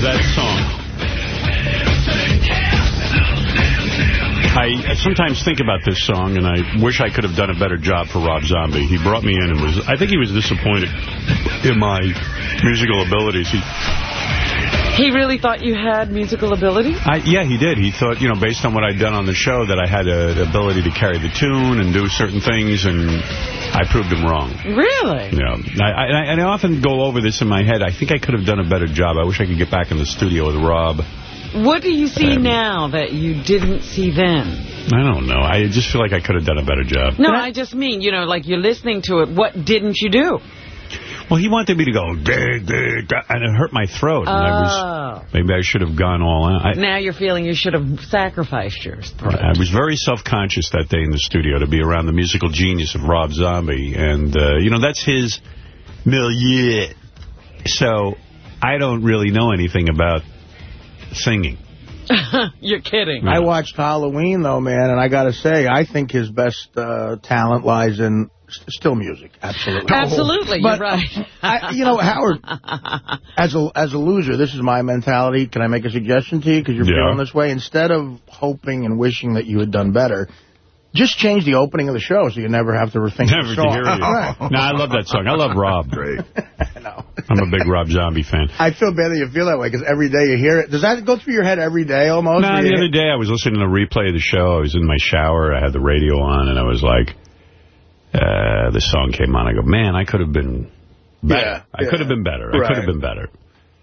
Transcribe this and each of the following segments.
that song. I sometimes think about this song, and I wish I could have done a better job for Rob Zombie. He brought me in and was, I think he was disappointed in my musical abilities. He, He really thought you had musical ability? I, yeah, he did. He thought, you know, based on what I'd done on the show, that I had a, the ability to carry the tune and do certain things, and I proved him wrong. Really? Yeah. I, I, and I often go over this in my head. I think I could have done a better job. I wish I could get back in the studio with Rob. What do you see now that you didn't see then? I don't know. I just feel like I could have done a better job. No, I just mean, you know, like you're listening to it. What didn't you do? Well, he wanted me to go, dig, dig, dig, and it hurt my throat. And I was, Oh. maybe I should have gone all out. I, Now you're feeling you should have sacrificed yours. I was very self-conscious that day in the studio to be around the musical genius of Rob Zombie. And, uh, you know, that's his milieu. So I don't really know anything about singing. You're kidding. I watched Halloween, though, man, and I got to say, I think his best uh, talent lies in st still music. Absolutely. Absolutely, But, you're right. Um, I, you know, Howard, as a as a loser, this is my mentality. Can I make a suggestion to you? Because you're Yeah. feeling this way. Instead of hoping and wishing that you had done better, just change the opening of the show so you never have to rethink Never the to song. hear it. Right. No, I love that song. I love Rob. Great. I'm a big Rob Zombie fan. I feel bad that you feel that way because every day you hear it. Does that go through your head every day almost? No, the other day I was listening to the replay of the show. I was in my shower. I had the radio on, and I was like, uh, the song came on. I go, man, I could have been better. Yeah, I yeah. could have been better. I could have been better.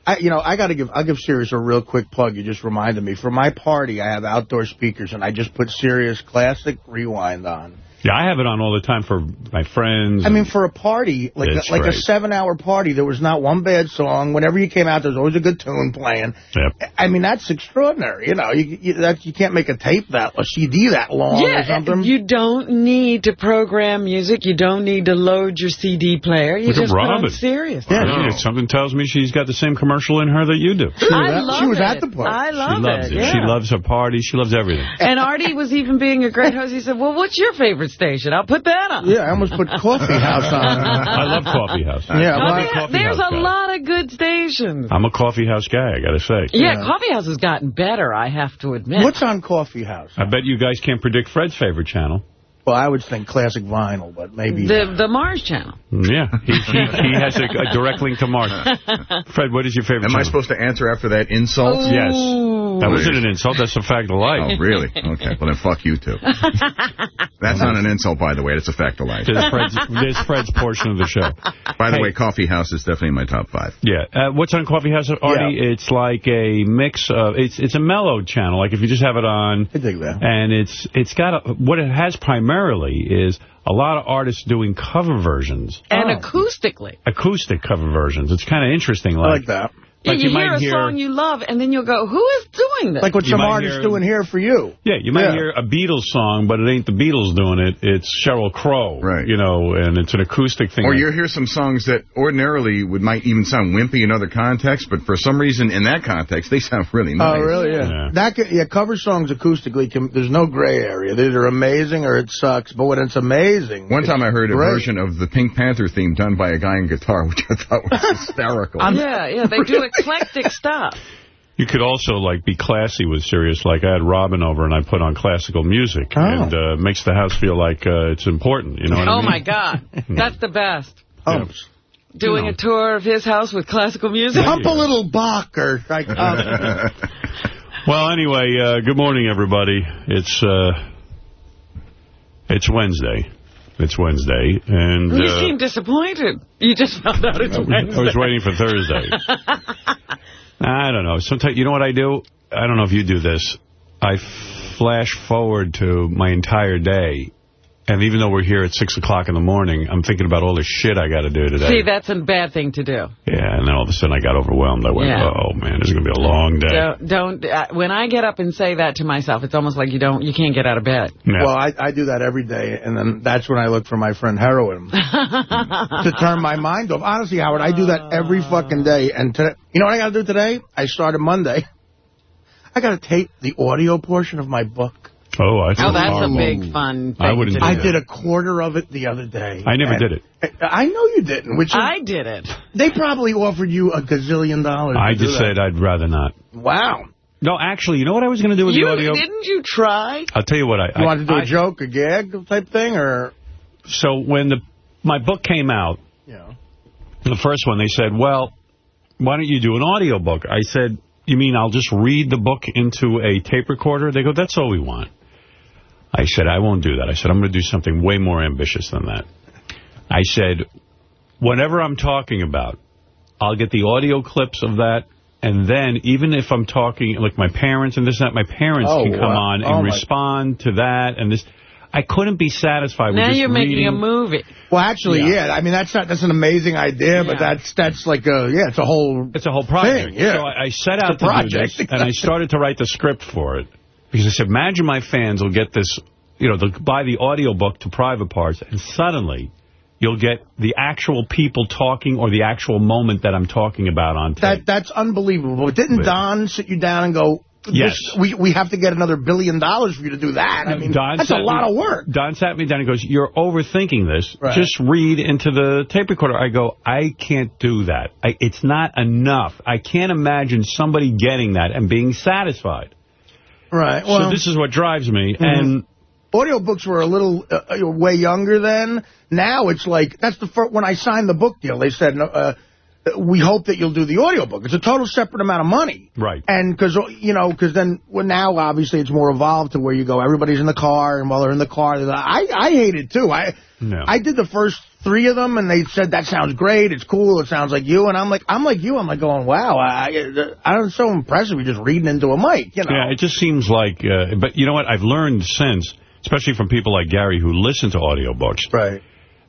I, you know, I got to give, I'll give Sirius a real quick plug. You just reminded me. For my party, I have outdoor speakers, and I just put Sirius Classic Rewind on. Yeah, I have it on all the time for my friends. I mean, for a party, like a, like a seven-hour party, there was not one bad song. Whenever you came out, there was always a good tune playing. Yep. I mean, that's extraordinary. You know, you you, that, you can't make a tape that, a CD that long or Yeah, something. you don't need to program music. You don't need to load your CD player. You Look at just put on Robin. Sirius. Yeah, she- something tells me she's got the same commercial in her that you do. She I at- love she was it. at the party. I love loves it. yeah. She loves her party. She loves everything. And Artie was even being a great host. He said, well, what's your favorite station? I'll put that on. yeah, I almost put Coffee House on. I love Coffee House. Yeah, well, I'm there- Coffee there's House a guy. lot of good stations. I'm a Coffee House guy, I got to say. Yeah, Yeah. Coffee House has gotten better, I have to admit. What's on Coffee House? I bet you guys can't predict Fred's favorite channel. Well, I would think classic vinyl, but maybe. the the Mars channel. Yeah, he, he, he has a, a direct link to Mars. Fred, what is your favorite Am channel? I supposed to answer after that insult? Yes. That wasn't an insult. That's a fact of life. Oh, really? Okay. Well, then fuck you, too. That's not an insult, by the way. It's a fact of life. There's Fred's, there's Fred's portion of the show. By the Hey. way, Coffee House is definitely in my top five. Yeah. Uh, what's on Coffee House, Artie? It's like a mix of, it's it's a mellow channel. Like if you just have it on, I dig that. and it's it's got, a, what it has primarily is a lot of artists doing cover versions, And Oh. acoustically. acoustic cover versions. It's kind of interesting. I Like, like that. Like you, you hear might a hear- song you love, and then you'll go, who is doing this? Like what You some might artists hear- doing here for you. Yeah, you might Yeah. hear a Beatles song, but it ain't the Beatles doing it. It's Sheryl Crow. Right. You know, and it's an acoustic thing. Or you hear some songs that ordinarily would might even sound wimpy in other contexts, but for some reason in that context, they sound really oh, nice. Oh, really? Yeah. Yeah. That could, yeah, cover songs acoustically, can, there's no gray area. They're either amazing or it sucks. But when it's amazing... One time I heard a version of the Pink Panther theme done by a guy on guitar, which I thought was hysterical. yeah, yeah, they do eclectic stuff. You could also, like, be classy with Sirius. Like, I had Robin over and I put on classical music. Oh. And uh, makes the house feel like uh, it's important. You know what I Oh, my God. That's the best. Pumps. Doing know. a tour of his house with classical music. Pump a little Bach or... Like, um, Well, anyway, uh, good morning, everybody. It's uh, it's Wednesday. It's Wednesday, and You uh, seem disappointed. You just found out it's Wednesday. I was waiting for Thursday. I don't know. Sometimes, you know what I do? I don't know if you do this. I flash forward to my entire day, and even though we're here at 6 o'clock in the morning, I'm thinking about all the shit I got to do today. See, that's a bad thing to do. yeah, and then all of a sudden I got overwhelmed. I went, Yeah. oh, man, this is going to be a long day. Don't, don't uh, when I get up and say that to myself, it's almost like you don't, you can't get out of bed. Yeah. well, I, I do that every day, and then that's when I look for my friend Heroin to turn my mind off. Honestly, Howard, I do that every fucking day. And today, you know what I got to do today? I started Monday. I got to tape the audio portion of my book. Oh, I Oh, that's a big fun thing I wouldn't to do I did a quarter of it the other day. I never did it. I know you didn't, which is, I did it. they probably offered you a gazillion dollars. I just said I'd rather not. Wow. No, actually, you know what I was going to do with You the audio? didn't you try? I'll tell you what. I, You I wanted to do I- a joke, a gag type thing, or So when the my book came out, you know? the first one, they said, well, why don't you do an audio book? I said, you mean I'll just read the book into a tape recorder? They go, that's all we want. I said, I won't do that. I said, I'm going to do something way more ambitious than that. I said, whatever I'm talking about, I'll get the audio clips of that. And then even if I'm talking, like my parents and this and that, my parents Oh, can come wow. on Oh, and my- respond to that and this. I couldn't be satisfied with Now just you're making reading. a movie. Well, actually, Yeah. yeah. I mean, that's not that's an amazing idea, but that's that's like a yeah, it's a whole. It's a whole project. Thing, yeah. So I, I set out It's to a do project. this, and I started to write the script for it. Because I said, imagine my fans will get this, you know, they'll buy the audio book to private parts, and suddenly you'll get the actual people talking or the actual moment that I'm talking about on tape. That that's unbelievable. But didn't Don sit you down and go? Yes. this- we we have to get another billion dollars for you to do that. I mean, Don that's a lot me- of work. Don sat me down and goes, you're overthinking this. Right. Just read into the tape recorder. I go, I can't do that. I, it's not enough. I can't imagine somebody getting that and being satisfied. Right. so Well, mm-hmm. this is what drives me. And audiobooks were a little uh, uh, way younger then. Now it's like that's the first, when I signed the book deal. They said uh, we hope that you'll do the audiobook. It's a total separate amount of money. Right. And because you know, because then well, now obviously it's more evolved to where you go. Everybody's in the car, and while they're in the car, I I hate it too. I No. I did the first three of them, and they said that sounds great. It's cool. It sounds like you. And I'm like I'm like you. I'm like going, wow. I I, I it's so impressive. You're just reading into a mic. You know. Yeah, it just seems like, uh, but you know what, I've learned since, especially from people like Gary who listen to audiobooks, Right.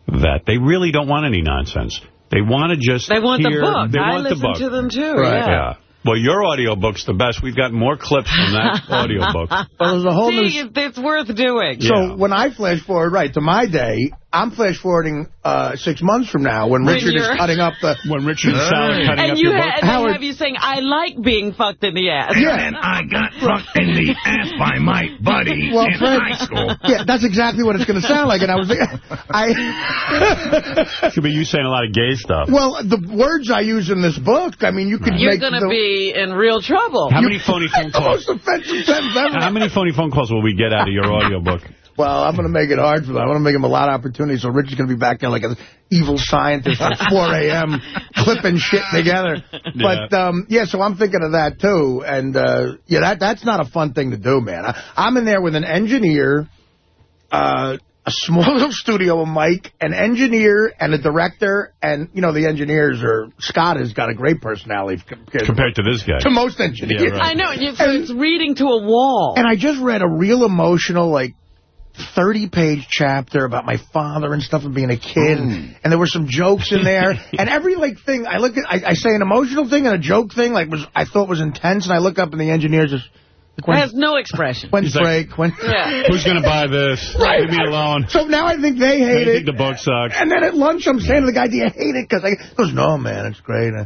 that they really don't want any nonsense. They want to just They want hear, the book. They I want the listen book. to them too. Right. Yeah. Yeah. Well, your audiobook's the best. We've got more clips from that audiobook. Well, there's a whole. See, it- it's worth doing. So Yeah. when I flash forward, right, to my day, I'm flash forwarding uh, six months from now when, When Richard is you're- cutting up the... When Richard and Sal are cutting And up you your ha book. and they Howard- have you saying, I like being fucked in the ass. Yeah. And I got fucked in the ass by my buddy Well, in Fred- high school. Yeah, that's exactly what it's going to sound like. And I was I Could be you saying a lot of gay stuff. Well, the words I use in this book, I mean, you could You're going to be in real trouble. How many phony phone the calls? most offensive sentence ever. How many phony phone calls will we get out of your audiobook? Well, I'm going to make it hard for them. I'm going to make them a lot of opportunities. So Richard's going to be back there like an evil scientist at 4 a.m. clipping shit together. But, um, yeah, so I'm thinking of that, too. And, uh, yeah, that that's not a fun thing to do, man. I, I'm in there with an engineer, uh, a small little studio, a mic, an engineer, and a director. And, you know, the engineers are... Scott has got a great personality compared, Compared to this guy. to most engineers. Yeah, right. I know. You, so it's reading to a wall. And I just read a real emotional, like, 30-page chapter about my father and stuff and being a kid. And, and there were some jokes in there. and every, like, thing, I look at, I, I say an emotional thing and a joke thing, like, was I thought was intense. And I look up and the engineers just, like, It has no expression. when's He's like- break? When, Yeah. Who's going to buy this? Right. Leave me alone. So now I think they I hate think it. the book sucks. And then at lunch, I'm saying to the guy, do you hate it? Because I he goes, no, man, it's great. Uh,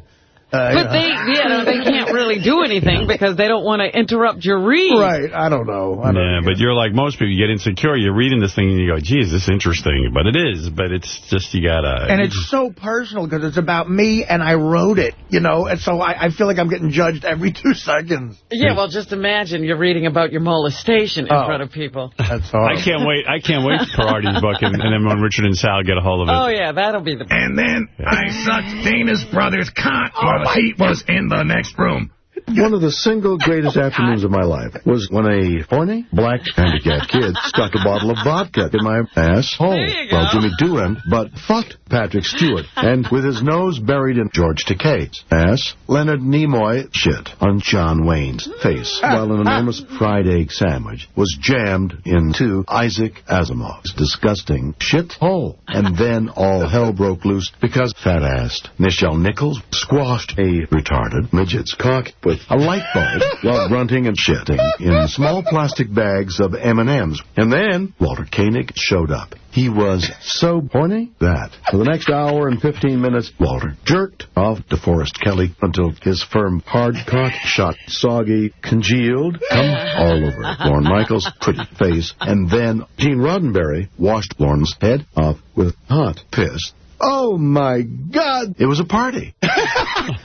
uh, But they, you know, they can't really do anything because they don't want to interrupt your read. Right, I don't know. I don't Yeah, know. but you're like most people. You get insecure. You're reading this thing and you go, geez, this is interesting. But it is. But it's just, you got to... And it's so personal because it's about me and I wrote it, you know, and so I, I feel like I'm getting judged every two seconds. Yeah, well, just imagine you're reading about your molestation in Oh. front of people. That's hard. I can't wait. I can't wait for Artie's book, and, and then when Richard and Sal get a hold of it. Oh, yeah, that'll be the... And then I sucked Dana's brother's cock while he was in the next room. One of the single greatest afternoons of my life was when a horny, black, handicapped kid stuck a bottle of vodka in my asshole. Well, Jimmy Doohan, but fucked Patrick Stewart. And with his nose buried in George Takei's ass, Leonard Nimoy shit on John Wayne's face, while an enormous fried egg sandwich was jammed into Isaac Asimov's disgusting shit hole. And then all hell broke loose because fat-assed Nichelle Nichols squashed a retarded midget's cock with a light bulb while grunting and shitting in small plastic bags of M&Ms. And then Walter Koenig showed up He was so horny that for the next hour and 15 minutes, Walter jerked off DeForest Kelley until his firm hard cock shot soggy, congealed, come all over Lorne Michaels' pretty face. And then Gene Roddenberry washed Lorne's head off with hot piss. Oh, my God. It was a party.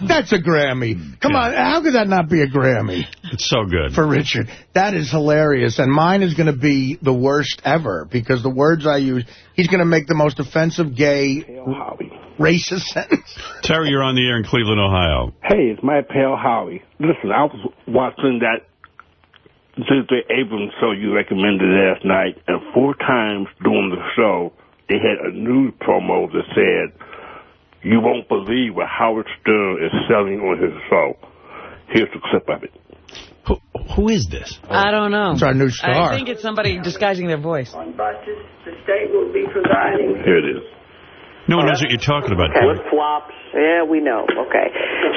That's a Grammy. Come Yeah. on, how could that not be a Grammy It's so good. for Richard? That is hilarious. And mine is going to be the worst ever because the words I use, he's going to make the most offensive gay racist sentence. Terry, you're on the air in Cleveland, Ohio. Hey, it's my pal Howie. Listen, I was watching that J.J. Abrams show you recommended last night, and four times during the show, they had a news promo that said, you won't believe what Howard Stern is selling on his show. Here's a clip of it. Who, who is this? I don't know. It's our new star. I think it's somebody disguising their voice. On buses, the state will be providing Here it is. No one knows what you're talking about. Terry. flip-flops. Yeah, we know. Okay.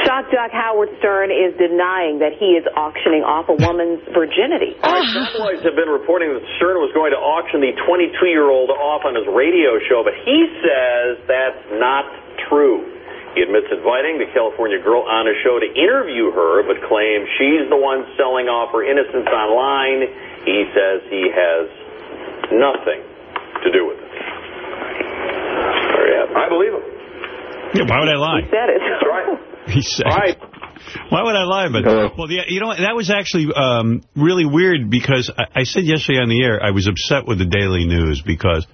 Shock jock Howard Stern is denying that he is auctioning off a woman's virginity. Tabloids have been reporting that Stern was going to auction the 22-year-old off on his radio show, but he says that's not true. He admits inviting the California girl on his show to interview her, but claims she's the one selling off her innocence online. He says he has nothing to do with it. There you have it. I believe him. Yeah, why would I lie? He said it. That's right. He said. All right. Why would I lie? But Hello. well, yeah, you know, that was actually um, really weird because I, I said yesterday on the air I was upset with the Daily News because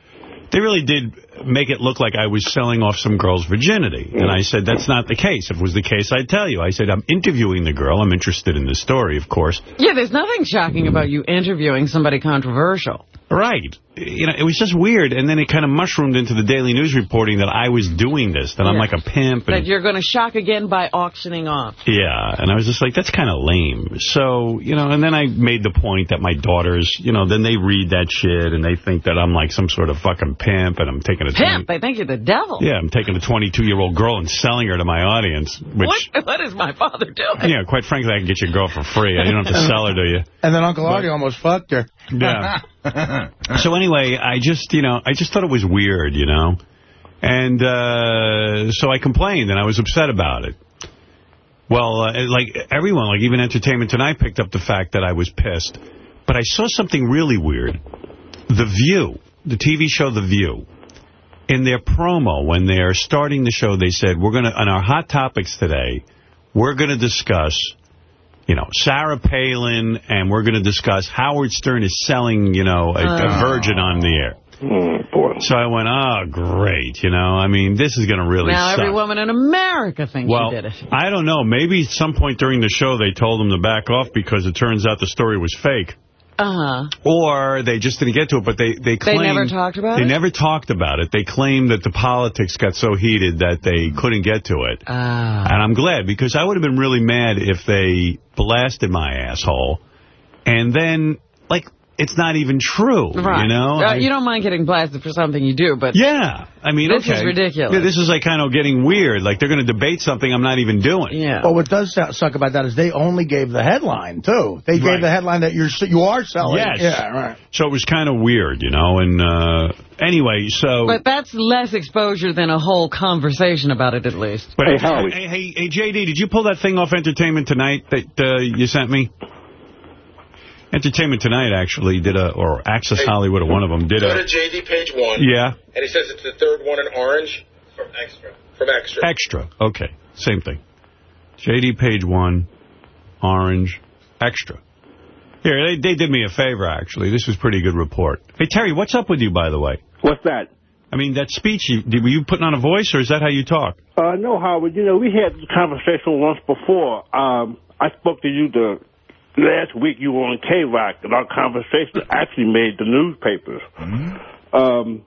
they really did make it look like I was selling off some girl's virginity. And I said, that's not the case. If it was the case, I'd tell you. I said, I'm interviewing the girl. I'm interested in the story, of course. Yeah, there's nothing shocking about you interviewing somebody controversial. Right. You know, it was just weird. And then it kind of mushroomed into the Daily News reporting that I was doing this, that I'm like a pimp. That you're going to shock again by auctioning off. yeah. And I was just like, that's kind of lame. So, you know, and then I made the point that my daughters, you know, then they read that shit and they think that I'm like some sort of fucking pimp and I'm taking a... Pimp, they think you're the devil. Yeah, I'm taking a 22-year-old girl and selling her to my audience, which... What, what is my father doing? Yeah, quite frankly, I can get your girl for free. You don't have to sell her to you. And then Uncle Artie almost fucked her. Yeah. so anyway, I just, you know, I just thought it was weird, you know. And uh, so I complained, and I was upset about it. Well, uh, like everyone, like even Entertainment Tonight picked up the fact that I was pissed. But I saw something really weird. The View, the TV show The View, in their promo, when they're starting the show, they said, we're going to, on our hot topics today, we're going to discuss you know, Sarah Palin, and we're going to discuss Howard Stern is selling, you know, a, a virgin on the air. Mm, boy. So I went, oh, great, you know, I mean, this is going to really Now suck. every woman in America thinks well, you did it. I don't know. Maybe at some point during the show they told them to back off because it turns out the story was fake. Uh-huh. Or they just didn't get to it, but they, they claimed... They never talked about They it? They never talked about it. They claimed that the politics got so heated that they couldn't get to it. Ah. And I'm glad, because I would have been really mad if they blasted my asshole. And then, like, it's not even true, Right. you know? Uh, I- you don't mind getting blasted for something you do, but yeah. I mean, This is ridiculous. Yeah, this is like kind of getting weird. Like, they're going to debate something I'm not even doing. yeah. But what does suck about that is they only gave the headline, too. They Right. gave the headline that you're you are selling. Yes. Yeah, right. So it was kind of weird, you know? And uh, anyway, so... But that's less exposure than a whole conversation about it, at least. But Hey, Howie. Hey, hey, hey, JD, did you pull that thing off Entertainment Tonight that uh, you sent me? Entertainment Tonight actually did a, or Access Hollywood, or one of them did Go to a. JD page one. Yeah, And he says it's the third one in orange from extra. From extra. extra. Okay, same thing. JD page one, orange, extra. Here, they, they did me a favor, actually. This was a pretty good report. Hey, Terry, what's up with you, by the way? What's that? I mean, that speech, you, were you putting on a voice, or is that how you talk? Uh, no, Howard, you know, we had this conversation once before. Um, I spoke to you the last week you were on K-Rock, and our conversation actually made the newspapers. Um,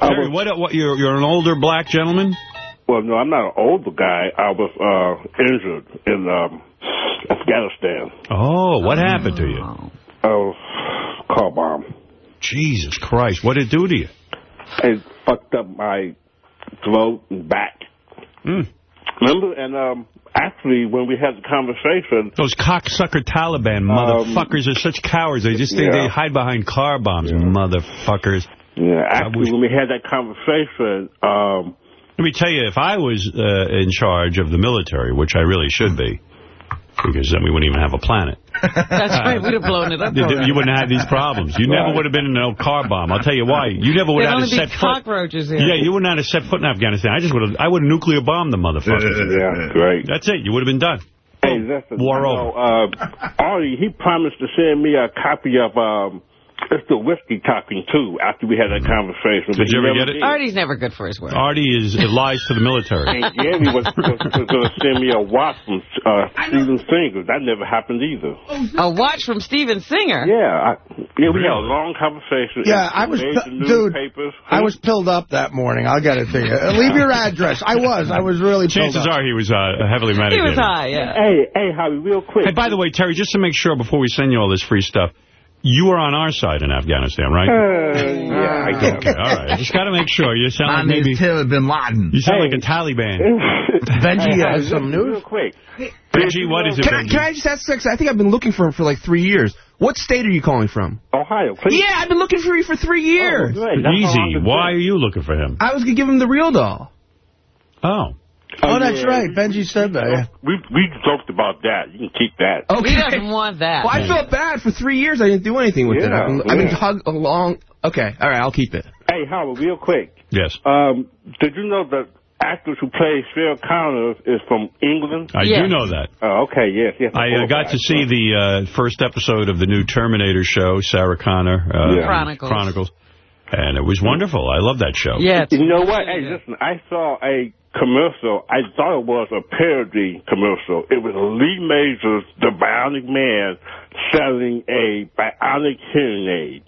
I Terry, was- what, what, you're, you're an older black gentleman? well, no, I'm not an older guy. I was uh, injured in um, Afghanistan. Oh, what happened to you? Oh, car bomb. Jesus Christ, what did it do to you? It fucked up my throat and back. Mm. Remember? And um, actually, when we had the conversation, Those cocksucker Taliban motherfuckers are such cowards. They just think yeah. they hide behind car bombs, motherfuckers. yeah, actually, when we had that conversation, um, Let me tell you, if I was uh, in charge of the military, which I really should be, because then we wouldn't even have a planet. That's right. We'd have blown it up. You, wouldn't have these problems. You never would have been in no car bomb. I'll tell you why. You never would There'd have only had a be set foot. cockroaches here. Yeah, you wouldn't have set foot in Afghanistan. I just would have. I would have nuclear bombed the motherfuckers. yeah, great. That's it. You would have been done. Hey, listen, War I know, uh, Artie, he promised to send me a copy of um, it's the whiskey talking too. After we had that conversation, Did but you ever get it? Artie's never good for his word. Artie is it lies to the military. And Gary was, was, was going to send me a watch from uh, Steven Singer. That never happened either. A watch from Steven Singer. Yeah, I, yeah, we had a long conversation. Yeah, I was, dude, newspapers. I was pilled up that morning. I'll get it to you. Uh, Leave your address. I was. I was really pilled Chances up. are he was uh, heavily He was high, yeah. Hey, hey, Howie, real quick. Hey, by the way, Terry, just to make sure before we send you all this free stuff, you were on our side in Afghanistan, right? Uh, yeah, I guess. Okay, all right. I just got to make sure. You sound like My name's maybe Taylor Bin Laden. you sound Hey. like a Taliban. Benji Hey, has some news. Real quick. Benji, what is it, Can I, can I just ask sex? I think I've been looking for him for like three years. What state are you calling from? Ohio, please. Yeah, I've been looking for you for three years. Oh, great. That's all Easy. Why are you looking for him? I was going to give him the real doll. Oh. Oh, that's yeah. right. Benji said that. Yeah. We we joked about that. You can keep that. Okay. He doesn't want that. Well, I felt bad. For three years, I didn't do anything with it. Yeah, I've been, I've been yeah. hugged along. Okay, all right, I'll keep it. Hey, Howard, real quick. Yes. Um, did you know that actress who plays Sarah Connor is from England? I Yes. do know that. Oh, okay, yes, yes. I uh, got to see the uh, first episode of the new Terminator show, Sarah Connor. Uh, Yeah. Chronicles. Chronicles. And it was wonderful. I love that show. Yeah. You know what? Hey, listen, I saw a commercial. I thought it was a parody commercial. It was Lee Majors, the Bionic Man, selling a bionic hearing aid.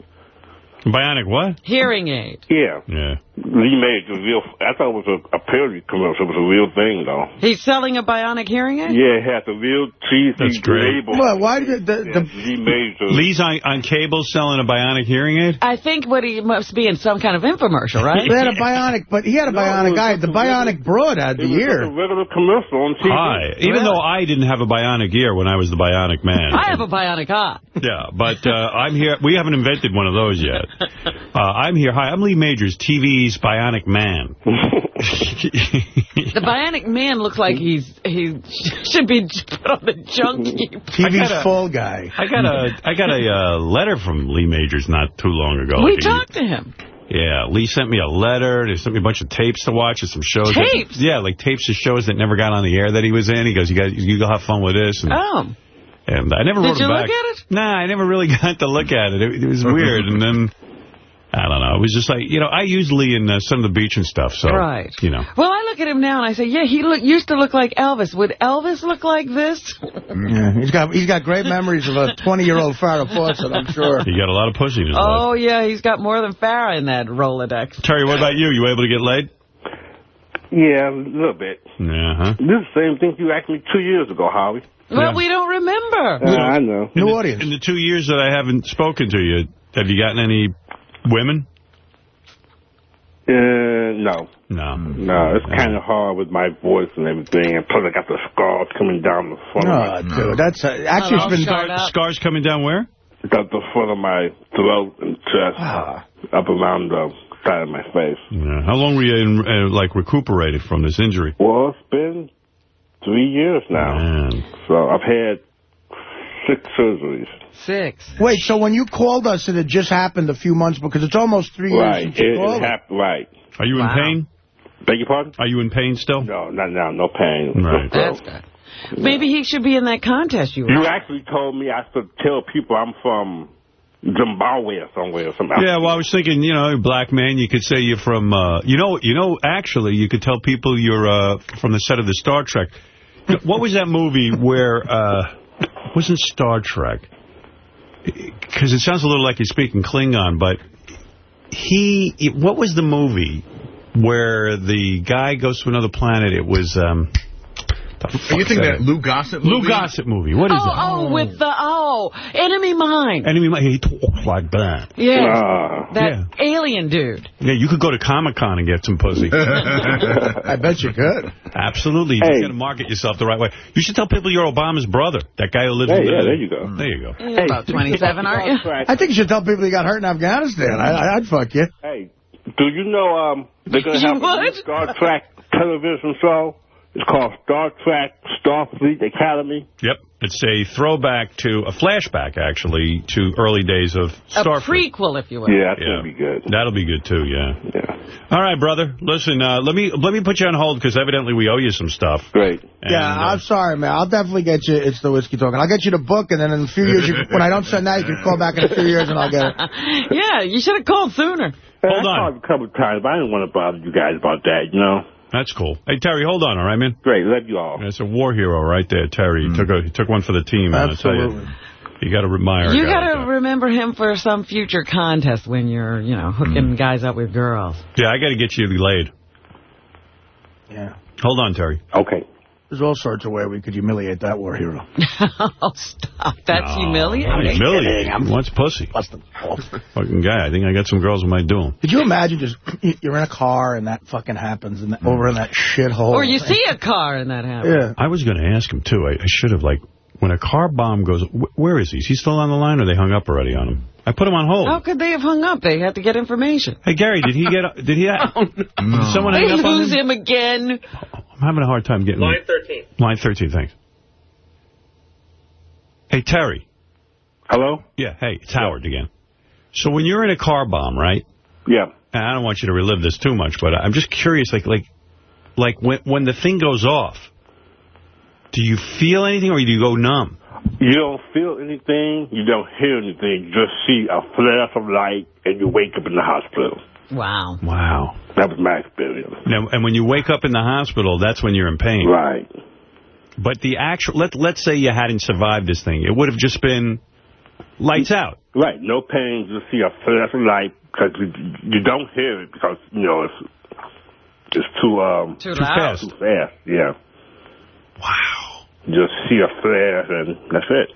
Bionic what? Hearing aid. Yeah, Yeah. Lee Majors, real. I thought it was a, a parody commercial. It was a real thing, though. He's selling a bionic hearing aid? Yeah, it has the real cheesy That's great. label. Well, why did the, Yeah, the, Lee Majors. Lee's on, on cable selling a bionic hearing aid? I think what he must be in some kind of infomercial, right? they had a bionic, but he had a No, bionic was guy. The a regular- bionic broad had the It was ear. a regular commercial on TV. Hi. Even Really? though I didn't have a bionic ear when I was the bionic man. I have a bionic eye. Yeah, but uh, I'm here. We haven't invented one of those yet. Uh, I'm here. Hi, I'm Lee Majors, TV's bionic man. The bionic man looks like he's he should be put on the junk heap. TV's gotta- full guy. I got a I got a uh, letter from Lee Majors not too long ago. We Like a- talked to him. Yeah, Lee sent me a letter. They sent me a bunch of tapes to watch and some shows. that- Tapes? yeah, like tapes of shows that never got on the air that he was in. He goes, you guys, you go have fun with this. And, Oh. and I never Did wrote you look at it? Nah, I never really got to look at it. It, it was weird. and then, I don't know. It was just like, you know, I use Lee in uh, Son of the Beach and stuff. So, Right. you know. Well, I look at him now and I say, yeah, he look, used to look like Elvis. Would Elvis look like this? Yeah, he's got he's got great memories of a 20-year-old Farrah Fawcett, I'm sure. He got a lot of pussy in his life. Oh, yeah, he's got more than Farrah in that Rolodex. Terry, what about you? You able to get laid? Yeah, a little bit. Yeah, huh? This is the same thing you asked me two years ago, Howie. Well, Yeah. we don't remember. Uh, I know. New the, audience. In the two years that I haven't spoken to you, have you gotten any women? Uh, no. No. No, it's kind of hard with my voice and everything. And plus, I got the scars coming down the front Oh, of my, dude, that's uh, actually Oh, it's been shut up. Scars coming down where? the, the front of my throat and chest, Ah. up around the side of my face. Yeah. How long were you in, uh, like recuperated from this injury? Well, it's been three years now. Man. So I've had six surgeries. Six. Wait, so when you called us, it had just happened a few months because it's almost three years Right. since It, you called. us. right. Are you Wow. in pain? Beg your pardon? Are you in pain still? No, not now. No pain. Right. So, That's good. Maybe he should be in that contest you were. You actually told me I should tell people I'm from Zimbabwe or somewhere. Or something. Yeah, well, I was thinking, you know, black man, you could say you're from, uh, you know, you know, actually, you could tell people you're uh, from the set of the Star Trek. What was that movie where, uh, wasn't Star Trek? Because it sounds a little like you're speaking Klingon, but he, what was the movie where the guy goes to another planet? It was, um, Are you fuck's thinking that that? Lou Gossett Lou movie? Gossett movie. What is oh, that? oh, with the, oh, Oh, Enemy Mine. Enemy Mine. He talks like that. Yeah. Ah. that Yeah. alien dude. Yeah, you could go to Comic-Con and get some pussy. I bet you could. Absolutely. You Hey. just got to market yourself the right way. You should tell people you're Obama's brother, that guy who lives Hey, in yeah, there you go. There you go. You're about 27, aren't you? I think you should tell people you got hurt in Afghanistan. I, I'd fuck you. Hey, do you know um they're going to You have a? Star Trek television show? It's called Star Trek Starfleet Academy. Yep. It's a throwback to, a flashback, actually, to early days of Starfleet. A Starfleet. prequel, if you will. Yeah, that's Yeah. be good. That'll be good, too, yeah. Yeah. All right, brother. Listen, uh, let me let me put you on hold, because evidently we owe you some stuff. Great. And, yeah, uh, I'm sorry, man. I'll definitely get you. It's the whiskey talking. I'll get you the book, and then in a few years, you, when I don't send that, you can call back in a few years, and I'll get it. Yeah, you should have called sooner. Hey, Hold I on. called a couple of times, but I didn't want to bother you guys about that, you know? That's cool. Hey, Terry, hold on, all right, man? Great, love you all. That's a war hero right there, Terry. He mm. took a, he took one for the team, man. I tell Absolutely. you. You got to admire You got to remember him for some future contest when you're, you know, hooking mm. guys up with girls. Yeah, I got to get you laid. Yeah. Hold on, Terry. Okay. There's all sorts of ways we could humiliate that war hero. oh, stop. That's No, humiliating. not Humiliating. I'm- What's pussy? Bust them balls. Fucking guy. I think I got some girls who might do him. Could you imagine just you're in a car and that fucking happens and that, hmm. over in that shithole? Or you see a car and that happens. Yeah. I was going to ask him, too. I, I should have, like, when a car bomb goes, wh where is he? Is he still on the line or they hung up already on him? I put him on hold. How could they have hung up? They had to get information. Hey, Gary, did he get, did he, oh, did someone They hang up on him? lose him? him again. I'm having a hard time getting Line 13. Line 13, thanks. Hey, Terry. Hello? Yeah, hey, it's Howard again. So when you're in a car bomb, right? Yeah. And I don't want you to relive this too much, but I'm just curious, like, like, like when when the thing goes off, do you feel anything or do you go numb? You don't feel anything, you don't hear anything, you just see a flash of light and you wake up in the hospital. Wow. Wow. That was my experience. Now, and when you wake up in the hospital, that's when you're in pain. Right. But the actual, let let's say you hadn't survived this thing, it would have just been lights out. Right. No pain, You see a flash of light because you, you don't hear it because, you know, it's, it's too, um, Too Too loud. fast. too fast. Yeah. Wow. Just see a flash and that's it.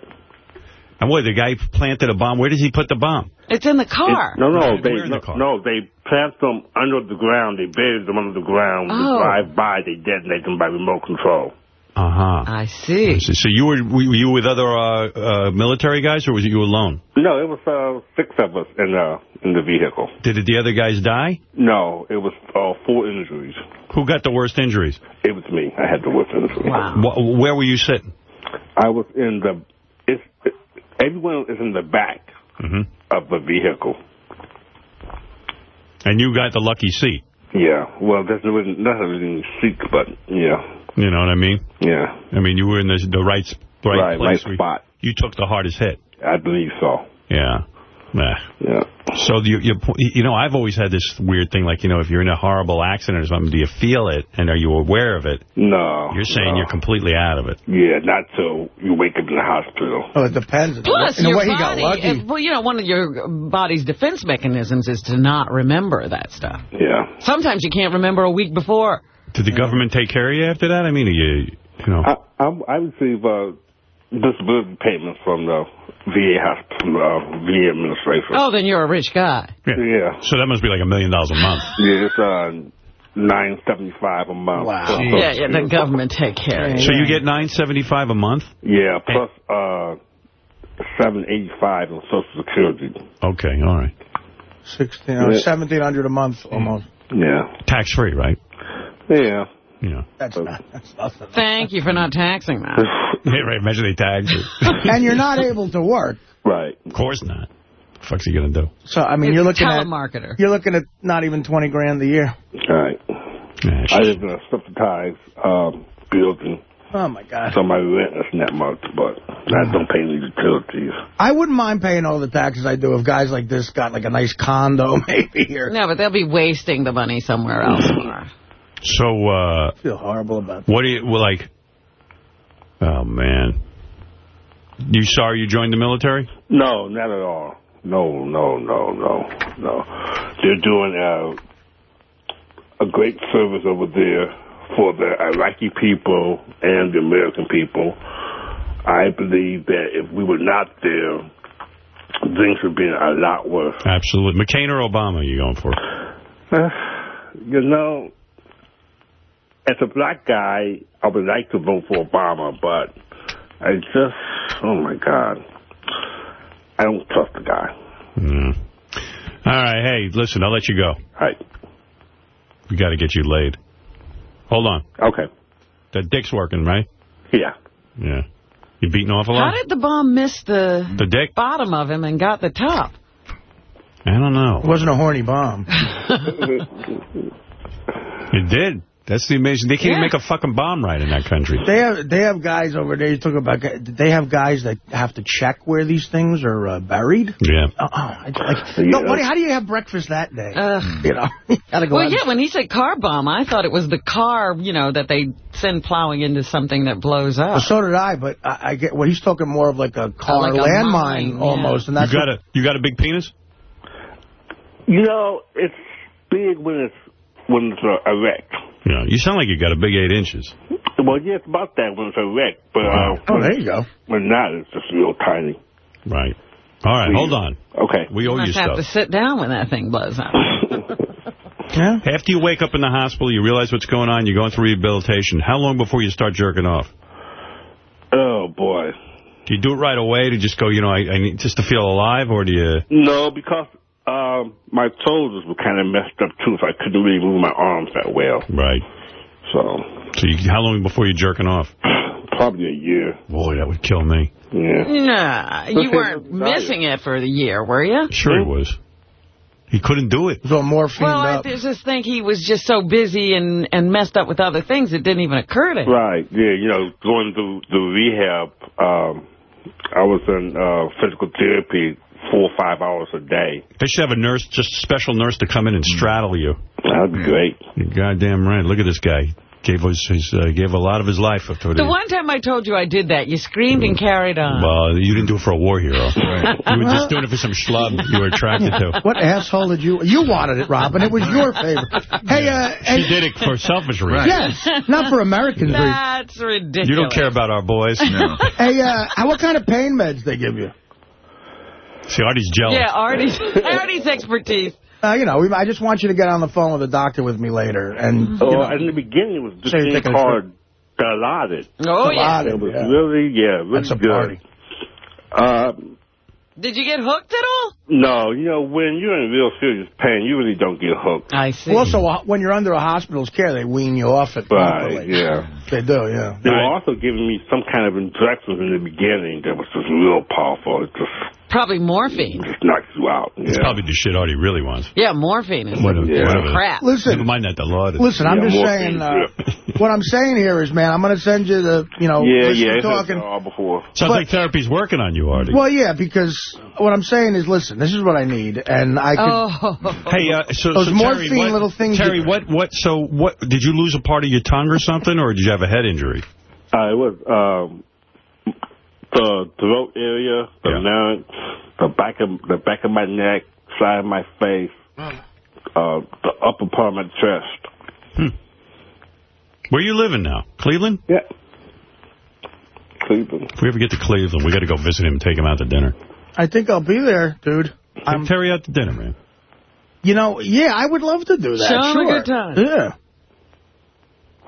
And what, the guy planted a bomb? Where does he put the bomb? It's in the car. It- no, no, Where they in the no, car? no, they plant them under the ground. They buried them under the ground. Oh. They drive by, they detonate them by remote control. Uh-huh. I see. So so you were were you with other uh, uh, military guys, or was it you alone? No, it was uh, six of us in the in the vehicle. Did the other guys die? No, it was uh, four injuries. Who got the worst injuries? It was me. I had the worst injuries. Wow. Wh- Where were you sitting? I was in the. It's, it, everyone is in the back hmm of the vehicle. And you got the lucky seat. Yeah. Well, there's no not really seat, but yeah, You know what I mean? yeah. I mean, you were in the, the right, right, Right, place. right spot. You took the hardest hit. I believe so. Yeah. Nah. Yeah. So you, you, you know, I've always had this weird thing, like, you know, if you're in a horrible accident or something, do you feel it, and are you aware of it? No. You're saying no. you're completely out of it. Yeah, not till you wake up in the hospital. Oh, it depends. Plus, in your way, he body, got lucky. uh, well, you know, one of your body's defense mechanisms is to not remember that stuff. Yeah. Sometimes you can't remember a week before. Did the government take care of you after that? I mean, are you, you know. I I, I receive uh, disability payments from the VA hospital, from the uh, VA administration. Oh, then you're a rich guy. Yeah. So that must be like a million dollars a month. Yeah, it's uh, nine seventy five a month. Wow. plus Yeah, yeah, the government take care of So you. you get nine seventy five a month? Yeah, plus uh, seven eighty five on Social Security. Okay, all right. 16, or 1700 a month, almost. Yeah. Tax free, right? Yeah. You know. That's not, that's nothing. Thank you for not taxing that. Yeah, right. Imagine they tax it. And you're not able to work. Right. of course not. What The fuck's he gonna do? So, I mean, It's you're a looking at telemarketer. you're looking at not even 20 grand a year. Right. Yeah, I live in a subsidized um, building, Oh, my God. so my rent is not much, but I don't pay any utilities. I wouldn't mind paying all the taxes I do if guys like this got like a nice condo maybe here. No, but they'll be wasting the money somewhere else. So, uh, I feel horrible about that. what do you, well, like, oh, man. You sorry you joined the military? No, not at all. No, no, no, no, no. They're doing uh, a great service over there for the Iraqi people and the American people. I believe that if we were not there, things would be a lot worse. Absolutely. McCain or Obama you going for? Uh, you know, as a black guy, I would like to vote for Obama, but I just, oh my God, I don't trust the guy. Mm. All right, hey, listen, I'll let you go. All right. We got to get you laid. Hold on. Okay. The dick's working, right? Yeah. Yeah. You beating off a lot? How did the bomb miss the, the dick? bottom of him and got the top? I don't know. It wasn't a horny bomb. It did. That's the amazing. They can't even make a fucking bomb right in that country. They have they have guys over there. You talk about they have guys that have to check where these things are uh, buried. Yeah. Uh, oh, it's like, no, what, how do you have breakfast that day? you know, gotta go. Well, out yeah, when he said car bomb, I thought it was the car, you know, that they send plowing into something that blows up. Well, so did I, but I, I get. Well, he's talking more of like a car like a landmine mine, yeah. almost, and that's you got what- a you got a big penis? You know, it's big when it's when it's uh, erect. Yeah. You sound like you got a big eight inches. Well, yeah, it's about that when it's erect, but uh, Oh, there you go. when not, it's just real tiny. Right. All right, hold on. Okay. We You owe you must have to sit down when that thing blows up. Yeah. After you wake up in the hospital, you realize what's going on, you're going through rehabilitation. How long before you start jerking off? Oh boy. Do you do it right away to just go, you know, I, I need just to feel alive, or do you? No, because um, my toes were kind of messed up too, so I couldn't really move my arms that well. Right. So So you, how long before you're jerking off? probably a year. Boy, that would kill me. Yeah. Nah, you weren't missing it for the year, were you? Sure he was. He couldn't do it. So morphine Well, I just think he was just so busy and, and messed up with other things it didn't even occur to him. Right. Yeah. You know, going through the rehab, um, I was in uh, physical therapy four or five hours a day. They should have a nurse, just a special nurse to come in and straddle you. That'd be great. You're goddamn right. Look at this guy. Gave us his uh, gave a lot of his life up to The one time I told you I did that, you screamed and carried on. Well, you didn't do it for a war hero. You were just doing it for some schlub you were attracted to. What asshole did you... You wanted it, Robin. It was your favorite. Hey, uh... She did it for selfish reasons. Yes, not for Americans. That's ridiculous. You don't care about our boys. Hey, uh, what kind of pain meds they give you? See, Artie's jealous. Yeah, Artie's, Artie's expertise. Uh, you know, I just want you to get on the phone with the doctor with me later. And, you Oh, know, in the beginning, it was just So you're thing called Dilaudid. Oh, yeah. It was yeah. really, yeah, really That's a good. party. Uh, Did you get hooked at all? no, you know, when you're in real serious pain, you really don't get hooked. I see. Well, also, uh, when you're under a hospital's care, they wean you off it Right, properly. yeah. They do, yeah. They were also giving me some kind of injections in the beginning that was just real powerful. It just, Probably morphine. knocks you out. It's probably the shit Artie really wants. Yeah, morphine is Whatever. Yeah. whatever. crap. Listen, Never mind that Dilaudid. listen, I'm Yeah, just morphine, saying, uh, what I'm saying here is, man, I'm going to send you the, you know, Yeah, listen yeah, it's talking. all before. Sounds but- like therapy's working on you, Artie. Well, yeah, because what I'm saying is, listen, this is what I need, and I could... Oh. Hey, uh, so, Those so morphine Terry, what, little things Terry, what, what, so what, did you lose a part of your tongue or something, or did you have a head injury? Uh, it was um, the throat area, the Yeah. larynx, the back of the back of my neck, side of my face, uh, the upper part of my chest. Where you living now? Cleveland? Yeah. Cleveland. If we ever get to Cleveland, we got to go visit him and take him out to dinner. I think I'll be there, dude. Take Terry out to dinner, man. You know, yeah, I would love to do that. Show 'em a good time. Yeah.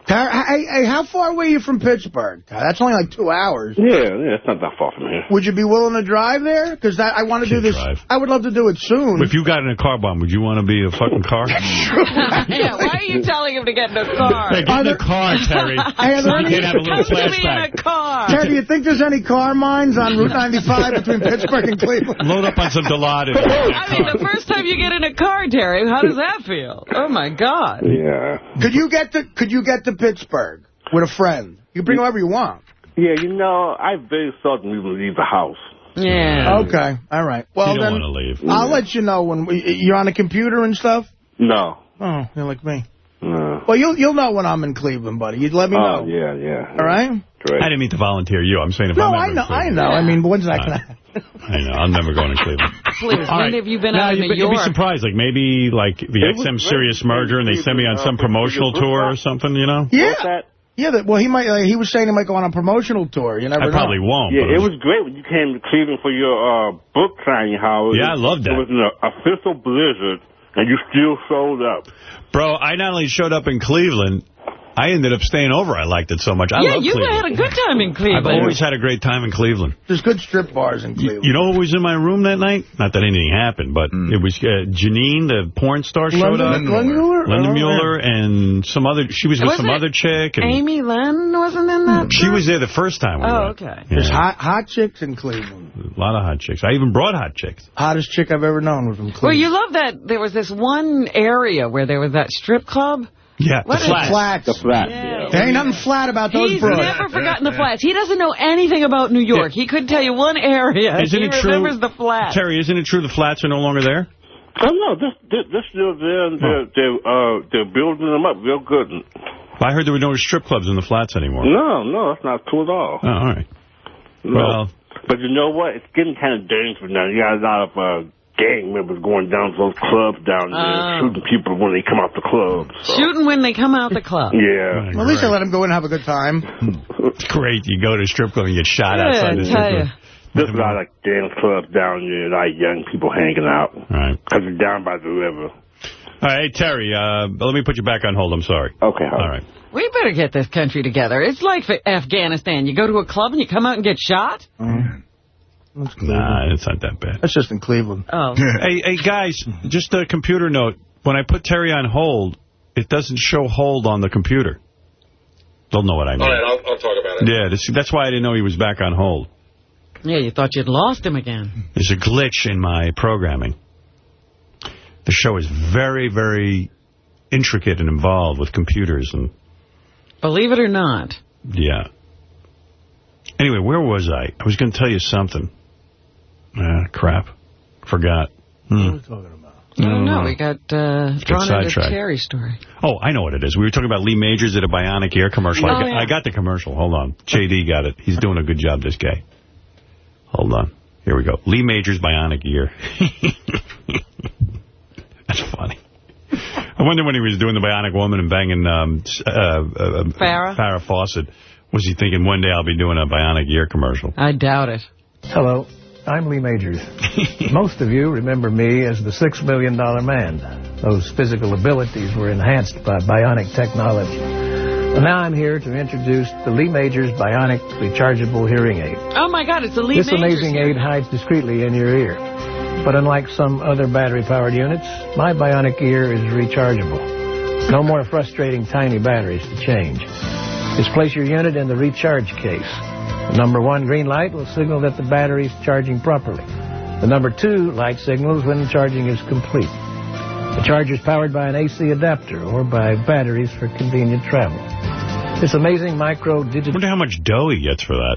Tar- Hey, hey, how far away are you from Pittsburgh? That's only like two hours. Yeah, yeah, it's not that far from here. Would you be willing to drive there? Because I want to do this. drive. I would love to do it soon. If you got in a car bomb, would you want to be a fucking car? Mm. yeah, why are you telling him to get in a car? Hey, get in the car, Terry. Hey, are so there we any- can have a little Come to me in a car. Terry, do you think there's any car mines on Route 95 between Pittsburgh and Cleveland? Load up on some Dilaudid. I mean, the first time you get in a car, Terry, how does that feel? Oh, my God. Yeah. Could you get the, Could you get to Pittsburgh with a friend? You bring whoever you want. Yeah, you know, I very seldom even leave the house. Yeah. Okay, all right. Well you don't then, to leave. I'll let you know when we, you're on a computer and stuff. No. Oh, you're like me. No. Well, you'll you'll know when I'm in Cleveland, buddy. You'd let me Oh, know. yeah, yeah. All right? Great. I didn't mean to volunteer you. I'm saying if No, I'm ever I know, I Cleveland. know. I mean, when's that gonna happen? I know. I'm never going to Cleveland. Please, All when right. have you been now, out of you'd, New be- you'd be surprised. Like maybe like the It XM great. Sirius merger, and they send me on some promotional tour or something. You know? Yeah. That? Yeah, that, well, he might. Like, he was saying he might go on a promotional tour. You never I know. probably won't. Yeah, but it was great when you came to Cleveland for your uh, book signing, Howard. Yeah, I loved that. It was an official blizzard, and you still sold up. Bro, I not only showed up in Cleveland, I ended up staying over. I liked it so much. I yeah, love you Cleveland. had a good time in Cleveland. I've always had a great time in Cleveland. There's good strip bars in Cleveland. You know who was in my room that night? Not that anything happened, but it was uh, Janine, the porn star, showed up. Lindemulder? Linda Oh, Mueller and some other. She was with Was some other chick. And Amy Lynn wasn't in that? She was there the first time we Oh, went. okay. There's hot hot chicks in Cleveland. A lot of hot chicks. I even brought hot chicks. Hottest chick I've ever known was from Cleveland. Well, you love that there was this one area where there was that strip club. Yeah, What the is- flats. flats. The flat. Yeah. There ain't nothing flat about those He's broads. never forgotten the flats. He doesn't know anything about New York. He couldn't tell you one area. Isn't he it true? remembers the flats. Terry, isn't it true the flats are no longer there? Oh, no, this, this, this still there, and they're, they're, uh, they're building them up real good. I heard there were no strip clubs in the flats anymore. No, no, that's not true at all. Oh, all right. No. Well, But you know what? It's getting kind of dangerous now. You got a lot of uh, gang members going down to those clubs down there, Oh. shooting people when they come out the club. So. Shooting when they come out the club. Yeah. Well, at least I let them go in and have a good time. It's great. You go to a strip club and you get shot Yeah, outside the strip tell club. you. There's a lot of dance clubs down there, like young people hanging out. All right. Because it's down by the river. All right, hey, Terry, uh, let me put you back on hold. I'm sorry. Okay, All right. We better get this country together. It's like for Afghanistan. You go to a club and you come out and get shot? That's Cleveland. Nah, it's not that bad. That's just in Cleveland. Oh. hey, hey, guys, just a computer note. When I put Terry on hold, it doesn't show hold on the computer. They'll know what I mean. All right, I'll, I'll talk about it. Yeah, this, that's why I didn't know he was back on hold. Yeah, you thought you'd lost him again. There's a glitch in my programming. The show is very, very intricate and involved with computers and Believe it or not. yeah. Anyway, where was I? I was going to tell you something. Ah, crap. Forgot. Hmm. What are we talking about? I don't know. Mm. We got uh, drawn into sidetracked. Terry's story. Oh, I know what it is. We were talking about Lee Majors at a Bionic Ear commercial. I, Oh, got, yeah. I got the commercial. Hold on. JD got it. He's doing a good job, this guy. Hold on. Here we go. Lee Majors Bionic Ear. That's funny. I wonder when he was doing the Bionic Woman and banging um, uh, uh, Farrah? Farrah Fawcett, was he thinking one day I'll be doing a Bionic Ear commercial? I doubt it. Hello, I'm Lee Majors. Most of you remember me as the Six Million Dollar Man. Those physical abilities were enhanced by bionic technology. And now I'm here to introduce the Lee Majors Bionic Rechargeable Hearing Aid. Oh, my God, it's a Lee this Majors amazing aid hides discreetly in your ear. But unlike some other battery-powered units, my bionic ear is rechargeable. No more frustrating tiny batteries to change. Just place your unit in the recharge case. The number one green light will signal that the battery is charging properly. The number two light signals when the charging is complete. The charger is powered by an AC adapter or by batteries for convenient travel. This amazing micro digital... wonder how much dough he gets for that.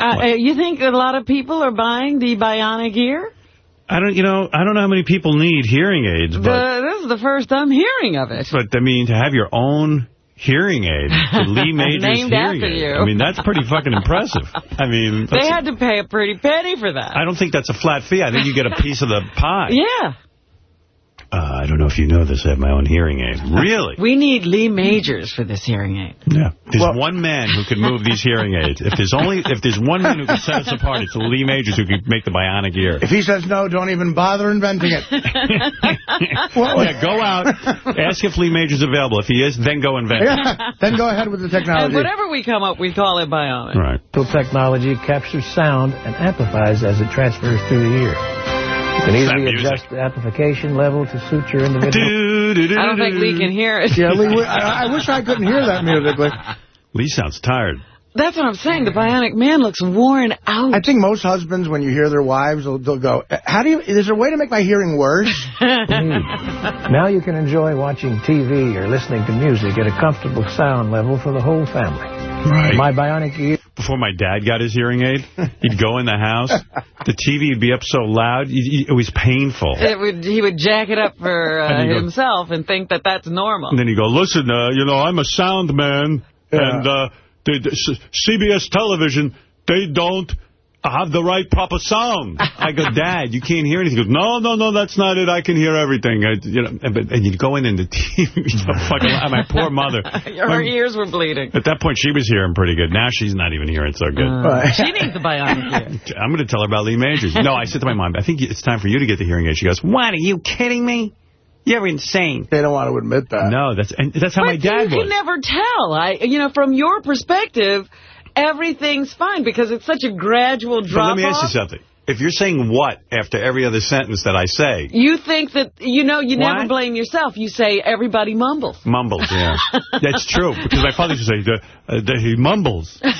Uh, uh, you think a lot of people are buying the bionic ear? I don't, you know, I don't know how many people need hearing aids, but, The, this is the first I'm hearing of it. but I mean, to have your own hearing aid, the Lee Majors Named hearing after aid. you. I mean, that's pretty fucking impressive. I mean, They had to pay a pretty penny for that. I don't think that's a flat fee. I think you get a piece of the pie. Yeah. Uh, I don't know if you know this. I have my own hearing aid. Really? We need Lee Majors for this hearing aid. Yeah. There's one man who can move these hearing aids. If there's only if there's one man who can set us apart, it's Lee Majors who can make the bionic ear. If he says no, don't even bother inventing it. well, yeah, go out, ask if Lee Majors is available. If he is, then go invent it. Yeah, then go ahead with the And technology. whatever we come up, we call it bionic. Right. technology captures sound and amplifies as it transfers through the ear. You can It's that easily adjust the amplification level to suit your individual. I don't think Lee can hear it. Yeah, Lee, I, I wish I couldn't hear that musically. Lee sounds tired. That's what I'm saying. The bionic man looks worn out. I think most husbands, when you hear their wives, they'll, they'll go, "How do you? Is there a way to make my hearing worse?" Hmm. now you can enjoy watching TV or listening to music at a comfortable sound level for the whole family. Right. My bionic ear. Before my dad got his hearing aid, he'd go in the house. The TV would be up so loud, it it was painful. It would, he would jack it up for uh, And he goes- himself and think that that's normal. And then he'd go, listen, uh, you know, I'm a sound man, and uh, the, the, CBS television, they don't I have the right proper sound. I go, Dad, you can't hear anything. He goes, no, no, no, that's not it. I can hear everything. I, you know, and, and you go in and the TV, fucking, my poor mother. Her My- ears were bleeding. At that point, she was hearing pretty good. Now she's not even hearing so good. Uh, she needs the bionic ear. I'm going to tell her about Lee Majors. No, I said to my mom, I think it's time for you to get the hearing aid. She goes, what, are you kidding me? You're insane. They don't want to admit that. No, that's and that's how my dad you can never tell. I, you know, from your perspective, everything's fine because it's such a gradual But drop let me ask you something. If you're saying what after every other sentence that I say, You think that, you know, you never blame yourself. You say everybody mumbles. mumbles, yeah. That's true, because my father used to say, the, uh, the, he mumbles.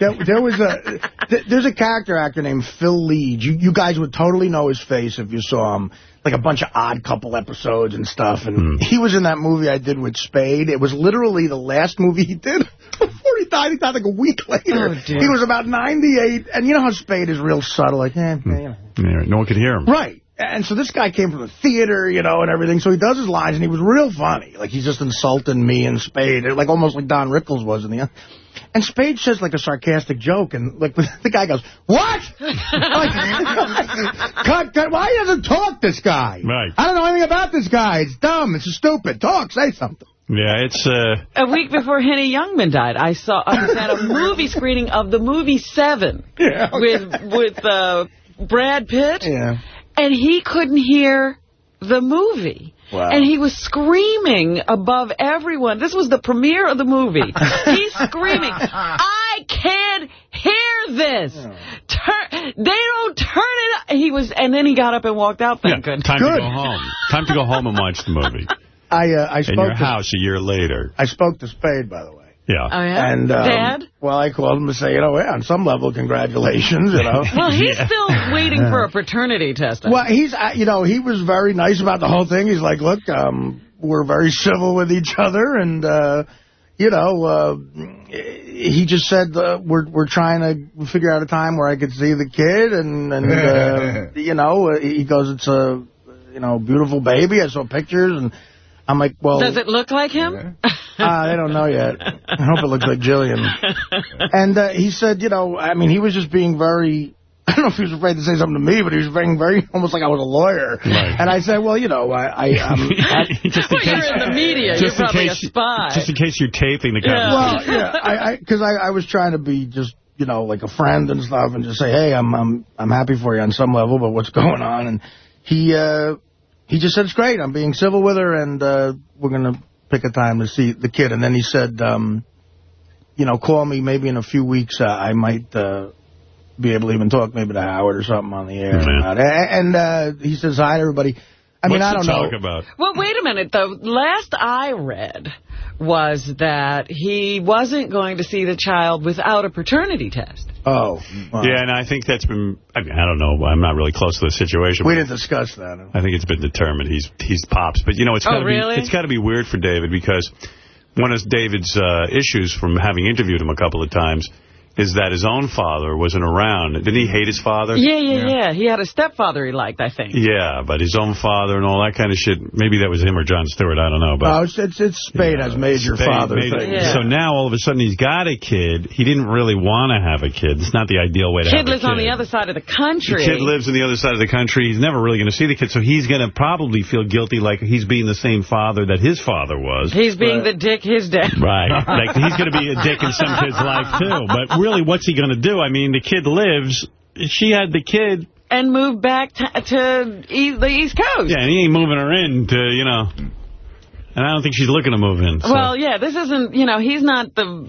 There, there was a th there's a character actor named Phil Leeds. You you guys would totally know his face if you saw him. Like a bunch of odd couple episodes and stuff. And hmm. he was in that movie I did with Spade. It was literally the last movie he did before he died. He died like a week later. Oh, he was about 98. And you know how Spade is real subtle, like, eh, hmm. eh you know. Yeah, no one could hear him. Right. And so this guy came from the theater, you know, and everything. So he does his lines, and he was real funny. Like, he's just insulting me and Spade, like almost like Don Rickles was in the end. And Spade says, like, a sarcastic joke, and, like, the guy goes, what? like, cut, cut. Why doesn't talk, this guy? Right. I don't know anything about this guy. It's dumb. It's stupid. Talk. Say something. Yeah, it's... uh A week before Henny Youngman died, I saw I was at a movie screening of the movie Seven Yeah, okay. with with uh, Brad Pitt, Yeah. and he couldn't hear the movie. Wow. And he was screaming above everyone. This was the premiere of the movie. He's screaming, I can't hear this. Turn, they don't turn it up. He was, and then he got up and walked out, yeah, thank goodness. time to go home. Time to go home and watch the movie. I, uh, I In spoke your to, house a year later. I spoke to Spade, by the way. Yeah. Oh, yeah? And, um, Dad? Well, I called him to say, you know, yeah, on some level, congratulations, you know. Well, he's Yeah. still waiting for a paternity test. I Well, he's, uh, you know, he was very nice about the whole thing. He's like, look, um, we're very civil with each other, and, uh, you know, uh, he just said uh, we're we're trying to figure out a time where I could see the kid, and, and uh, you know, uh, he goes, it's a, you know, beautiful baby. I saw pictures, and I'm like, well, Does it look like him? uh, they don't know yet. I hope it looks like Jillian. And uh, he said, you know, I mean, he was just being very, I don't know if he was afraid to say something to me, but he was being very, almost like I was a lawyer. Right. And I said, well, you know, I, I, um, I just in Well, you're in the media. You're just in probably a case, spy. just in case you're taping the Yeah. conversation. well, yeah, I, because I, I, was trying to be just, you know, like a friend and stuff, and just say, hey, I'm, I'm, I'm happy for you on some level, but what's going on? And he, uh, he just said it's great. I'm being civil with her, and uh, we're gonna pick a time to see the kid. And then he said, um, you know, call me maybe in a few weeks. Uh, I might. Uh, be able to even talk maybe to Howard or something on the air. Yeah. And, and uh, he says hi to everybody. I mean, What's I don't to know. about? Well, wait a minute, though. Last I read was that he wasn't going to see the child without a paternity test. Oh. well, Yeah, and I think that's been, I mean, I don't know, I'm not really close to the situation. We didn't discuss that. I think it's been determined he's he's pops. But, you know, it's Oh, got to really? be it's got to be weird for David because one of David's uh, issues from having interviewed him a couple of times is that his own father wasn't around. Didn't he hate his father? Yeah, yeah, yeah. He had a stepfather he liked, I think. Yeah, but his own father and all that kind of shit. Maybe that was him or Jon Stewart. I don't know. But No, it's, it's, it's Spade has major Spade father made it. things. Yeah. So now all of a sudden he's got a kid. He didn't really want to have a kid. It's not the ideal way to Kid have lives a kid. on the other side of the The country. kid lives on the other side of the country. He's never really going to see the kid, so he's going to probably feel guilty like he's being the same father that his father was. He's being the dick his dad. Right. Like, he's going to be a dick in some kid's life, too. But really, what's he going to do? I mean, the kid lives. She had the kid. And moved back to, to e the East Coast. Yeah, and he ain't moving her in to, you know. And I don't think she's looking to move in. So. Well, yeah, this isn't, you know, he's not the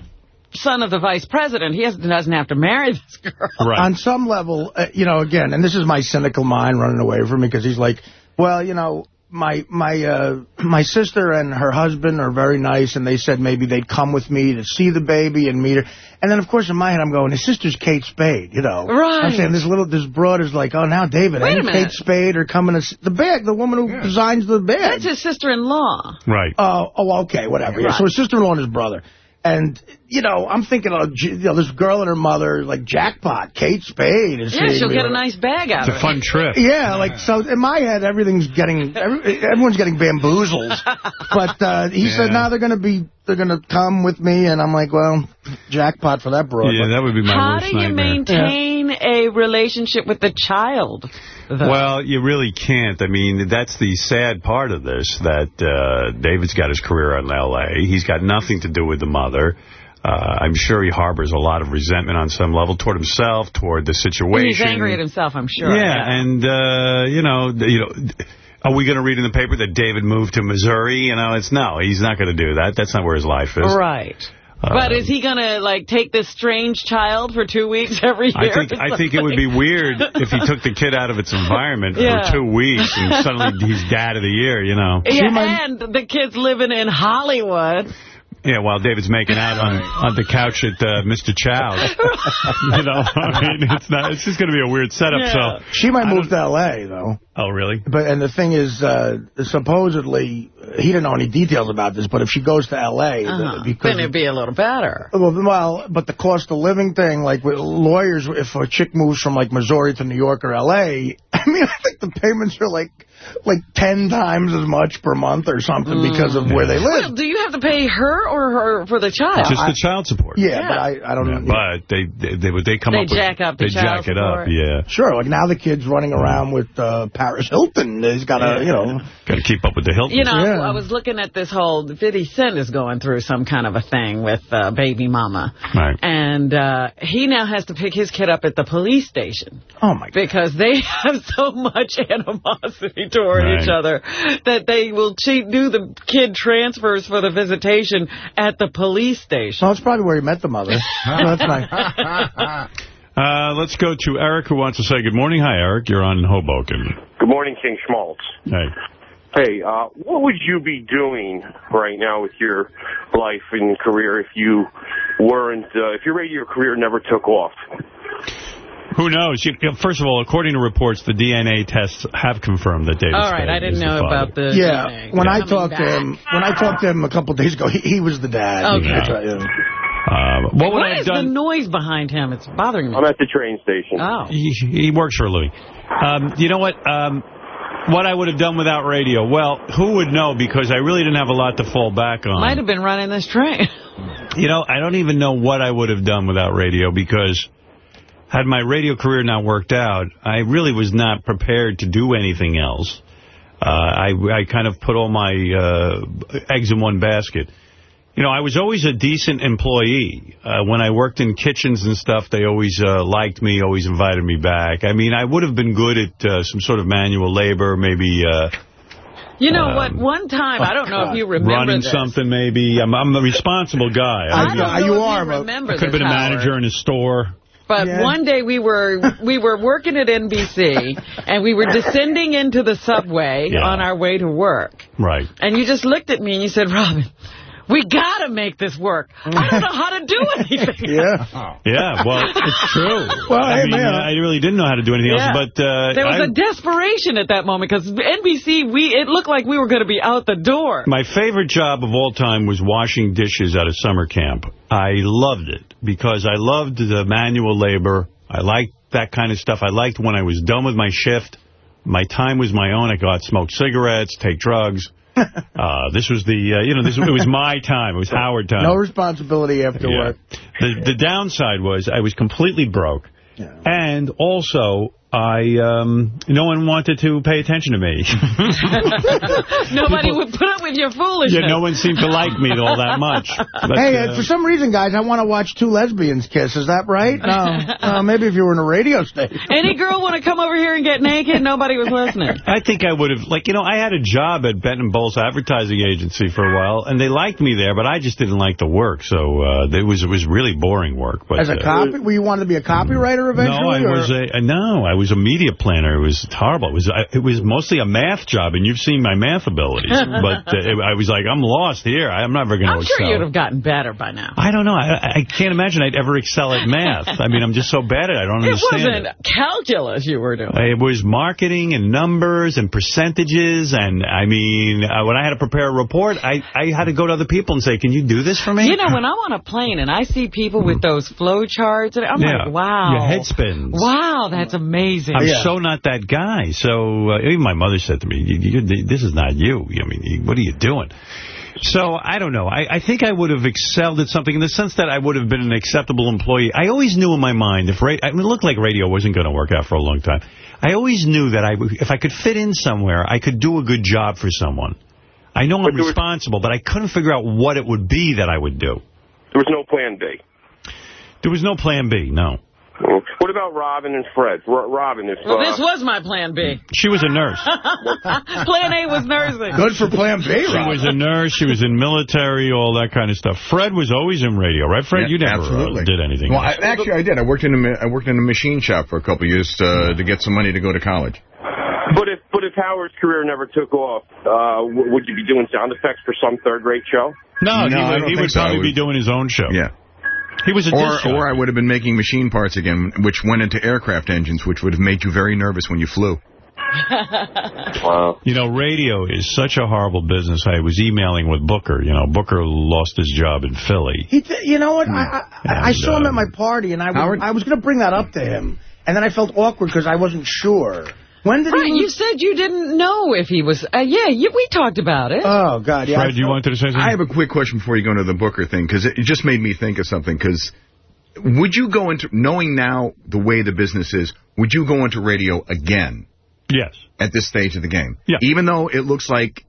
son of the vice president. He has, doesn't have to marry this girl. right. On some level, uh, you know, again, and this is my cynical mind running away from me because he's like, well, you know, my my uh, my sister and her husband are very nice, and they said maybe they'd come with me to see the baby and meet her. And then, of course, in my head, I'm going, his sister's Kate Spade, you know. Right. I'm saying this little, this broad is like, oh, now David Wait a and. Kate Spade are coming to see the bag, the woman who designs the bag. That's his sister-in-law. right. Oh, oh, okay, whatever. Yeah, Right. so his sister-in-law and his brother. And, you know, I'm thinking, of you know, this girl and her mother, like, jackpot, Kate Spade. Is Yeah, she'll get a nice bag out of it. It's of a fun trip. Yeah, like, so in my head, everything's getting, every, everyone's getting bamboozled. But uh, he Yeah. said, no, they're going to be, they're going to come with me. And I'm like, well, jackpot for that broad. Yeah, that would be my How worst do you nightmare. maintain a relationship with the child? Well, you really can't. I mean, that's the sad part of this, that uh, David's got his career in L.A. He's got nothing to do with the mother. Uh, I'm sure he harbors a lot of resentment on some level toward himself, toward the situation. He's angry at himself, I'm sure. Yeah, and, uh, you know, you know, are we going to read in the paper that David moved to Missouri? You know, it's no, he's not going to do that. That's not where his life is. Right. But uh, is he going to, like, take this strange child for two weeks every year? I think I think it would be weird if he took the kid out of its environment Yeah. for two weeks and suddenly he's dad of the year, you know. Yeah, and the kid's living in Hollywood. Yeah, while David's making out on, on the couch at uh, Mr. Chow's. you know, I mean, it's not. It's just going to be a weird setup. So She might move to L.A., though. Oh, really? But And the thing is, uh, supposedly, he didn't know any details about this, but if she goes to L.A., Uh-huh. because... Then it'd be a little better. Well, well, but the cost of living thing, like with lawyers, if a chick moves from like Missouri to New York or L.A., I mean, I think the payments are like like 10 times as much per month or something because of where they live. Well, do you have to pay her or her for the child? just the child support. Yeah, but I, I don't Yeah, know. but they they they, they come They up with jack up the they child jack it up. Yeah, Sure, like now the kid's running around with uh, Paris Hilton. He's got a, you know. got to keep up with the Hilton. You know, Yeah. I was looking at this whole 50 Cent is going through some kind of a thing with uh, baby mama. Right. And uh, he now has to pick his kid up at the police station. Oh, my God. Because they have so much animosity toward Right. each other that they will cheat, do the kid transfers for the visitation at the police station. Well, that's probably where he met the mother. So that's nice. Uh, let's go to Eric, who wants to say good morning. Hi, Eric. You're on Hoboken. Good morning, King Schmaltz. Hey. Hey, uh, what would you be doing right now with your life and career if you weren't, uh, if your radio career never took off? Who knows? You, you know, first of all, according to reports, the DNA tests have confirmed that David All right, Spade I didn't is the know about the Yeah, DNA. when I Coming talked to him, when I talked to him a couple of days ago, he, he was the dad. Okay. That's yeah. Uh, what would What I have is done? the noise behind him? It's bothering me. I'm at the train station. Oh. He, he works for Louis. Um, you know what? Um, what I would have done without radio? Well, who would know? Because I really didn't have a lot to fall back on. Might have been running this train. You know, I don't even know what I would have done without radio because had my radio career not worked out, I really was not prepared to do anything else. Uh, I, I kind of put all my uh, eggs in one basket. You know, I was always a decent employee. Uh, when I worked in kitchens and stuff, they always uh, liked me, always invited me back. I mean, I would have been good at uh, some sort of manual labor, maybe uh, You know Um, what? One time, I don't know if you remember running this. something, maybe. I'm, I'm a responsible guy. I mean, don't know you if are, you remember I could have been a Howard. manager in a store. But Yeah. one day we were we were working at NBC and we were descending into the subway Yeah. on our way to work. Right. And you just looked at me and you said, Robin, we got to make this work. I don't know how to do anything. Yeah. Yeah, well, it's true. Well, I hey, mean, man. I really didn't know how to do anything Yeah. else, but uh, There was I- a desperation at that moment because NBC, we it looked like we were going to be out the door. my favorite job of all time was washing dishes at a summer camp. I loved it because I loved the manual labor. I liked that kind of stuff. I liked when I was done with my shift. My time was my own. I could go out, smoke cigarettes, take drugs. Uh, this was the, uh, you know, this it was my time. It was Howard time. No responsibility after Yeah. work. The, the downside was I was completely broke. And also, I um, no one wanted to pay attention to me. Nobody would put up with your foolishness. yeah, no one seemed to like me all that much. But, hey, uh, uh, for some reason, guys, I want to watch two lesbians kiss. Is that right? No. Uh, maybe if you were in a radio station. Any girl want to come over here and get naked? Nobody was listening. I think I would have, like, you know, I had a job at Benton Bowles Advertising Agency for a while, and they liked me there, but I just didn't like the work, so uh, it was it was really boring work. But As a uh, copy? Were you wanted to be a copywriter eventually? No, I or? was a uh, no, I was was a media planner. It was horrible. It was it was mostly a math job, and you've seen my math abilities. but uh, it, I was like, I'm lost here. I'm never going to I'm excel. sure you'd have gotten better by now. I don't know. I, I can't imagine I'd ever excel at math. I mean, I'm just so bad at it. I don't It understand it. wasn't calculus you were doing. It was marketing and numbers and percentages. And, I mean, uh, when I had to prepare a report, I, I had to go to other people and say, can you do this for me? You know, when I'm on a plane and I see people with those flow charts, and I'm Yeah. like, wow. Your head spins. Wow, that's amazing. I'm so not that guy. So uh, even my mother said to me, you, you, this is not you. I mean, what are you doing? So, I don't know. I, I think I would have excelled at something in the sense that I would have been an acceptable employee. I always knew in my mind, if ra I mean, it looked like radio wasn't going to work out for a long time. I always knew that I, if I could fit in somewhere, I could do a good job for someone. I know I'm responsible, but I couldn't figure out what it would be that I would do. There was no plan B. There was no plan B, no. What about Robin and Fred? R Robin, if Well, uh, this was my plan B. She was a nurse. plan A was nursing. Good for plan B, She was a nurse. She was in military, all that kind of stuff. Fred was always in radio, right, Fred? Yeah, you never uh, absolutely. did anything. Well, I, actually, I did. I worked in a ma- I worked in a machine shop for a couple of years uh, to get some money to go to college. But if but if Howard's career never took off, uh, w- would you be doing sound effects for some third-rate show? no, No, he would, he would so. Probably would- be doing his own show. Yeah. He was a Or, disc jockey. or I would have been making machine parts again, which went into aircraft engines, which would have made you very nervous when you flew. Wow. You know, radio is such a horrible business. I was emailing with Booker. You know, Booker lost his job in Philly. He th you know what? I, I, hmm. I And, saw him at um, my party, and I Howard? I was going to bring that up to him. And then I felt awkward because I wasn't sure. When did Right, he... you said you didn't know if he was... Uh, yeah, you, we talked about it. Oh, God, yeah. Fred, you wanted to say something? I have a quick question before you go into the Booker thing, because it, it just made me think of something. Because would you go into, knowing now the way the business is, would you go into radio again? Yes. At this stage of the game? Yeah. Even though it looks like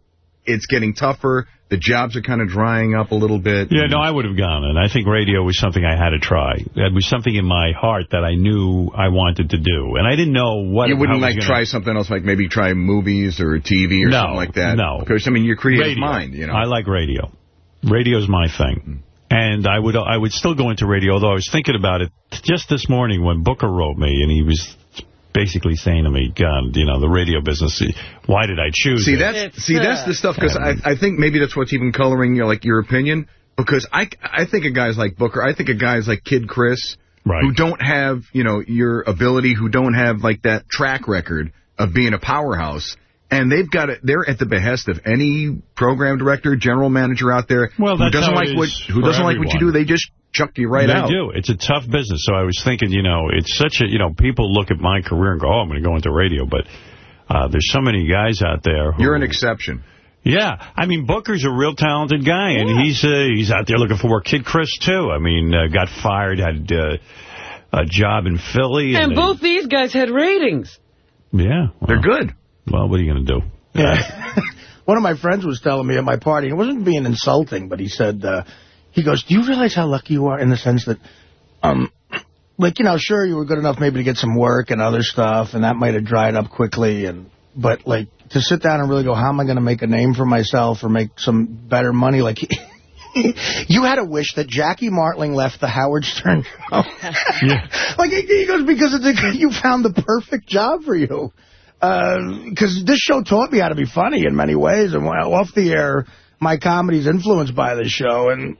it's getting tougher, the jobs are kind of drying up a little bit. Yeah, no, I would have gone, and I think radio was something I had to try. It was something in my heart that I knew I wanted to do, and I didn't know what. You wouldn't like try something else, like maybe try movies or TV or No, something like that? no. Because, I mean, your creative radio. mind, you know. I like radio. Radio's my thing. Hmm. And I would I would still go into radio, although I was thinking about it just this morning when Booker wrote me, and he was basically saying to me, God, you know, the radio business, why did I choose See, it? that's see that's the stuff because I I think maybe that's what's even coloring your like your opinion because I I think of guys like Booker, I think of guys like Kid Chris, who don't have you know your ability, who don't have like that track record of being a powerhouse. And they've got it. They're at the behest of any program director, general manager out there Well, who doesn't like it what is who doesn't like what you do. They just chuck you right they out. do. It's a tough business. So I was thinking, you know, it's such a, you know, people look at my career and go, oh, I'm going to go into radio. But uh, there's so many guys out there who... You're an exception. Yeah. I mean, Booker's a real talented guy, and he's uh, he's out there looking for work. Kid Chris, too. I mean, uh, got fired, had uh, a job in Philly. and they- both these guys had ratings. Yeah. They're good. Well, what are you going to do? Yeah. One of my friends was telling me at my party, it wasn't being insulting, but he said, uh, he goes, do you realize how lucky you are in the sense that, um, like, you know, sure, you were good enough maybe to get some work and other stuff, and that might have dried up quickly, and but, like, to sit down and really go, how am I going to make a name for myself or make some better money? Like, you had a wish that Jackie Martling left the Howard Stern show. like, he he goes, because it's a, you found the perfect job for you because this show taught me how to be funny in many ways, and off the air, my comedy's influenced by this show, and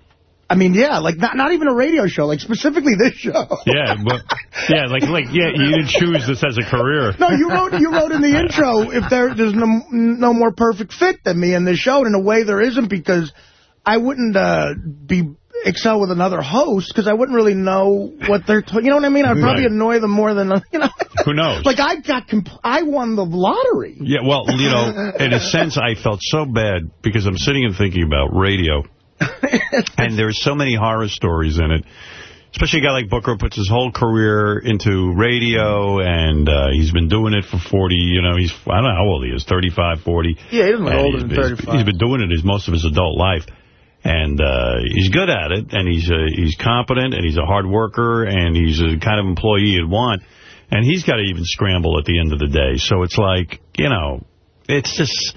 I mean, yeah, like not not even a radio show, like specifically this show. Yeah, but, yeah, like, like, yeah, you didn't choose this as a career. No, you wrote you wrote in the intro if there there's no no more perfect fit than me in this show, and in a way there isn't because I wouldn't uh, be excel with another host because I wouldn't really know what they're you know what I mean. I'd probably Right. annoy them more than you know. Who knows? Like I got I won the lottery. Yeah, well, you know, in a sense, I felt so bad because I'm sitting and thinking about radio, and there's so many horror stories in it. Especially a guy like Booker puts his whole career into radio, and uh, he's been doing it for 40, you know, he's, I don't know how old he is, 35, 40. Yeah, he doesn't look older he's, than 35. He's been doing it his most of his adult life. And uh, he's good at it, and he's uh, he's competent, and he's a hard worker, and he's the kind of employee you'd want. And he's got to even scramble at the end of the day. So it's like, you know, it's just,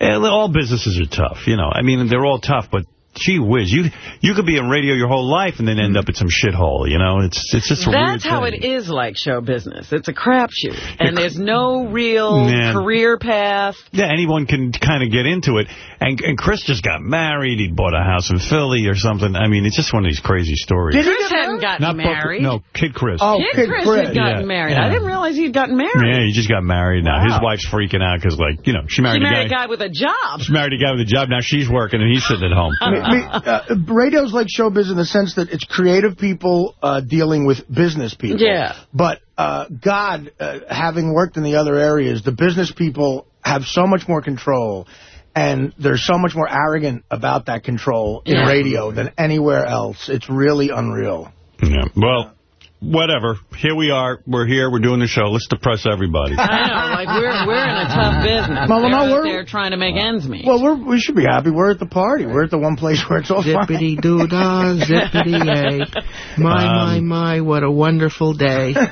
eh, all businesses are tough, you know. I mean, they're all tough, but gee whiz, you you could be in radio your whole life and then end up at some shithole, you know? It's it's just a That's weird how thing. it is like show business. It's a crapshoot. And there's no real Man. career path. Yeah, anyone can kind of get into it. And and Chris just got married. He bought a house in Philly or something. I mean, it's just one of these crazy stories. Chris hadn't gotten Not Booker- married. no, Kid Chris. Oh, Kid, Kid Chris, Chris. had gotten Yeah, married. yeah. I didn't realize he'd gotten married. Yeah, he just got married now. His wife's freaking out because, like, you know, she married, She married a a guy. guy with a job. She married a guy with a job. Now she's working and he's sitting at home. I mean, uh, radio's like showbiz in the sense that it's creative people uh, dealing with business people. Yeah. But uh, God, uh, having worked in the other areas, the business people have so much more control, and they're so much more arrogant about that control in Yeah. radio than anywhere else. It's really unreal. Yeah. Well, whatever. Here we are. We're here. We're doing the show. Let's depress everybody. I know, like we're we're in a tough business. Well, They're no, we're- there trying to make ends meet. Well, we're, we should be happy. We're at the party. We're at the one place where it's all fine. Zippity doo dah, zippity yay. My, my, Um, my, what a wonderful day.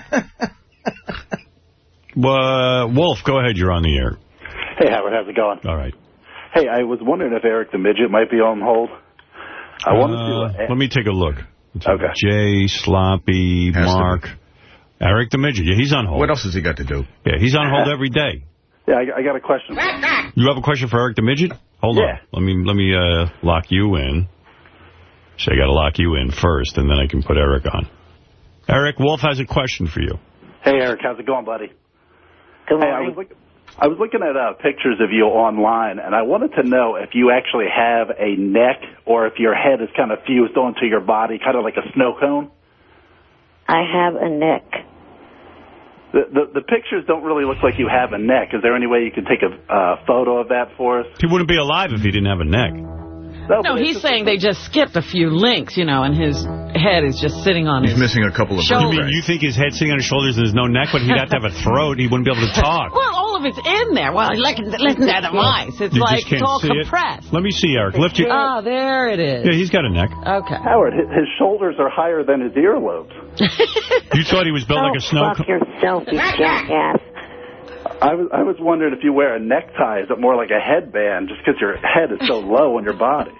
Uh, Wolf, go ahead. You're on the air. Hey, Howard, how's it going? All right. Hey, I was wondering if Eric the Midget might be on hold. I wanted Uh, to... uh, let me take a look. Okay. Jay, Sloppy, Has Mark, Eric the Midget. Yeah, he's on hold. What else has he got to do? Yeah, he's on hold every day. Yeah, I, I got a question. You have a question for Eric the Midget? Hold Yeah. on. Let me let me uh, lock you in. So I got to lock you in first, and then I can put Eric on. Eric, Wolf has a question for you. Hey, Eric, how's it going, buddy? Good Hey, I was, look, I was looking at uh, pictures of you online, and I wanted to know if you actually have a neck or if your head is kind of fused onto your body, kind of like a snow cone. I have a neck. The, the, the pictures don't really look like you have a neck. Is there any way you could take a uh, photo of that for us? He wouldn't be alive if he didn't have a neck. No, No, he's saying they just skipped a few links, you know, and his head is just sitting on He's his... missing a couple of Shoulder. You mean you think his head sitting on his shoulders and there's no neck, but he'd have to have a throat. He wouldn't be able to talk. Well, all of it's in there. Well, listen, listen to the voice. It's You like it's all see it. compressed. Let me see, Eric. Lift your... Ah, there it is. Yeah, he's got a neck. Okay. Howard, his, his shoulders are higher than his earlobes. You thought he was built like a snow fuck cone? yourself, you jackass. I was I was wondering if you wear a necktie, is it more like a headband, just because your head is so low on your body?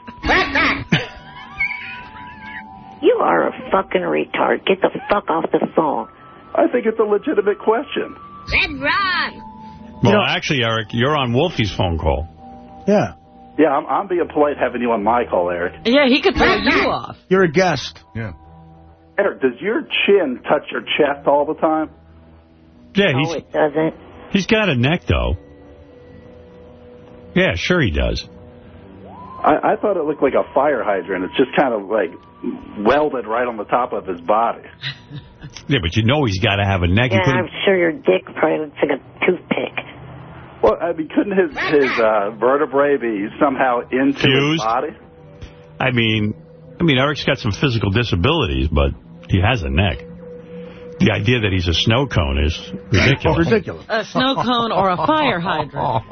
You are a fucking retard. Get the fuck off the phone. I think it's a legitimate question. Well, actually, Eric, you're on Wolfie's phone call. Yeah. Yeah, I'm, I'm being polite having you on my call, Eric. Yeah, he could throw you off. You're a guest. Yeah. Eric, does your chin touch your chest all the time? Yeah, No, it doesn't. He's got a neck, though. Yeah, sure he does. I, I thought it looked like a fire hydrant. It's just kind of like welded right on the top of his body. Yeah, but you know he's got to have a neck. Yeah, I'm sure your dick probably looks like a toothpick. Well, I mean, couldn't his his uh, vertebrae be somehow into Fused? his body? I mean, I mean, Eric's got some physical disabilities, but he has a neck. The idea that he's a snow cone is ridiculous. Oh, ridiculous. A snow cone or a fire hydrant.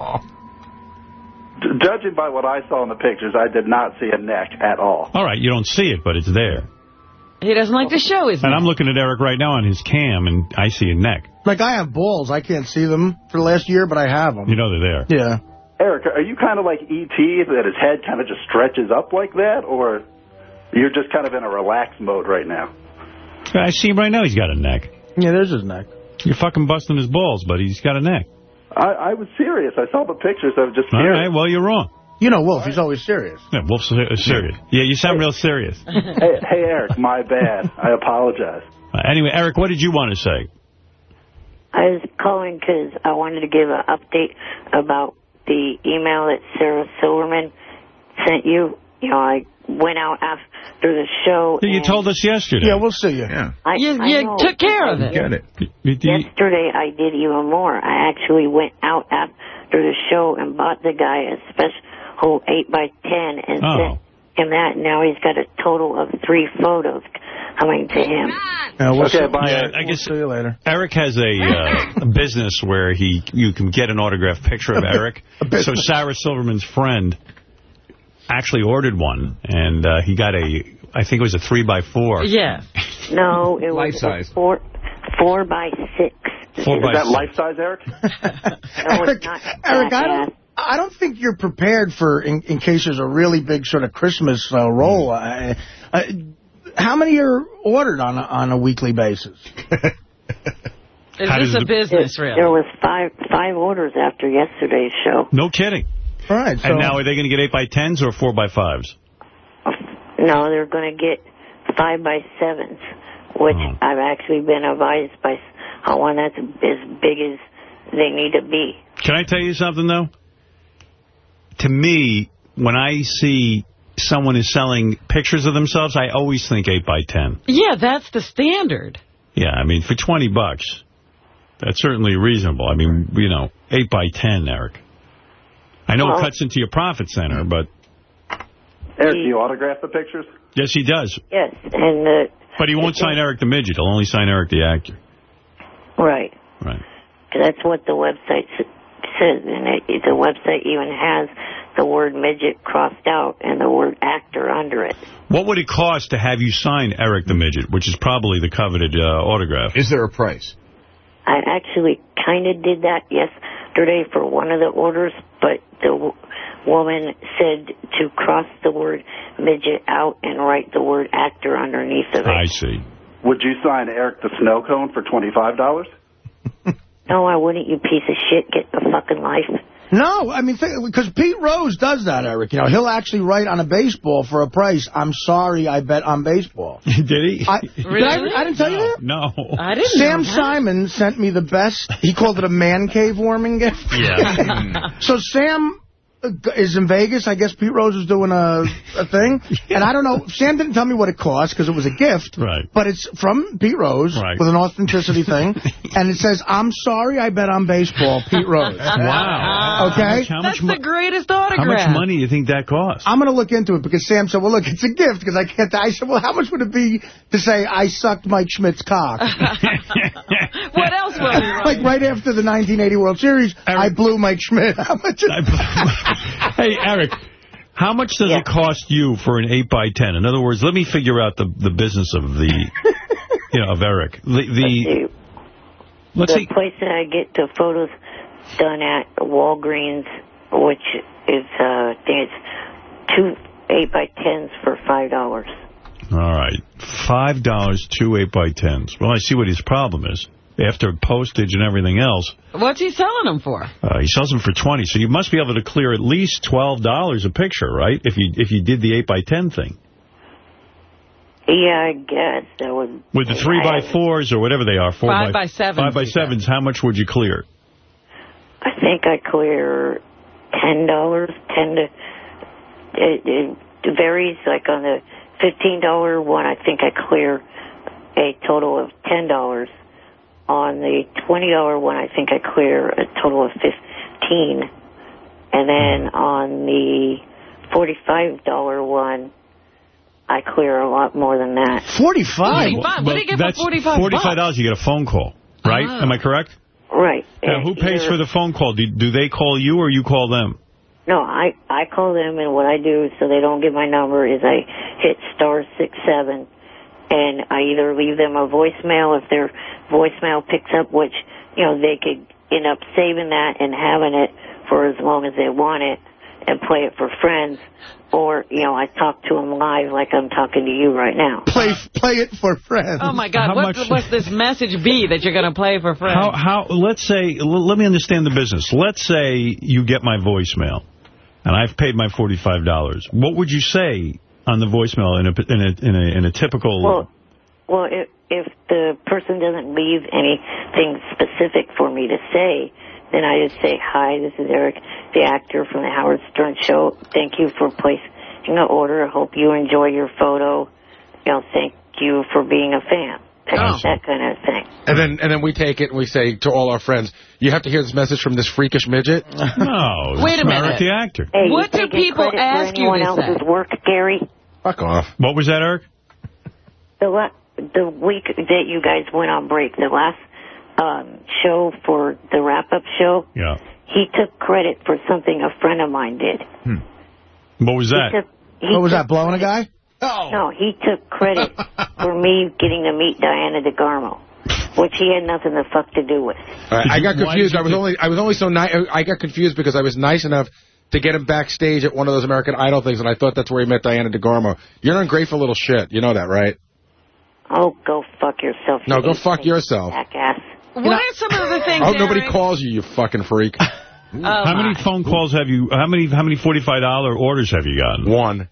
Judging by what I saw in the pictures, I did not see a neck at all. All right, you don't see it, but it's there. He doesn't like to show his And I'm looking at Eric right now on his cam, and I see a neck. Like, I have balls. I can't see them for the last year, but I have them. You know they're there. Yeah. Eric, are you kind of like E.T., that his head kind of just stretches up like that, or you're just kind of in a relaxed mode right now? I see him right now. He's got a neck. Yeah, there's his neck. You're fucking busting his balls, but he's got a neck. I, I was serious. I saw the pictures. I was just All serious. right, well, you're wrong. You know Wolf, he's always serious. Yeah, Wolf's ser- serious. Yeah, you sound real serious. hey, hey, Eric, my bad. I apologize. Uh, anyway, Eric, what did you want to say? I was calling because I wanted to give an update about the email that Sarah Silverman sent you. You know, I went out after the show. You told us yesterday. Yeah, we'll see you. Yeah. I, You, I you know. took care of it. Get it. Yesterday I did even more. I actually went out after the show and bought the guy a special 8 by 10 and Oh. sent him that. Now he's got a total of three photos coming to him. Yeah, we'll Okay, see. bye, Yeah, I guess See you later. Eric has a, uh, a business where he you can get an autographed picture of Eric. so Sarah Silverman's friend actually ordered one, and uh, he got a, I think it was a three by four. Yeah. No, it was Life was size. four, four by six. Four Is by that six. life size, Eric? No, Eric, Eric, I don't, I don't think you're prepared for, in, in case there's a really big sort of Christmas uh, roll. Uh, uh, how many are ordered on a, on a weekly basis? Is How this a the- business, really? There was five five orders after yesterday's show. No kidding. All right. and now are they going to get 8 by 10s or 4 by 5s? No, they're going to get five by sevens, which Oh. I've actually been advised by someone that's as big as they need to be. Can I tell you something, though? To me, when I see someone is selling pictures of themselves, I always think 8 by 10 Yeah, that's the standard. Yeah, I mean, for 20 bucks, that's certainly reasonable. I mean, you know, 8 by 10 Eric. I know Well- it cuts into your profit center, but Eric, do you autograph the pictures? yes, he does. Yes, and uh, But he won't sign Eric the Midget. He'll only sign Eric the actor. right, Right. that's what the website says, and it, the website even has the word midget crossed out and the word actor under it. What would it cost to have you sign Eric the Midget, which is probably the coveted uh, autograph? Is there a price? I actually kind of did that yesterday for one of the orders, but the w- woman said to cross the word midget out and write the word actor underneath of it. I see. Would you sign Eric the Snow Cone for $25? No, I wouldn't, you piece of shit. Get a fucking life. No, I mean, because Pete Rose does that, Eric. You know, he'll actually write on a baseball for a price, I'm sorry, I bet on baseball. Did he? I, did I, I didn't tell you that? No. I didn't Sam know. Simon sent me the best. He called it a man cave warming gift. Yeah. Hmm. So Sam Uh, is in Vegas. I guess Pete Rose is doing a, a thing. And I don't know. Sam didn't tell me what it cost because it was a gift. Right. But it's from Pete Rose Right. with an authenticity thing. and it says, I'm sorry I bet on baseball, Pete Rose. Wow. Okay? How That's much, the mo- greatest how much money do you think that cost? I'm going to look into it because Sam said, well, look, it's a gift because I can't. I said, well, how much would it be to say I sucked Mike Schmidt's cock? What else will he write? like right after the 1980 World Series, I blew Mike Schmidt. How much? Is hey, Eric, how much does it cost you for an 8 by 10 In other words, let me figure out the, the business of the, you know, of Eric. The, the let's the see. place that I get the photos done at Walgreens, which is, uh, I think it's two 8 by 10s for $5. All right. $5, two 8 by 10s Well, I see what his problem is. After postage and everything else, What's he selling them for? uh, he sells them for 20 So you must be able to clear at least $12 a picture, right? If you if you did the 8 by 10 thing. Yeah, I guess that would... With the 3 by 4s or whatever they are. Four Five by sevens, 5 by 7s, how much would you clear? I think I clear $10, 10 to... It, it varies, like on the $15 one, I think I clear a total of $10. On the $20 one, I think I clear a total of 15 And then on the $45 one, I clear a lot more than that. 45? What do you get for That's 45 $45 you get a phone call, right? Ah. Am I correct? Right. Now, who pays Either- for the phone call? Do, do they call you or you call them? No, I I call them, and what I do so they don't get my number is I hit star six seven, and I either leave them a voicemail if their voicemail picks up, which you know they could end up saving that and having it for as long as they want it, and play it for friends, or you know I talk to them live like I'm talking to you right now. Play play it for friends. Oh, my God. How What, much- what's this message be that you're going to play for friends? How, how, let's say, l- let me understand the business. Let's say you get my voicemail, and I've paid my $45. What would you say on the voicemail in a, in a, in a, in a typical... Well, well, if if the person doesn't leave anything specific for me to say, then I just say, "Hi, this is Eric, the actor from the Howard Stern Show. Thank you for placing an order. I hope you enjoy your photo. You know, thank you for being a fan." That, oh. that kind of thing. And then and then we take it and we say to all our friends, you have to hear this message from this freakish midget. no, Wait a it's minute. Eric the actor. Hey, What do people ask for you anyone to else's say? work, Gary? Fuck off. What was that, Eric? the la- the week that you guys went on break, the last um, show for the wrap up show, Yeah. he took credit for something a friend of mine did. What was He that? took, he What was that, blowing a guy? No, he took credit for me getting to meet Diana DeGarmo. which he had nothing the fuck to do with. All right, I got confused. I was only I was only so nice. I got confused because I was nice enough to get him backstage at one of those American Idol things, and I thought that's where he met Diana DeGarmo. You're an ungrateful little shit. You know that, right? Oh, go fuck yourself. No, you go fuck yourself. Jackass. What are some of the things, I hope nobody Eric? calls you, you fucking freak. Oh, how many phone calls have you, how many how many $45 orders have you gotten? One.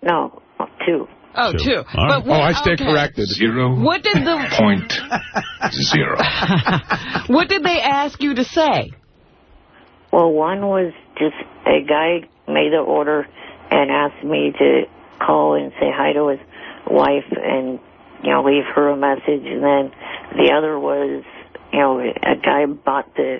No, two. Oh, Two. two. All right. But what, Oh, I stand okay. corrected. Zero. What did the Point zero. what did they ask you to say? Well, one was just a guy made the order and asked me to call and say hi to his wife and, you know, leave her a message. And then the other was, you know, a guy bought the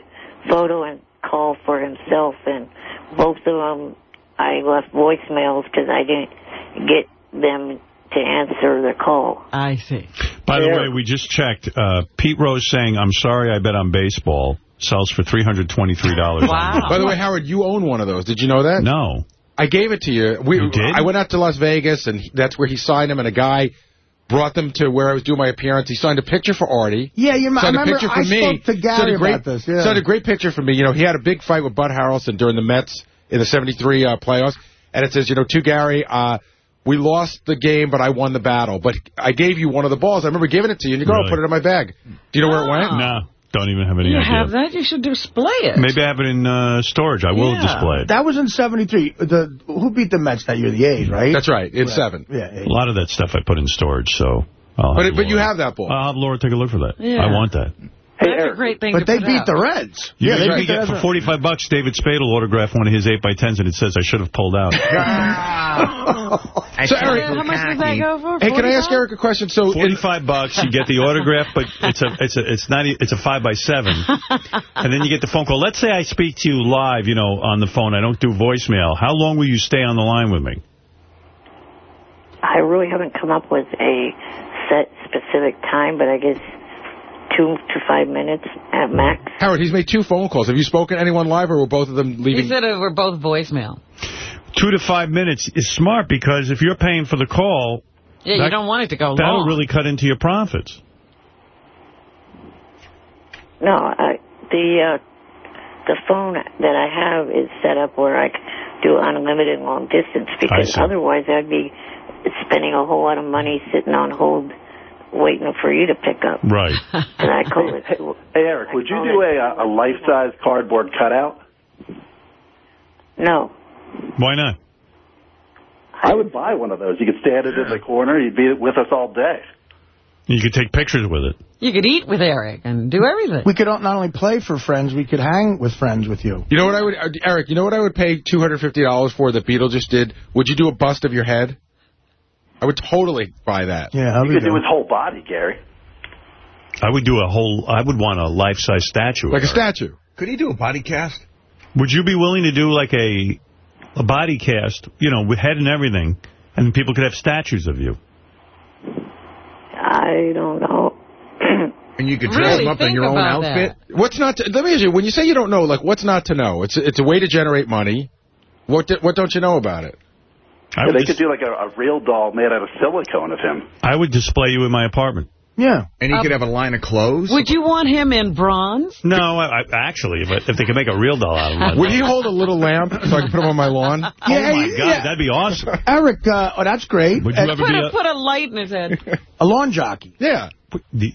photo and call for himself. And both of them, I left voicemails because I didn't get them to answer the call. I see. By the way, we just checked. Uh, Pete Rose saying, I'm sorry I bet on baseball, sells for $323. Wow. By the way, Howard, you own one of those. Did you know that? No. I gave it to you. We, You did? I went out to Las Vegas, and that's where he signed them, and a guy brought them to where I was doing my appearance. He signed a picture for Artie. Yeah, you I signed a remember picture I me. spoke to Signed Gary a great, about this. Yeah. Signed a great picture for me. You know, he had a big fight with Bud Harrelson during the Mets in the 73 uh, playoffs. And it says, you know, to Gary, uh, we lost the game, but I won the battle. But I gave you one of the balls. I remember giving it to you, and you go, Really? oh, put it in my bag. Do you know where it went? No, don't even have any You idea. have that? You should display it. Maybe I have it in uh, storage. I will display it. That was in 73. The Who beat the Mets that year? The A's, right? That's right. It's seven. Yeah, A lot of that stuff I put in storage, so... I'll But it- but you have that ball. I'll have Laura take a look for that. Yeah. I want that. That's a great thing But to they put beat out. the Reds. You yeah, they can beat the get Reds. for 45 bucks. David Spade will autograph one of his 8x10s, and it says I should have pulled out. So, Eric, How much does that go for? hey, can I ask Eric a question? So, 45 bucks, you get the autograph, but it's a it's a it's not e- it's a five by seven, and then you get the phone call. Let's say I speak to you live, you know, on the phone. I don't do voicemail. How long will you stay on the line with me? I really haven't come up with a set specific time, but I guess two to five minutes at max. Howard, he's made two phone calls. Have you spoken to anyone live, or were both of them leaving? He leaving? said it were both voicemail. Two to five minutes is smart because if you're paying for the call, Yeah, you don't want it to go that'll long. really cut into your profits. No, I, the uh, the phone that I have is set up where I can do unlimited long distance because otherwise I'd be spending a whole lot of money sitting on hold waiting for you to pick up. Right. And I call it. Hey, Eric, would you do a, a life-size cardboard cutout? No. Why not? I would buy one of those. You could stand it in the corner. You'd be with us all day. You could take pictures with it. You could eat with Eric and do everything. We could not only play for friends, we could hang with friends with you. You know what I would, uh, Eric? You know what I would pay two hundred fifty dollars for that Beatle just did? Would you do a bust of your head? I would totally buy that. Yeah, You could do his whole body, Gary. I would do a whole. I would want a life size statue. of like a her. statue. Could he do a body cast? Would you be willing to do like a a body cast, you know, with head and everything, and people could have statues of you? I don't know. And you could dress Really him up in your own about outfit? What's not? To, let me ask you. When you say you don't know, like what's not to know? It's it's a way to generate money. What di- what don't you know about it? I Yeah, they could do like a, a real doll made out of silicone of him. I would display you in my apartment. Yeah. And he could have a line of clothes? Would you want him in bronze? No, I, I, actually, if, if they could make a real doll out of him. I'd Would he hold a little lamp so I can put him on my lawn? Oh, my God, yeah. that'd be awesome. Eric, uh, oh, that's great. Would you Uh, ever Put be a, a, put a light in his head. a lawn jockey. Yeah. the,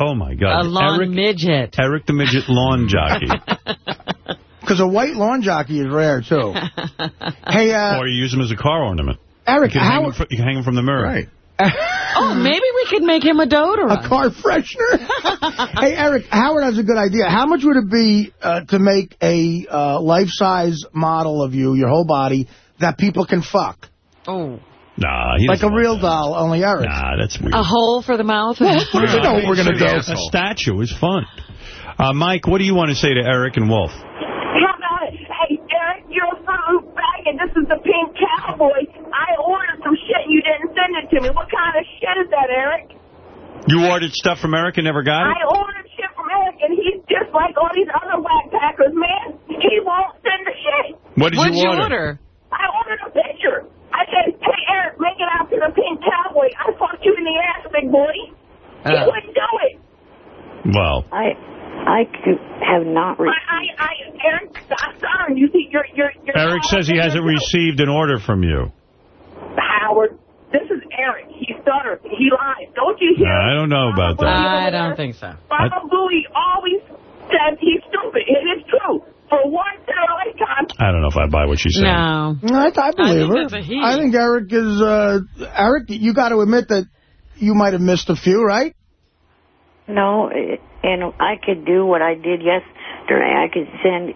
Oh, my God. A lawn Eric, midget. Eric the Midget Lawn Jockey. Because a white lawn jockey is rare, too. hey, uh, or you use him as a car ornament. Eric, You can, hang how... him, fr- you can hang him from the mirror. Right. Oh, maybe we could make him a deodorant. A car freshener? hey, Eric, Howard has a good idea. How much would it be uh, to make a uh, life-size model of you, your whole body, that people can fuck? Oh. Nah, he Like a real that. doll, only Eric. Nah, that's weird. A hole for the mouth? What does he know what we're going to do? A statue is fun. Uh, Mike, what do you want to say to Eric and Wolf? How about it? Hey, Eric, you're a fruit bag, and this is the pink cowboy. I ordered some shit. You didn't send it to me. What kind of shit is that, Eric? You ordered stuff from Eric and never got it? I ordered shit from Eric, and he's just like all these other whack packers, man. He won't send the shit. What did What'd you you order? order? I ordered a picture. I said, hey, Eric, make it out to the pink cowboy. I fucked you in the ass, big boy. He Uh. wouldn't do it. Well, I I have not I, received. I, I, Eric, I'm sorry. You see, you're, you're, you're Eric says he hasn't received an order from you. Howard. This is Eric. He stutters. He lies. Don't you hear? I don't know about that. I don't think so. Baba Booey always says he's stupid. It is true. For once in a lifetime, I don't know if I buy what she's saying. No. No, I, I believe think her. that's a he. I think Eric is, uh, Eric, you got to admit that you might have missed a few, right? No, and I could do what I did yesterday. I could send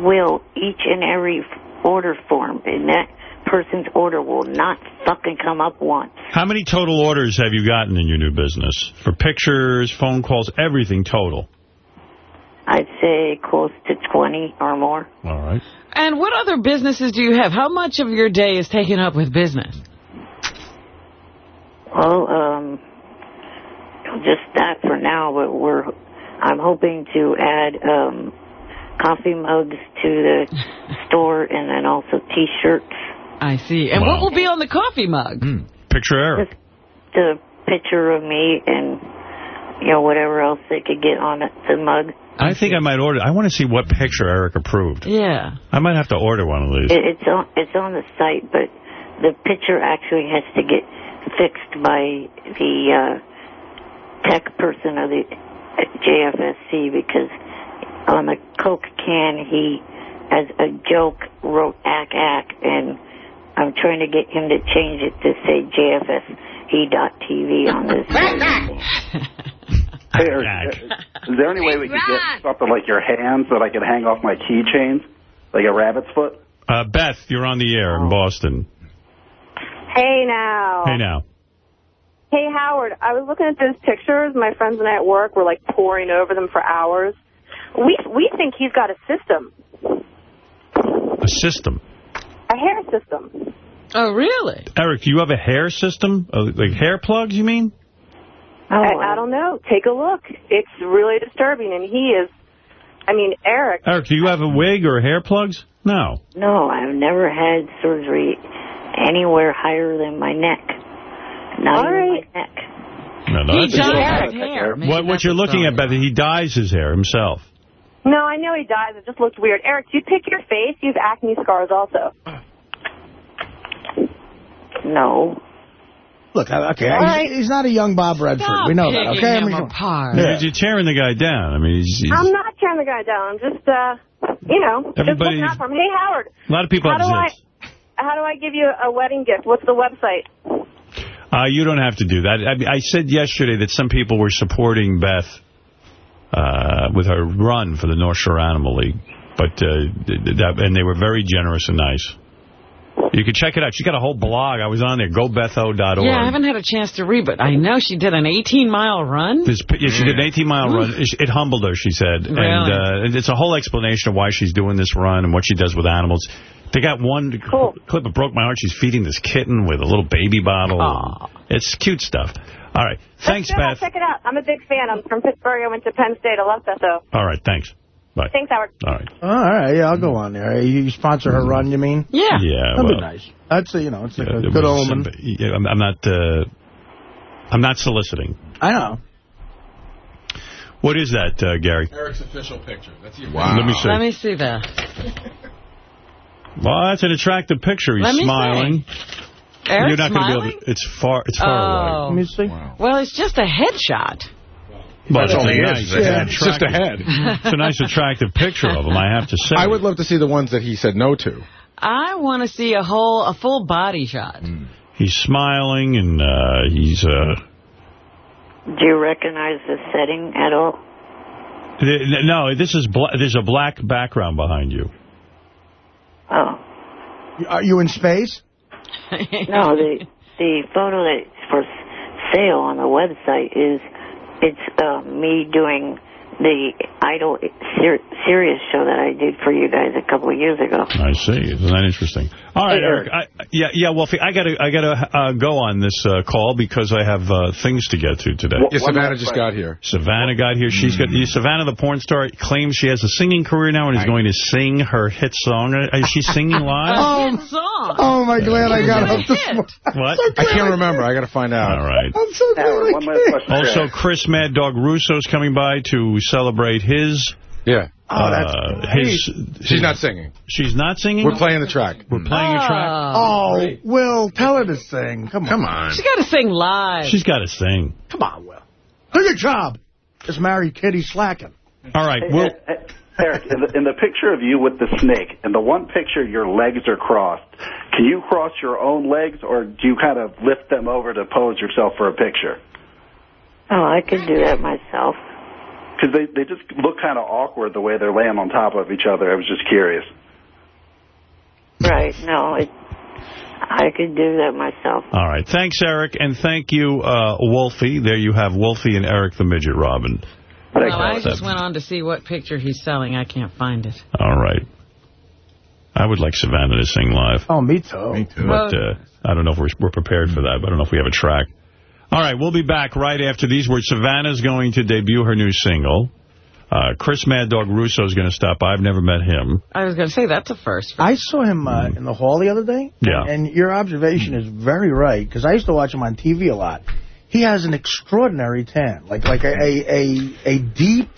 Will each and every order form, and that person's order will not fucking come up once. How many total orders have you gotten in your new business? For pictures, phone calls, everything total. I'd say close to 20 or more. All right. And what other businesses do you have? How much of your day is taken up with business? Well, um, just that for now, but we're, I'm hoping to add, um, coffee mugs to the store and then also t-shirts. I see. And what will be on the coffee mug? Picture Eric. the picture of me and, you know, whatever else they could get on it, the mug. I think I might order. I want to see what picture Eric approved. Yeah. I might have to order one of these. It, it's on it's on the site, but the picture actually has to get fixed by the uh, tech person of the at JFSC because on the Coke can he, as a joke, wrote "ack ack," and I'm trying to get him to change it to say JFSE.TV on this. Hey, Eric, is there any way we could get something like your hands that I could hang off my keychains, like a rabbit's foot? Uh, Beth, you're on the air in Boston. Hey now. Hey now. Hey Howard, I was looking at those pictures. My friends and I at work were like poring over them for hours. We we think he's got a system, A system. a hair system. Oh, really? Eric, do you have a hair system? Uh, like hair plugs, you mean? I, I don't know. Take a look. It's really disturbing, and he is. I mean, Eric. Eric, do you have a wig or hair plugs? No. No, I've never had surgery anywhere higher than my neck. Not All even right. my neck. No, no, He that's dyes a- his hair. What, what you're what's looking wrong. at, Beth, he dyes his hair himself. No, I know he dies. It just looked weird. Eric, do you pick your face? You have acne scars also. No. Look, okay, All he's, right. he's not a young Bob Redford. Stop we know that, picking okay? I him mean, apart. Yeah. You're tearing the guy down. I mean, he's, he's, I'm not tearing the guy down. I'm just, uh, you know, just Everybody- looking out for him. Hey, Howard. a lot of people How have do I? How do I give you a wedding gift? What's the website? Uh, you don't have to do that. I, I said yesterday that some people were supporting Beth uh, with her run for the North Shore Animal League, but uh, th- th- that, and they were very generous and nice. You can check it out. She got a whole blog. I was on there, gobetho.org. Yeah, I haven't had a chance to read, but I know she did an 18-mile run. This, yeah, she did an 18-mile run. It, humbled her, she said. And, uh, and it's a whole explanation of why she's doing this run and what she does with animals. They got one clip that broke my heart. She's feeding this kitten with a little baby bottle. It's cute stuff. All right. Thanks, That's good. I'll check it out. I'm a big fan. I'm from Pittsburgh. I went to Penn State. I love that, though. All right. Thanks. Bye. Thanks, Howard. All right. all right, yeah, I'll go on there. You you sponsor her run, you mean? Yeah. Yeah. That'd well, be nice. That's, a, you know, it's like yeah, a good was omen. some- yeah, I'm, I'm not. Uh, I'm not soliciting. I know. What is that, uh, Gary? Eric's official picture. That's your Let me see. Let me see that. Well, that's an attractive picture. He's Let me smiling. Eric's You're not going to be able to. It's far. It's far Oh. away. Let me see. Well, it's just a headshot. Well, That's it's all a he is, nice, is a head. It's just a head. It's a nice, attractive picture of him. I have to say. I would love to see the ones that he said no to. I want to see a whole, a full body shot. He's smiling and uh, he's. Uh, Do you recognize the setting at all? no, this is bla there's a black background behind you. Oh. Are you in space? No, the the photo that's for sale on the website is it's uh, me doing the Idol ser- Sirius show that I did for you guys a couple of years ago. I see. Isn't that interesting? All right, Hey, Eric. I, yeah, yeah, Wolfie, I gotta, I gotta uh, go on this uh, call because I have uh, things to get to today. Yeah, Savannah just got here. Savannah got here. She's got Savannah, the porn star, claims she has a singing career now and is going to sing her hit song. Uh, Is she singing live? Oh, Hit song. oh my glad I got up Hit. this morning. What? I can't remember. I got to find out. All right. I'm so glad Howard, I one last question. Also, Chris Mad Dog Russo's coming by to celebrate his. Yeah. Oh, that's uh, great. his, She's not singing. She's not singing. We're playing the track. We're playing a track. Oh, Will, tell her to sing. Come on. Come on. She's got to sing live. She's got to sing. Come on, Will. Do your job. Just marry Kitty Slackin. All right. Hey, Well, hey, hey, Eric, in the, in the picture of you with the snake, in the one picture your legs are crossed, can you cross your own legs, or do you kind of lift them over to pose yourself for a picture? Oh, I can do that myself. Because they, they just look kind of awkward the way they're laying on top of each other. I was just curious. Right. No, it, I could do that myself. all right. Thanks, Eric, and thank you, uh, Wolfie. There you have Wolfie and Eric the Midget Robin. Well, I just went on to see what picture he's selling. I can't find it. All right. I would like Savannah to sing live. Oh, me too. Me too. But uh, I don't know if we're, we're prepared for that. But I don't know if we have a track. All right, we'll be back right after these words. Savannah's going to debut her new single. Uh, Chris Mad Dog Russo is going to stop by. I've never met him. I was going to say, that's a first. I saw him uh, in the hall the other day. Yeah. And your observation is very right, because I used to watch him on TV a lot. He has an extraordinary tan, like like a a, a, a deep...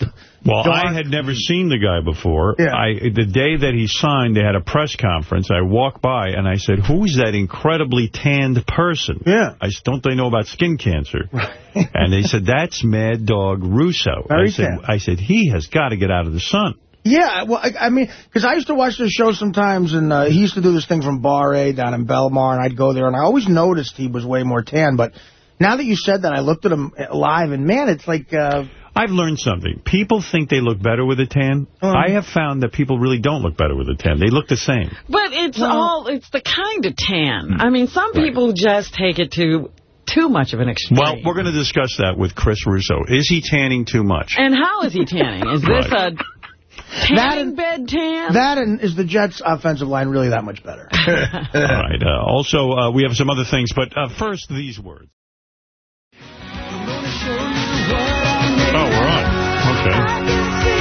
Well, dark- I had never seen the guy before. Yeah. I The day that he signed, they had a press conference. I walked by and I said, who's that incredibly tanned person? Yeah. I said, don't they know about skin cancer? and they said, that's Mad Dog Russo. Very I said, tan. I said, he has got to get out of the sun. Yeah, well, I, I mean, because I used to watch this show sometimes, and uh, he used to do this thing from Bar A down in Belmar, and I'd go there, and I always noticed he was way more tan, but now that you said that, I looked at him live, and man, it's like... Uh, I've learned something. People think they look better with a tan. Uh-huh. I have found that people really don't look better with a tan. They look the same. But it's all, it's the kind of tan. I mean, some people just take it to too much of an extreme. Well, we're going to discuss that with Chris Russo. Is he tanning too much? And how is he tanning? Is this Right. a tanning bed tan? That and is the Jets' offensive line really that much better? All right. Uh, also, uh, we have some other things, but uh, first, these words.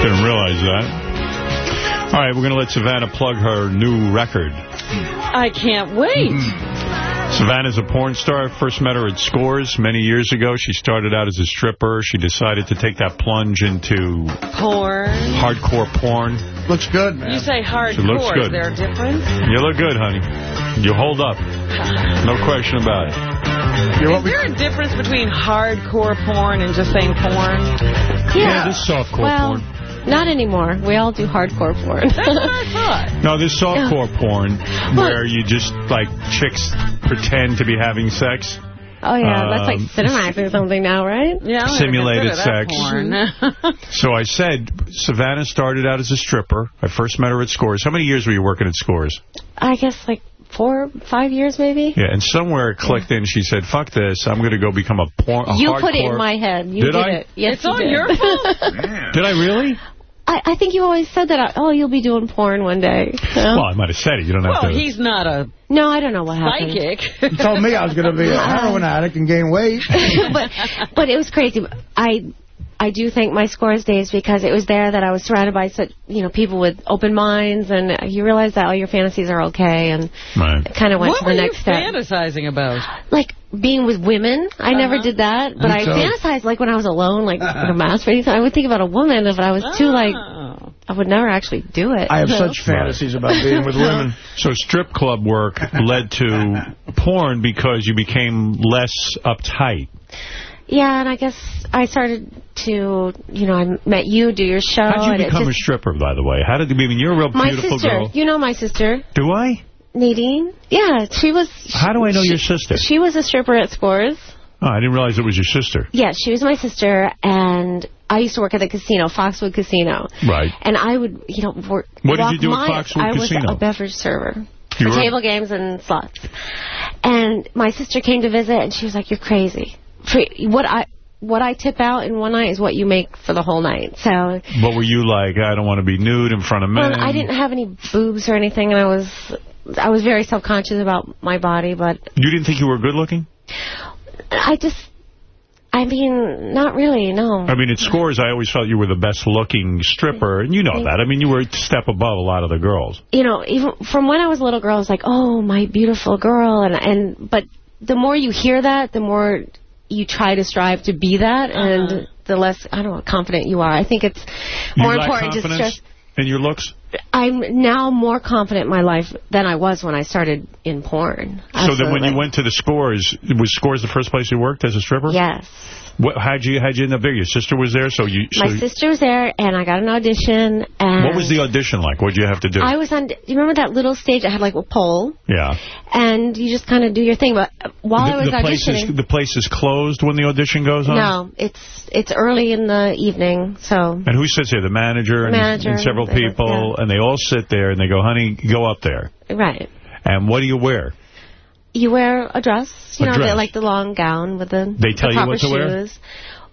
Didn't realize that. All right, we're going to let Savannah plug her new record. I can't wait. Mm-hmm. Savannah's a porn star. First met her at Scores many years ago. She started out as a stripper. She decided to take that plunge into Porn. hardcore porn. Looks good, man. You say hardcore. She looks good. Is there a difference? You look good, honey. You hold up. No question about it. Is there a difference between hardcore porn and just saying porn? Yeah, this softcore well, porn. Not anymore. We all do hardcore porn. That's what I thought. No, this softcore porn where you just, like, chicks pretend to be having sex. oh, yeah. That's Um, like Cinemax or something now, right? Yeah, Simulated sex. So I said, Savannah started out as a stripper. I first met her at Scores. How many years were you working at Scores? I guess like four, five years maybe. Yeah, and somewhere it clicked in. She said, fuck this. I'm going to go become a porn a you hardcore. put it in my head. You Did did, I? it. Yes, It's you on did. your Did I really? I, I think you always said that. Oh, you'll be doing porn one day. So- Well, I might have said it. You don't have Well, to. he's not a No, I don't know what happened. psychic. You told me I was going to be a heroin addict and gain weight. but but it was crazy. I I do thank my scores days because it was there that I was surrounded by such you know people with open minds and you realize that all your fantasies are okay and Right. kind of went what to the next step. What were you fantasizing about? Like being with women, I never Uh-huh. did that, but Me I too. fantasized like when I was alone, like when I'm masturbating. I would think about a woman if I was too like Oh. I would never actually do it. I have So- such fantasies about being with women. So strip club work led to porn because you became less uptight. Yeah, and I guess I started to, you know, I met you, do your show. How'd you and it become a stripper, by the way? How did you, I mean, you're a real My beautiful sister. girl. You know my sister, Do I? Nadine. Yeah, she was. How do I know your sister? She was a stripper at Scores. Oh, I didn't realize it was your sister. Yeah, she was my sister, and I used to work at the casino, Foxwood Casino. Right. And I would, you know, work. What did you do at. Foxwood I Casino? was a beverage server. You for were? table games and slots. And my sister came to visit, and she was like, "You're crazy. What I what I tip out in one night is what you make for the whole night." So, What were you like? I don't want to be nude in front of men. well, I didn't have any boobs or anything, and I was I was very self-conscious about my body, but You didn't think you were good looking? I just, I mean, not really, no. I mean, at scores, I always felt you were the best looking stripper, and you know that. I mean, you were a step above a lot of the girls. You know, even from when I was a little girl, I was like, oh, my beautiful girl, and and but the more you hear that, the more you try to strive to be that, uh-huh. and the less, I don't know, confident you are. I think it's You more important to stress. in your looks? I'm now more confident in my life than I was when I started in porn. So then when you went to the scores, was scores the first place you worked as a stripper? Yes. What, how'd you how'd you end up there? Your sister was there, so you. So My sister was there, and I got an audition. And What was the audition like? What did you have to do? I was on. Do you remember that little stage that had like a pole, yeah. and you just kind of do your thing? But while I was the, the place auditioning, is the place is closed when the audition goes on. no, it's it's early in the evening, so And who sits here? The manager and, Manager and several and the- people, and they all sit there and they go, "Honey, go up there." right. And what do you wear? You wear a dress, you A know, dress. The, like the long gown with the They tell the you what to wear?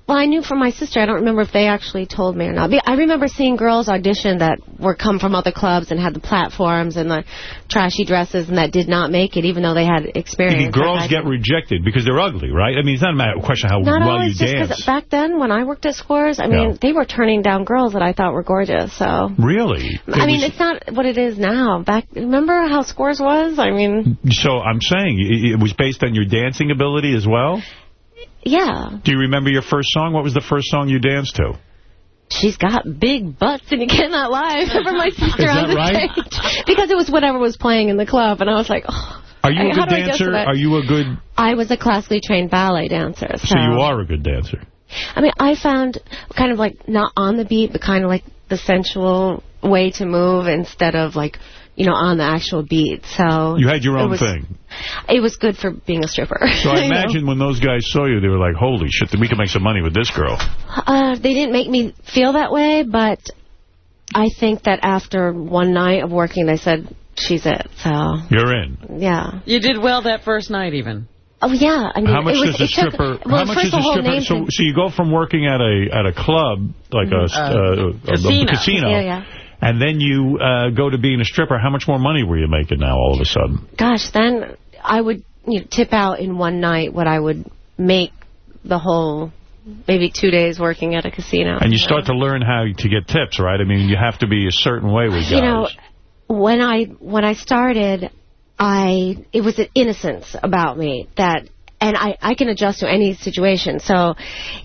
Well, I knew from my sister. I don't remember if they actually told me or not. I remember seeing girls audition that were come from other clubs and had the platforms and the trashy dresses and that did not make it, even though they had experience. Girls like get rejected because they're ugly, right? I mean, it's not a matter of question how Not well you always, just dance. because back then when I worked at Scores, I mean, Yeah. they were turning down girls that I thought were gorgeous. So Really? I It mean, was- it's not what it is now. Back, remember how Scores was? I mean, so I'm saying it was based on your dancing ability as well. Yeah, Do you remember your first song? What was the first song you danced to? she's got big butts and you cannot lie. Remember my sister on the right? stage because it was whatever was playing in the club, and I was like, oh. Are you a good do I guess dancer? Are you a good? I was a classically trained ballet dancer. So, So you are a good dancer. I mean, I found kind of like not on the beat, but kind of like the sensual way to move instead of like, you know, on the actual beat. So You had your it own was- thing. It was good for being a stripper. So I you know? imagine when those guys saw you, they were like, "Holy shit, we can make some money with this girl." Uh, they didn't make me feel that way, but I think that after one night of working, they said, she's it. So, You're in. yeah. You did well that first night, even. Oh, yeah. I mean, How much it was, does a it took- stripper? well, how much first is the a whole stripper? name So, thing- so you go from working at a at a club like a, Mhm. uh, a- a Casino. casino, Yeah, yeah. And then you uh, go to being a stripper. How much more money were you making now? All of a sudden, Gosh, then I would you know, tip out in one night what I would make the whole maybe two days working at a casino. and you start to learn how to get tips, right? I mean, you have to be a certain way with guys. You know, when I when I started, I it was an innocence about me that. And I, I can adjust to any situation. So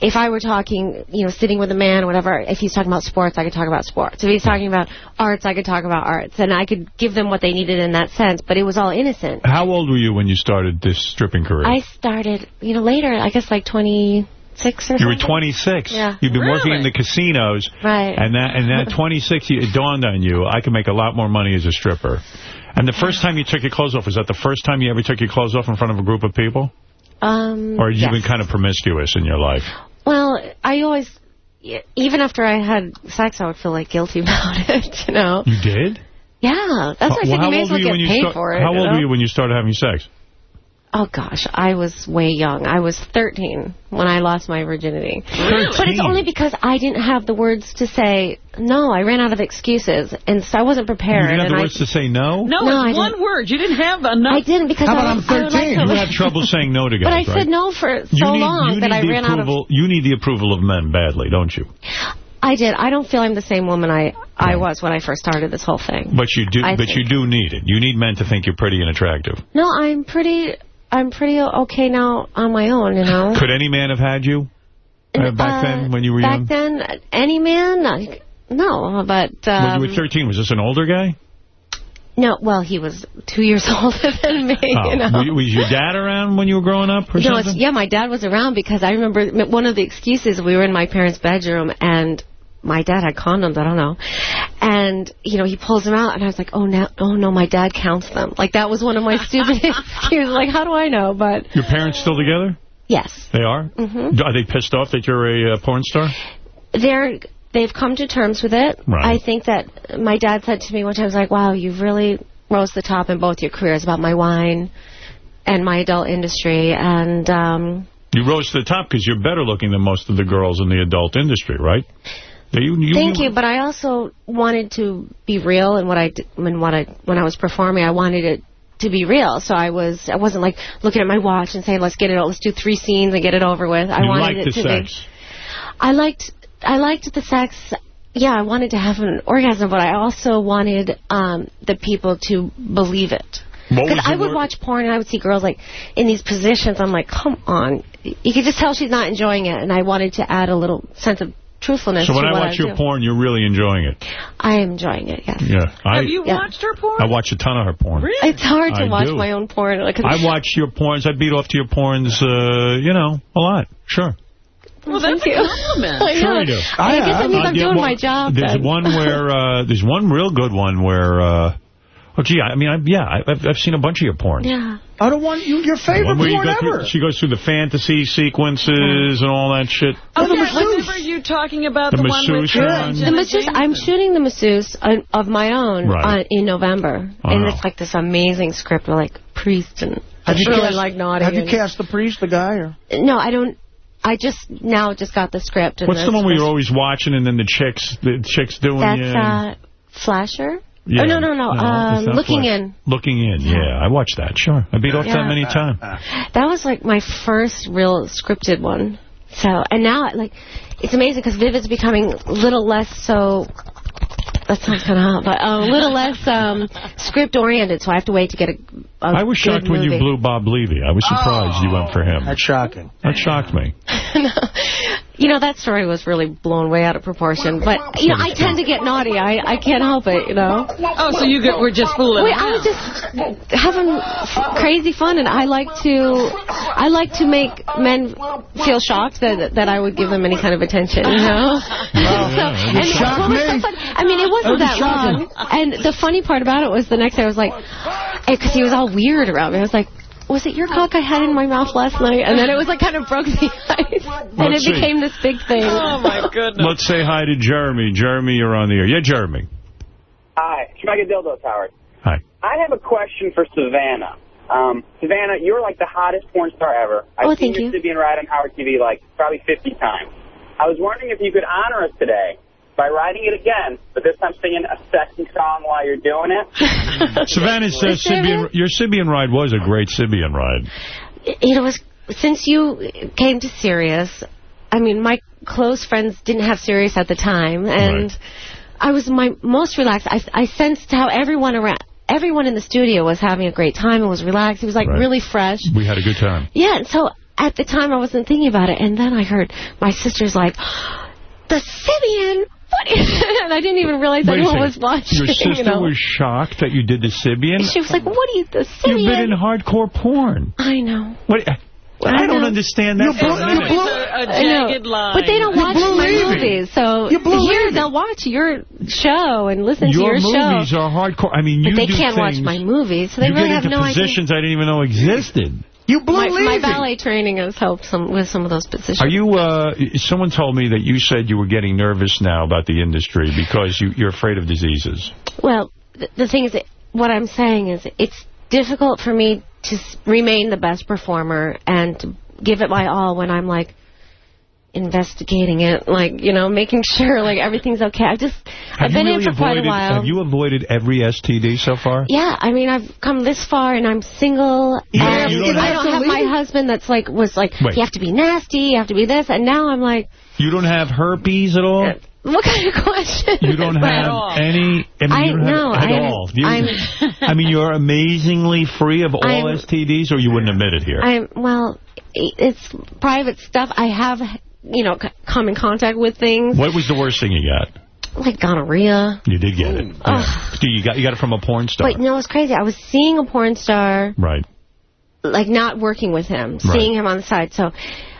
if I were talking, you know, sitting with a man or whatever, if he's talking about sports, I could talk about sports. If he's talking about arts, I could talk about arts. And I could give them what they needed in that sense. But it was all innocent. how old were you when you started this stripping career? I started, you know, later, I guess like 26 or something. you were 26. Yeah. You've been working in the casinos. Right. And that and that 26, it dawned on you, I can make a lot more money as a stripper. And the first time you took your clothes off, was that the first time you ever took your clothes off in front of a group of people? Um, Or had you yes. been kind of promiscuous in your life? Well, I always, even after I had sex, I would feel like guilty about it, you know? You did? Yeah, that's why I Well, said you may as well get you paid for it. How old know? were you when you started having sex? Oh, gosh, I was way young. I was 13 when I lost my virginity. Really? But it's only because I didn't have the words to say, no, I ran out of excuses, and so I wasn't prepared. You didn't have and the I, words to say no? No, No, I it's one didn't. word. You didn't have enough. I didn't because I, was- I would like to- You had trouble saying no to guys, But I right? said no for so need, long that I the ran out of... approval, You need the approval of men badly, don't you? I did. I don't feel I'm the same woman I, I was when I first started this whole thing. But you do. I but think- you do need it. You need men to think you're pretty and attractive. No, I'm pretty... I'm pretty okay now on my own, you know. Could any man have had you uh, back Uh, then when you were back young? then, any man? Like, No, but... when Um, you were 13, was this an older guy? no, well, he was two years older than me, Oh, you know. was your dad around when you were growing up or No, it's, yeah, my dad was around because I remember one of the excuses, we were in my parents' bedroom and my dad had condoms, I don't know. And, you know, he pulls them out and I was like, oh, no, oh no, my dad counts them. Like, that was one of my stupid excuses. Like, how do I know? But, Your parents still together? yes. They are? Mhm. Are they pissed off that you're a uh, porn star? They're, they've come to terms with it. Right. I think that my dad said to me one time, he was like, wow, you've really rose to the top in both your careers about my wine and my adult industry. And, um, You rose to the top because you're better looking than most of the girls in the adult industry, right? You, you, Thank you, but I also wanted to be real in what I did, when what I when I was performing. I wanted it to be real, so I was I wasn't like looking at my watch and saying let's get it let's do three scenes and get it over with. I you wanted it to sex. be. I liked I liked the sex. Yeah, I wanted to have an orgasm, but I also wanted um, the people to believe it. Because I would watch porn and I would see girls like in these positions. I'm like, come on. You could just tell she's not enjoying it, and I wanted to add a little sense of truthfulness So when to I what watch I your do. porn, you're really enjoying it. I am enjoying it. Yes. Yeah. I, Have you Yeah. watched her porn? I watch a ton of her porn. Really? It's hard to I watch do. my own porn. Like, I watch your porns. I beat off to your porns, uh, you know, a lot. Sure. Well, that's a compliment. I Sure know. I do. I guess that means I'm doing well, my job. There's then. one where, uh, there's one real good one where, uh, oh, gee, I mean, I, yeah, I, I've, I've seen a bunch of your porn. Yeah. I don't want you, your favorite One where you porn go through- ever. she goes through the fantasy sequences and all that shit. Oh, yeah, I remember you talking about The the, one with masseuse uh. The masseuse, I'm shooting the masseuse on- of my own Right. on, in November. And Wow. it's like this amazing script with like priest and Have you really cast, like naughty. Have you cast the priest, the guy? Or? No, I don't. I just now just got the script. And What's the one where you're always watching and then the chicks, the chicks doing That's you? uh, Flasher. Yeah. Oh no no no! No, um, looking Flash. in. Looking in, yeah. I watched that, sure. I beat off Yeah. that many times. That was like my first real scripted one. So and now like it's amazing because Vivid's becoming a little less so. That sounds kind of hot, but a little less um, script oriented. So I have to wait to get a. a I was good shocked when you blew Bob Levy. I was surprised you went for him. Oh, that's shocking. That shocked me. You know, that story was really blown way out of proportion. But, you know, I tend to get naughty. I, I can't help it, you know. Oh, so you get, were just fooling Wait, around. I was just having crazy fun, and I like to I like to make men feel shocked that that I would give them any kind of attention, you know? so, and shocked what was me. so fun, I mean, it wasn't That that shocking. long. And the funny part about it was the next day I was like, eh, because he was all weird around me. I was like, was it your cock I had in my mouth last night? And then it was like kind of broke the ice. And Let's it see. became this big thing. Oh, my goodness. Let's say hi to Jeremy. Jeremy, you're on the air. Yeah, Jeremy. Hi, Schmegga Dildos, Howard. Hi. I have a question for Savannah. Um, Savannah, you're like the hottest porn star ever. I've Oh, seen thank your you. Sybian ride on Howard TV like probably 50 times. I was wondering if you could honor us today by riding it again, but this time singing a sexy song while you're doing it. Savannah uh, Sybian, your Sybian ride was a great Sybian ride. it was since you came to Sirius, I mean, my close friends didn't have Sirius at the time, and I was my most relaxed. I, I sensed how everyone around, everyone in the studio was having a great time and was relaxed. It was like Right. really fresh. We had a good time. Yeah, and so at the time I wasn't thinking about it, and then I heard my sister's like, the Sybian. What is and I didn't even realize Wait anyone was watching. Your sister you know? was shocked that you did the Sybian? She was like, "What are you, the You've been in hardcore porn. I know. What? I, I don't know. understand that. You for a blew- minute. you blew- a I know. jagged line. But they don't watch my Levy. movies, so here Levy. they'll watch your show and listen Your to your movies show. are hardcore. I mean, you but they do can't watch things- my movies, so they you really get have into no idea. positions I didn't even know existed. You blew My, my ballet training has helped some with some of those positions. Are you, uh, someone told me that you said you were getting nervous now about the industry because you, you're afraid of diseases. Well, th the thing is, that what I'm saying is, it's difficult for me to s- remain the best performer and to give it my all when I'm like investigating it, like you know, making sure like everything's okay. I've just Have I've been you in really for quite a avoided, while. Have you avoided every STD so far? Yeah, I mean, I've come this far, and I'm single, You don't- um, and you don't I don't to have my husband that's like, was like, Wait. you have to be nasty, you have to be this, and now I'm like, You don't have herpes at all? Uh, what kind of question? You don't have any, I mean, I- you don't have at I'm- all. Do you- I'm- I mean, you're amazingly free of all I'm- STDs, or you wouldn't admit it here? I'm, well, it's private stuff. I have, you know, c- come in contact with things, what was the worst thing you got? like gonorrhea. You did get it. Oh. Yeah. Do you got you got it from a porn star? Wait, no, it's crazy. I was seeing a porn star, Right. like not working with him, Right. seeing him on the side. So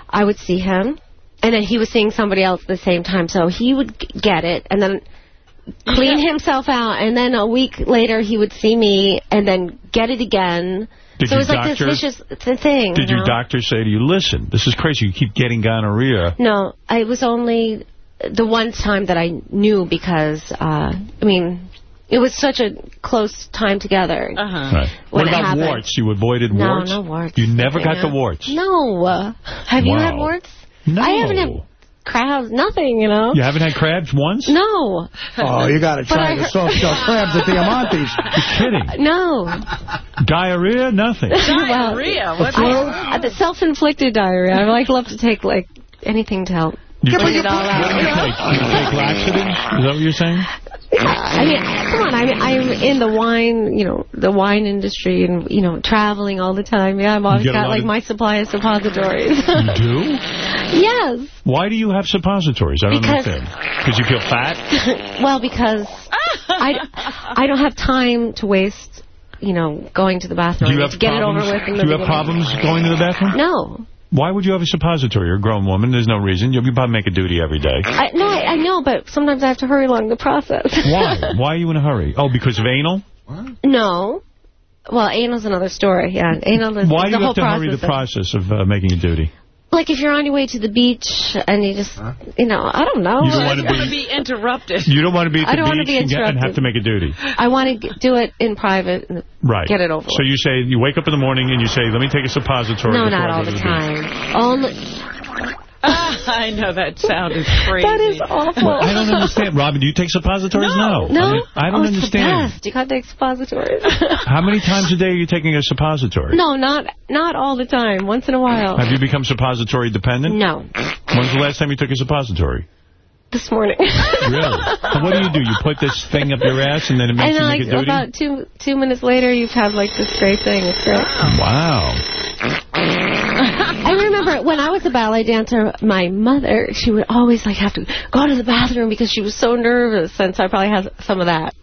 I would see him, and then he was seeing somebody else at the same time. So he would g- get it, and then clean himself out, and then a week later he would see me, and then get it again. Did so it was like this vicious th- thing. Did you your doctor say to you, listen, this is crazy, you keep getting gonorrhea? No, it was only the one time that I knew because, uh, I mean, it was such a close time together. Uh-huh. Right. When What about happened. warts? You avoided warts? no warts. You never got Yeah. the warts? No. Have you had warts? No. I haven't had... crabs, nothing, you know. You haven't had crabs once? No. Oh, you got to try the soft shell crabs at Diamante's. You're kidding. No. Diarrhea? Nothing. Diarrhea? What? I, the self-inflicted diarrhea. I like love to take like anything to help. You take- it all What do you take? You take laxatives? Is that what you're saying? I mean, come on. I mean, I'm in the wine, you know, the wine industry, and you know, traveling all the time. Yeah, I've always got like of- my supply of suppositories. You do? yes. Why do you have suppositories? I don't know. Because- understand. Because you feel fat? well, because I, I don't have time to waste, you know, going to the bathroom. Do you have to get problems? it over with. Do you have problems going to the bathroom? No. Why would you have a suppository? You're a grown woman. There's no reason. You you probably make a duty every day. I, no, I, I know, but sometimes I have to hurry along the process. Why? Why are you in a hurry? Oh, because of anal? no. Well, anal's another story. Yeah, anal is Why do you have to hurry the process. process of uh, making a duty? Like if you're on your way to the beach and you just, you know, I don't know. You don't wanna I be interrupted. You don't want to be at I don't wanna beach be and, get, and have interrupted. to make a duty. I want to do it in private and Right. get it over So you say, you wake up in the morning and you say, let me take a suppository. No, not all go the to time. Only, I know that sounded crazy. that is awful. Well, I don't understand. Robin, do you take suppositories? No. No? I, mean, I don't oh, it's understand. The best. You got the expositories. How many times a day are you taking a suppository? no, not not all the time. Once in a while. Have you become suppository dependent? No. When's the last time you took a suppository? This morning. Really? and what do you do? You put this thing up your ass and then it makes and you like make a duty? about two two minutes later, you've had like this great thing. It's great. Wow. I remember when I was a ballet dancer, my mother, she would always like have to go to the bathroom because she was so nervous, and so I probably have some of that.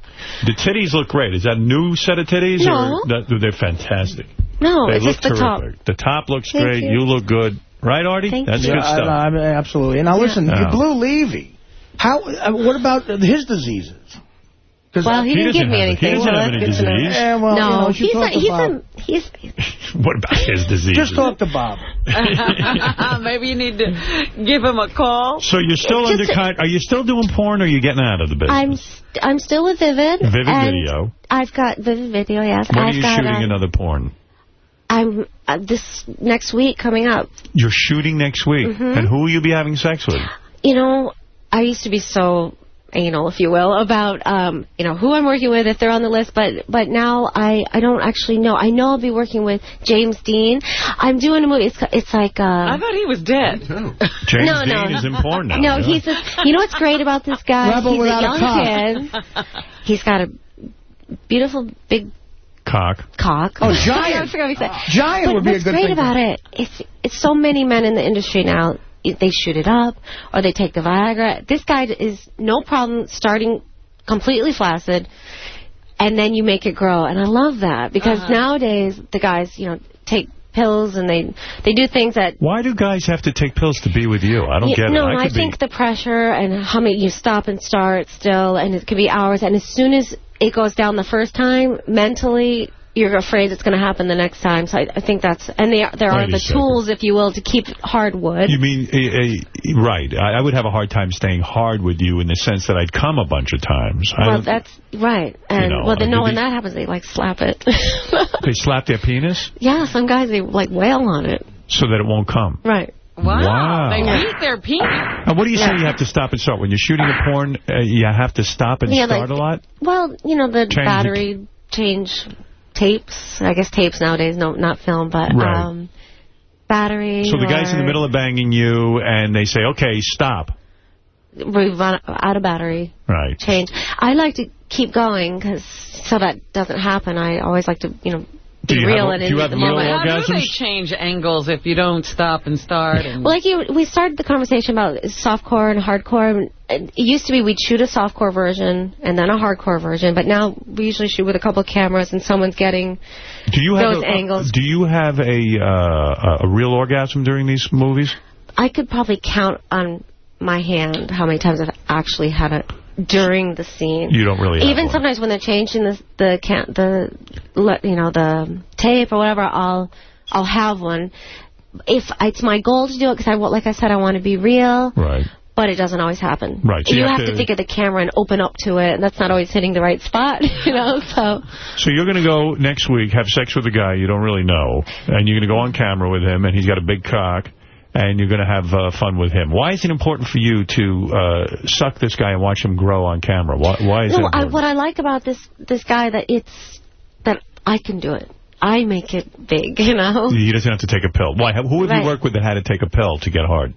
The titties look great. Is that a new set of titties? No. Or that, they're fantastic. No, they it's look just the top. terrific. The top looks Thank great. you. You. look good. Right, Artie? Thank That's you. good Yeah, stuff. I, I, absolutely. Now, listen, Yeah. you blew Levy. How? Uh, what about his diseases? 'Cause Well, he, He didn't doesn't give me have it. He anything. doesn't well, have any good to know. disease. Yeah, well, no, you know, he's talk a, he's a, he's what about his disease? Just talk to Bob. Maybe you need to give him a call. So you're still Just under a- Are you still doing porn or are you getting out of the business? I'm st- I'm still with Vivid. Vivid Video. I've got Vivid Video. Yes, When I've are you got. shooting um, another porn? I'm uh, this next week coming up. You're shooting next week. Mhm. And who will you be having sex with? You know, I used to be so anal, if you will, about um, you know who I'm working with if they're on the list, but but now I I don't actually know. I know I'll be working with James Dean. I'm doing a movie. It's it's like uh, I thought he was dead. James No, no, Dean no. is in porn now. No, yeah? he's a, you know what's great about this guy? Rebel he's a without a young cock. kid. He's got a beautiful big Cock. cock. Oh, giant. I giant. forgot what he said. Giant but would be a what's good great about it, it's, it's so many men in the industry now, they shoot it up, or they take the Viagra. This guy is no problem starting completely flaccid, and then you make it grow. And I love that, because Uh-huh. nowadays, the guys, you know, take pills and they they do things that Why do guys have to take pills to be with you? I don't Yeah, get no, it. I, I, think be... the pressure and how many you stop and start still, and it could be hours. And as soon as it goes down the first time, mentally, you're afraid it's going to happen the next time. So I, I think that's, and they, there are the second. tools, if you will, to keep hardwood. You mean, uh, uh, right. I, I would have a hard time staying hard with you in the sense that I'd come a bunch of times. I well, don't- that's right. And know, well, then no, when that happens, they like slap it. They slap their penis yeah, some guys they like wail on it. so that it won't come. Right. Wow. Wow. They beat their penis. And what do you say you have to stop and start? When you're shooting a porn, uh, you have to stop and Yeah, start like- a lot? Well, you know the Change the- battery change tapes. I guess tapes nowadays, no, not film, but Right. um, battery. So the guy's in the middle of banging you, and they say, okay, stop. we've run out of battery Right. change. I like to keep going because so that doesn't happen. I always like to, you know, Do you real have- and do you have the real moment. How do they change angles if you don't stop and start? And Well, like you, we started the conversation about softcore and hardcore. It used to be we'd shoot a softcore version and then a hardcore version, but now we usually shoot with a couple of cameras and someone's getting Do you have those a, angles. Do you have a uh, a real orgasm during these movies? I could probably count on my hand how many times I've actually had it during the scene. You don't really have Even sometimes when they're changing the the can the you know the tape or whatever, I'll I'll have one. If it's my goal to do it because I like I said, I want to be real. Right. But it doesn't always happen. Right, so you, you have have to, to- think of the camera and open up to it, and that's not always hitting the right spot, you know. So So you're going to go next week, have sex with a guy you don't really know, and you're going to go on camera with him, and he's got a big cock, and you're going to have uh, fun with him. Why is it important for you to uh, suck this guy and watch him grow on camera? Why, why is no, it I, what I like about this this guy that it's that I can do it. I make it big, you know. He doesn't have to take a pill. Why? Who have Right. you worked with that had to take a pill to get hard?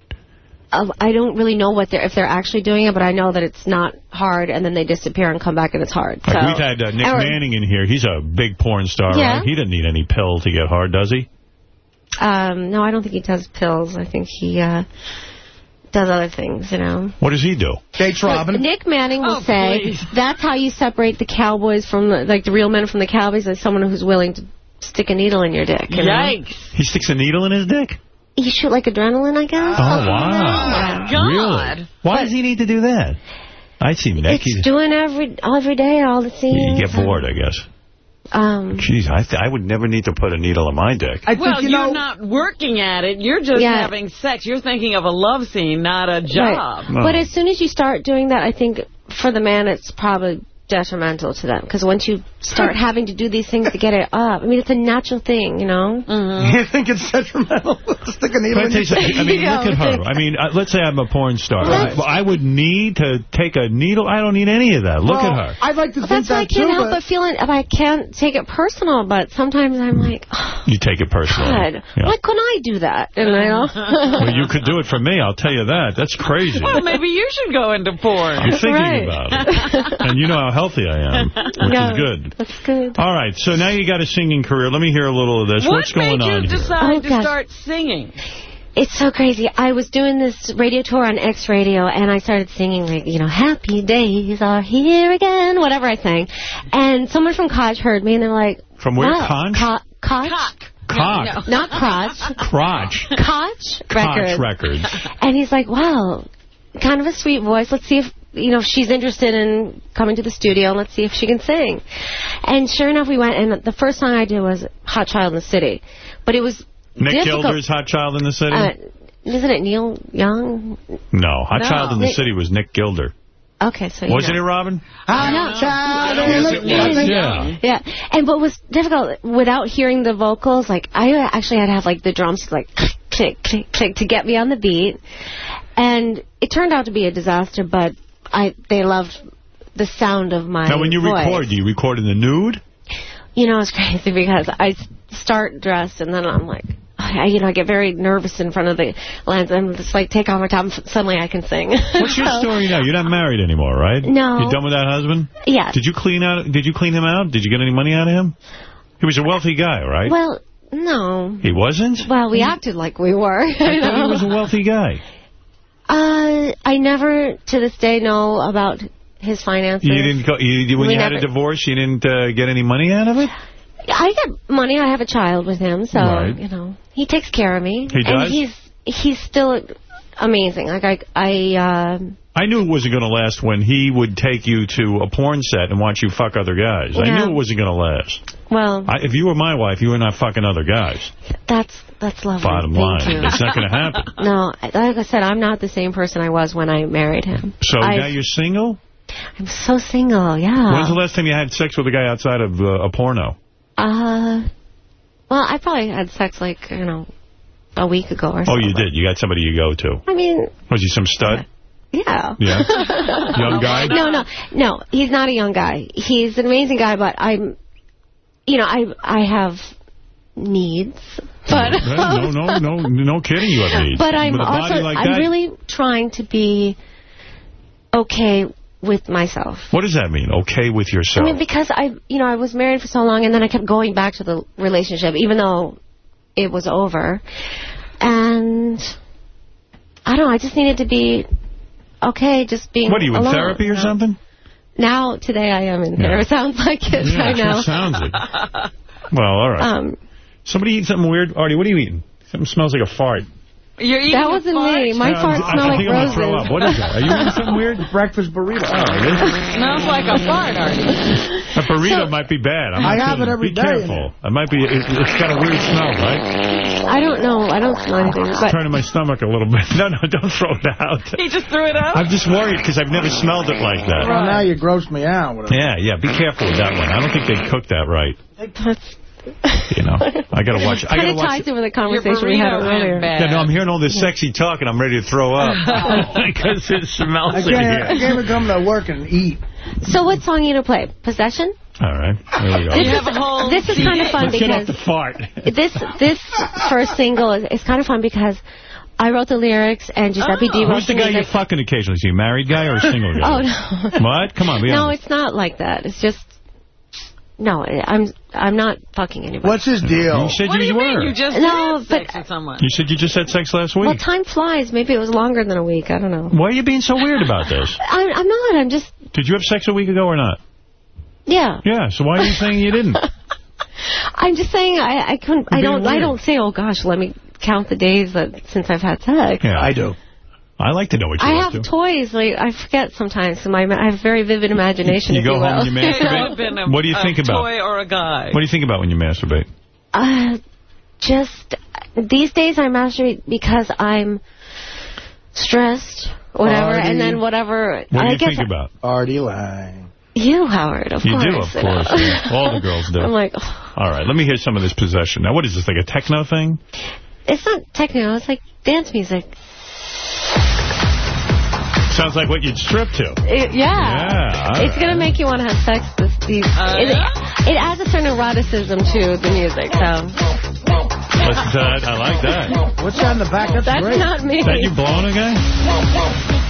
Uh, I don't really know what they're if they're actually doing it, but I know that it's not hard, and then they disappear and come back and it's hard. Like we've had uh, Nick Or- Manning in here. He's a big porn star, Yeah. right? He doesn't need any pill to get hard, does he? Um, no, I don't think he does pills. I think he uh, does other things, you know. What does he do? Dates Robin. Nick Manning will Oh, say please. that's how you separate the cowboys from the, like the real men from the cowboys is someone who's willing to stick a needle in your dick. You know? Yikes. He sticks a needle in his dick? You shoot like adrenaline, I guess. Oh, wow. God. Really? Why does he need to do that? I see Nick. It's He's, doing every every day, all the scenes. you get bored, I guess. Um, Jeez, I, th I would never need to put a needle in my dick. I think, Well, you you're know, not working at it. You're just Yeah. having sex. You're thinking of a love scene, not a job. No. But as soon as you start doing that, I think for the man, it's probably detrimental to them. Because once you start having to do these things to get it up, I mean, it's a natural thing, you know? you think it's detrimental stick a needle I in your? I mean, look at her. I mean, uh, let's say I'm a porn star. I, I would need to take a needle. I don't need any of that. Look Well, at her. I'd like to Well, think that's why I that can't too, help but but feeling, I can't take it personal, but sometimes I'm like, oh, You take it personal. God, Yeah. why couldn't I do that? You know? Well, you could do it for me. I'll tell you that. That's crazy. Well, maybe you should go into porn. I'm thinking Right. about it. And you know how healthy I am, which Yeah. is good. That's good. All right, so now you got a singing career. Let me hear a little of this. What What's going made you decide Oh, to gosh. start singing? It's so crazy. I was doing this radio tour on X Radio, and I started singing, like, you know, happy days are here again, whatever I sang. And someone from Koch heard me, and they're like... From where? wow, Conch? Co- Koch? Cock. Not Crotch. Crotch. Koch Records. Koch Records. Records. And he's like, wow, kind of a sweet voice. Let's see if, you know, if she's interested in coming to the studio. and Let's see if she can sing. And sure enough, we went, and the first song I did was Hot Child in the City. But it was Nick difficult. Gilder's Hot Child in the City? Uh, isn't it Neil Young? no, Hot No. Child in the Nick- City was Nick Gilder. Okay, so you Wasn't know. it, Robin? No. Child Yes, in it the- was. Yeah. Yeah, and what was difficult without hearing the vocals, like I actually had to have like the drums like click, click, click, click to get me on the beat, and it turned out to be a disaster. But I they loved the sound of my Now, when you voice. record, do you record in the nude? You know, it's crazy because I start dressed and then I'm like, I, you know, I get very nervous in front of the lens and I'm just like, take off my top and suddenly I can sing. What's your So- story now? You're not married anymore, right? No. You're done with that husband? Yes. Did you clean out? Did you clean him out? Did you get any money out of him? He was a wealthy guy, right? Well, no. he wasn't. Well, we acted like we were. I thought he was a wealthy guy. Uh, I never, to this day, know about his finances. You didn't go. You, you- when We you had a divorce, you didn't uh, get any money out of it. I get money. I have a child with him, so Right. you know he takes care of me. He and does? he's he's still amazing. Like I, I uh, I knew it wasn't going to last when he would take you to a porn set and watch you fuck other guys. I knew it wasn't going to last. well, I, if you were my wife, you were not fucking other guys. that's that's lovely. Bottom Thank line, you. it's not going to happen. No, like I said, I'm not the same person I was when I married him. So I, now you're single. I'm so single. Yeah. When's the last time you had sex with a guy outside of uh, a porno? Uh, well, I probably had sex like you know a week ago or Oh, something. Oh, you did. You got somebody you go to. I mean, Was he some stud? Yeah. Yeah. Young guy? No, no, no. He's not a young guy. He's an amazing guy, but I'm, you know, I I have needs, but no, no, no, no kidding. You have needs. but I'm With a body also like I'm that, really trying to be okay with myself. What does that mean? Okay with yourself. I mean, because I, you know, I was married for so long, and then I kept going back to the relationship, even though it was over. And I don't know. I just needed to be okay, just being. what are you in alone, therapy or something? Now, today, I am in Yeah. there. It sounds like it. Yeah, I sure know. sounds it. Well, all right. Um, Somebody eat something weird? Artie, what are you eating? Something smells like a fart. You're eating that wasn't me. My Yeah, farts I- smell I like think I'm roses. gonna throw up. What is that? Are you eating something weird? Breakfast burrito. Oh, it is? Smells like a fart, Artie. A burrito might be bad. I'm I have kidding. it every Be day. careful. It might be. It, it's got a weird smell, right? I don't know. I don't smell anything. It's But turning my stomach a little bit. No, no, don't throw it out. He just threw it out? I'm just worried because I've never smelled it like that. Well, now you grossed me out. with. Yeah, yeah. Be careful with that one. I don't think they cooked that right. that's, You know, I got to watch. I got Kind to of watch. ties in with the conversation we had earlier. Yeah, no, I'm hearing all this sexy talk and I'm ready to throw up because it smells I in here. I can't even come to work and eat. So what song you going to play? Possession? All right, there we go. This is- This is kind of fun Let's get off because the fart. this this first single is, is kind of fun because I wrote the lyrics and Giuseppe D wrote Who's the guy you're fucking occasionally? Is he a married guy or a single guy? Oh no. What? Come on, be No, honest. it's not like that. It's just no. I'm I'm not fucking anybody. What's his deal? You said What do you were. mean? You just No, had but- sex with someone. You said you just had sex last week. Well, time flies. Maybe it was longer than a week. I don't know. Why are you being so weird about this? I'm, I'm not. I'm just Did you have sex a week ago or not? yeah. Yeah, so why are you saying you didn't? I'm just saying I I couldn't. I don't. I don't say. Oh gosh, let me count the days that since I've had sex. Yeah. I do. I like to know what you I up have to. toys. Like I forget sometimes. So my I have very vivid imagination. You if go you home and you masturbate? A- What do you think a about? toy or a guy? What do you think about when you masturbate? Uh, just these days I masturbate because I'm stressed, whatever, Artie. and then whatever. What do I you guess think about? Artie Lang. you, Howard, of You course. do, of you course. yeah. All the girls do. I'm like, oh, All right, let me hear some of this possession. Now, what is this, like a techno thing? it's not techno. It's like dance music. Sounds like what you'd strip to. It, yeah. Yeah, all It's gonna make you want to have sex. This, these, Uh, it, yeah? it adds a certain eroticism to the music. So Listen to that. I like that. What's that in the back? That's, that's great. not me. Is that you blowing a guy?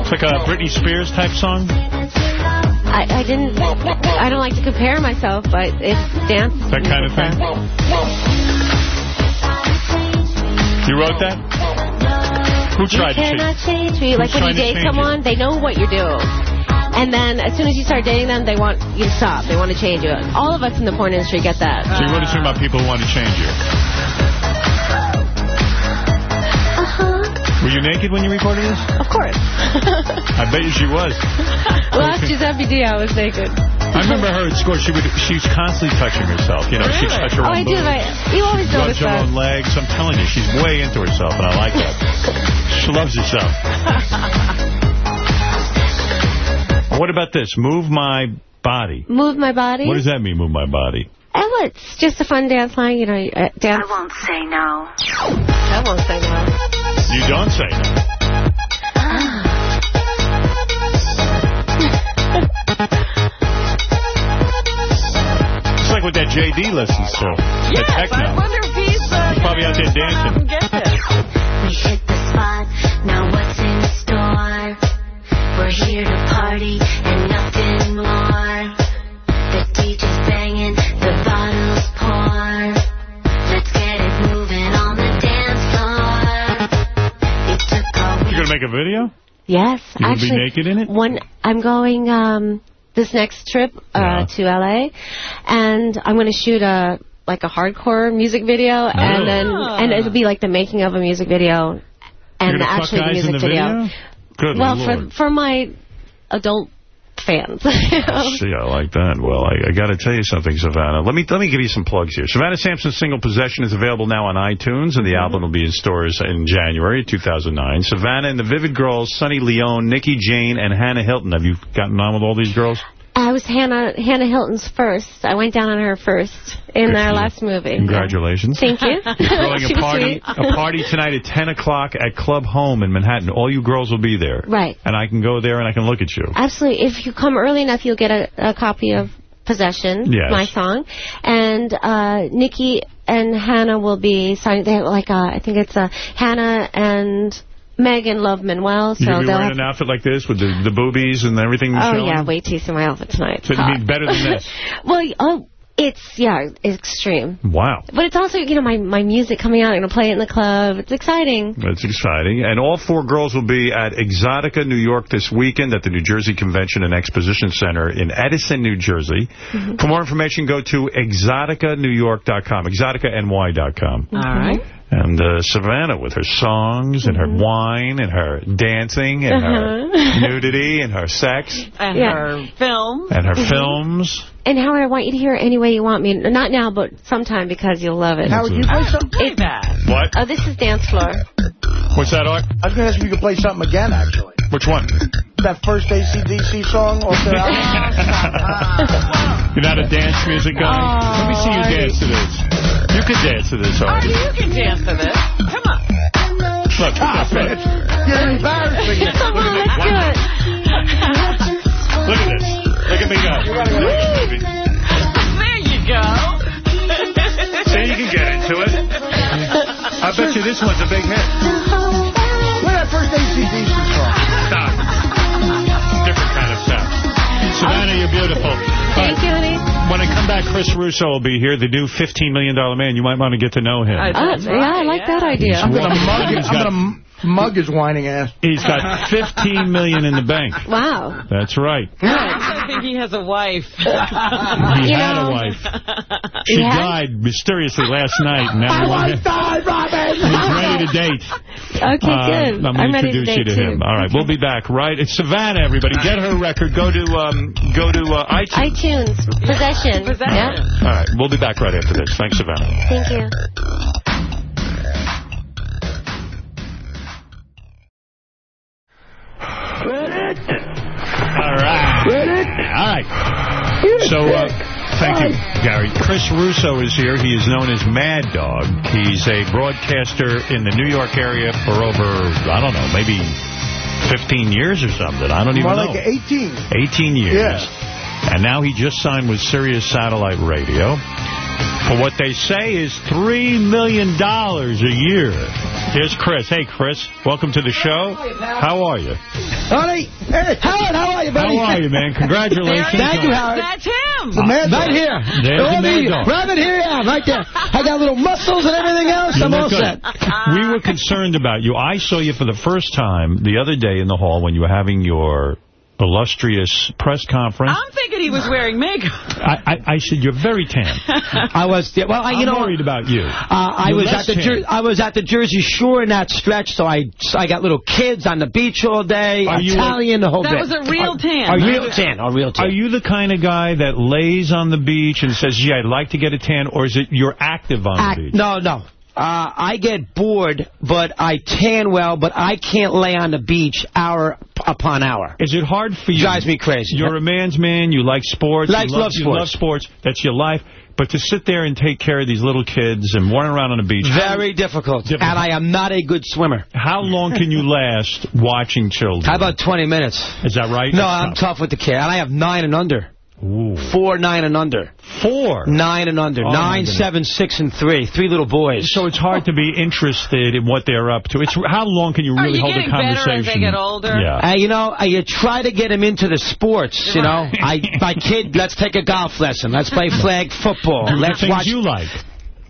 It's like a Britney Spears type song. I, I didn't. I don't like to compare myself, but it's dance. That kind of thing. You wrote that? Who tried to You cannot change? change me. Like when you date someone, they know what you do. And then as soon as you start dating them, they want you to stop. They want to change you. All of us in the porn industry get that. So you wrote a song about people who want to change you. Uh-huh. Were you naked when you recorded this? Of course. I bet you she was. Last year's Giuseppe I was naked. I remember her at school. She would. She was constantly touching herself. You know, she'd touch her own Oh, own I do. boobs. You always Rubs notice her that. own legs. I'm telling you, she's way into herself, and I like that. She loves herself. what about this? Move my body. Move my body. What does that mean, move my body? Oh, it's just a fun dance line, you know. Uh, dance. I won't say no. I won't say no. You don't say no. Like what that JD listens to. the Yes, techno. I wonder if he's... Uh, He's probably out there dancing. Get this. We hit the spot, now what's in store? We're here to party and nothing more. The DJ's banging, the bottles pour. Let's get it moving on the dance floor. It took all You gonna make a video? Yes, You gonna be actually. naked in it? One, I'm going um, this next trip uh, Yeah. to L.A. and I'm going to shoot a like a hardcore music video, and then and it'll be like the making of a music video, and actually the guys music in the video? Good well, Lord. for for my adult fans. See, I like that. Well, I, I got to tell you something, Savannah. Let me let me give you some plugs here. Savannah Samson's single "Possession" is available now on iTunes, and the mm-hmm. album will be in stores in January 2009. Savannah and the Vivid Girls, Sunny Leone, Nikki Jayne, and Hannah Hilton. Have you gotten on with all these girls? I was Hannah Hannah Hilton's first. I went down on her first in our last movie. Congratulations. Thank you. We're throwing a party, a party tonight at 10 o'clock at Club Home in Manhattan. All you girls will be there. Right. And I can go there and I can look at you. Absolutely. If you come early enough, you'll get a, a copy of Possession, Yes. my song. And uh, Nikki and Hannah will be signing. They have like uh, I think it's uh, Hannah and Megan love Manuel. So you gonna be they'll wearing have. an outfit like this with the, the boobies and everything Oh showing? yeah, wait till you see my outfit tonight. So it'd be better than this. well, oh, it's yeah, it's extreme. Wow. But it's also you know my my music coming out. I'm gonna play it in the club. It's exciting. It's exciting. And all four girls will be at Exotica, New York this weekend at the New Jersey Convention and Exposition Center in Edison, New Jersey. Mm-hmm. For more information, go to exoticanewyork.com, exoticany.com. All right. And uh, Savannah with her songs and her wine and her dancing and Mm-hmm. Uh-huh. her nudity and her sex And Yeah. her film. and her Mhm. films. And Howard, I want you to hear it any way you want me. Not now, but sometime because you'll love it. Howard, you play something? Play that. What? Oh, this is dance floor. What's that, Art? I was going to ask if you could play something again, actually. Which one? that first ACDC song off their album? You're not a dance music guy? Oh, Let me see you dance to this. You can dance to this, Artie, Artie. you can dance to this. Come on. Look, Stop look, it. You're embarrassing me. Come on, let's do it. Look at this. Look at me go. There you go. See, you can get into it. I bet you this one's a big hit. Play that first ACDC Savannah, you're beautiful. Thank you, honey. When I come back, Chris Russo will be here, the new $15 million man. You might want to get to know him. Uh, yeah, I like that idea. I'm going to mug, his- I'm gonna mug is whining ass. He's got 15 million in the bank. Wow. That's right. I think he has a wife. He You had a wife. She Yeah? died mysteriously last night. And My now wife died, Robin! he's ready to date. Okay, Uh, good. I'm I'm going to ready to introduce you date, to too. him. All right, we'll be back. Right, it's Savannah. Everybody, get her record. Go to um, go to uh, iTunes. iTunes. Possession. Yeah. All right, we'll be back right after this. Thanks, Savannah. Thank you. All right. All right. So, uh, thank you, Gary. Chris Russo is here. He is known as Mad Dog. He's a broadcaster in the New York area for over, I don't know, maybe 15 years or something. I don't even More know. like 18. 18 years. Yeah. And now he just signed with Sirius Satellite Radio for what they say is $3 million a year. Here's Chris. Hey, Chris. Welcome to the show. How are you? Honey, hey, Howard, how are you, buddy? How are you, man? Congratulations. Thank you, Howard. That's him. The man right here. There's the All mad the- dog. Rabbit, here I am, right there. I got little muscles and everything else. You I'm all good. set. We were concerned about you. I saw you for the first time the other day in the hall when you were having your illustrious press conference. I'm thinking he was wearing makeup. I, I, I said, you're very tan. I was, yeah, well, I, you I'm know, worried about you. Uh, I was at the. Jer I was at the Jersey Shore in that stretch, so I I got little kids on the beach all day, Are you- Italian, the whole That bit. was a real tan. A real tan, a real tan. Are you the kind of guy that lays on the beach and says, gee, I'd like to get a tan, or is it you're active on Act- the beach? No, no. Uh, I get bored, but I tan well, but I can't lay on the beach hour upon hour. Is it hard for you? Drives me crazy. You're a man's man. You like sports. Like- you love, love You love sports. That's your life. But to sit there and take care of these little kids and run around on the beach. Very difficult. Difficult. And I am not a good swimmer. How long can you last watching children? How about 20 minutes? Is that right? No, That's I'm tough with the kid. And I have nine and under. Ooh. Four, nine, and under. Four? Nine and under. Oh, my nine, goodness. seven, six, and three. Three little boys. So it's hard to be interested in what they're up to. It's How long can you really you hold a getting better conversation? as they get older? Yeah. Uh, you know, uh, you try to get him into the sports, you know. I, my kid, let's take a golf lesson. Let's play flag football. Do let's things watch. you like.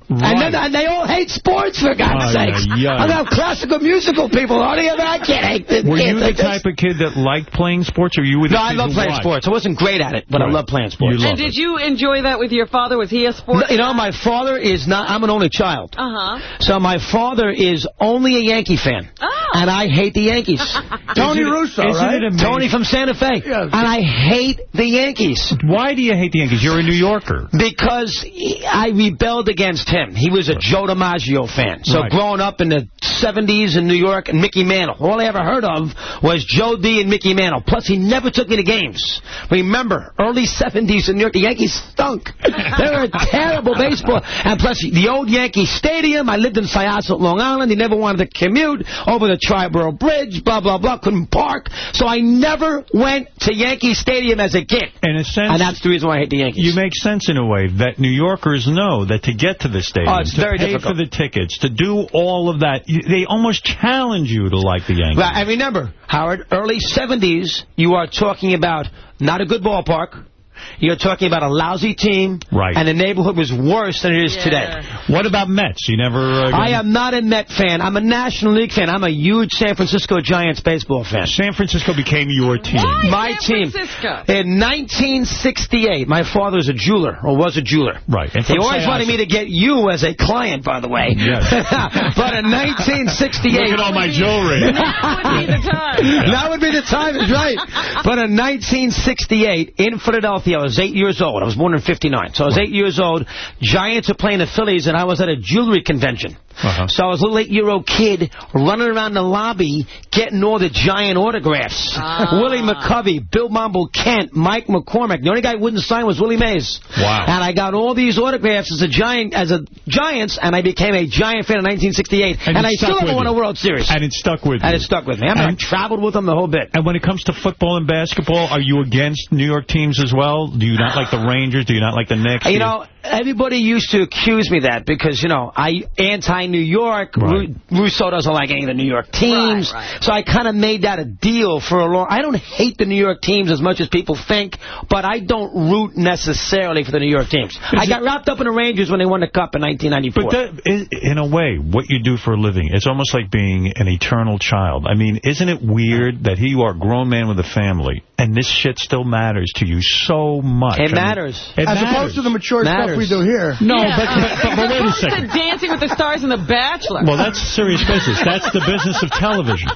And, then, and they all hate sports, for God's Ay, sakes. ay, ay. I got classical musical people, honey, and I can't hate this. Were can't you the take this. type of kid that liked playing sports, or you were the No, I love playing watched? sports. I wasn't great at it, but I love playing sports. You And did you enjoy that with your father? Was he a sports? You know, my father is not, I'm an only child. Uh-huh. So my father is only a Yankee fan. Oh. And I hate the Yankees. Tony Isn't it- Russo, isn't right? it? Tony from Santa Fe. Yeah. And I hate the Yankees. Why do you hate the Yankees? You're a New Yorker. Because I rebelled against him. He was a Joe DiMaggio fan. So Right. growing up in the 70s in New York and Mickey Mantle, all I ever heard of was Joe D and Mickey Mantle. Plus, he never took me to games. Remember, early 70s in New York, the Yankees stunk. they were a terrible baseball. And plus, the old Yankee Stadium, I lived in Syosset, Long Island. He never wanted to commute over the Triborough Bridge, blah, blah, blah, couldn't park. So I never went to Yankee Stadium as a kid. In a sense, And that's the reason why I hate the Yankees. you make sense in a way that New Yorkers know that to get to the stadium, Oh, it's to very pay difficult. for the tickets, to do all of that, you- they almost challenge you to like the Yankees. Right, and remember, Howard, early 70s, you are talking about not a good ballpark. You're talking about a lousy team. Right. And the neighborhood was worse than it is Yeah. today. What about Mets? You never... Uh, I am not a Met fan. I'm a National League fan. I'm a huge San Francisco Giants baseball fan. San Francisco became your team. Why My San team. Francisco? In 1968, my father was a jeweler, or was a jeweler. Right. And He from always wanted me to get you as a client, by the way. Yes. but in 1968... Look at all my jewelry. Now would be the time. That would be the time, right. But in 1968, in Philadelphia, I was eight years old. I was born in 59. So I was eight years old. Giants are playing the Phillies, and I was at a jewelry convention. Uh-huh. So I was a little eight-year-old kid running around the lobby getting all the Giant autographs. Ah. Willie McCovey, Bill Mumble Kent, Mike McCormick. The only guy who wouldn't sign was Willie Mays. Wow. And I got all these autographs as a Giant, as a Giants, and I became a Giant fan in 1968. And And, I still haven't won a World Series. And it stuck with me. And it stuck with me. I, mean, I traveled with them the whole bit. And when it comes to football and basketball, are you against New York teams as well? Do you not like the Rangers? Do you not like the Knicks? You know, everybody used to accuse me that because, you know, I anti-New York. Ru- Russo doesn't like any of the New York teams. So I kind of made that a deal for a long... I don't hate the New York teams as much as people think, but I don't root necessarily for the New York teams. I got wrapped up in the Rangers when they won the Cup in 1994. But that, in, in a way, what you do for a living, it's almost like being an eternal child. I mean, isn't it weird that here you are a grown man with a family, and this shit still matters to you so much? It I mean, matters. it As matters. opposed to the mature stuff we do here. No, Yeah. but, but, but, but wait a Opposed to second. Dancing with the Stars and The Bachelor. Well, that's serious business. That's the business of television.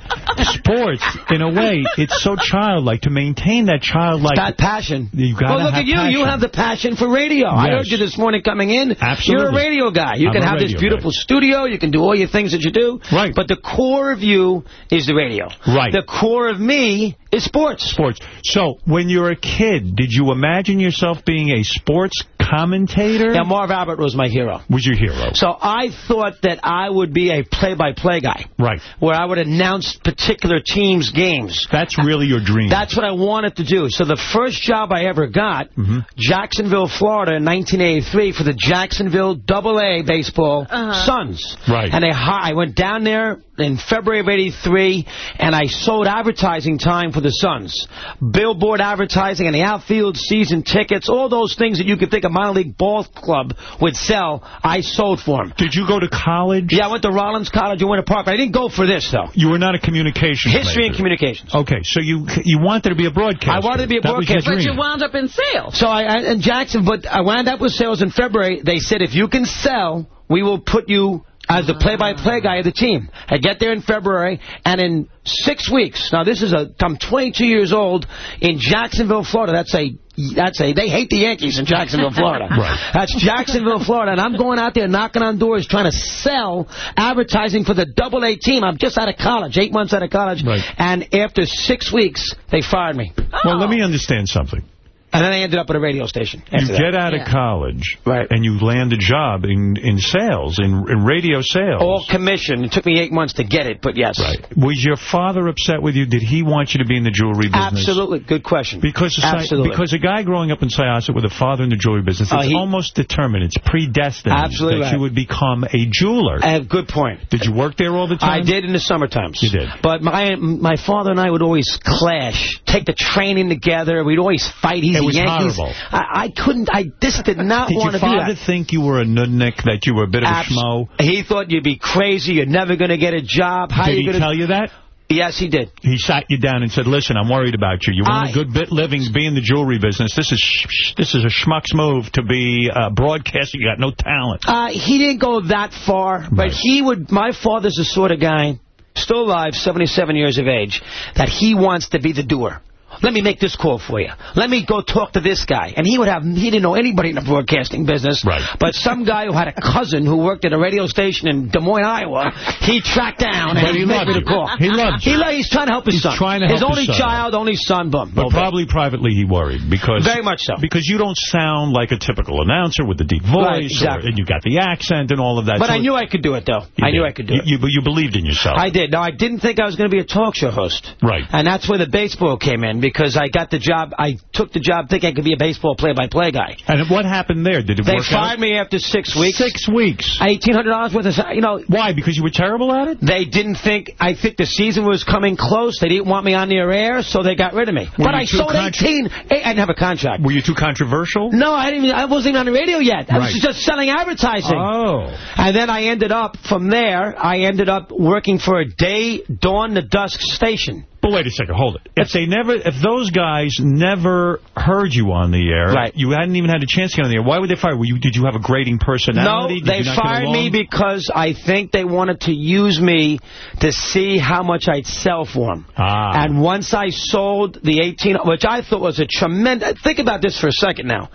Sports, in a way, it's so childlike. To maintain that childlike... That passion. You've gotta well, look at you. passion. You have the passion for radio. I heard you this morning coming in. Absolutely. You're a radio guy. You I'm can have this radio beautiful studio. You can do all your things that you do. Right. But the core of you is the radio. Right. The core of me is sports. Sports. So, when you were a kid, did you imagine yourself being a sports commentator? Yeah, Marv Albert was my hero. Was your hero? So I thought that I would be a play-by-play guy. Right. Where I would announce particular teams' games. That's really your dream. That's what I wanted to do. So the first job I ever got, Mm-hmm. Jacksonville, Florida, in 1983 for the Jacksonville Double-A baseball Suns. Right. And they, I went down there in February of 83, and I sold advertising time for the Suns. Billboard advertising and the outfield season tickets, all those things that you could think of minor league ball club would sell, I sold for them. Did you go to college? Yeah, I went to Rollins College in Winter Park. I didn't go for this, though. You were not a communications History and communications. Okay, so you you wanted to be a broadcaster. I wanted to be a That was broadcaster. But you wound up in sales. So I, I in Jackson, but I wound up with sales in February. They said if you can sell, we will put you as the play-by-play guy of the team. I get there in February, and in six weeks. Now this is a. I'm 22 years old in Jacksonville, Florida. That's a. That's a. They hate the Yankees in Jacksonville, Florida. Right. That's Jacksonville, Florida, and I'm going out there knocking on doors trying to sell advertising for the Double A team. I'm just out of college, eight months out of college, Right. and after six weeks, they fired me. Well, let me understand something. And then I ended up at a radio station. You after that. get out of college, right. and you land a job in, in sales, in, in radio sales. All commission. It took me eight months to get it, but yes. Right. Was your father upset with you? Did he want you to be in the jewelry business? Absolutely. Good question. Because, Absolutely. because a guy growing up in Syosset with a father in the jewelry business, Uh, it's he- almost determined, it's predestined Absolutely that right. you would become a jeweler. I have good point. Did you work there all the time? I did in the summer times. You did. But my my father and I would always clash, take the training together. We'd always fight. He's Was Yankees. horrible. I, I couldn't. I just did not Did want your to do father that. think you were a nudnik, that you were a bit of a schmo? He thought you'd be crazy. You're never going to get a job. How Did you he gonna... tell you that? Yes, he did. He sat you down and said, listen, I'm worried about you. You want I- a good bit living, be in the jewelry business. This is sh- sh- this is a schmuck's move to be uh, broadcasting. You got no talent. Uh, he didn't go that far, but he would. My father's the sort of guy, still alive, 77 years of age, that he wants to be the doer. Let me make this call for you. Let me go talk to this guy. And he would have, he didn't know anybody in the broadcasting business. Right. But some guy who had a cousin who worked at a radio station in Des Moines, Iowa, he tracked down and he made loved me the call. He loved. He lo- he's trying to help his He's son. trying to his help only his son. child, only son, bum. But probably privately he worried because Very much so. because you don't sound like a typical announcer with the deep voice, Right, or- and you got the accent and all of that. But So I knew I could do it, though. I knew. I could do You- it. You, but you believed in yourself. I did. Now, I didn't think I was going to be a talk show host. Right. And that's where the baseball came in because I got the job. I took the job thinking I could be a baseball play-by-play guy. And what happened there? Did it They work fired out? me after six weeks. Six weeks. $1,800 worth of, you know. Why? Because you were terrible at it? They didn't think, I think the season was coming close. They didn't want me on their air, so they got rid of me. Were but I sold 18. I didn't have a contract. Were you too controversial? No, I didn't. I wasn't even on the radio yet. I Right. was just selling advertising. Oh. And then I ended up, from there, I ended up working for a day, dawn to dusk station. But wait a second, hold it. If they never, if those guys never heard you on the air, Right. you hadn't even had a chance to get on the air, why would they fire you? Did you have a grating personality? No, Did they you not get fired me because I think they wanted to use me to see how much I'd sell for them. Ah. And once I sold the 18, which I thought was a tremendous... Think about this for a second now.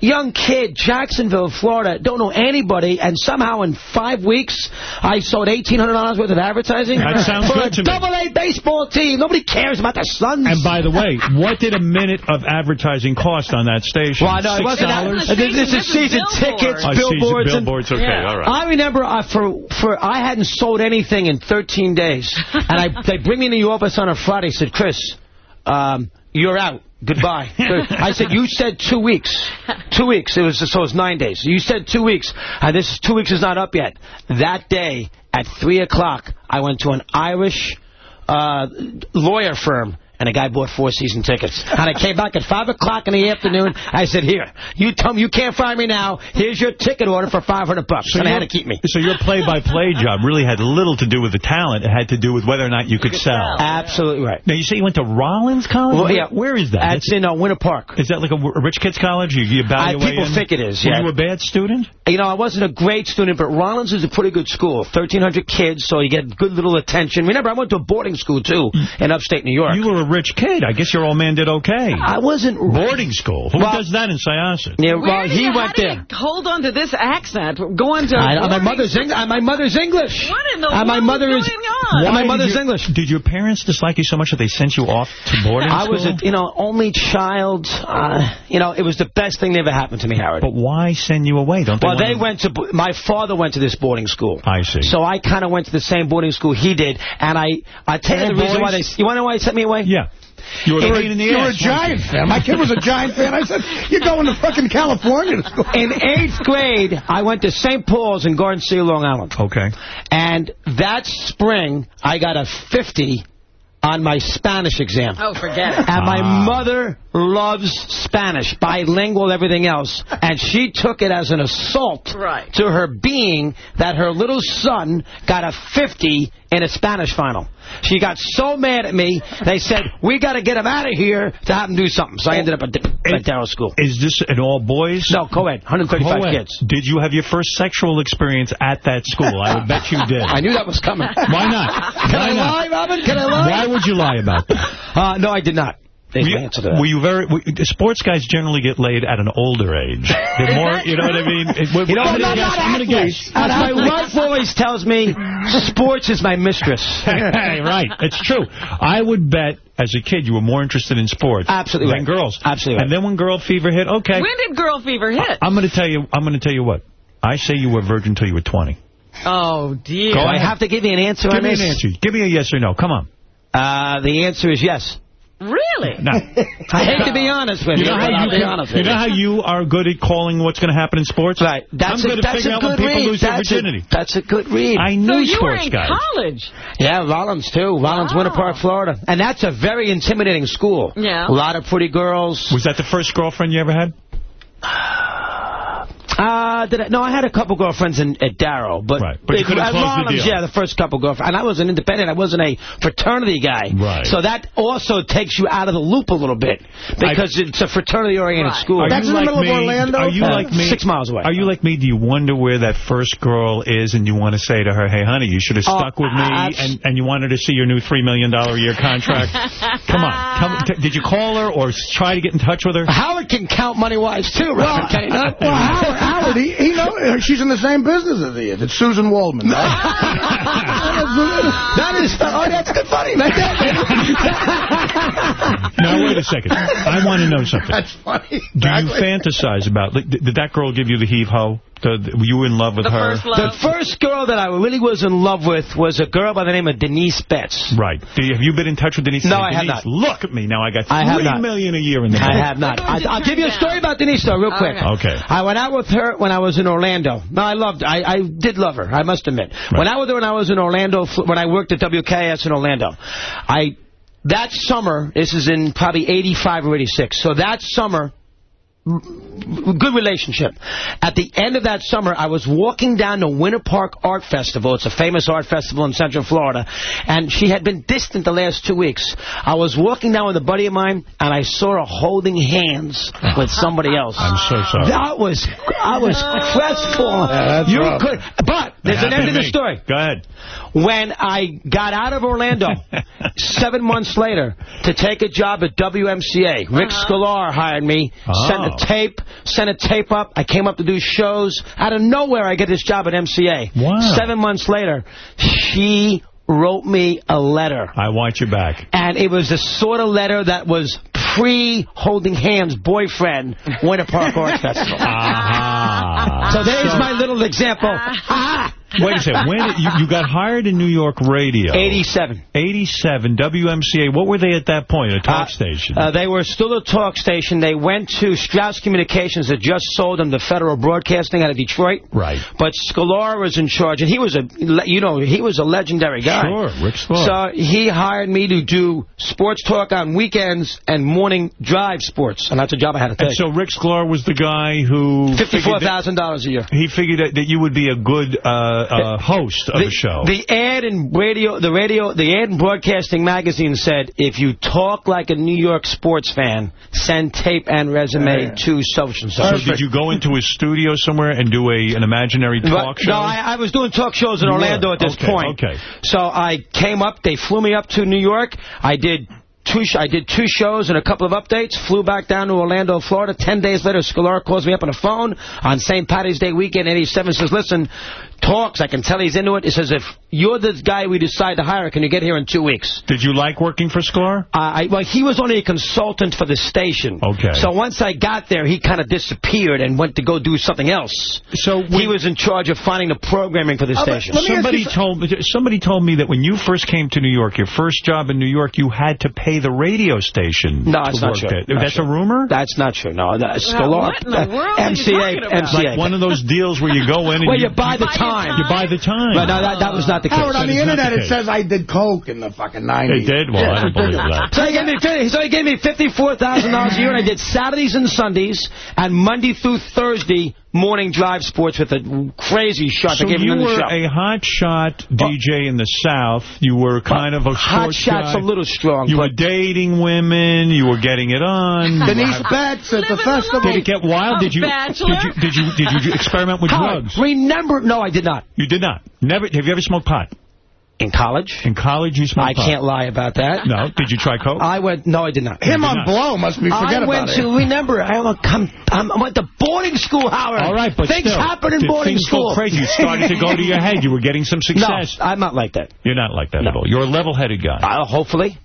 Young kid, Jacksonville, Florida, don't know anybody, and somehow in five weeks, I sold $1,800 worth of advertising That sounds for good a double-A baseball team. Nobody cares about the Suns. And by the way, what did a minute of advertising cost on that station? Well, no, it wasn't that. $6? This, this is season tickets, Oh, season billboards. and- billboards, okay, all right. I remember uh, for for I hadn't sold anything in 13 days, and I they bring me in the office on a Friday. Said Chris, um, you're out. Goodbye. I said, you said two weeks. Two weeks. It was so it was nine days. You said two weeks. And this two weeks is not up yet. That day at 3 o'clock, I went to an Irish uh, lawyer firm. And a guy bought four season tickets. And I came back at 5 o'clock in the afternoon. I said, here, you tell me you can't fire me now. Here's your ticket order for 500 bucks. and they had to keep me. So your play-by-play job really had little to do with the talent. It had to do with whether or not you could sell. Absolutely right. Now, you say you went to Rollins College? Well, yeah. Where is that? That's in uh, Winter Park. Is that like a, a rich kid's college? You, you bow way people in? think it is, Were you a bad student? You know, I wasn't a great student, but Rollins is a pretty good school. 1,300 kids, so you get good little attention. Remember, I went to a boarding school, too, in upstate New York. You were a rich kid. I guess your old man did okay. I wasn't... Boarding school. Who Well- does that in Syosset? Yeah, well, he you, went how do there. you hold on to this accent? Going to I, my mother's Eng- uh, my mother's English. What in the Uh, my world mother is is going on? my mother's you- English. Did your parents dislike you so much that they sent you off to boarding I school? was a, you know, only child. Uh, you know, it was the best thing that ever happened to me, Howard. But why send you away? Don't they Well, want they to- went to, my father went to this boarding school. I see. So I kind of went to the same boarding school he did, and I, I tell you All the reason why they, you want to know why they sent me away? Yeah. You were You're, a a, in the you're a. Giant fan. My kid was a Giant fan. I said, you're going to fucking California to school. In eighth grade, I went to St. Paul's in Garden City, Long Island. Okay. And that spring, I got a 50 on my Spanish exam. Oh, forget it. And my Ah. mother loves Spanish, bilingual, everything else. And she took it as an assault Right. to her being that her little son got a 50 in a Spanish final. She got so mad at me, they said, we got to get him out of here to have him do something. So I ended up at, at Darrow School. Is this an all boys? No, co-ed, 135 Co-ed. kids. Did you have your first sexual experience at that school? I would bet you did. I knew that was coming. Why not? Can Why I not? lie, Robin? Can I lie? Why would you lie about that? Uh, no, I did not. There's Were you, answer that. were you very? Were, sports guys generally get laid at an older age. They're more, you know what I mean? It- You know, I'm no, gonna guess. not I'm gonna athletes. guess. As my wife always tells me, sports is my mistress. Hey, right. It's true. I would bet as a kid you were more interested in sports Absolutely than right. girls. Absolutely And then when girl fever hit, okay. When did girl fever hit? I'm going to tell you. I'm going to tell you what. I say you were a virgin until you were 20. Oh, dear. Do I have to give you an answer Give on me this? an answer. Give me a yes or no. Come on. Uh, the answer is yes. Really? No. I hate to be honest with you, You know, how you, be can- honest you know how you are good at calling what's going to happen in sports? Right. That's I'm a, good at that's figuring out when people read. lose their virginity. A, that's a good read. I knew So knew you were in guys. college. Yeah, Rollins, too. Rollins, Winter Park, Florida. And that's a very intimidating school. Yeah. A lot of pretty girls. Was that the first girlfriend you ever had? Uh, did I, no, I had a couple girlfriends in, at Darrow, but, Right, but you couldn't at close the deal. yeah, the first couple girlfriends. And I was an independent. I wasn't a fraternity guy. Right. So that also takes you out of the loop a little bit because it's a fraternity-oriented Right. school. Are That's you in the like middle of? Orlando? Are you Uh, like me? six miles away. Are you like me? Do you wonder where that first girl is, and you want to say to her, "Hey, honey, you should have Oh, stuck with me," abs- and and you wanted to see your new three million dollar a year contract? Come on, come, did you call her or try to get in touch with her? Howard can count money-wise, too, Robin, can he not? Well, Howard, Howard he, he know, she's in the same business as he is. It's Suzyn Waldman. right? that is, oh, that's good funny. Now wait a second. I want to know something. That's funny. Do you fantasize about? Did, did that girl give you the heave ho? The, the- were you in love with The her? first love. The first girl that I really was in love with was a girl by the name of Denise Betts. Right. Do you, have you been in touch with Denise? No, Say, I have not. Look at me now. I got I have million a year in the bank. I have not. I, I'll give you a story about Denise, though, real quick. Okay. I went out with her when I was in Orlando. No, I loved I, I did love her, I must admit. Went out with her when I was in Orlando, when I worked at WKS in Orlando. I That summer, this is in probably 85 or 86, so that summer, good relationship. At the end of that summer, I was walking down to Winter Park Art Festival. It's a famous art festival in Central Florida. And she had been distant the last two weeks. I was walking down with a buddy of mine, and I saw her holding hands with somebody else. I'm so sorry. That was, I was crestfallen. that's you rough. could, but there's an end to to the story. Go ahead. When I got out of Orlando, seven months later, to take a job at WMCA, Rick uh-huh. Sklar hired me, Oh. sent a tape, sent a tape up. I came up to do shows. Out of nowhere, I get this job at MCA. Wow. Seven months later, she wrote me a letter. I want you back. And it was the sort of letter that was pre-holding hands boyfriend Winter Park Art Festival. Ah. So there's my little example. Ah. Wait a second. When you, you got hired in New York radio? 87. 87. WMCA. What were they at that point? A talk station? Uh, they were still a talk station. They went to Straus Communications that just sold them to Federal Broadcasting out of Detroit. Right. But Sklar was in charge, and he was a, you know, he was a legendary guy. Sure, Rick Sklar. So he hired me to do sports talk on weekends and morning drive sports, and that's a job I had to take. and so Rick Sklar was the guy who... Fifty-four figured that- thousand dollars a year. He figured that, that you would be a good uh, uh, host of the, a show. The ad in radio, the radio, the ad in Broadcasting Magazine said, if you talk like a New York sports fan, send tape and resume to such and so did you go into a studio somewhere and do a an imaginary But- talk show? No, I, I was doing talk shows in You Orlando were. at this Okay, point. okay. So I came up. They flew me up to New York. I did two. Sh I did two shows and a couple of updates. Flew back down to Orlando, Florida. Ten days later, Sklar calls me up on the phone on St. Patty's Day weekend. '87 says, "Listen, talks. I can tell he's into it." He says, "If you're the guy we decide to hire, can you get here in two weeks?" Did you like working for Sklar? I, well, he was only a consultant for the station. Okay. So once I got there, he kind of disappeared and went to go do something else. So he was in charge of finding the programming for the Oh, station. Somebody told me somebody told me that when you first came to New York, your first job in New York, you had to pay the radio station. No, to it's not work true. there. Not That's true. a rumor. That's not true. No, that's Well, Sklar. what in the uh, world are you MCA, talking about? MCA. Like one of those deals where you go in and well, you, you buy the time. You buy the time. But no, that, that was not the case. Howard, on the internet the it says I did coke in the fucking 90s. They did? Well, I don't believe that. So he gave me fifty- so he gave me fifty-four thousand dollars a year, and I did Saturdays and Sundays, and Monday through Thursday morning drive sports with a crazy shot. So gave you me on the were show. a hot shot uh, DJ in the South. You were kind of a hot sports shot's guy. a little strong. You were dating women. You were getting it on. Denise Betts at the festival. Did it get wild? Did you, bachelor? did you did you did you experiment with Howard, drugs? Remember? No, I did not. You did not. Never. Have you ever smoked pot? In college? In college, you smoked I pot? can't lie about that. No. Did you try coke? I went. No, I did not. Him on blow must be forget I went to. it. Remember, I, I'm, I'm, I went to boarding school, Howard. All right, but things still, happen in did boarding things school. go crazy? You started to go to your head. You were getting some success. No, I'm not like that. You're not like that at all. You're a level-headed guy. Uh, hopefully.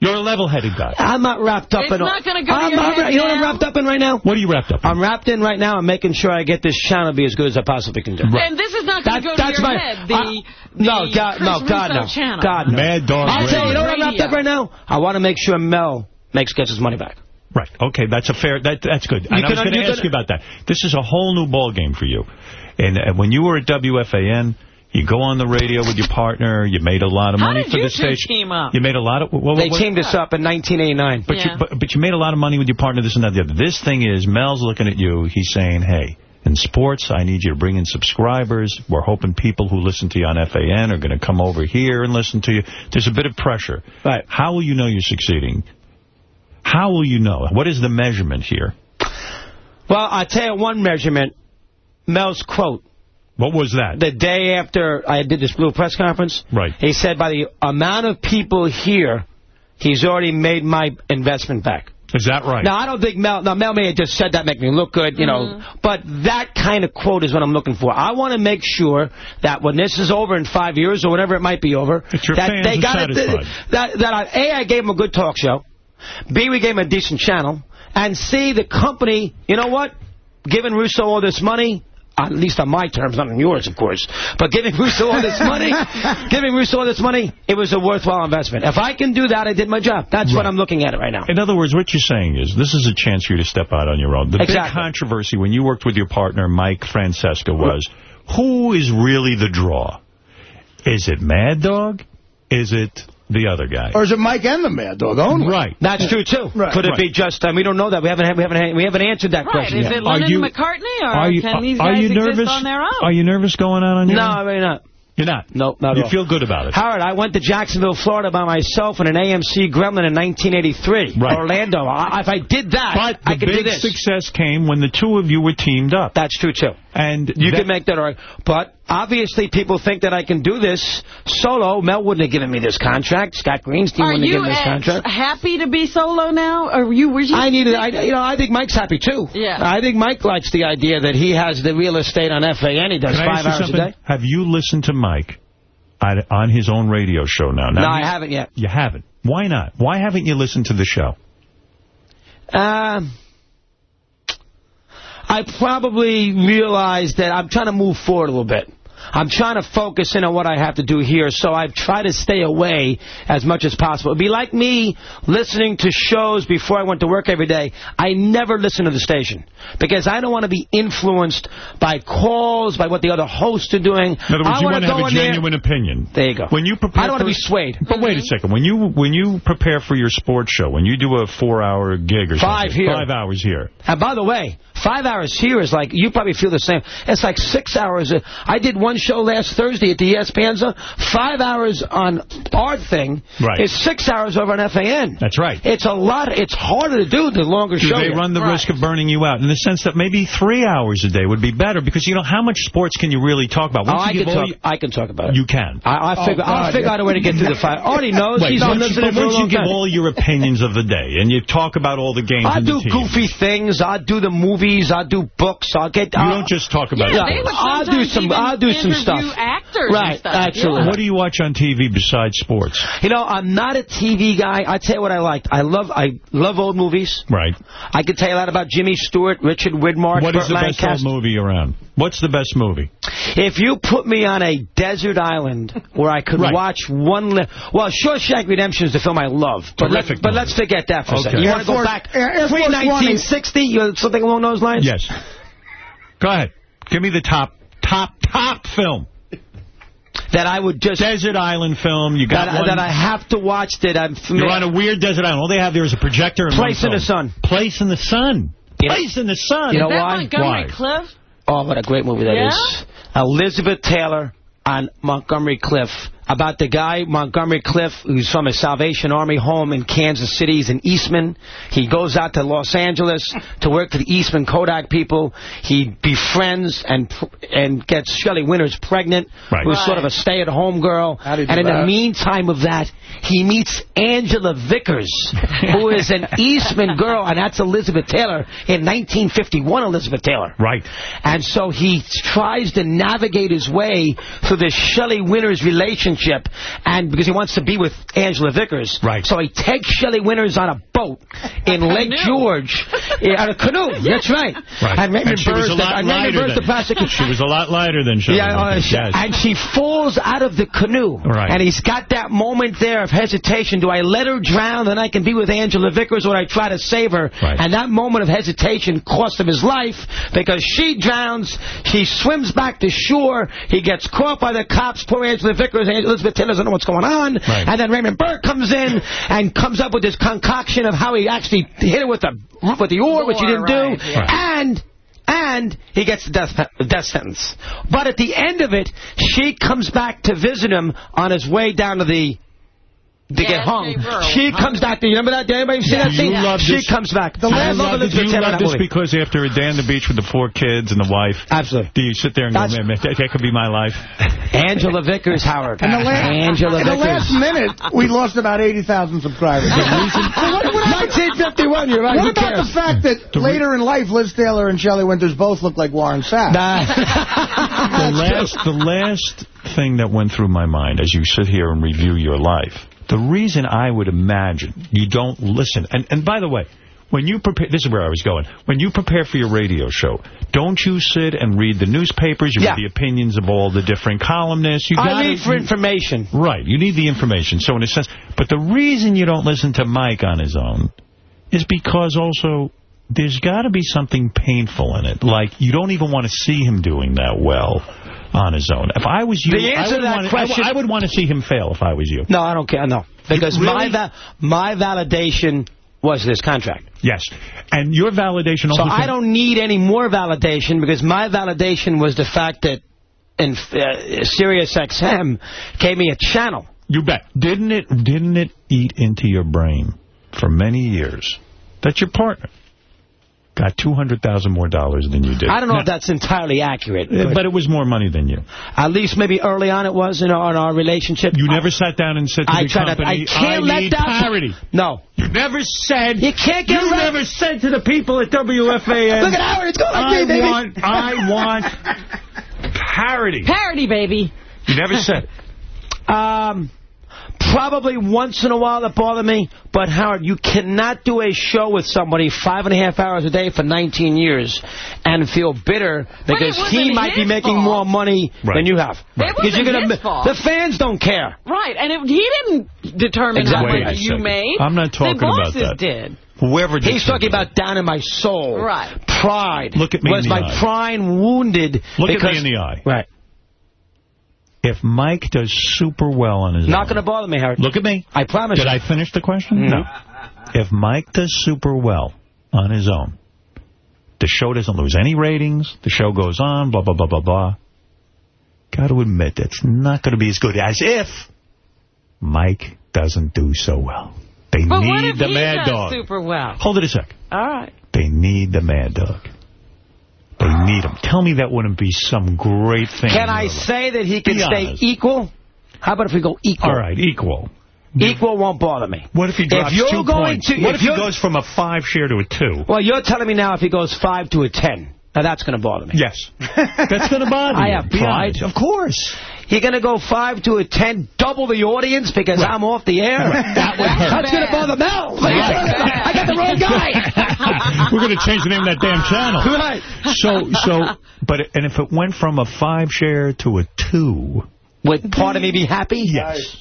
You're a level-headed guy. I'm not wrapped up It's in. not gonna go to I'm your not- head You know what I'm wrapped up in right now? What are you wrapped up in? I'm wrapped in right now. I'm making sure I get this channel to be as good as I possibly can do. And this is not going to go to your my- head. The, I- no, the God, no, God, Russo no. Channel. God, no. Mad Dog I'll tell you, you know what I'm wrapped Radio. up right now? I want to make sure Mel makes gets his money back. Right. Okay, that's a fair. That that's good. And I can- was going to you ask can- you about that. This is a whole new ball game for you. And uh, when you were at WFAN, you go on the radio with your partner. You made a lot of How money did for you the two station. team up? You made a lot of. Well, They what- teamed us up in 1989. But, Yeah. you, but, but you made a lot of money with your partner, this and that, the other. This thing is, Mel's looking at you. He's saying, hey, in sports, I need you to bring in subscribers. We're hoping people who listen to you on FAN are going to come over here and listen to you. There's a bit of pressure. Right. How will you know you're succeeding? How will you know? What is the measurement here? Well, I'll tell you one measurement. Mel's quote. What was that? The day after I did this Blue press conference, Right. he said, by the amount of people here, he's already made my investment back. Is that right? Now, I don't think Mel, now Mel may have just said that make me look good, you know, mm-hmm. but that kind of quote is what I'm looking for. I want to make sure that when this is over in five years or whatever it might be over, That your they got it, satisfied. that, that I, A, I gave them a good talk show, B, we gave them a decent channel, and C, the company, you know what, giving Russo all this money, at least on my terms, not on yours, of course. But giving Russo all this money, giving Russo all this money, it was a worthwhile investment. If I can do that, I did my job. That's what I'm looking at it right now. In other words, what you're saying is this is a chance for you to step out on your own. The big controversy when you worked with your partner, Mike Francesa, was who is really the draw? Is it Mad Dog? Is it the other guy. Or is it Mike and the Mad Dog only? Right. That's true, too. Right. Could it Right. be just, uh, we don't know that. We haven't, we haven't, we haven't answered that Right. question Is yet. it Lennon you- McCartney, or Are you, can these are guys you exist nervous? on their own? Are you nervous going out on your No, own? I'm not. You're not? No, not at You feel good about it? Howard, I went to Jacksonville, Florida by myself in an AMC Gremlin in 1983. Right. Orlando. I, if I did that, But I the could do big success came when the two of you were teamed up. That's true, too. And You that- can make that argument. But obviously people think that I can do this solo. Mel wouldn't have given me this contract. Scott Greenstein Are wouldn't have you given me this ex- contract. happy to be solo now? Or you were you? I needed, I, you know, I think Mike's happy too. Yeah. I think Mike likes the idea that he has the real estate on FAN. He does Can five ask you hours a day. Have you listened to Mike on, on his own radio show now? now No, I haven't yet. You haven't. Why not? Why haven't you listened to the show? Um, I probably realized that I'm trying to move forward a little bit. I'm trying to focus in on what I have to do here, so I've tried to stay away as much as possible. It'd be like me listening to shows before I went to work every day. I never listen to the station because I don't want to be influenced by calls, by what the other hosts are doing. In other words, I you wanna have a in there- genuine opinion. There you go. When you prepare I don't want to be swayed. But wait a mm-hmm. second. When you when you prepare for your sports show, when you do a four-hour gig or Five something, here. five hours here, And by the way, five hours here is like, you probably feel the same. It's like six hours. I did one show last Thursday at the E ESPN Five hours on our thing Right. is six hours over on FAN. That's right. It's a lot. It's harder to do the longer do show. they here. run the risk of burning you out in the sense that maybe three hours a day would be better because you know how much sports can you really talk about? Oh, Once I you can give all talk. you- I can talk about it. You can. I, I figure. Oh, I'll figure yeah. out a way to get through the five. Artie knows. Wait, He's but been once, listening but once you give time. all your opinions of the day and you talk about all the games I and do the goofy things. I do the movies. I do books. I'll get. you uh, don't just talk about Yeah, sports. they would I'll do some. I'll do some stuff. interview actors and Right. stuff. Absolutely. What do you watch on TV besides sports? You know, I'm not a TV guy. I tell you what I liked. I love I love old movies. Right. I could tell you a lot about Jimmy Stewart, Richard Widmark, What Burt is the best old movie around? What's the best movie? If you put me on a desert island where I could Right. watch one... Li well, Shawshank Redemption is the film I love. But, let, Terrific but movie. let's forget that for a second. You want to go back Air- Air Force One is- pre-1960? You know, something along those lines? Yes. Go ahead. Give me the top, top, top film. That I would just... Desert island film. You got That, one. that I have to watch that I'm familiar... You're on a weird desert island. All they have there is a projector and Place one in the sun. Place in the sun. You know- Place in the sun. You know Is that why? Montgomery Why? Cliff? Oh, what a great movie that is! Yeah? Elizabeth Taylor on Montgomery Clift. About the guy, Montgomery Clift, who's from a Salvation Army home in Kansas City. He's an Eastman. He goes out to Los Angeles to work for the Eastman Kodak people. He befriends and and gets Shelley Winters pregnant, Right. who's Right. sort of a stay-at-home girl. How do you do and in the meantime of that, he meets Angela Vickers, who is an Eastman girl, and that's Elizabeth Taylor in 1951. Elizabeth Taylor. Right. And so he tries to navigate his way through this Shelley Winters relationship, and because he wants to be with Angela Vickers. Right. So he takes Shelley Winters on a boat in Lake. George, yeah, on a canoe. That's right. Right. And Raymond she was Burr's a the, lot and lighter Burr's than-. She was a lot lighter than Shelley. Yeah, uh, yes. and she falls out of the canoe. Right. And he's got that moment there of hesitation. Do I let her drown and I can be with Angela Vickers or I try to save her? Right. And that moment of hesitation cost him his life because she drowns. She swims back to shore. He gets caught by the cops. Poor Angela Vickers. Angela Elizabeth Taylor doesn't know what's going on. Right. And then Raymond Burr comes in and comes up with this concoction of how he actually hit her with the with the oar, which he didn't Right, do. yeah. And and he gets the death, the death sentence. But at the end of it, she comes back to visit him on his way down to the to Yeah, get hung. Jay Burrow. She comes back. Do you remember that? Did anybody see Yeah. that scene? You she this- comes back. Do I you love love, Elizabeth do you Taylor in love that this movie. because after a day on the beach with the four kids and the wife, Absolutely. do you sit there and go, That's- man, man, that, that could be my life? Angela Vickers, Howard. In the, la- Angela in the last minute, we lost about 80,000 subscribers. So what, what 1951, you're right. what about cares? the fact that later in life, Liz Taylor and Shelley Winters both look like Warren Sapp? the last, the last thing that went through my mind as you sit here and review your life, the reason I would imagine you don't listen, and, and by the way, when you prepare, this is where I was going, when you prepare for your radio show, don't you sit and read the newspapers, you Yeah. read the opinions of all the different columnists, you I read for information. Right, you need the information, so in a sense, but the reason you don't listen to Mike on his own is because also there's got to be something painful in it. Like, you don't even want to see him doing that well. On his own. If I was you, The answer I would to that want question- I, would want to see him fail if I was you. No, I don't care. No, because You- my va my validation was this contract. Yes, and your validation also... So. I don't need any more validation because my validation was the fact that in uh, Sirius XM gave me a channel. You bet. Didn't it? Didn't it eat into your brain for many years that your partner got 200,000 more dollars than you did? I don't know Now- if that's entirely accurate. Uh, but it was more money than you. At least maybe early on it was in our, in our relationship. You never sat down and said to I the tried to- company, I can't let need that- parity. No. You never said. You can't get You rid- never said to the people at WFAN. Look at Howard, it's going like I me, baby." want, I want parity. Parody, baby. You never said. Um, probably once in a while that bothered me, but Howard, you cannot do a show with somebody five and a half hours a day for 19 years and feel bitter because he might be making fault. more money Right. than you have. It Because wasn't you're gonna, his fault. the fans don't care. Right, and it, he didn't determine Exactly. how Wait much you made. I'm not talking about that. the about bosses did. Whoever did He's talking about down in my soul. Right. Pride. Look at me Was in the my eye. pride wounded? Look at because, me in the eye. Right. If Mike does super well on his own Not going to bother me, Howard. Look at me. I promise Did you. I finish the question? No. If Mike does super well on his own, the show doesn't lose any ratings, the show goes on, blah, blah, blah, blah, blah. Got to admit, that's not going to be as good as if Mike doesn't do so well. They But need what if the he mad does dog. super well? Hold it a sec. All right. They need the mad dog. They need him. Tell me that wouldn't be some great thing. Can I say that he can stay honest. equal? How about if we go equal? All right, equal. Equal won't bother me. What if he drops if you're two going points? To, what if, he goes from a five share to a two? Well, you're telling me now if he goes five to a ten. Now that's going to bother me. Yes. That's going to bother me. I you. have pride. Of course. You're going to go five to a ten, double the audience because Right. I'm off the air? That would hurt. That's going to bother Mel. Right. I got the wrong guy. We're going to change the name of that damn channel. Right. So, so, but, and if it went from a five share to a two. Would part of me be happy? Yes.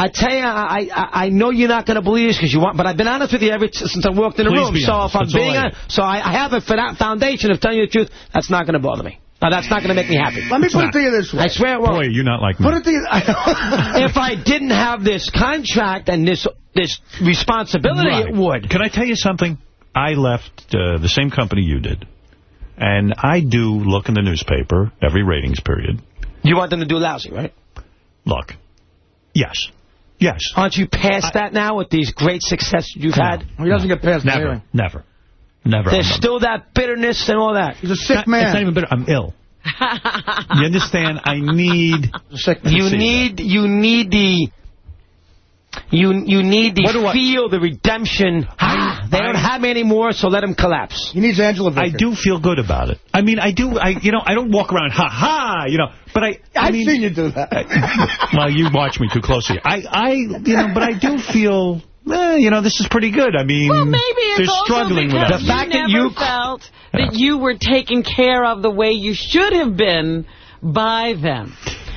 I tell you, I, I I know you're not going to believe this because you want, but I've been honest with you ever since I walked in the Please room. be So honest. if I'm That's all being honest, so I, I have a fa- foundation of telling you the truth. That's not going to bother me. Now, that's not going to make me happy. Let me put it to you this way. I swear it won't. Boy, you're not like me. Put it to you. If I didn't have this contract and this this responsibility, Right. it would. Can I tell you something? I left uh, the same company you did. And I do look in the newspaper every ratings period. You want them to do lousy, right? Look. Yes. Yes. Aren't you past that now with these great successes you've had? He doesn't get past the Never. Never. Never. There's still that bitterness and all that. He's a sick Not- man. It's not even bitter. I'm ill. you understand? I need... sick You see need you need the you you need the What do I- feel, the redemption. Ah, they don't have me anymore, so let them collapse. He needs Angela I do feel good about it. I mean, I do. I, you know, I don't walk around ha ha. You know, but I. I I've mean, seen you do that. well, you watch me too closely. I, I, you know, but I do feel. Eh, you know, this is pretty good. I mean, Well, maybe it's they're also struggling with because us. The fact that you- felt that you were taken care of the way you should have been by them.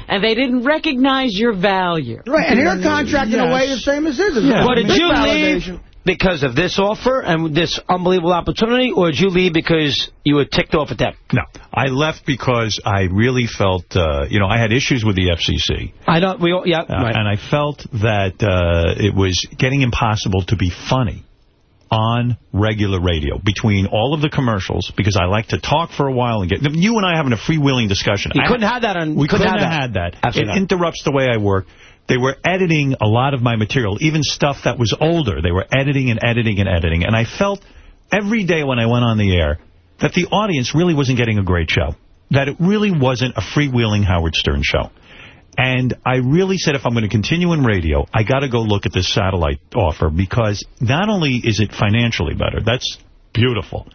And they didn't recognize your value. Right, and your contract in a way the same as his. It's Yeah. a But did you validation. leave because of this offer and this unbelievable opportunity, or did you leave because you were ticked off at them? No, I left because I really felt, uh, you know, I had issues with the FCC. I don't. We all, yeah. Uh, right. And I felt that uh, it was getting impossible to be funny on regular radio between all of the commercials because I like to talk for a while and get you and I having a freewheeling discussion. You I- couldn't have that on. We couldn't, have have that. had that. Absolutely it not. interrupts the way I work. They were editing a lot of my material, even stuff that was older. They were editing and editing and editing. And I felt every day when I went on the air that the audience really wasn't getting a great show. That it really wasn't a freewheeling Howard Stern show. And I really said if I'm going to continue in radio, I got to go look at this satellite offer because not only is it financially better, that's beautiful,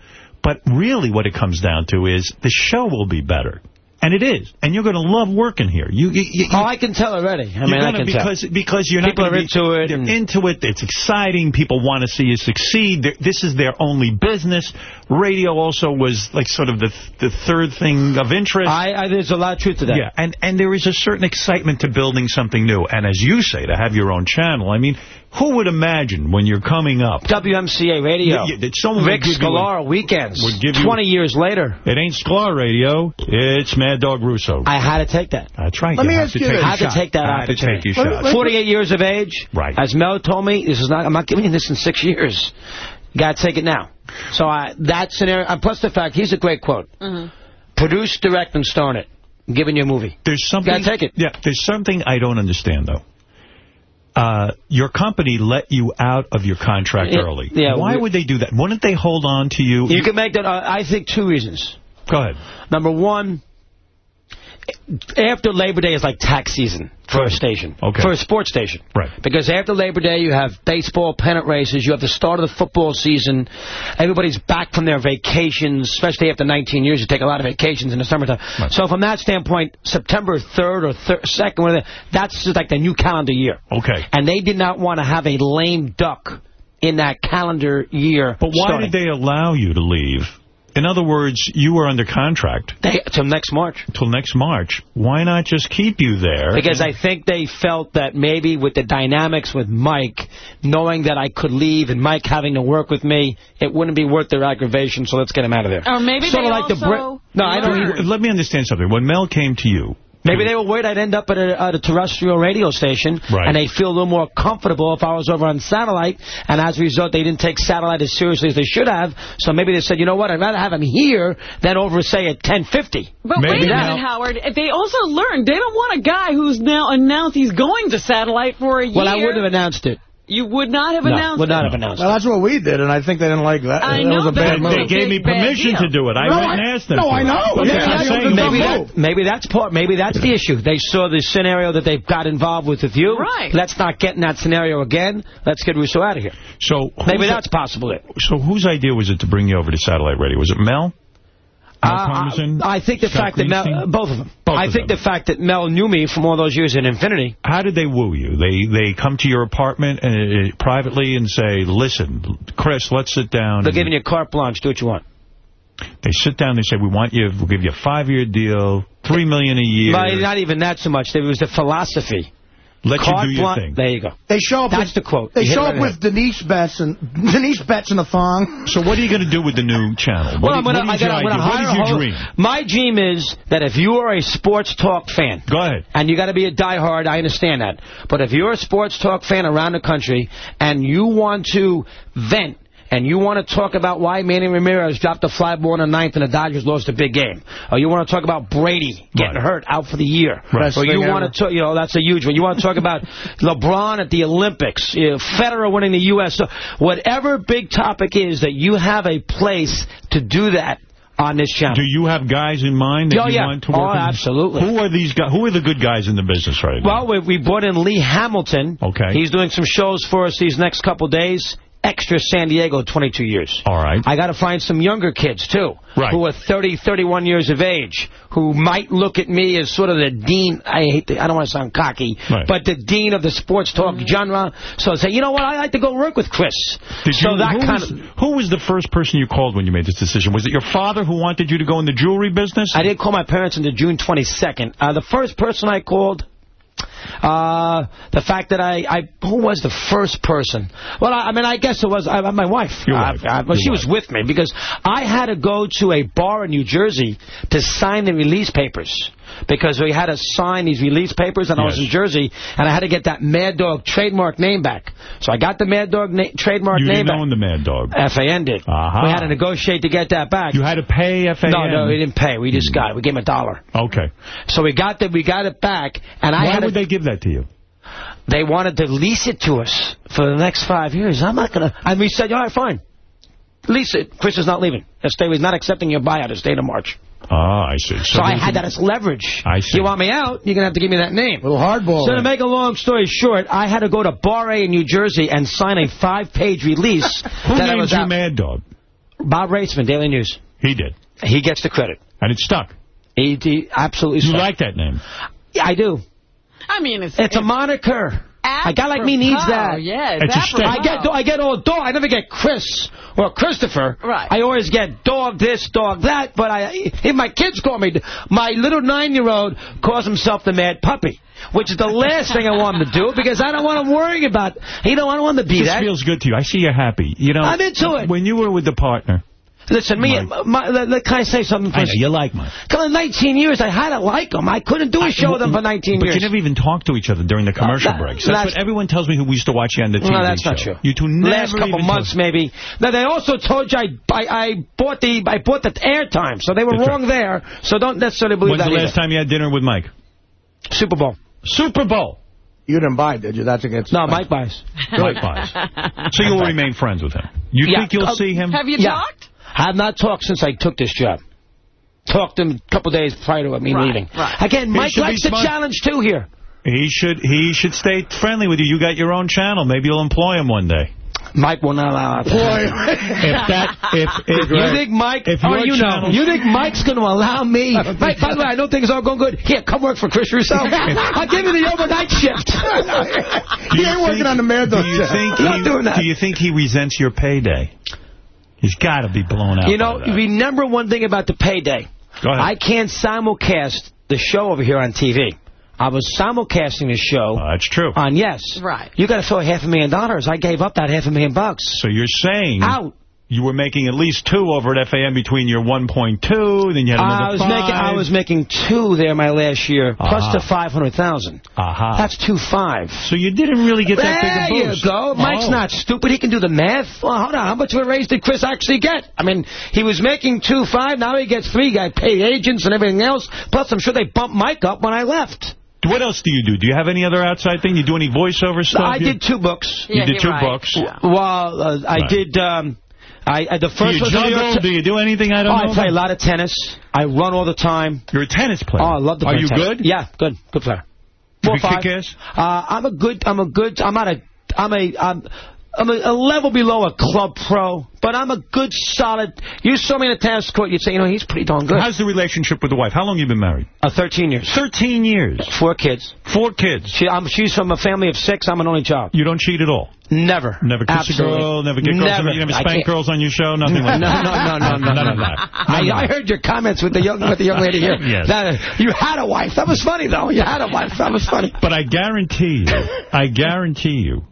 but really what it comes down to is the show will be better. And it is. And you're going to love working here. You, you, you, Oh, I can tell already. I mean, I can tell. because because you're People not gonna are into it They're into it. It's exciting. People want to see you succeed. They're, this is their only business. Radio also was like sort of the the third thing of interest. I, I there's a lot of truth to that. Yeah, and and there is a certain excitement to building something new. And as you say, to have your own channel. I mean, who would imagine when you're coming up? WMCA radio. Yeah, yeah, that someone would Rick give you a- weekends. would give you- 20 years later. It ain't Sklar Radio. It's Mad Mad Dog Russo. I had to take that. That's right. Let you me have ask to you take this. your I had to take that I had to take your shot. 48 years of age. Right. As Mel told me, this is not. I'm not giving you this in six years. You got to take it now. So I, that scenario, and plus the fact, here's a great quote. Mm-hmm. Produce, direct, and star in it. I'm giving you a movie. There's something. Gotta take it. Yeah, there's something I don't understand though. Uh, your company let you out of your contract early. yeah, Why would they do that? Wouldn't they hold on to you? You can make that, uh, I think, two reasons. Go ahead. Number one, after Labor Day is like tax season for a station, Okay. for a sports station. Right. Because after Labor Day, you have baseball pennant races, you have the start of the football season, everybody's back from their vacations, especially after 19 years, you take a lot of vacations in the summertime. So from that standpoint, September 3rd or thir 2nd, whatever, that's just like the new calendar year. Okay. And they did not want to have a lame duck in that calendar year. But why starting. did they allow you to leave? In other words, you were under contract. They, till next March. Till next March. Why not just keep you there? Because I think they felt that maybe with the dynamics with Mike, knowing that I could leave and Mike having to work with me, it wouldn't be worth their aggravation, so let's get him out of there. Or maybe Sort they of like the also Brit- No, I don't. Let me understand something. When Mel came to you, Maybe they were worried I'd end up at a, at a terrestrial radio station, Right. and they'd feel a little more comfortable if I was over on satellite, and as a result, they didn't take satellite as seriously as they should have, so maybe they said, you know what, I'd rather have him here than over, say, at 1050. But wait a minute, Howard. They also learned they don't want a guy who's now announced he's going to satellite for a year. Well, I wouldn't have announced it. You would not have No, announced would not it? have announced Well, that's what we did, and I think they didn't like that. I that know, was a bad they- move. they gave me permission to do it. I No, went and I- asked them no. I know. That's Yeah, I'm yeah, saying. Maybe, that, maybe that's part. Maybe that's the issue. They saw the scenario that they got involved with with you. Right. Let's not get in that scenario again. Let's get Russo out of here. So Maybe that's possible. It. So whose idea was it to bring you over to satellite radio? Was it Mel? Uh, Karmazin? I think the Scott fact that Mel, uh, both of them. Both I of think them. the fact that Mel knew me from all those years in Infinity. How did they woo you? They they come to your apartment and uh, privately and say, "Listen, Chris, let's sit down." They're giving you carte blanche. Do what you want. They sit down. They say, "We want you. We'll give you a five-year deal, three million a year. But not even that so much. It was the philosophy. Let Carte you do your blanche- thing." There you go. They show up That's with, the quote. They You show up right with Denise Betts and Denise Betts in a thong. So what are you going to do with the new channel? Well, What, I'm gonna, what I is your gotta, I'm gonna idea? Hire is your dream? My dream is that if you are a sports talk fan, Go ahead. and you got to be a diehard, I understand that. But if you're a sports talk fan around the country and you want to vent and you want to talk about why Manny Ramirez dropped a fly ball in the ninth and the Dodgers lost a big game, or you want to talk about Brady getting Right. hurt out for the year, Right. or you want ever. to talk, you know, that's a huge one. You want to talk about LeBron at the Olympics, you know, Federer winning the U.S. So whatever big topic is that you have a place to do that on this channel. Do you have guys in mind that Oh, you yeah. want to work Oh, absolutely. Who are these guys? Who are the good guys in the business right now? Well, we, we brought in Lee Hamilton. Okay. He's doing some shows for us these next couple days. Extra San Diego, 22 years. All right. I got to find some younger kids, too, Right. who are 30, 31 years of age, who might look at me as sort of the dean. I hate to, I don't want to sound cocky, Right. but the dean of the sports talk genre. So I say, you know what, I like to go work with Chris. Did so you, that who, kind was, of... who was the first person you called when you made this decision? Was it your father who wanted you to go in the jewelry business? I did call my parents until June 22nd. Uh, the first person I called, uh, the fact that I, I, who was the first person? Well, I, I mean, I guess it was uh, my wife. Your Uh, wife. uh, well, Your she was with me because I had to go to a bar in New Jersey to sign the release papers. Because we had to sign these release papers, and I was in Jersey, and I had to get that Mad Dog trademark name back. So I got the Mad Dog na trademark you name didn't back. own the Mad Dog. FAN did. Aha. We had to negotiate to get that back. You had to pay FAN. no, no, we didn't pay. We just hmm. got it. We gave him a dollar. Okay. So we got the, we got it back, and I Why would they give that to you? they wanted to lease it to us for the next five years. I'm not gonna. And we said, all right, fine, lease it. Chris is not leaving. He'll not accepting your buyout. His date of March. Ah, I see. So, I had a- that as leverage. I see. You want me out? You're gonna have to give me that name. little hardball. So to make a long story short, I had to go to Bar A in New Jersey and sign a five-page release Who that I named was you out. Mad Dog? Bob Raissman, Daily News. He did. He gets the credit. And it stuck. He, he absolutely. You stuck. like that name? Yeah, I do. I mean, it's... It's a moniker. A guy like me needs apropos. that. Yeah, It's a it's stick. I get I get all dog. I never get Chris or Christopher. Right. I always get dog this, dog that. But I, if my kids call me, my little nine-year-old calls himself the Mad Puppy, which is the last thing I want him to do because I don't want him worrying about. You know, I don't want him to be This that. feels good to you. I see you're happy. You know, I'm into it. When you were with the partner, Listen, me, my, let, let- can I say something? I know, you like Mike. Come on, 19 years, I had to like him. I couldn't do a show with him for 19 But years. you never even talked to each other during the commercial that- breaks. That's, that's- what everyone tells me who we used to watch you on the TV No, that's show. not true. You two never Last couple months, maybe. Now, they also told you I, I, I bought the I bought the airtime, so they were That's wrong there. So don't necessarily believe When's that the last either. time you had dinner with Mike? Super Bowl. Super Bowl. You didn't buy, did you? That's against... No, Mike buys. Mike buys. So you will remain friends with him. You Yeah. think you'll Uh, see him? Have you Yeah. talked? I have not talked since I took this job. Talked to him a couple days prior to me Right, leaving. right. Again, Mike likes the challenge, too, here. He should he should stay friendly with you. You got your own channel. Maybe you'll employ him one day. Mike will not allow it. if that if if You think Mike, if oh, you channel- know, you think Mike's going to allow me? Mike, by the way, I know things are going good. Here, come work for Chris Russo. I'll give you the overnight shift. He you ain't working on the Mad Do you show. think Not he, doing that. Do you think he resents your payday? He's got to be blown out. You know, by that. remember one thing about the payday. Go ahead. I can't simulcast the show over here on TV. I was simulcasting the show Uh, that's true. on Yes. Right. You got to throw half a million dollars. I gave up that half a million bucks. So you're saying Out. You were making at least two over at FAN between your 1.2, then you had another I was five. making I was making two there my last year, plus Aha. the 500000 Aha. That's two five. So you didn't really get that there big a boost. There you go. Mike's Oh. not stupid. He can do the math. Well, hold on. How much of a raise did Chris actually get? I mean, he was making two five. Now he gets three. Got paid agents and everything else. Plus, I'm sure they bumped Mike up when I left. What else do you do? Do you have any other outside thing? You do any voiceover stuff? I did two books. You did two books. Well, uh, I Right. did. Um, I, I the Do you was the New York juggle? Do you do anything I Oh, don't I know? play a lot of tennis. I run all the time. You're a tennis player. Oh, I love to Are you tennis. good? Yeah, good. Good player. Four five. Uh, I'm a good. I'm a good. I'm not a. I'm a. I'm, I'm a, a level below a club pro, but I'm a good, solid. You saw me in a tennis court, you'd say, you know, he's pretty darn good. How's the relationship with the wife? How long you been married? Uh, 13 years. 13 years. Four kids. Four kids. She, I'm, she's from a family of six. I'm an only child. You don't cheat at all? Never. Never kiss Absolutely. a girl? Never get girls? Never. You never spank girls on your show? Nothing like no, that? no, no, no, None no, of no. that. I, I heard your comments with the young with the young lady here. Yes. That, you had a wife. That was funny, though. You had a wife. That was funny. But I guarantee you, I guarantee you,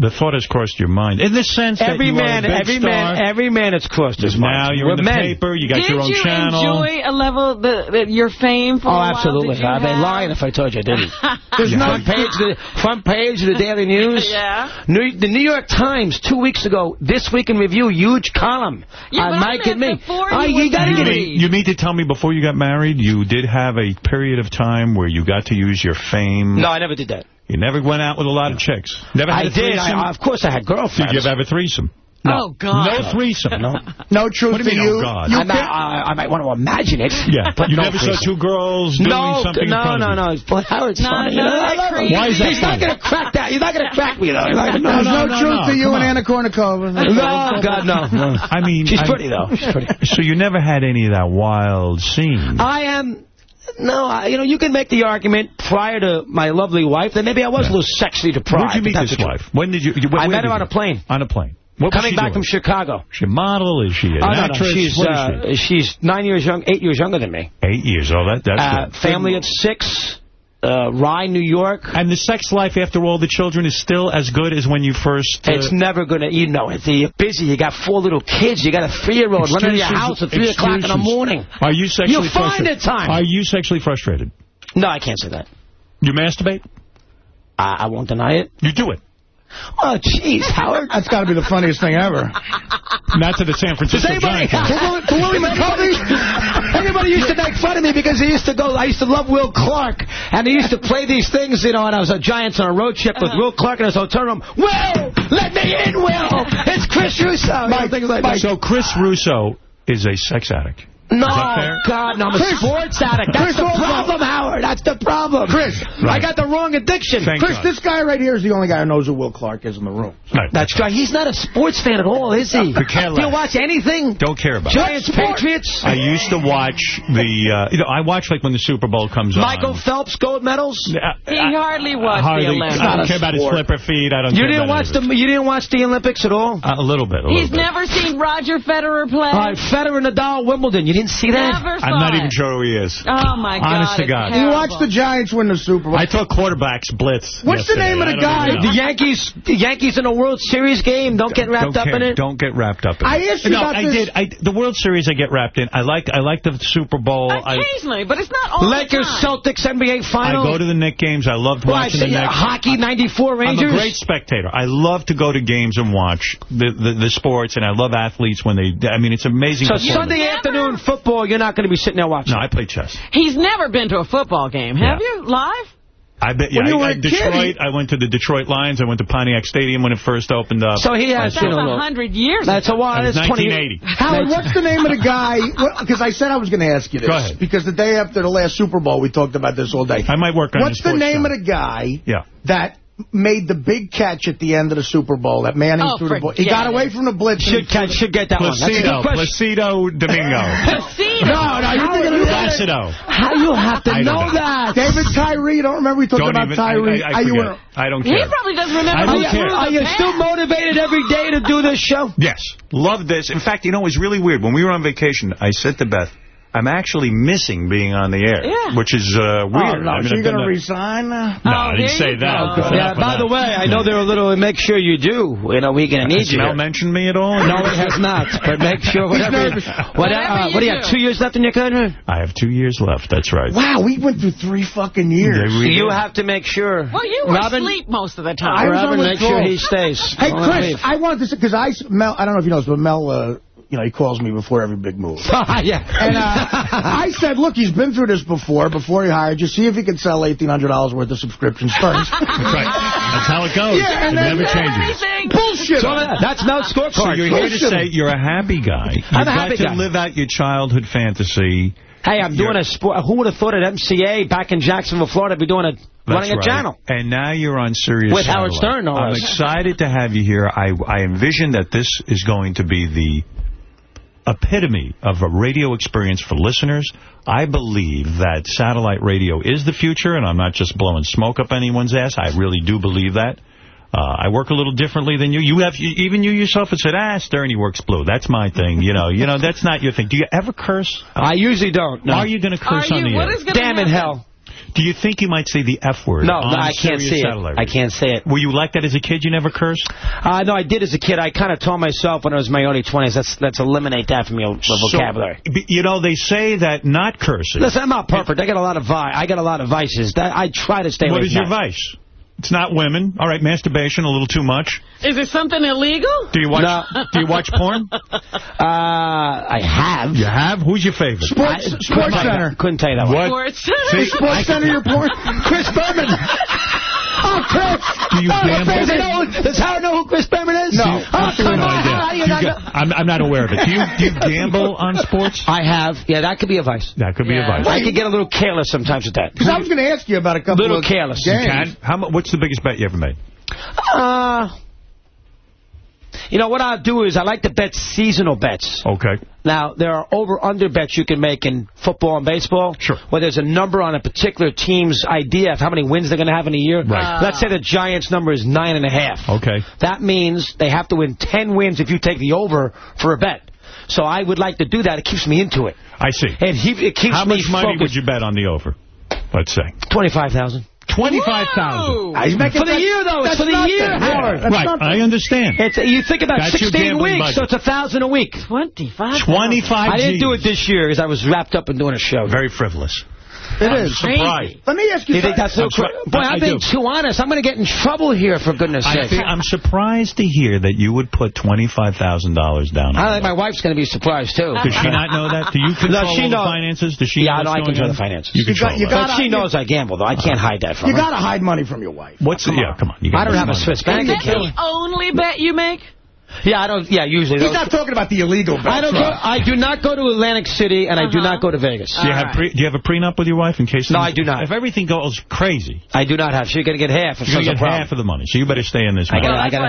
the thought has crossed your mind. In the sense that Every you man, are a big every star. man, every man it's crossed his mind. Now you're We're in the men. paper. You got Did your own you channel. enjoy a level the, the, your fame for Oh, a while? absolutely. Did you I'd be lying if I told you I didn't. There's no- front page, the front page of the Daily News. Yeah. New, the New York Times two weeks ago. This week in review, huge column Yeah, uh, on Mike and me. before Oh, you you got to get married. it. You mean to tell me before you got married, you did have a period of time where you got to use your fame? No, I never did that. You never went out with a lot of chicks? Never had I a did. threesome? I, of course, I had girlfriends. Did you ever have a threesome? No. Oh, God. No threesome? No. No truth What do you to mean, oh, you. oh, God? You I, might, can't- I, I might want to imagine it. Yeah, but you no never saw two girls doing No, something in no, front no, no. But Howard's No, funny. no, you know? that's I love him. crazy. Why is that He's not going to crack that. He's not going to crack me, though. He's not gonna, There's no, no, no, truth no, to you come and on. Anna Kournikova. No, God, no. no. I mean, She's I- pretty, though. She's pretty. So you never had any of that wild scene? I am... No, I, you know, you can make the argument prior to my lovely wife that maybe I was a little sexually deprived. Where'd you meet this wife? When did you? when, I met her on a plane. On a plane. What Coming back doing? from Chicago. Is she a model? Is she an Oh, no, no. actress? She's, uh, she? she's nine years young, eight years younger than me. Eight years. Oh, that, that's Uh, good. family at six, uh, Rye, New York. And the sex life after all the children is still as good as when you first... Uh, It's never going to, you know, it. You're busy. You got four little kids. You got a three-year-old running to your house at 3 o'clock in the morning. Are you sexually You'll find frustrated? the time. Are you sexually frustrated? No, I can't say that. You masturbate? I, I won't deny it. You do it. Oh, jeez, Howard. That's got to be the funniest thing ever. Not to the San Does Francisco anybody, Giants. for Willie McCovey, everybody used to make fun of me because they used to go, I used to love Will Clark, and he used to play these things, you know, and I was a Giants on a road trip with uh-huh. Will Clark in his hotel room. Will, let me in, Will. It's Chris Russo. You know, things like that. So Chris Russo is a sex addict. No, Is that fair? God, no, I'm a Chris- sports addict. That's Chris the also- problem, Howard. That's the problem. Chris. I got the wrong addiction. Thank Chris, God. this guy right here is the only guy who knows who Will Clark is in the room. Right. That's right. He's not a sports fan at all, is he? Could care Do you watch anything? Don't care about it. Giants, Patriots? I used to watch the, uh, you know, I watch like when the Super Bowl comes Michael on. Phelps gold medals? Uh, He I- hardly watched hardly, the Olympics. I don't care about his sport. flipper feet. I don't You care didn't about watch any the you didn't watch the Olympics at all? Uh, a little bit. A He's bit. never seen Roger Federer play. All right, Federer, Nadal, Wimbledon. You didn't see that? Never I'm not it. even sure who he is. Oh, my God. Honest to God. Terrible. You watched the Giants win the Super Bowl. I thought quarterbacks blitz What's yesterday. the name of the guy? The Yankees the Yankees in a World Series game. Don't get wrapped don't up care. in it. Don't get wrapped up in I it. I asked you no, about I this. Did. I did. The World Series I get wrapped in. I like I like the Super Bowl. Occasionally, I, but it's not all Lakers, Celtics, NBA Finals. I go to the Knicks games. I loved watching the Knicks. Hockey, 94 Rangers. I'm a great spectator. I love to go to games and watch the, the, the sports, and I love athletes when they... I mean, it's amazing. So Sunday afternoon football, you're not going to be sitting there watching. No, I play chess. He's never been to a football game, have yeah. you? Live? I bet. Yeah, I, I, Detroit. I went to the Detroit Lions. I went to Pontiac Stadium when it first opened up. So he has. been a hundred years. That's ago. a while. That's 1980. Howard, what's the name of the guy? Because I said I was going to ask you this. Because the day after the last Super Bowl, we talked about this all day. I might work on. What's the name show. of the guy? Yeah. That made the big catch at the end of the Super Bowl that Manning oh, threw the ball. He yeah, got away yeah. from the blitz. Should, catch, should get that Placido, one. That's Placido Domingo. Placido. No, no, you're thinking of Placido. How you have to know, know that? David Tyree. I don't remember we talked don't about even, Tyree. I, I, I, were, I don't care. He probably doesn't remember. I don't care. Are you still motivated every day to do this show? Yes. Love this. In fact, you know, it was really weird. When we were on vacation, I said to Beth, I'm actually missing being on the air, yeah. which is uh, oh, weird. Oh, no. I mean, You're going to resign? No, oh, I didn't say that. Yeah, by the way, I know they're a little, make sure you do. You know, we're going to need has you. Has Mel mentioned me at all? No, he has not, but make sure whatever. Whatever, whatever uh, you what do you have, two years left in your contract? I have two years left, that's right. Wow, we went through three fucking years. Yeah, we you have to make sure. Well, you were Robin, asleep most of the time. I Robin, make sure he stays. hey, Chris, I wanted to say, because I, Mel, I don't know if you know this, but Mel... Uh, you know, he calls me before every big move. Ah, yeah. And uh, I said, look, he's been through this before, before he hired you. See if he can sell $1,800 worth of subscriptions first. That's right. That's how it goes. Yeah, and it never changes. Everything. Bullshit. So that's not scorecard. So you're here Bullshit. to say you're a happy guy. You've I'm a happy guy. to live out your childhood fantasy. Hey, I'm doing you're a sport. Who would have thought at MCA back in Jacksonville, Florida, I'd be doing a running right. a channel? And now you're on Sirius with. Howard Stern. I'm excited to have you here. I I envision that this is going to be the epitome of a radio experience for listeners. I believe that satellite radio is the future, and I'm not just blowing smoke up anyone's ass. I really do believe that. Uh, I work a little differently than you. You have even you yourself have said, ah, Stern, works blue. That's my thing. You know, you know, that's not your thing. Do you ever curse? I usually don't. No. Are you going to curse on the what air? Damn happen? in hell. Do you think you might say the F word? No, no I can't say satellite? it. I can't say it. Were you like that as a kid? You never cursed? Uh, no, I did as a kid. I kind of told myself when I was in my early 20s, let's let's eliminate that from your so, vocabulary. You know, they say that not cursing. Listen, I'm not perfect. It, I got a lot of vi I got a lot of vices. That, I try to stay what away What is your vice? It's not women. All right, masturbation, a little too much. Is it something illegal? Do you watch no. Do you watch porn? Uh, I have. You have? Who's your favorite? Sports, I, Sports Center. Couldn't tell you that one. What? Sports Center. Sports Center, your porn? Chris Berman. Oh, Chris. Do you oh, gamble? Know, does Howard know who Chris Berman is? No. Oh, not? I'm, not aware of it. Do you, do you gamble on sports? I have. Yeah, that could be a vice. That could yeah. be a vice. I could get a little careless sometimes with that. Because I was going to ask you about a couple little of Little careless. Games. How, what's the biggest bet you ever made? Uh... You know, what I'll do is I like to bet seasonal bets. Okay. Now, there are over-under bets you can make in football and baseball. Sure. Where there's a number on a particular team's idea of how many wins they're going to have in a year. Right. Uh, Let's say the Giants' number is nine and a half. Okay. That means they have to win 10 wins if you take the over for a bet. So I would like to do that. It keeps me into it. I see. And he, it keeps How much money focused. would you bet on the over, let's say? 25000 25,000. For the year, though. It's for the nothing. year, Howard. Right. I understand. It's, you think about that's 16 weeks, budget. so it's a 1,000 a week. 25 25 I didn't do it this year because I was wrapped up in doing a show. Very frivolous. It I'm is. surprised. Let me ask you. You think that's so? Boy, I'm I being do. too honest. I'm going to get in trouble here, for goodness' sake. I'm surprised to hear that you would put $25,000 down. I think my wife's going to be surprised, too. Does she not know that? Do you control no, she knows. finances? Does she? Yeah, know I control the finances. You, you control. Got, you got, she knows I gamble, though. I can't uh-huh. hide that from you her. You got to hide money from your wife. What's? Oh, come yeah, come on. I don't have a Swiss bank account. Is that the only bet you make? Yeah, I don't. Yeah, usually. He's not talking about the illegal bets. I don't. Right. Go, I do not go to Atlantic City, and uh -huh. I do uh-huh. not go to Vegas. Do you, right. pre, do you, have a prenup with your wife in case? No, I do not. If everything goes crazy, I do not have. So you're going to get half. If you're going to get half of the money. So you better stay in this. I got. I got.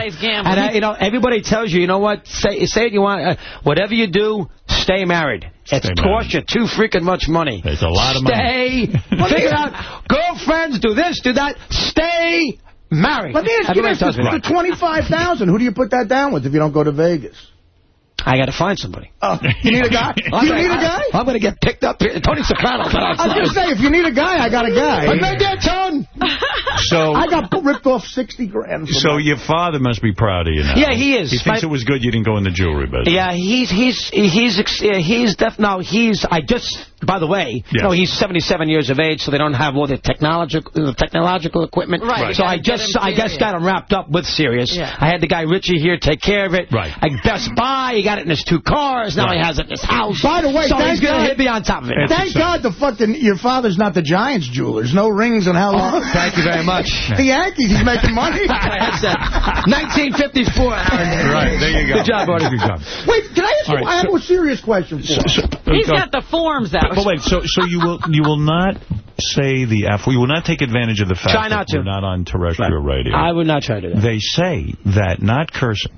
And I, you know, everybody tells you, you know what? Say, say it. You want uh, whatever you do, stay married. It's stay cost you too freaking much money. It's a lot of stay. money. Stay. Figure out. Girlfriends do this, do that. Stay married. Let me ask you this, the that. 25000 who do you put that down with if you don't go to Vegas? I got to find somebody. Oh, you need a guy? I'm you gonna- need a guy? I'm going to get picked up here. Tony Soprano. but I was going to say, if you need a guy, I got a guy. I'm not there, Tone. So, I got ripped off 60 grand. so that. your father must be proud of you now. Yeah, he is. He thinks My- it was good you didn't go in the jewelry business. Yeah, he's he's he's ex- uh, he's deaf now. he's I just by the way Yeah. no he's 77 years of age so they don't have all the technological the technological equipment Right, you so I just I just got him wrapped up with Sirius Yeah. I had the guy Richie here take care of it Right. I Best Buy he got it in his two cars now Right. he has it in his house By the way, so thank he's gonna God- hit me on top of it It's Thank. God the fucking your father's not the Giants jewelers. No rings and how long. Oh, thank you very much the Yankees, he's making money. 1954 Right, there you go. good job Artie. Good job. Wait, can I ask All you? right, I have so- a serious question for you. So- uh, He's go- got the forms out. But, but wait, so so you will you will not say the F. You will not take advantage of the fact Try not that we're to. not on terrestrial radio. I would not try to do that They say that not cursing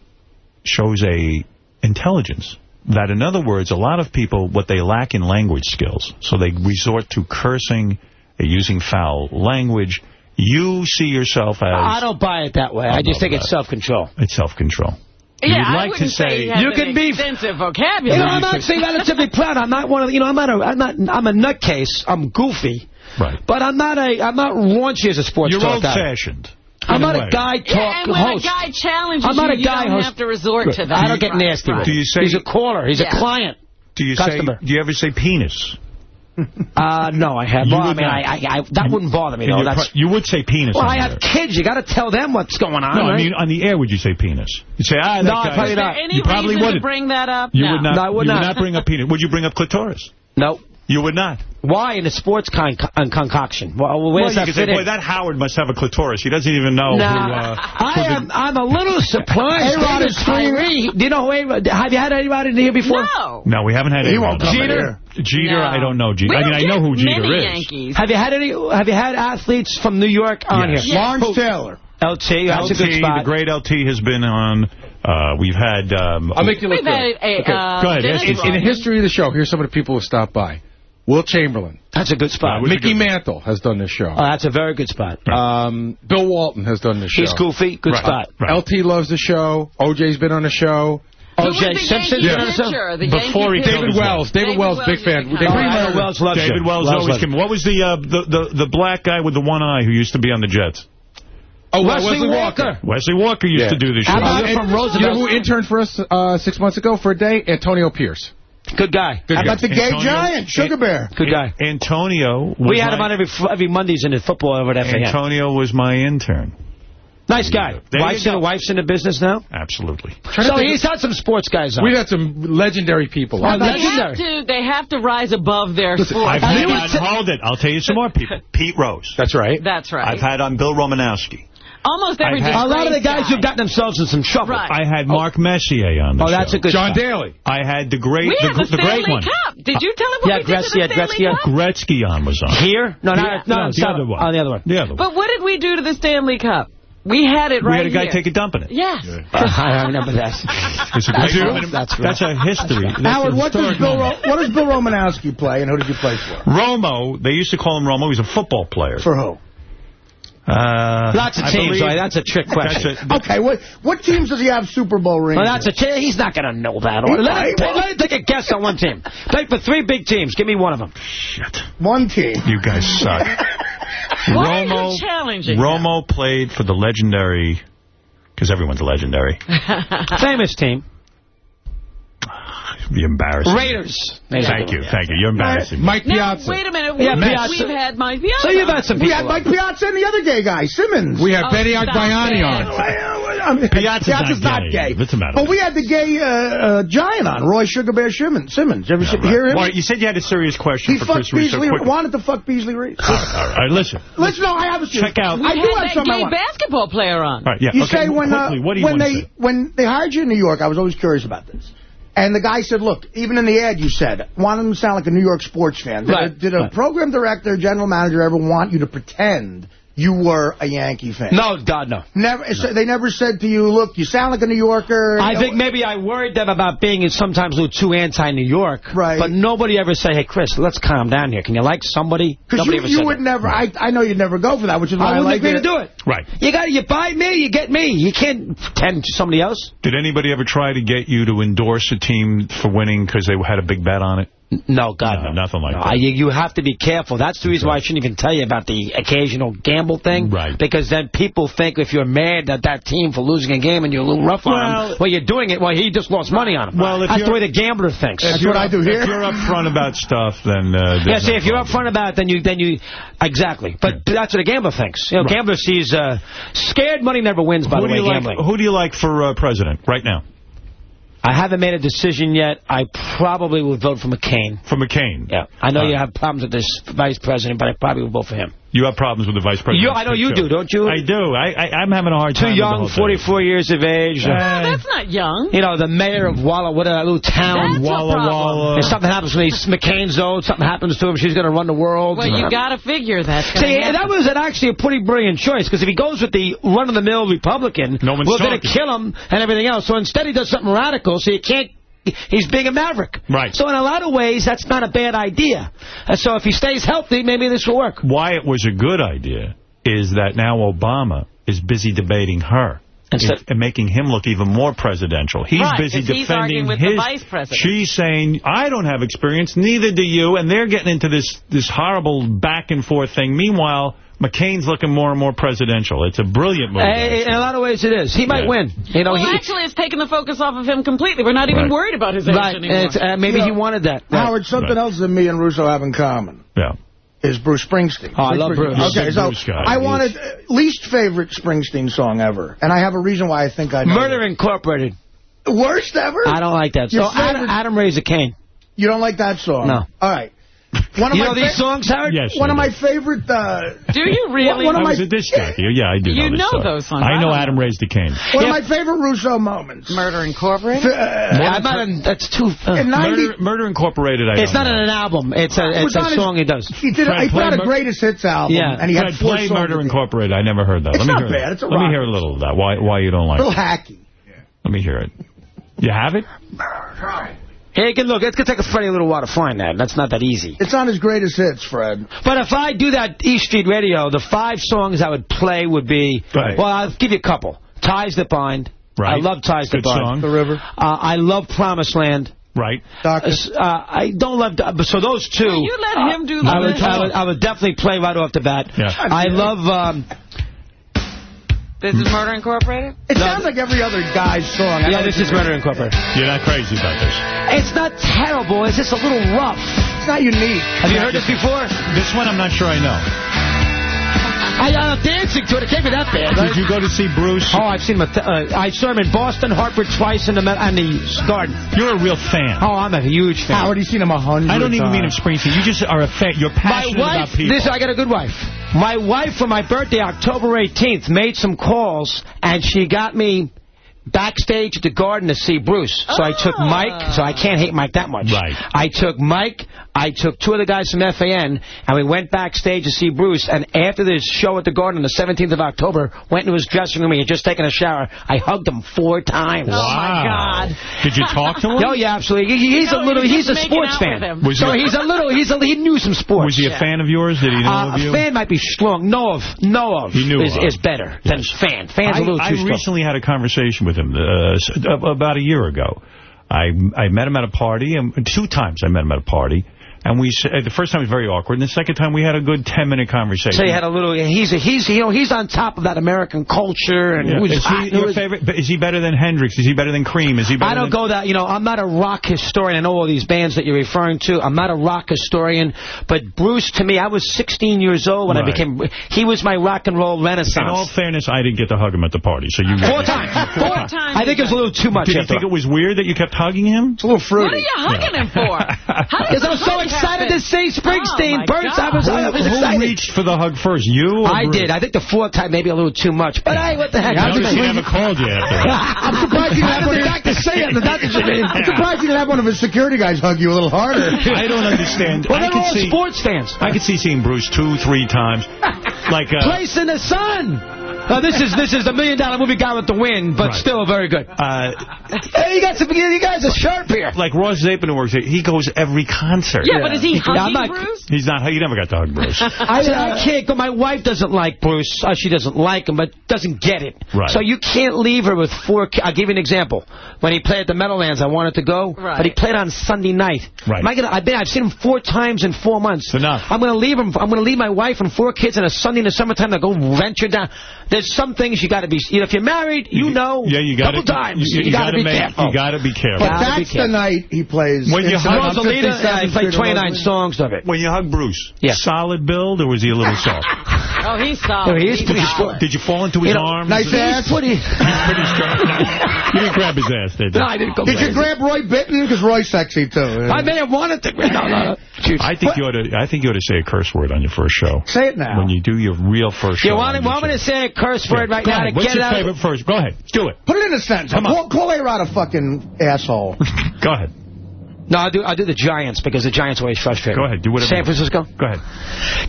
shows a intelligence. That, in other words, a lot of people, what they lack in language skills, so they resort to cursing, using foul language. You see yourself as... I don't buy it that way I just love think it's self-control It's self-control. Yeah, You'd I like to wouldn't say, say- You can be- extensive You know. I'm not saying relatively proud. I'm not one of the, you know, I'm not a, I'm not, I'm a nutcase. I'm goofy. Right. But I'm not a, I'm not raunchy as a sports You're talk guy. old-fashioned. I'm not Right. a guy talk yeah, and when host. a guy challenges I'm not you, a you guy don't host. have to resort to that. I don't get Right, nasty right. with Do him. you say- He's a caller. He's Yeah. a client. Do you Customer. say? Do you ever say penis? Uh, no, I have. Well, I mean. I, I, I, that wouldn't bother me, though. That's, you would say penis. well, I have air. kids. You got to tell them what's going on. No, I mean, on the air, would you say penis? You'd say, ah, No, guy. I'd probably Is there not. any You probably reason to wouldn't. bring that up? You no. would not. No, I would you not. would not bring up penis. Would you bring up clitoris? no. You would not. Why in a sports con con concoction? Well, Well, where's you that could say, in? boy, that Howard must have a clitoris. He doesn't even know Nah, who... Uh, I am. I'm a little surprised. A-Rod is screaming. Tyree. Do you know who A-Rod? Have you had anybody in here before? No. no, we haven't had He any. won't come in Jeter? Jeter, No. I don't know. Jeter. We I mean, don't I know who Jeter many is. Yankees. Have you had any? Have you had athletes from New York on Yes. here? Lawrence Taylor. LT, that's a good spot. the great LT has been on. Uh, we've had... Um, I'll make you look good. a, Okay. uh, Go ahead, Dennis yes, In, in the history of the show, here's some of the people who stopped by. Wilt Chamberlain. That's a good spot. was a Mickey good- Mantle has done this show. Oh, that's a very good spot. Um, Bill Walton has done this show. He's goofy. Good Right. spot. Right. LT loves the show. OJ's been on the show. O.J. Simpson. Yankee you know, so- pitcher? The Before he David. Wells. David, David Wells, Wells big fan. come They bring him David. Wells loves David him. Wells Wells always came. What was the, uh, the the the black guy with the one eye who used to be on the Jets? Oh, Wesley Wesley, Walker. Wesley Walker used Yeah. to do the show. How about And from You know who interned for us uh, six months ago for a day? Antonio Pierce. Good guy. Good How guy. about the gay Antonio- giant, Sugar Bear? Good guy. Antonio. Was We had my, him on every every Mondays in the football over at FAN. Antonio was my intern. Nice guy. There you Wife's in, wife's in the business now. Absolutely. So he's had some sports guys on. We've had some legendary people. on. Well, They have, to, they have to rise above their sport. I've I had would on, hold it. I'll tell you some more people. Pete Rose. That's right. That's right. I've had on Bill Romanowski. Almost every I've had- a lot of the guys guy. who've gotten themselves in some trouble. Right. I had Mark Messier on the Oh, that's show. a good John spot. Daly. I had the great, We the, had the, the great Stanley one. Cup. Did you uh, tell him what Yeah, we did to Gretzky, the Stanley Gretzky, uh, Cup? Gretzky on was on. Here? No, Yeah. not, no, No, the other one. Oh, the other one. The other one. But what did we do to the Stanley Cup? We had it we right had a guy here. take a dump in it. Yes. I remember that. It's a That's great right. That's That's, a history. That's Howard, a what does Bill. Ro what does Bill Romanowski play, and who did you play for? Romo, they used to call him Romo. He was a football player. For who? Uh, Lots of I teams, believe- right? That's a trick question. That's a, Okay, what what teams does he have Super Bowl rings? Well, that's a with? He's not going to know that. He Let might. him, let him take a guess on one team. Play for three big teams. Give me one of them. shit. one team. You guys suck. Why Romo, are you challenging Romo played for the legendary, because everyone's legendary. Famous team. Be embarrassing. Raiders. Thank you, thank you. You're embarrassing. me. Mike Now, Piazza. wait a minute. Yeah, we, Piazza. We've had Mike Piazza. So you've had some We had Mike Piazza and the other gay guy, Simmons. We have Oh, Benny stop Agbayani on. I mean, Piazza's Piazza's not not gay. gay. What's the matter But we had the gay uh, uh, giant on, Roy Sugar Bear Simmons. Simmons. You ever see- All right. hear him? Well, you said you had a serious question he for fucked Chris Reese. so wanted to fuck Beasley Reece. All right, all right, listen. Listen, no, I have a Check out. I do have that something I gay want. basketball player on. All right, yeah. You say when uh, what do you when want to they say? when they hired you in New York, I was always curious about this. And the guy said, look, even in the ad you said, wanted him to sound like a New York sports fan. Did, Right. a, did a Right. program director, general manager ever want you to pretend you were a Yankee fan. No, God, no. Never. so They never said to you, look, you sound like a New Yorker. I think maybe I worried them about being sometimes a little too anti-New York. Right. But nobody ever said, hey, Chris, let's calm down here. Can you like somebody? Because you, you would that. never, I, I know you'd never go for that, which is why I I, wouldn't like agree it. to do it. Right. You got you buy me, you get me. You can't pretend to somebody else. Did anybody ever try to get you to endorse a team for winning because they had a big bet on it? No, God, no. Nothing like No, that. I- you, you have to be careful. That's the reason why I shouldn't even tell you about the occasional gamble thing. Right. Because then people think if you're mad at that team for losing a game and you're a little rough on them, well, you're doing it. Well, he just lost money on him. Well, if That's the you're- way the gambler thinks. If you're up- If you're upfront about stuff, then... Uh, Yeah, see, no if you're upfront about it, then you, then you, exactly. But that's what a gambler thinks. You know, Right. gambler sees, uh, scared money never wins, by who the way, you like, gambling. Who do you like for uh, president right now? I haven't made a decision yet. I probably would vote for McCain. For McCain? Yeah. I know Uh, you have problems with this vice president, but I probably would vote for him. You have problems with the vice president? You, I know you do, don't you? I do. I, I, I'm having a hard time. Too time young, with the whole thing. 44 years of age. Uh, that's not young. You know, the mayor of Walla, what a little town. That's Walla problem. Walla. If something happens to he's McCain's old, something happens to him, she's going to run the world. Well, you got to figure that. See, happen. that was an, actually a pretty brilliant choice, because if he goes with the run-of-the-mill Republican, No one's we're going to kill him and everything else. So instead he does something radical, so you can't... He's being a maverick. Right. So in a lot of ways, that's not a bad idea. And so if he stays healthy, maybe this will work. Why it was a good idea is that now Obama is busy debating her. Instead- and making him look even more presidential. He's Right, busy he's defending the his... vice president. She's saying, I don't have experience, neither do you, and they're getting into this, this horrible back-and-forth thing. Meanwhile, McCain's looking more and more presidential. It's a brilliant move. Hey, in a lot of ways, it is. He might Yeah. win. You know, well, he, actually, it's taken the focus off of him completely. We're not even Right. worried about his age right. anymore. It's, uh, maybe You he wanted that. Howard, something else that me and Russo have in common Yeah. is Bruce Springsteen. Oh, I love Bruce. Okay, so Bruce. I wanted uh, least favorite Springsteen song ever, and I have a reason why I think I know. Murder Incorporated. Worst ever? I don't like that. So Adam, favorite- Adam Raised a Cain. You don't like that song? No. All right. One of You my know these songs, Howard? Yes. One of do. my favorite. Uh, Do you really? One of I my was a disc jockey. Yeah, I do You know know those songs. I I know don't Adam raised a Cain. one of my favorite Russo moments. Murder Incorporated? Uh, I'm not in, that's too... uh, in 90, Murder, Murder Incorporated, I it's don't not know. an album. It's a, it's a on his- song he does. he did. Fred, He put out a greatest hits album, Yeah. and he had Fred, four play songs. Murder Incorporated. I never heard that. It's Let me not hear bad. It's a Let me hear a little of that. Why Why you don't like A little it? hacky. Let me hear it. You have it? Hey, you can look. It's going to take a Freddie a little while to find that. That's not that easy. It's on his greatest hits, Fred. But if I do that East Street Radio, the five songs I would play would be... Right. Well, I'll give you a couple. Ties That Bind. Right. I love Ties Good That Bind. song. The River. Uh, I love Promised Land. Right. Doctor. Uh, I don't love... So those two... Well, you let him do the I would. I, would, I would definitely play right off the bat. Yeah. I love... Um, This is Murder Incorporated? It sounds like every other guy's song. Yeah, this is Murder Incorporated. You're not crazy about this. It's not terrible. It's just a little rough. It's not unique. Have you heard this before? This one I'm not sure I know. I, I'm dancing to it. It can't be that bad. Did you go to see Bruce? Oh, I've seen him. at Uh, I saw him in Boston, Hartford twice, in the and the Garden. You're a real fan. Oh, I'm a huge fan. Howard, you've seen him a hundred I don't even mean him times. Springsteen. You just are a fan. You're My passionate wife, about people. this I got a good wife. My wife, for my birthday, October 18th, made some calls, and she got me backstage at the Garden to see Bruce. So I took Mike, so I can't hate Mike that much. Right. I took Mike, I took two of the guys from FAN, and we went backstage to see Bruce, and after this show at the Garden on the 17th of October, went into his dressing room, he had just taken a shower. I hugged him four times. Oh, my God. Did you talk to him? Oh yeah, absolutely. He- He's You know, a little. you're He's a just making sports out fan. with him. Was so he- he's a little. He's a. He knew some sports. Was he a fan of yours? Did he know Uh, of you? a fan might be strong. Know of. Know of. He knew is, of. is better than fan. Fan's I, a little I too strong. recently had a conversation with him uh, uh, about a year ago. I I met him at a party, and two times I met him at a party. And we s- uh, the first time was very awkward, and the second time we had a good 10-minute conversation. So he had a little. He's a, he's you know he's on top of that American culture and Yeah. who's Is hot, he who your is- favorite? but Is he better than Hendrix? Is he better than Cream? Is he better I don't than... go that, you know, I'm not a rock historian. I know all these bands that you're referring to. I'm not a rock historian. But Bruce, to me, I was 16 years old when I became, he was my rock and roll renaissance. In all fairness, I didn't get to hug him at the party, so you... Four times. Four times. I think it was a little too much. Did you after think it was weird that you kept hugging him? It's a little fruity. What are you hugging him for? How did I was the so hug excited happen? to see Springsteen. Oh, my Burns, I was, I was Who excited. reached for the hug first, you or I Bruce? did. I think the fourth time maybe a little too much. But hey, what the heck? I I noticed he was- never called you after that. I'm surprised you didn't have one the of doctor say it. The doctor should I'm surprised you didn't have one of his security guys hug you a little harder. I don't understand. Well, I they're could all see, sports fans. I could see seeing Bruce two, three times. Like uh, Place in the Sun. Uh, this is this is the million dollar movie guy with the win, but Right. still very good. Uh, hey, you got. You guys are sharp here. like Ross Zapin who works here, he goes every concert. Yeah, but is he Yeah, I'm hugging not- Bruce? He's not. You never got to hug Bruce. I, I can't go. My wife doesn't like Bruce. Uh, she doesn't like him, but doesn't get it. Right. So you can't leave her with four. Ki I'll give you an example. When he played at the Meadowlands, I wanted to go, Right. but he played on Sunday night. Right. Am I gonna? I've been. I've seen him four times in four months. enough. I'm gonna leave him. I'm gonna leave my wife and four kids on a Sunday in the summertime to go venture down. There's some things you got to be. You know, if you're married, you know. Yeah, you got couple times. You, You, got to gotta be make, careful. You got to be careful. But that's the night he plays. When you Incident on Rosalita, yeah, he played 29 songs of it. When you hug Bruce, Yeah. solid build or was he a little soft? Oh, he's solid. He is pretty solid. Did you fall into his You know, arms? Nice He's ass. Pretty. pretty strong. you didn't grab his ass, did you? No, I didn't go Did you grab Roy Bittan? Because Roy's sexy, too. I may have wanted to. No, no, no. I think you ought to. I think you ought to say a curse word on your first show. Say it now. When you do your real first show. You want, on to, your want me to show. Say a curse word right Go now ahead. to What's get your out? favorite first? Go ahead. Do it. Put it in a sentence. Come on. Call, call A-Rod a fucking asshole. Go ahead. No, I'll do, I'll do the Giants because the Giants always frustrate Go ahead. Do whatever. San Francisco. Go ahead.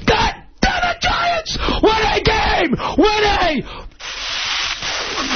God damn it, Giants! Win a game! Win a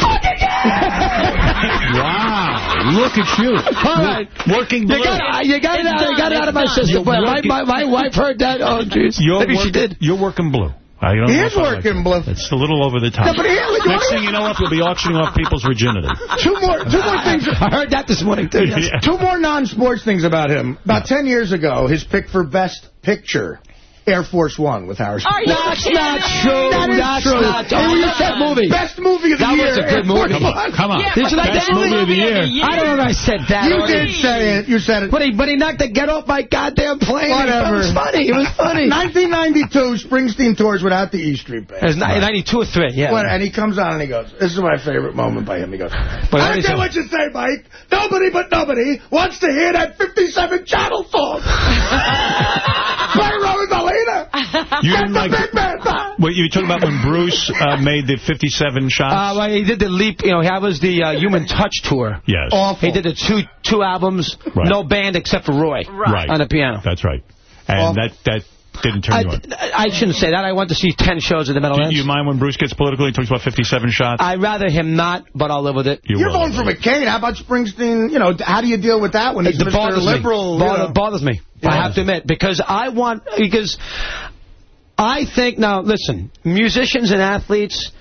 fucking game! Wow. Look at you. All right. Working blue. You got, you got it It's out, you got it out of my it's done. system. You're My, my, my wife heard that. Oh, jeez. Maybe working, she did. You're working blue. I don't He know is if like working it. It's a little over the top. No, but he- look, Next thing you know, up you'll be auctioning off people's virginity. Two more, two more things. I heard that this morning, too. yes. Yeah. Two more non-sports things about him. About 10 years ago, his pick for Best Picture, Air Force One with you Ford. That's not true. That is That's true. not true. Oh, you that's movie. Best movie of the That year. was a good Air movie. Come on. Come on. Yeah, Did you like Best that movie of the year. I don't know if I said that. You already. did say it. You said it. But he, but he knocked the get off my goddamn plane. Whatever. It was funny. It was funny. 1992, Springsteen tours without the E Street Band. It was ni- 92 or 3, yeah. What, and he comes on and he goes, this is my favorite moment by him. He goes, what I don't care what you say, Mike. Nobody but nobody wants to hear that 57 channel song. by Rosalina. You didn't the like big man back. What you were talking about when Bruce uh, made the 57 shots? Uh, well, he did the leap, you know, that was the uh, Human Touch tour. yes. Awful. He did the two two albums, Right. no band except for Roy Right. on the piano. That's right. And Well- that that didn't turn I, you on. I shouldn't say that. I want to see 10 shows at the middle. Do Meadowlands. you mind when Bruce gets political? He talks about 57 shots. I'd rather him not, but I'll live with it. You You're will. going for McCain. How about Springsteen? You know, how do you deal with that when he's It Mr. Liberal? me. you know? bothers me. I have to admit because I want because I think now listen, musicians and athletes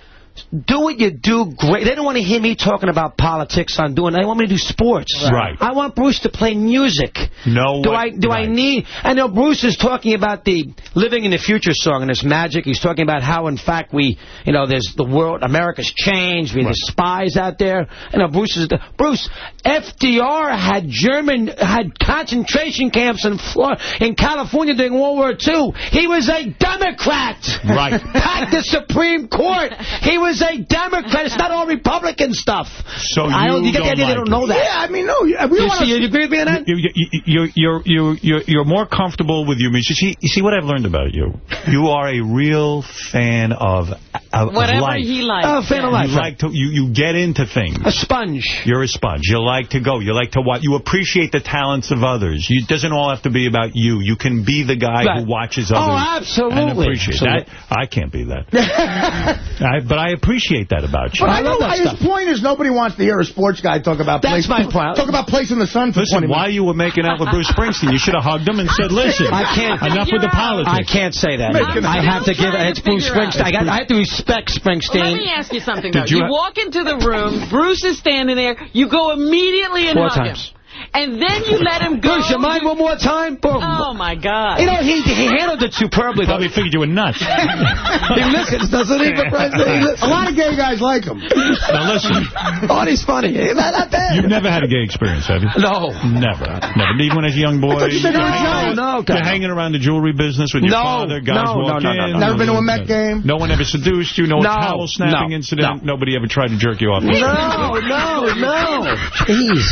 do what you do great. They don't want to hear me talking about politics on doing. They want me to do sports. Right. I want Bruce to play music. No. Do what- I do I need? I know Bruce is talking about the living in the future song and its magic. He's talking about how, in fact, we, you know, there's the world, America's changed. We there's spies out there. You know, Bruce is the, Bruce. FDR had German had concentration camps in Florida, in California during World War II. He was a Democrat. Right. Packed the Supreme Court. He was a Democrat. It's not all Republican stuff. So I don't, you you get the don't idea they like don't know it. that. Yeah, I mean, no. We You, want see, you agree with me on that? You, you, you, you're, you're, you're, you're more comfortable with your music. You see, you see what I've learned about you? You are a real fan of, of, of Whatever life. he likes. Oh, fan of life. You like to, you, you get into things. A sponge. You're a sponge. You like to go. You like to watch. You appreciate the talents of others. You, it doesn't all have to be about you. You can be the guy Right. who watches others. Oh, others. absolutely. And appreciate Absolutely. that. I can't be that. I, but I appreciate that about you. But I, I love know that his stuff. point is nobody wants to hear a sports guy talk about That's place, my point. Talk about place in the sun for Listen, 20 minutes. while you were making out with Bruce Springsteen, you should have hugged him and said, listen, I can't. enough with the politics. I can't say that. I have to give trying it's Bruce. Springsteen. I, got, I have to respect Springsteen. Let me ask you something, Did though. you You, walk into the room, Bruce is standing there, you go immediately and Four hug times. him. And then you let him go. Bruce, you mind one more time? Boom. Oh, my God. You know, he, he handled it superbly. though. Probably figured you were nuts. he listens, doesn't he? For Christ's he. A lot of gay guys like him. Now listen, Oh, he's funny. Not, not bad. you've never had a gay experience, have you? No. Never. Never. Even as a young boy. you said you were you're, gay. No, no, you're hanging around the jewelry business with your No, father. Guys no, walk no, no, in. no, Never been to a Met game? No one ever seduced you. No, No, towel snapping no, incident. no. Nobody ever tried to jerk you off. No, no, no. Jeez.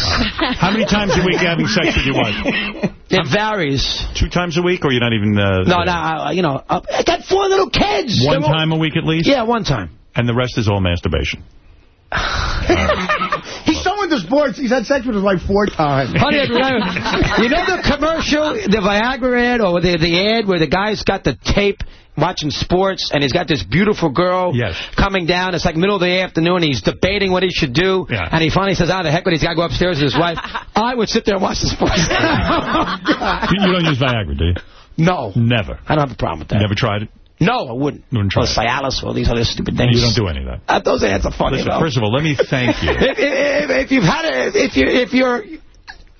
How many times a week are having sex with your wife? It varies. Two times a week, or you're not even... Uh, No, no, I, you know, uh, I got four little kids. One They're all- time a week at least? Yeah, one time. And the rest is all masturbation. He's so into into sports. He's had sex with his wife four times. Honey, you know the commercial, the Viagra ad, or the, the ad where the guy's got the tape watching sports, and he's got this beautiful girl yes. coming down. It's like middle of the afternoon. He's debating what he should do, Yeah. and he finally says, "Ah, the heck with it, He's got to go upstairs with his wife." I would sit there and watch the sports. You, you don't use Viagra, do you? No. Never. I don't have a problem with that. Never tried it? No, I wouldn't. Wouldn't try or. Cialis, or these other stupid things. You don't do any of that. Uh, those ads are funny. Listen, though. first of all, let me thank you. if, if, if you've had a, if you if your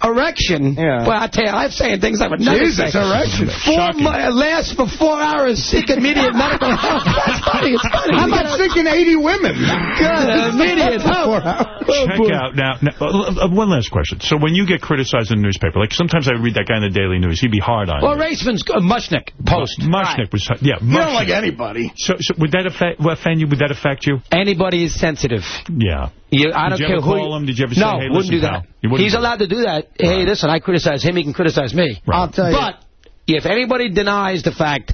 erection, Yeah. well, I tell you, I'm saying things I would never Jesus, say. erection. Four mo- lasts for four hours. Seek immediate medical help. That's funny. It's funny. How about thinking 80 women? Good, immediate help. Check out now, now uh, uh, one last question. So when you get criticized in the newspaper, like sometimes I read that guy in the Daily News, he'd be hard on Well, you. Raissman's uh, Mushnick post. Mushnick was, yeah. You don't like anybody. So, so would that affect, well, offend you? Would that affect you? Anybody is sensitive. Yeah. You, I don't Did you care ever who. him? Did you ever say, no, hey, wouldn't listen, do that. You He's allowed to do that. Hey, listen, I criticize him. He can criticize me. I'll tell you. But if anybody denies the fact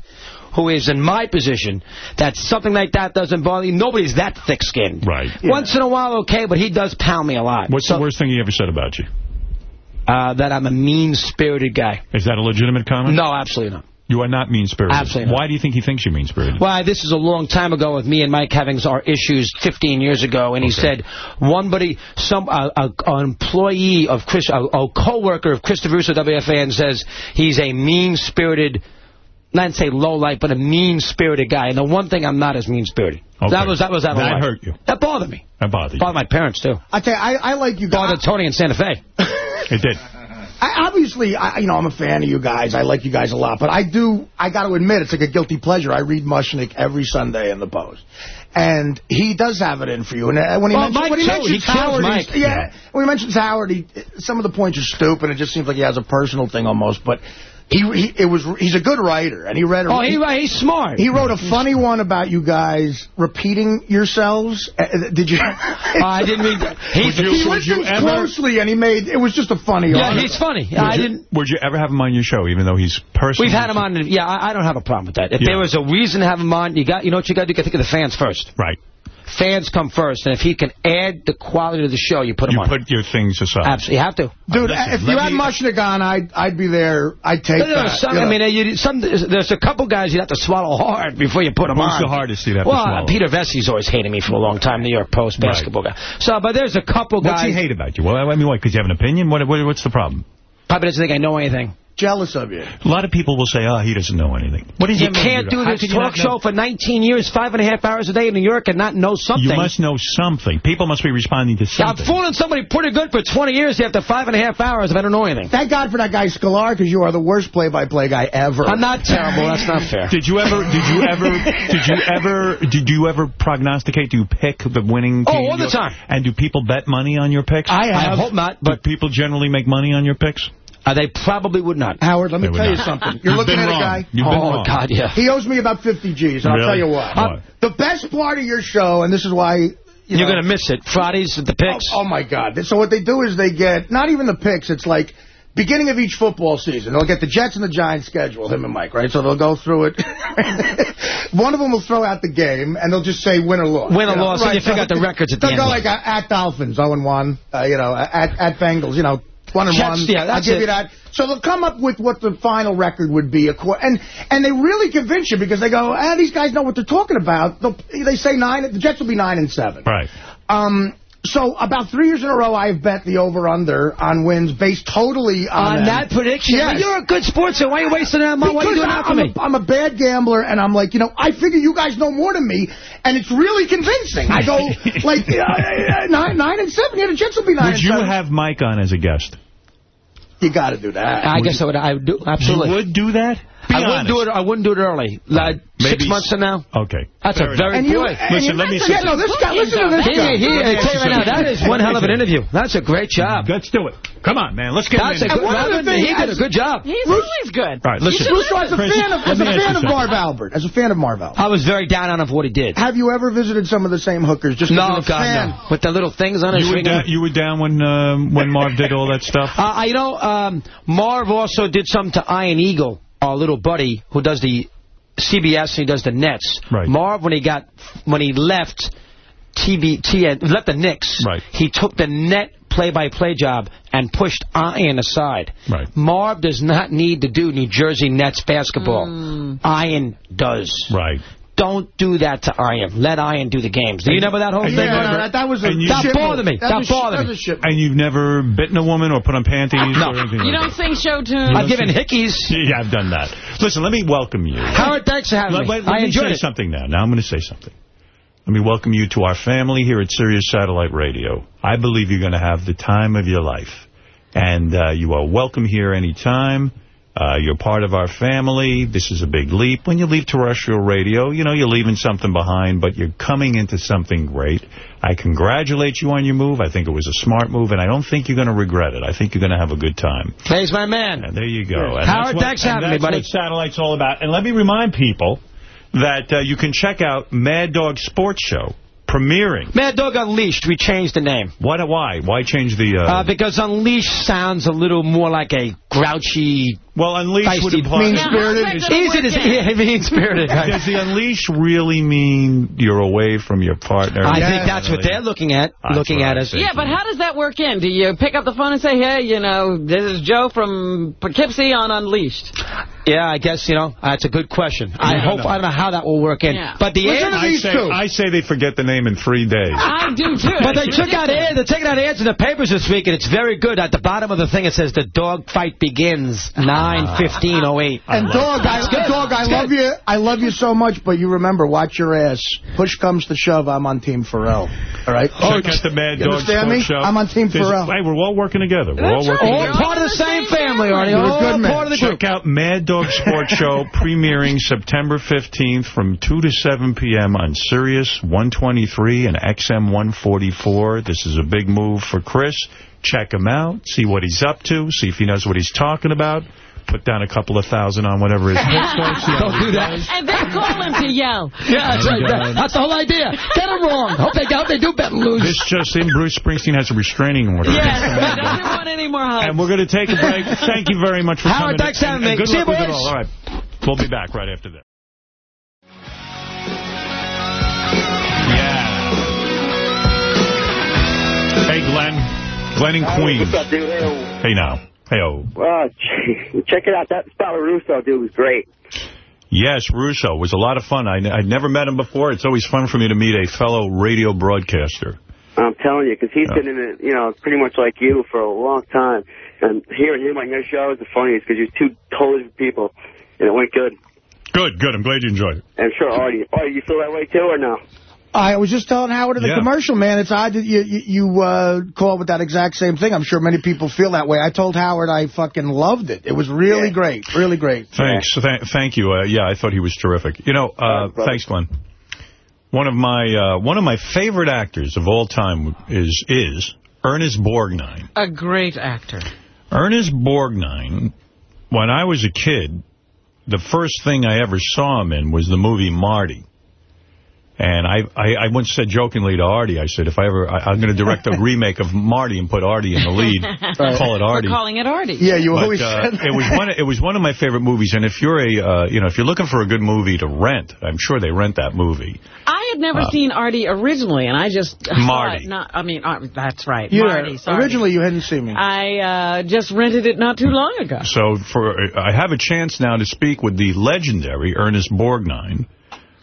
who is in my position that something like that doesn't bother you, nobody's that thick-skinned. Right. Once in a while, okay, but he does pound me a lot. What's So- the worst thing he ever said about you? Uh, that I'm a mean-spirited guy. Is that a legitimate comment? No, absolutely not. You are not mean-spirited. Absolutely not. Why do you think he thinks you're mean-spirited? Well, this is a long time ago with me and Mike having our issues 15 years ago, and he said one buddy, some uh, a, an employee of Chris, a, a co-worker of Christopher Russo WFAN says he's a mean-spirited, not say low life, but a mean-spirited guy. And the one thing I'm not is mean-spirited. Okay. That was that was out of That line. hurt you. That bothered me. That bothered you. Bothered my parents too. I tell you, I, I like you guys. Bothered Tony in Santa Fe. It did. I, obviously, I, you know, I'm a fan of you guys. I like you guys a lot. But I do, I got to admit, it's like a guilty pleasure. I read Mushnick every Sunday in the Post. And he does have it in for you. And uh, when he Well, mentions, when he too. mentions He Howard, Mike. he's- yeah, when he mentions Howard, he, some of the points are stupid. It just seems like he has a personal thing almost. But he, he it was he's a good writer, and he read. A, Oh, he, he's smart. He wrote a funny one about you guys repeating yourselves. Uh, did you? I didn't read that. He, Would you- he would you listened ever- closely, and he made it was just a funny. Yeah, article. he's funny. Would I you, didn't. Would you ever have him on your show, even though he's personally... We've had him on. Yeah, I, I don't have a problem with that. If Yeah. there was a reason to have him on, you got. You know what you got to do? You got to think of the fans first. Right. Fans come first, and if he can add the quality to the show, you put him You on. put your things aside. Absolutely, you have to. Dude, Listen, if you had me- Mushnick on, I'd, I'd be there. I'd take No, no, that. some, you I mean, you, some, there's a couple guys you'd have to swallow hard before you put them Who's on. the hardest you'd have to well. Peter Vecsey's always hated me for a long time, New York Post Right. basketball guy. So, but there's a couple What's guys. he hate about you? Well, I mean, what, because you have an opinion? What, what, what's the problem? Probably doesn't think I know anything. Jealous of you. A lot of people will say, oh, he doesn't know anything. What does You that can't do How this can talk show for 19 years, five and a half hours a day in New York and not know something. You must know something. People must be responding to something. I'm fooling somebody pretty good for 20 years after five and a half hours if I don't know anything. Thank God for that guy Sklar, because you are the worst play-by-play guy ever. I'm not terrible. That's not fair. Did you ever? Did you ever? Did you ever? Did you ever prognosticate? Do you pick the winning Oh, all the time. And do people bet money on your picks? I have. I hope not, but do people generally make money on your picks? Uh, they probably would not. Howard, let me They would tell you something. You're You've looking been at wrong. a guy. You've been oh, wrong. God, yeah. He owes me about 50 G's, and I'll tell you what. What? The best part of your show, and this is why... You You're going to miss it. Fridays at the picks. Oh, oh, my God. So what they do is they get, not even the picks, it's like beginning of each football season. They'll get the Jets and the Giants schedule, him and Mike, right? So they'll go through it. One of them will throw out the game, and they'll just say win or loss. Win or you know? loss, and you figure out the records at the end. They'll go like uh, at Dolphins, 0-1, uh, you know, at, at Bengals, you know, one and Jets, one. yeah, I'll give it. you that. So they'll come up with what the final record would be. acco- And and they really convince you because they go, ah, these guys know what they're talking about. They'll, they say nine. The Jets will be nine and seven. Right. Um. So about three years in a row, I've bet the over/under on wins based totally on, On that prediction? Yes. You're a good sportsman. Why are you wasting that money? Why are you Because doing that for I'm, me? A, I'm a bad gambler, and I'm like, you know, I figure you guys know more than me, and it's really convincing. I go, like, uh, uh, nine, nine and seven. Yeah, the Jets will be nine Would and you seven. have Mike on as a guest? You got to do that. I guess I would. I would do absolutely. You would do that? Be I wouldn't do it. I wouldn't do it early. Like six Maybe months from now. Okay. That's Fair a very And you- Listen, let me mentioned- say- Yeah, no, this guy, listen to this He, guy. he, Let me I ask tell you you right now, that is one hell of an interview. That's a great job. Let's do it. Come on, man. Let's get That's a him in. good. one Robin, he did a good job. He's always good. All right, listen. Russo, as a Chris, fan of, as a me ask you fan of. Marv Albert, as a fan of Marv Albert, I was very down on him for what he did. have you ever visited some of the same hookers? Just 'cause No, a God, fan? no. With the little things on his You were, finger. down, you were down when um, when Marv did all that stuff? Uh, I- you know, um, Marv also did something to Ian Eagle, our little buddy who does the CBS and he does the Nets. Right. Marv, when he got when he left TB, TN, left the Knicks, Right. he took the net play-by-play job and pushed Ian aside. Right. Marv does not need to do New Jersey Nets basketball. Hmm. Ian does. Right. Don't do that to Ian. Let Ian do the games. Do you remember that whole And thing? you never- that was a And you, That bothered me. That, that bothered me. And you've never bitten a woman or put on panties No. or anything You like don't sing show tunes? I've given hickeys. Yeah, I've done that. Listen, let me welcome you. Howard, thanks for having Let, me. let- let I me enjoyed say it. something now. Now I'm going to say something. Let me welcome you to our family here at Sirius Satellite Radio. I believe you're going to have the time of your life. And uh, you are welcome here anytime. Uh, you're part of our family. This is a big leap. When you leave terrestrial radio, you know, you're leaving something behind, but you're coming into something great. I congratulate you on your move. I think it was a smart move, and I don't think you're going to regret it. I think you're going to have a good time. He's my man. And there you go. And Howard, that's what- thanks for having me, that's what Satellite's all about. And let me remind people that uh, you can check out Mad Dog Sports Show premiering. Mad Dog Unleashed, we changed the name. What? Why? Why change the... Uh, Uh, because Unleashed sounds a little more like a grouchy... well, Unleashed would feisty- imply... Mean-spirited? Easy to say, yeah, mean-spirited. Does the Unleash really mean you're away from your partner? I think that's what they're looking at, That's looking at us. Yeah, but how does that work in? Do you pick up the phone and say, hey, you know, this is Joe from Poughkeepsie on Unleashed? Yeah, I guess, you know, that's a good question. I don't hope, know. I don't know how that will work in. Yeah. But the Listen to I say, two. I say they forget the name in three days. I do, too. but they took out eh, ridiculous. ads, they're taking out ads in the papers this week, and it's very good. At the bottom of the thing, it says the dog fight begins 9-15-08. And dog, I, dog, I love you. I love you so much, but you remember, watch your ass. Push comes to shove, I'm on Team Pharrell. All right? Check out the Mad You Dog understand Sports me? Show. I'm on Team There's- Pharrell. Hey, we're all working together. We're all working right. All together. part of the same family, Artie. You're All good part of the group. Check out Mad Dog Sports Show premiering September 15th from 2 to 7 p.m. on Sirius 123 and XM 144. This is a big move for Chris. Check him out, see what he's up to, see if he knows what he's talking about. Put down a couple of thousand on whatever his hits are. Don't do that. And then call him to yell. Yeah, that's right. And, That's the whole idea. Get them wrong. Hope they, hope they do bet and lose. This just in, Bruce Springsteen has a restraining order. Yes, he doesn't want any more hugs. And we're going to take a break. Thank you very much for Howard, coming. thanks for having And- and me. Good See luck you, with it boys. all. All right. We'll be back right after this. Yeah. Hey, Glenn. Glenn in Queens. What's up, dude? Hey, oh. Hey, now. Hey-oh. uh, check it out. That Spot Russo dude was great. Yes, Russo was a lot of fun. I, I'd never met him before. It's always fun for me to meet a fellow radio broadcaster. I'm telling you, because he's been in it, you know, pretty much like you for a long time. And hearing him on your show is the funniest because you're two totally different people, and it went good. Good, good. I'm glad you enjoyed it. And I'm sure Artie, Artie, you feel that way too, or no? I was just telling Howard in the Yeah. commercial, man, it's odd that you, you, you uh, call with that exact same thing. I'm sure many people feel that way. I told Howard I fucking loved it. It was really Yeah. great, really great. Thanks. Th thank you. Uh, yeah, I thought he was terrific. You know, uh, thanks, Glenn. One of my uh, one of my favorite actors of all time is is Ernest Borgnine. A great actor. Ernest Borgnine, when I was a kid, the first thing I ever saw him in was the movie Marty. And I, I, I once said jokingly to Artie, I said, if I ever, I, I'm going to direct a remake of Marty and put Artie in the lead, call it Artie. We're calling it Artie. Yeah, you But, always uh, said that. it was one. Of, it was one of my favorite movies. And if you're a, uh, you know, if you're looking for a good movie to rent, I'm sure they rent that movie. I had never Uh, seen Artie originally, and I just Marty. Not, I mean, uh, that's right, Yeah, Marty. Sorry. originally you hadn't seen me. I uh, just rented it not too long ago. So for I have a chance now to speak with the legendary Ernest Borgnine,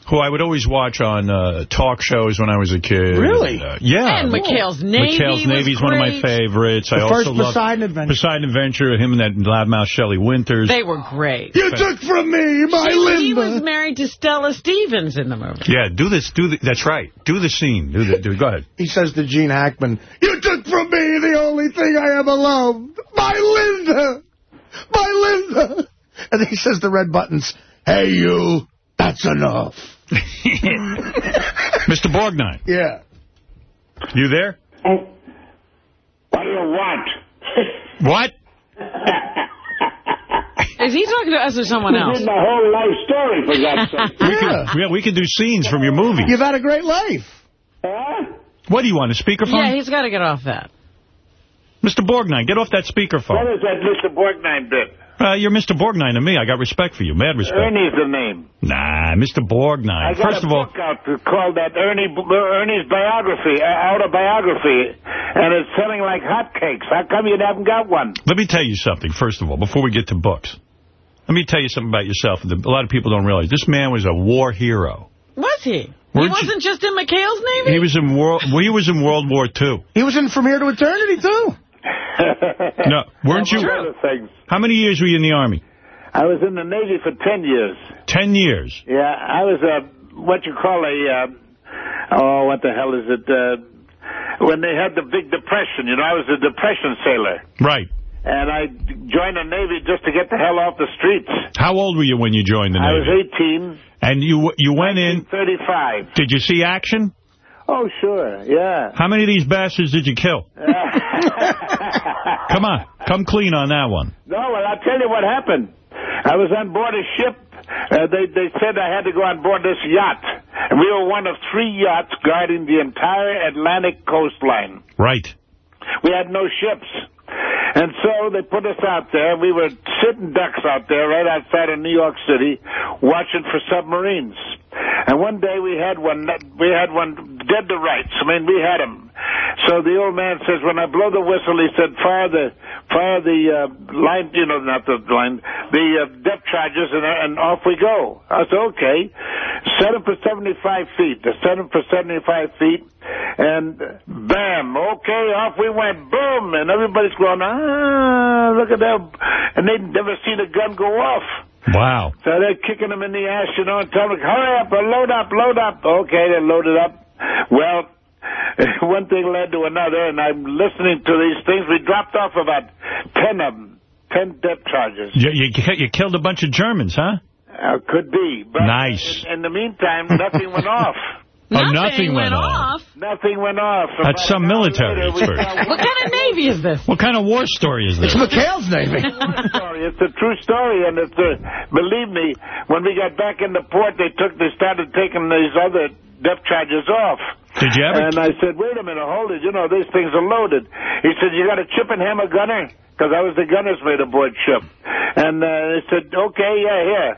who I would always watch on uh, talk shows when I was a kid. Really? And, uh, yeah. And McHale's Navy McHale's Navy is one of my favorites. The I first also love Poseidon Adventure. Poseidon Adventure, him and that loudmouth Shelley Winters. They were great. You took from me my She- he was married to Stella Stevens in the movie. yeah, do this. Do the, That's right. Do the scene. Do the. Do, go ahead. He says to Gene Hackman, You took from me the only thing I ever loved, my Linda, my Linda. And he says the Red Buttons, Hey, you, that's enough. Mr. Borgnine, Yeah. you there? What do you want? What? Is he talking to us or someone You else? did my whole life story, for God's sake. We could, yeah, we could do scenes from your movie. You've had a great life. Huh? What do you want, a speakerphone? Yeah, he's got to get off that. Mr. Borgnine, get off that speakerphone. What is that Mr. Borgnine bit? Uh, you're Mr. Borgnine to me. I got respect for you. Mad respect. Ernie's the name. Nah, Mr. Borgnine. I got First a of all, book out to- called that Ernie Ernie's biography, uh, autobiography, and it's selling like hotcakes. How come you haven't got one? Let me tell you something, first of all, before we get to books. Let me tell you something about yourself. that A lot of people don't realize. This man was a war hero. Was he? Weren't he wasn't just in McHale's Navy? He was in world. well, he was in World War II. He was in From Here to Eternity, too. No, weren't you? Among other things. How many years were you in the Army? I was in the Navy for 10 years. Ten years. Yeah, I was a, what you call a, uh, oh, what the hell is it? Uh, when they had the big depression, you know, I was a depression sailor. Right. And I joined the Navy just to get the hell off the streets. How old were you when you joined the Navy? I was 18, And you you went in. 35. Did you see action? Oh, sure, yeah. How many of these bastards did you kill? Come on, come clean on that one. No, well, I'll tell you what happened. I was on board a ship. Uh, they they said I had to go on board this yacht. And we were one of three yachts guarding the entire Atlantic coastline. Right. We had no ships. And so they put us out there. We were sitting ducks out there right outside of New York City watching for submarines. And one day we had one, we had one dead to rights. I mean, we had him. So the old man says, when I blow the whistle, he said, fire the, fire the uh, line, you know, not the line, the uh, depth charges, and, and off we go. I said, okay. Set him for 75 feet. I set him for 75 feet, and bam, okay, off we went, boom, and everybody's going, ah, look at that. And they'd never seen a gun go off. Wow. So they're kicking them in the ass, you know, and telling them, hurry up, load up, load up. Okay, they loaded up. Well, one thing led to another, and I'm listening to these things. We dropped off about 10 of them, 10 depth charges. You, you, you killed a bunch of Germans, huh? Uh, could be. But Nice. In, in the meantime, nothing went off. Oh, nothing went off. Nothing went off. That's some military we expert. What kind of Navy is this? What kind of war story is this? It's McHale's Navy. story. It's a true story, and it's a, believe me, when we got back in the port, they took, they started taking these other depth charges off. Did you ever? And I said, wait a minute, hold it. You know, these things are loaded. He said, you got a chip and hammer gunner? Because I was the gunner's mate aboard ship. And uh, they said, okay, yeah, here.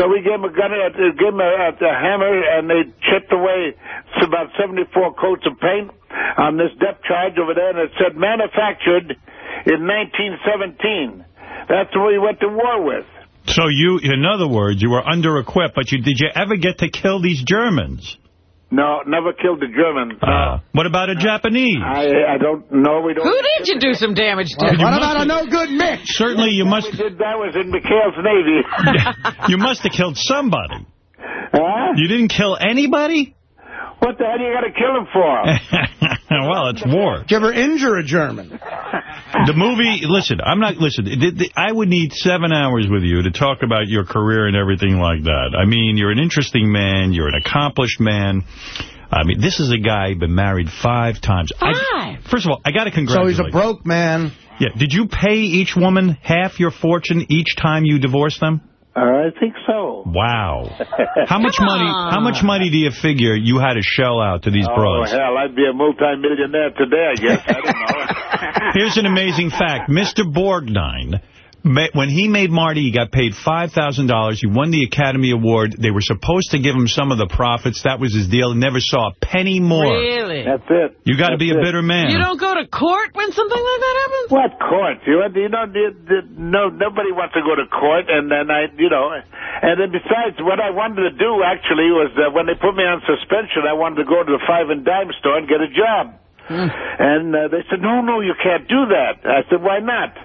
So we gave him a gunner, uh, gave him a, a hammer, and they chipped away about 74 coats of paint on this depth charge over there, and it said manufactured in 1917. That's what we went to war with. So you, in other words, you were under-equipped, but you did you ever get to kill these Germans? No, never killed the Germans. Uh, what about a Japanese? I I don't know. We don't. Who did you do some damage to? Well, you What must about a have- no-good Mitch? Certainly you must We did that was in McHale's Navy. you must have killed somebody. huh? You didn't kill anybody? What the hell you got to kill him for? well, it's war. Did you ever injure a German? The movie, listen, I'm not, listen, th- th- I would need seven hours with you to talk about your career and everything like that. I mean, you're an interesting man. You're an accomplished man. I mean, this is a guy who've been married five times. I- Five? first of all, I got to congratulate So he's a broke man. Yeah. Did you pay each woman half your fortune each time you divorced them? Uh, I think so. Wow. How much money. How much money do you figure you had to shell out to these Oh, broads? hell, I'd be a multimillionaire today, I guess. I don't know. Here's an amazing fact. Mr. Borgnine, ma- when he made Marty, he got paid $5,000. He won the Academy Award. They were supposed to give him some of the profits. That was his deal. He never saw a penny more. Really? That's it. You got to be a That's bitter man. You don't go to court when something like that happens? What court? You, you know, the, the, no, nobody wants to go to court, and then I, you know, and then besides, what I wanted to do actually was that when they put me on suspension, I wanted to go to the five and dime store and get a job. And uh, they said, no, no, you can't do that. I said, why not?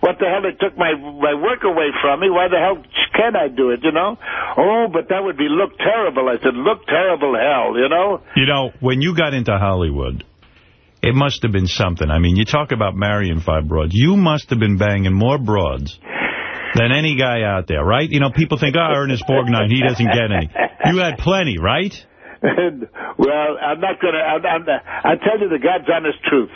What the hell? They took my my work away from me. Why the hell can I do it? You know? Oh, but that would be look terrible. I said, look terrible, hell. You know? You know, when you got into Hollywood, it must have been something. I mean, you talk about marrying five broads. You must have been banging more broads than any guy out there, right? You know, people think, oh, Ernest Borgnine, he doesn't get any. You had plenty, right? And, well, I'm not going to, I'll tell you the God's honest truth.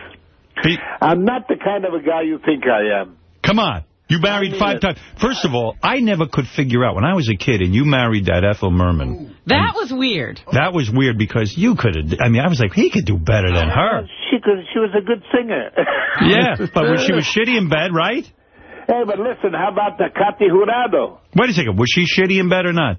I'm not the kind of a guy you think I am. Come on. You married five times. First of all, I never could figure out, when I was a kid and you married that Ethel Merman, That was weird. that was weird because you could have, I mean, I was like, he could do better than her. She could, she was a good singer. Yeah, but when she was shitty in bed, right? Hey, but listen, how about the Katy Jurado? Wait a second, was she shitty in bed or not?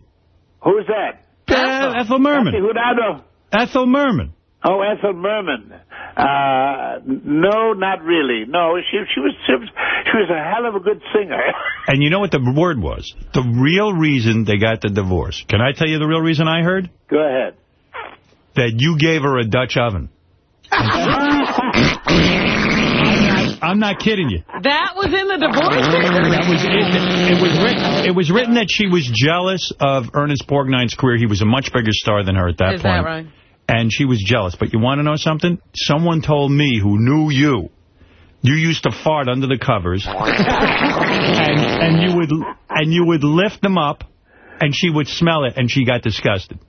Who's that? Uh, Ethel Merman. Katy Jurado. Ethel Merman. Oh, Ethel Merman. Uh, no, not really. No, she she was she was, she was a hell of a good singer. And you know what the word was? The real reason they got the divorce. Can I tell you the real reason I heard? Go ahead. That you gave her a Dutch oven. I'm not kidding you. That was in the divorce That was it. It was written. It was written that she was jealous of Ernest Borgnine's career. He was a much bigger star than her at that Is point. that right? And she was jealous. But you want to know something? Someone told me who knew you. You used to fart under the covers, and, and you would and you would lift them up, and she would smell it, and she got disgusted.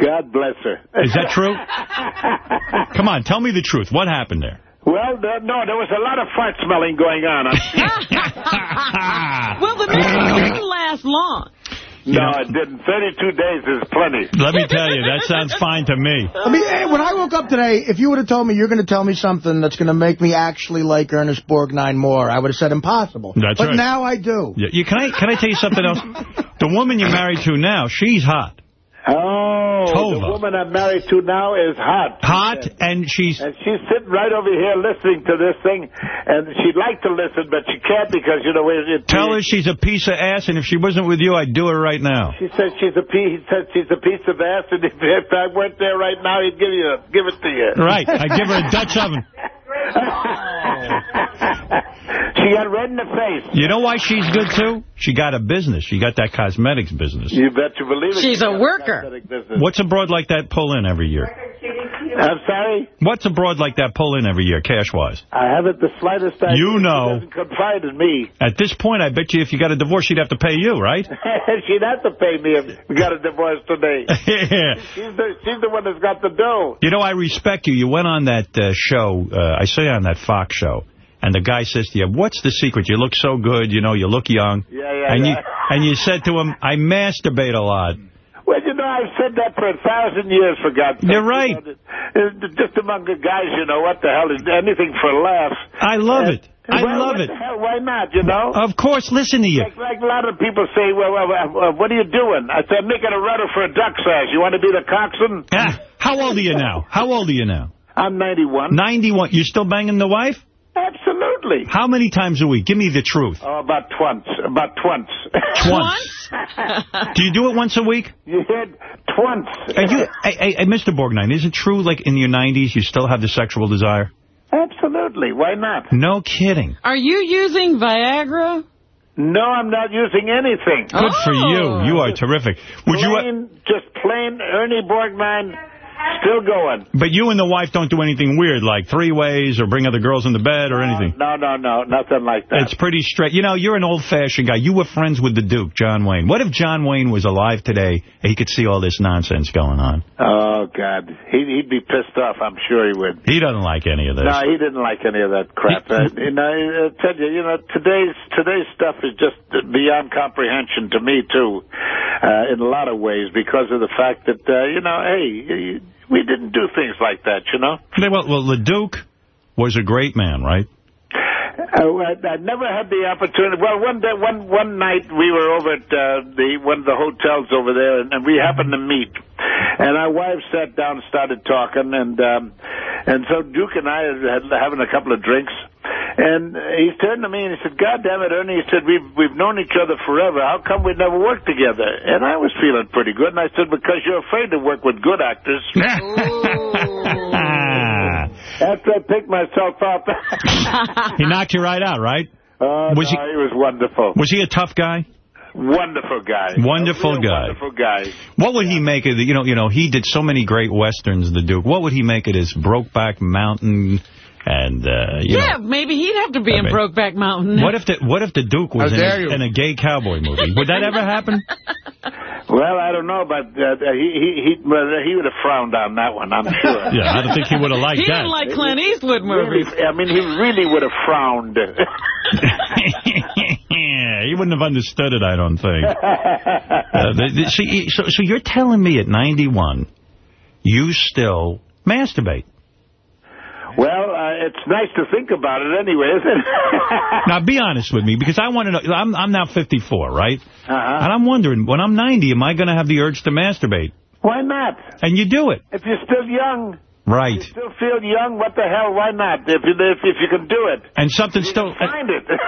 God bless her. Is that true? Come on, tell me the truth. What happened there? Well, there, no, there was a lot of fart smelling going on. well, the marriage didn't last long. No, it didn't. 32 days is plenty. Let me tell you, that sounds fine to me. I mean, when I woke up today, if you would have told me you're going to tell me something that's going to make me actually like Ernest Borgnine more, I would have said impossible. That's but right. now I do. Yeah, you, can I can I tell you something else? The woman you're married to now, she's hot. Oh, the woman I'm married to now is hot. Hot, and she's... And she's sitting right over here listening to this thing, and she'd like to listen, but she can't because, you know, it, Tell her she's a piece of ass, and if she wasn't with you, I'd do her right now. She said she's a piece. He said she's a piece of ass, and if, if I weren't there right now, he'd give you give it to you. Right, I'd give her a Dutch oven. She got red in the face. You know why she's good, too? She got a business. She got that cosmetics business. You bet you believe it. She's She a worker. cosmetic. What's a broad like that pull in every year? I'm sorry. What's a broad like that pull in every year, cash-wise? I haven't the slightest idea. You know. She doesn't confide in me. At this point, I bet you if you got a divorce, she'd have to pay you, right? She'd have to pay me if we got a divorce today. yeah. She's the she's the one that's got the dough. You know, I respect you. You went on that uh, show, uh, I saw you on that Fox show, and the guy says to you, what's the secret? You look so good, you know, you look young. Yeah, yeah, and yeah. You, and you said to him, I masturbate a lot. Well, you know, I've said that for a thousand years, for God's sake. You're right. You know, uh, just among the guys, you know, what the hell is anything for laughs. I love it. I well, love it. Hell, why not, you know? Of course, listen to you. Like, like a lot of people say, well, well, well, what are you doing? I said, making a rudder for a duck sash. You want to be the coxswain? Ah, how old are you now? How old are you now? I'm 91. 91. You're still banging the wife? Absolutely. How many times a week? Give me the truth. Oh, about twice. About twice. Twice. Do you do it once a week? You said twice. Are you, hey, hey, hey, Mr. Borgnine, is it true, like, in your 90s, you still have the sexual desire? Absolutely. Why not? No kidding. Are you using Viagra? No, I'm not using anything. Good for you. You are oh. terrific. Would you? Plain, just plain Ernie Borgnine, still going. But you and the wife don't do anything weird, like three ways or bring other girls in the bed or anything. No, no, no, nothing like that. It's pretty straight. You know, you're an old-fashioned guy. You were friends with the Duke, John Wayne. What if John Wayne was alive today and he could see all this nonsense going on? Oh, God. He'd, he'd be pissed off. I'm sure he would. He doesn't like any of this. No, he didn't like any of that crap. uh, you know, I tell you, you know, today's today's stuff is just beyond comprehension to me too, uh, in a lot of ways, because of the fact that uh, you know, hey, we didn't do things like that, you know. Well, well, the Duke was a great man, right? Uh, I, I never had the opportunity. Well, one day, one one night, we were over at uh, the one of the hotels over there, and, and we happened to meet. And our wives sat down, and started talking, and um, and so Duke and I had having a couple of drinks. And he turned to me and he said, "God damn it, Ernie!" He said, "We've we've known each other forever. How come we never worked together?" And I was feeling pretty good, and I said, "Because you're afraid to work with good actors." After I picked myself up. he knocked you right out, right? Oh, Was no, he- he was wonderful. Was he a tough guy? Wonderful guy. Wonderful guy. Wonderful guy. What would he make of the, you know, you know, he did so many great westerns, the Duke. What would he make of this Brokeback Mountain and, uh, you yeah, know, maybe he'd have to be I in mean, Brokeback Mountain. what if the, what if the Duke was in a, in a gay cowboy movie? Would that ever happen? Well, I don't know, but uh, he he he well, he would have frowned on that one, I'm sure. Yeah, I don't think he would have liked he that. didn't like Clint Eastwood movies. Really, I mean, he really would have frowned. Yeah, he wouldn't have understood it, I don't think. Uh, the, the, see, so, so you're telling me at 91, you still masturbate? well, uh, it's nice to think about it anyway, isn't it? Now, be honest with me, because I want to know. I'm, I'm now 54, right? Uh-huh. And I'm wondering, when I'm 90, am I going to have the urge to masturbate? Why not? And you do it. If you're still young. Right. You still feel young? What the hell? Why not? If you, if, if you can do it. And something still... can find it.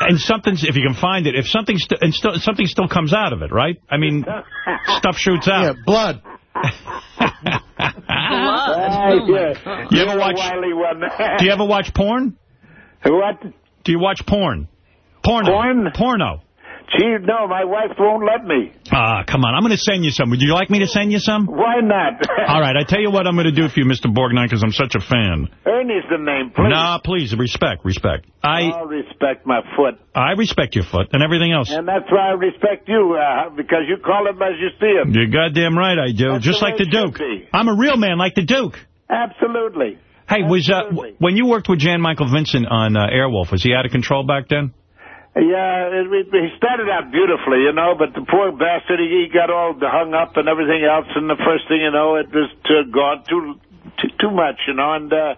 And something's, if you can find it, if something, st and still, something still comes out of it, right? I mean, stuff shoots out. Yeah, blood. Yeah. You ever watch-. Do you ever watch porn? What? Do you watch porn? Porno. Porn? Porno. Gee, no, my wife won't let me. Ah, come on. I'm going to send you some. Would you like me to send you some? Why not? All right. I tell you what I'm going to do for you, Mr. Borgnine, because I'm such a fan. Ernie's the name, please. Nah, please. Respect. Respect. I I'll respect my foot. I respect your foot and everything else. And that's why I respect you, uh, because you call it as you see it. You're goddamn right I do. That's Just the like the Duke. be. I'm a real man like the Duke. Absolutely. Hey, was uh, when you worked with Jan Michael Vincent on uh, Airwolf, was he out of control back then? Yeah, it, it, he started out beautifully, you know, but the poor bastard, he, he got all hung up and everything else, and the first thing you know, it was too, gone too, too too much, you know, and uh,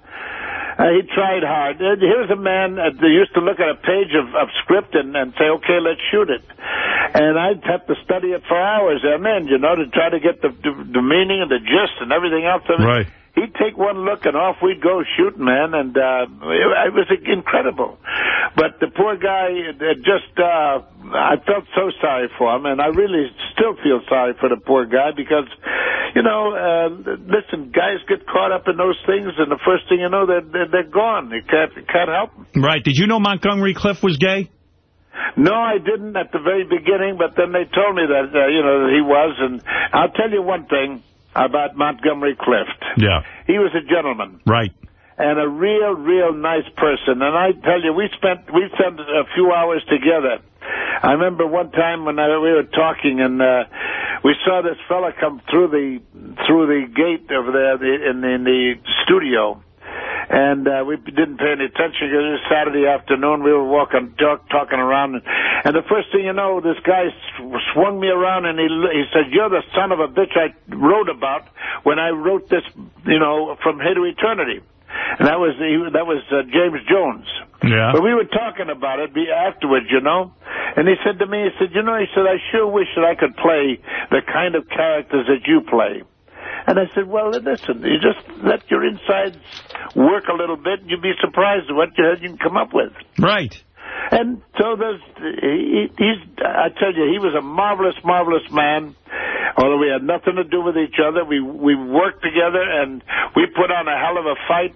uh, he tried hard. Uh, here's a man uh, that used to look at a page of, of script and, and say, okay, let's shoot it. And I'd have to study it for hours on end, you know, to try to get the, the, the meaning and the gist and everything else. Right. He'd take one look and off we'd go shooting, man, and uh, it, it was incredible. But the poor guy, it, it just, uh, I felt so sorry for him, and I really still feel sorry for the poor guy because, you know, uh, listen, guys get caught up in those things, and the first thing you know, they're, they're, they're gone. You can't, you can't help them. Right. Did you know Montgomery Clift was gay? No, I didn't at the very beginning, but then they told me that, uh, you know, that he was, and I'll tell you one thing about Montgomery Clift. Yeah. He was a gentleman. Right. and a real, real nice person. And I tell you, we spent we spent a few hours together. I remember one time when I, we were talking, and uh, we saw this fella come through the through the gate over there the, in, the, in the studio. And uh, we didn't pay any attention because it was Saturday afternoon. We were walking, talk, talking around, and, and the first thing you know, this guy sw- swung me around and he he said, "You're the son of a bitch I wrote about when I wrote this, you know, from here to eternity." And that was he, that was uh, James Jones. Yeah. But we were talking about it afterwards, you know. And he said to me, he said, you know, he said, I sure wish that I could play the kind of characters that you play. And I said, well, listen, you just let your insides work a little bit, and you'd be surprised at what you you can come up with. Right. And so there's, he, he's, I tell you, he was a marvelous, marvelous man. Although we had nothing to do with each other, we we worked together and we put on a hell of a fight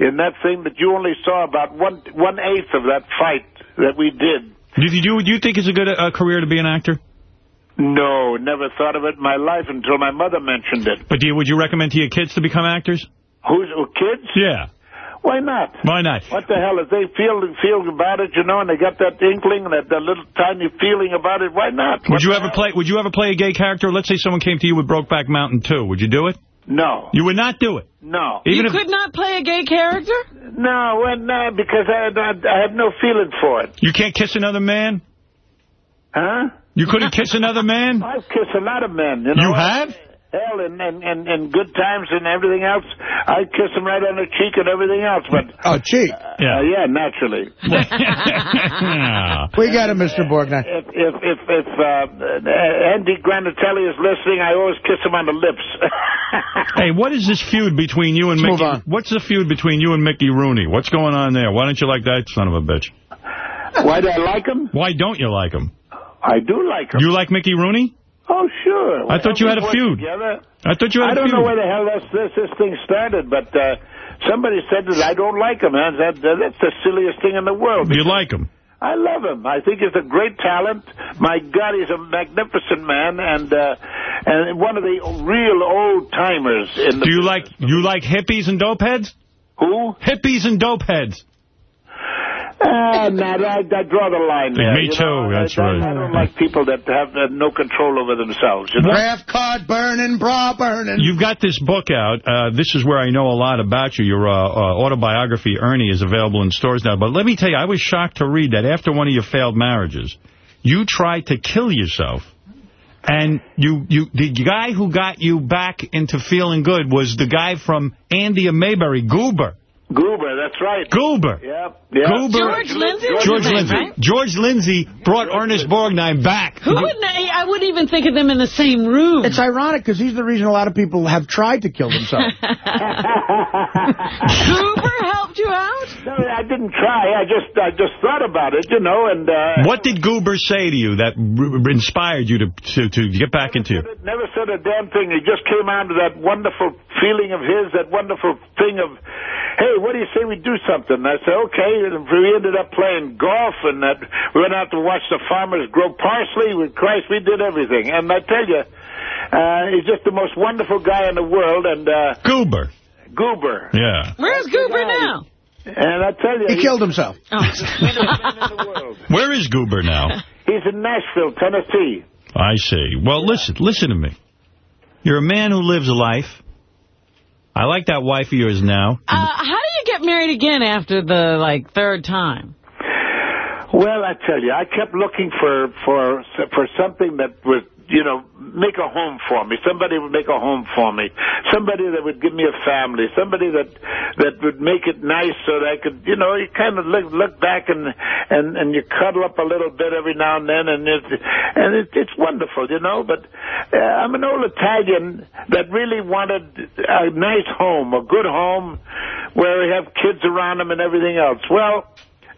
in that thing that you only saw about one one eighth of that fight that we did. Did you do you think it's a good uh, career to be an actor? No, never thought of it in my life until my mother mentioned it. But do you, would you recommend to your kids to become actors? Who's who, kids? Yeah. Why not? Why not? What the hell? If they feel feel about it, you know, and they got that inkling, that, that little tiny feeling about it, why not? Would you ever play Would you ever play a gay character? Let's say someone came to you with Brokeback Mountain 2. Would you do it? No. You would not do it. No. Even you could not play a gay character? No, well, no, because I, I, I have no feeling for it. You can't kiss another man? Huh? You couldn't kiss another man? I've kissed a lot of men. You, know? You have? Hell, and, and, and, and good times and everything else. I kiss them right on the cheek and everything else, but... Oh, cheek. Yeah. Uh, yeah, naturally. We got it, Mr. Borgnine. If if if, if uh, Andy Granatelli is listening, I always kiss him on the lips. Hey, what is this feud between you and Let's Mickey? move on. What's the feud between you and Mickey Rooney? What's going on there? Why don't you like that son of a bitch? Why do I like him? Why don't you like him? I do like him. You like Mickey Rooney? Oh, sure. I thought you had a feud. Together. I thought you had I don't know where the hell this this, this thing started, but uh, somebody said that I don't like him, man. That, that, that's the silliest thing in the world. You like him? I love him. I think he's a great talent. My God, he's a magnificent man, and uh, and one of the real old timers in the. Do you like you like hippies and dope heads? Who? Hippies and dope heads. Uh, no, I, I draw the line there. Me you too, know? that's I, right. I don't like people that have uh, no control over themselves. You know? Draft card burning, bra burning. You've got this book out. Uh, this is where I know a lot about you. Your uh, uh, autobiography, Ernie, is available in stores now. But let me tell you, I was shocked to read that after one of your failed marriages, you tried to kill yourself. And you, you, the guy who got you back into feeling good was the guy from Andy and Mayberry, Goober. Goober, that's right. Goober. Yep. yep. Goober. George Lindsay was George his Lindsay. right? George Lindsay brought Ernest Borgnine back. Who would I wouldn't even think of them in the same room. It's ironic because he's the reason a lot of people have tried to kill themselves. Goober helped you out? No, I didn't try. I just I just thought about it, you know, and... Uh, What did Goober say to you that r- inspired you to, to to get back into it? Never said a damn thing. He just came on to that wonderful feeling of his, that wonderful thing of, hey, what do you say we do something? And I said, okay. And we ended up playing golf, and that we went out to watch the farmers grow parsley. With Christ, we did everything. And I tell you, uh, he's just the most wonderful guy in the world. And uh, Goober. Goober. Yeah. Where's Goober now? And I tell you, He killed himself. Where is Goober now? He's in Nashville, Tennessee. I see. Well, listen, listen to me. You're a man who lives a life. I like that wife of yours now. Uh, how do you get married again after the, like, third time? Well, I tell you, I kept looking for for for something that would, you know, make a home for me. Somebody would make a home for me. Somebody that would give me a family. Somebody that that would make it nice so that I could, you know, you kind of look look back and and and you cuddle up a little bit every now and then, and it's and it, it's wonderful, you know. But uh, I'm an old Italian that really wanted a nice home, a good home, where we have kids around them and everything else. Well.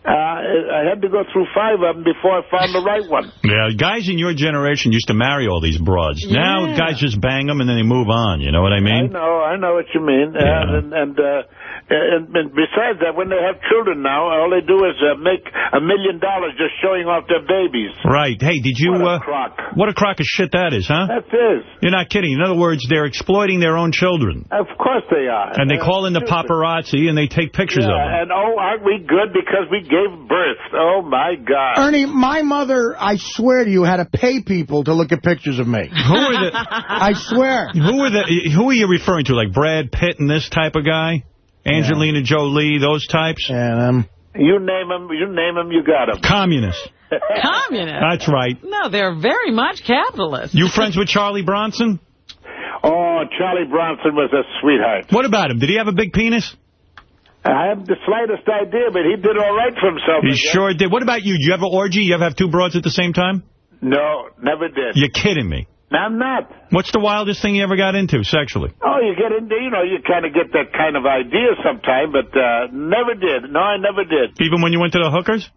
Uh, I had to go through five of them before I found the right one. Yeah, guys in your generation used to marry all these broads. Now guys just bang them and then they move on. You know what I mean? I know, I know what you mean. And, and, uh, and, and besides that, when they have children now, all they do is uh, make a million dollars just showing off their babies. Right. Hey, did you... What a uh, crock. What a crock of shit that is, huh? That's it. You're not kidding. In other words, they're exploiting their own children. Of course they are. And they Uh, call in the paparazzi and they take pictures yeah, of them. and oh, aren't we good because we gave birth? Oh, my God. Ernie, my mother, I swear to you, had to pay people to look at pictures of me. Who are the... I swear. Who are the? Who are you referring to? Like Brad Pitt and this type of guy? Angelina Jolie, those types? And, um... You name them, you name them, you got them. Communists. Communist? That's right. No, they're very much capitalist. You friends with Charlie Bronson? Oh, Charlie Bronson was a sweetheart. What about him? Did he have a big penis? I have the slightest idea, but he did all right for himself. He I guess. sure did. What about you? Do you have an orgy? You ever have two broads at the same time? No, never did. You're kidding me. I'm not. What's the wildest thing you ever got into sexually? Oh, you get into, you know, you kind of get that kind of idea sometime, but uh, never did. No, I never did. Even when you went to the hookers?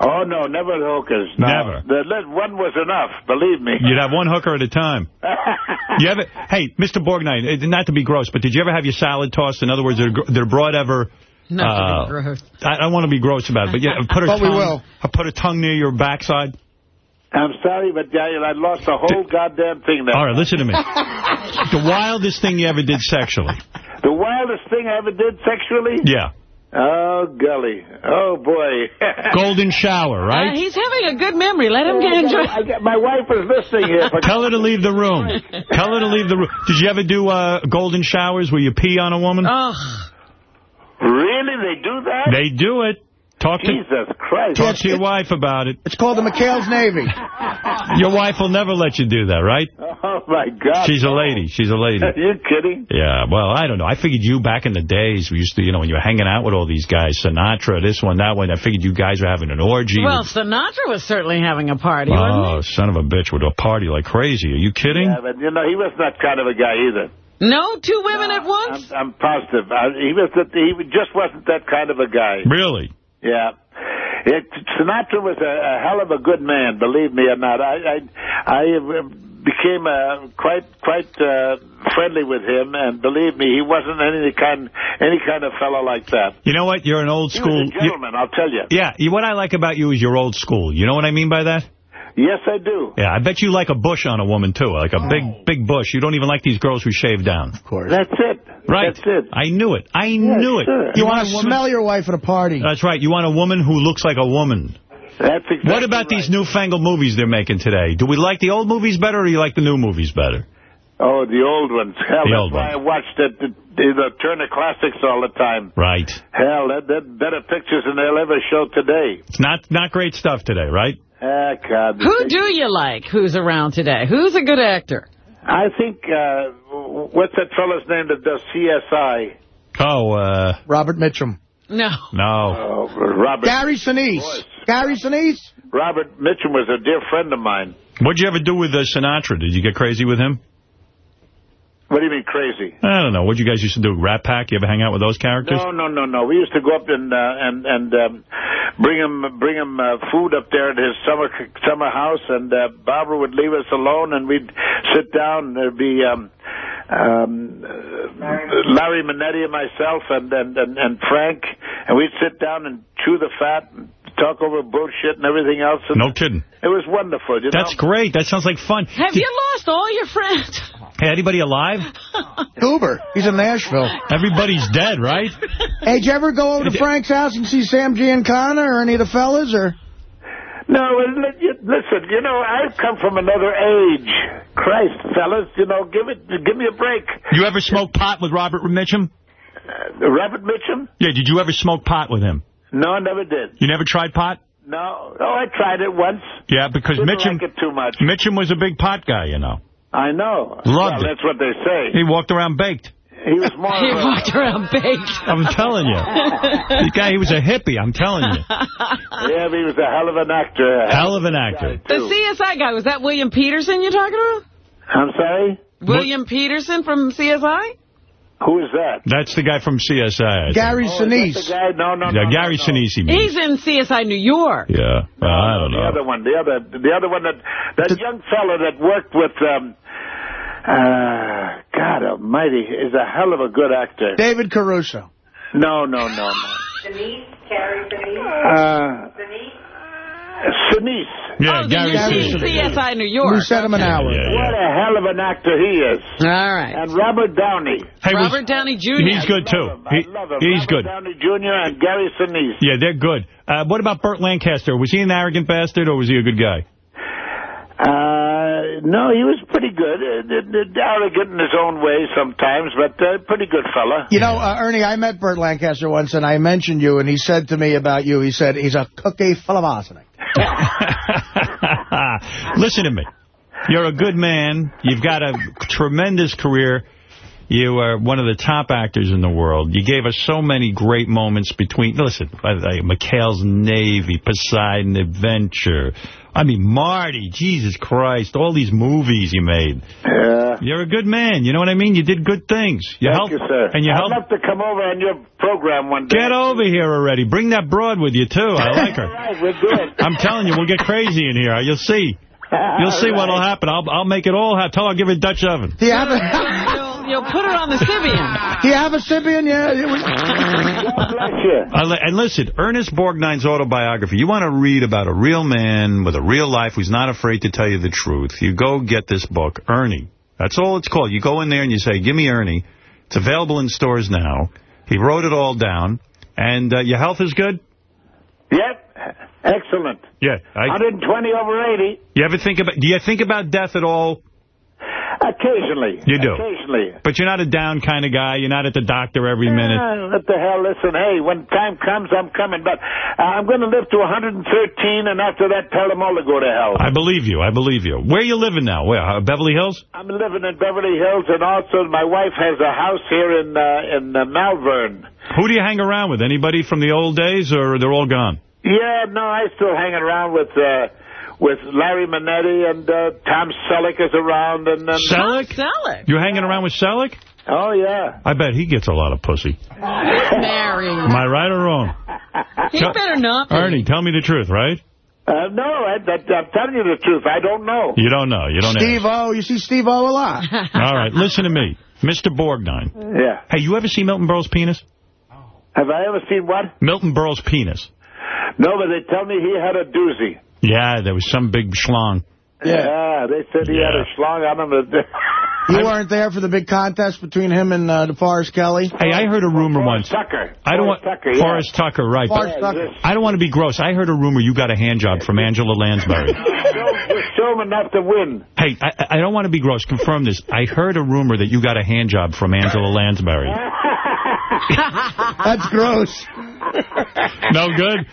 Oh, no, never the hookers. No. Never. The, the- one was enough, believe me. You'd have one hooker at a time. You ever? Hey, Mr. Borgnine, eh, not to be gross, but did you ever have your salad tossed? In other words, did a, gr- did broad ever... Not to uh, be gross. I don't want to be gross about it, but yeah, put her But we tongue, will. put a tongue near your backside. I'm sorry, but Daniel, I lost the whole goddamn thing there. All right, listen to me. the wildest thing you ever did sexually. The wildest thing I ever did sexually? Yeah. Oh, golly. Oh, boy. Golden shower, Uh, right? he's having a good memory. Let him get enjoy. I got, my wife is listening here. Tell her to leave the room. Tell her to leave the room. Did you ever do uh, golden showers where you pee on a woman? Oh, Really? They do that? They do it. Talk to Jesus Christ. talk to your wife about it. It's called the McHale's Navy. Your wife will never let you do that, right? Oh, my God. She's a lady. She's a lady. Are you kidding? Yeah, well, I don't know. I figured you back in the days, we used to, you know, when you were hanging out with all these guys, Sinatra, this one, that one, I figured you guys were having an orgy. well, with- Sinatra was certainly having a party, oh, wasn't oh, son of a bitch, with a party like crazy. Are you kidding? Yeah, but, you know, he was that kind of a guy either. No, two women at once? I'm, I'm positive. I, he was that, he just wasn't that kind of a guy. Really? Yeah. It, Sinatra was a, a hell of a good man, believe me or not. I I, I became uh, quite quite uh, friendly with him, and believe me, he wasn't any kind any kind of fellow like that. You know what? You're an old He school. was a gentleman, I'll tell you. you- yeah, you, what I like about you is you're old school. You know what I mean by that? Yes, I do. Yeah, I bet you like a bush on a woman, too. Like a big, big bush. You don't even like these girls who shave down. Of course. That's it. Right. That's it. I knew it. I knew it. sure. You a want to smell your wife at a party. That's right. You want a woman who looks like a woman. That's exactly What about these newfangled movies they're making today? Do we like the old movies better or do you like the new movies better? Oh, the old ones. Hell, The that's old why I watched the, the, the Turner Classics all the time. Right. Hell, that, that better pictures than they'll ever show today. It's not not great stuff today, right? Ah, God. Who do you like who's around today? Who's a good actor? I think, uh, what's that fellow's name that does CSI? Oh, uh... Robert Mitchum. No. No. Uh, Robert. Gary Sinise. Gary Sinise? Robert Mitchum was a dear friend of mine. What'd you ever do with uh, Sinatra? Did you get crazy with him? What do you mean crazy? I don't know. What you guys used to do? Rat Pack? You ever hang out with those characters? No, no, no, no. We used to go up and uh, and and um, bring him bring him uh, food up there at his summer summer house, and uh, Barbara would leave us alone, and we'd sit down. There'd be um, um, uh, Larry Manetti and myself, and, and and and Frank, and we'd sit down and chew the fat. And, Talk over bullshit and everything else. And No kidding. It was wonderful. You That's know? great. That sounds like fun. Have you lost all your friends? Hey, anybody alive? Goober. He's in Nashville. Everybody's dead, right? Hey, did you ever go over to Frank's house and see Sam Giancana or any of the fellas? Or No, listen, you know, I've come from another age. Christ, fellas, you know, give it, give me a break. You ever smoke pot with Robert Mitchum? Uh, Robert Mitchum? Yeah, did you ever smoke pot with him? No, I never did. You never tried pot? No, oh, I tried it once. Yeah, because Didn't Mitchum like it too much. Mitchum was a big pot guy, you know. I know. Loved well, it. That's what they say. He walked around baked. He was more. He of a- walked around baked. I'm telling you. The guy, he was a hippie, I'm telling you. Yeah, but he was a hell of an actor. Hell of an actor. The CSI guy, was that William Petersen you're talking about? I'm sorry. William Petersen from CSI? Who is that? That's the guy from CSI. Gary Oh, Sinise. the guy? No, no, Yeah, no. Gary no, no. Sinise, he. He's in CSI New York. Yeah, Well, I don't The know. The other one, the other, the other one that that young fellow that worked with. Um, uh, God Almighty, is a hell of a good actor. David Caruso. No, no, no, no. Denise? Carrie Denise? Uh, Sinise. Yeah, oh, Gary Sinise. CSI New York. We sent him an hour. Yeah, What yeah. a hell of an actor he is. All right. And Robert Downey. Hey, was- Robert Downey Jr. He's good, too. Love him. I He- love him. he's Robert good. Downey Jr. and Gary Sinise. Yeah, they're good. Uh, what about Burt Lancaster? Was he an arrogant bastard, or was he a good guy? Uh, no, he was pretty good. Uh, arrogant in his own way sometimes, but uh, pretty good fella. You know, uh, Ernie, I met Burt Lancaster once, and I mentioned you, and he said to me about you, he said, he's a cookie full of arsenic. Listen to me. You're a good man. You've got a tremendous career. You are one of the top actors in the world. You gave us so many great moments between, listen, uh, uh, McHale's Navy, Poseidon Adventure. I mean, Marty, Jesus Christ, all these movies you made. Yeah. You're a good man. You know what I mean? You did good things. You Thank helped, you, sir. And you I'd helped. love to come over on your program one day. Get over here already. Bring that broad with you, too. I like her. All right, we'll do it. I'm telling you, we'll get crazy in here. You'll see. You'll see what'll happen. I'll I'll make it all happen. Tell her I'll give her a Dutch oven. Do you have a, You'll, you'll put it on the Sybian. do you have a Sybian? Yeah. it was- God bless you. I And listen, Ernest Borgnine's autobiography, you want to read about a real man with a real life who's not afraid to tell you the truth, you go get this book, Ernie. That's all it's called. You go in there and you say, give me Ernie. It's available in stores now. He wrote it all down. And uh, your health is good? Yep. Excellent. Yeah. I, 120 over 80. you ever think about, do you think about death at all? Occasionally. You do? Occasionally. But you're not a down kind of guy. You're not at the doctor every minute. What the hell? Listen, hey, when time comes, I'm coming. But uh, I'm going to live to 113, and after that, tell them all to go to hell. I believe you. I believe you. Where you living now? Where? Uh, Beverly Hills? I'm living in Beverly Hills, and also my wife has a house here in uh, in uh, Malvern. Who do you hang around with? Anybody from the old days, or they're all gone? Yeah, no, I still hanging around with uh, with Larry Manetti and uh, Tom Selleck is around, and then Selleck? Selleck. You're hanging around with Selleck? oh yeah, I bet he gets a lot of pussy. Mary. Am I right or wrong? He better not be. Ernie, tell me the truth, right? uh, no, I, that, I'm telling you the truth. I don't know. You don't know. You don't know. Steve O. You see Steve O a lot. All right, listen to me. Mr. Borgnine. Yeah. Hey, you ever see Milton Berle's penis? Have I ever seen what? Milton Berle's penis. No, but they tell me he had a doozy. Yeah, there was some big schlong. Yeah, they said he had a schlong on him. You weren't there for the big contest between him and uh, DeForest Kelley? Hey, I heard a rumor once. Tucker. I don't want Forrest Tucker, yeah. Forrest Tucker, right? Forrest Yeah, Tucker. I don't want to be gross. I heard a rumor you got a hand job from Angela Lansbury. Show, show him enough to win. Hey, I, I don't want to be gross. Confirm this. I heard a rumor that you got a hand job from Angela Lansbury. That's gross. No good?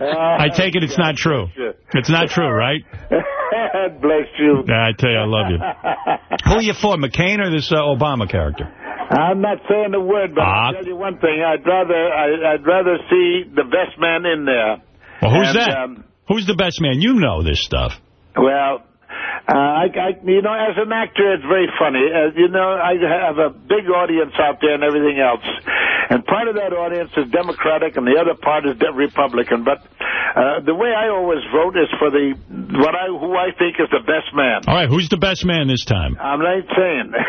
I take it it's not true. It's not true, right? Bless you. I tell you, I love you. Who are you for, McCain or this uh, Obama character? I'm not saying a word, but Ah. I'll tell you one thing. I'd rather I, I'd rather see the best man in there. Well, who's And, that? um, who's the best man? You know this stuff. Well, uh, I, I, you know, as an actor, it's very funny. Uh, you know, I have a big audience out there and everything else, and part of that audience is Democratic, and the other part is Republican. But uh, the way I always vote is for the what I who I think is the best man. All right, who's the best man this time? I'm not saying.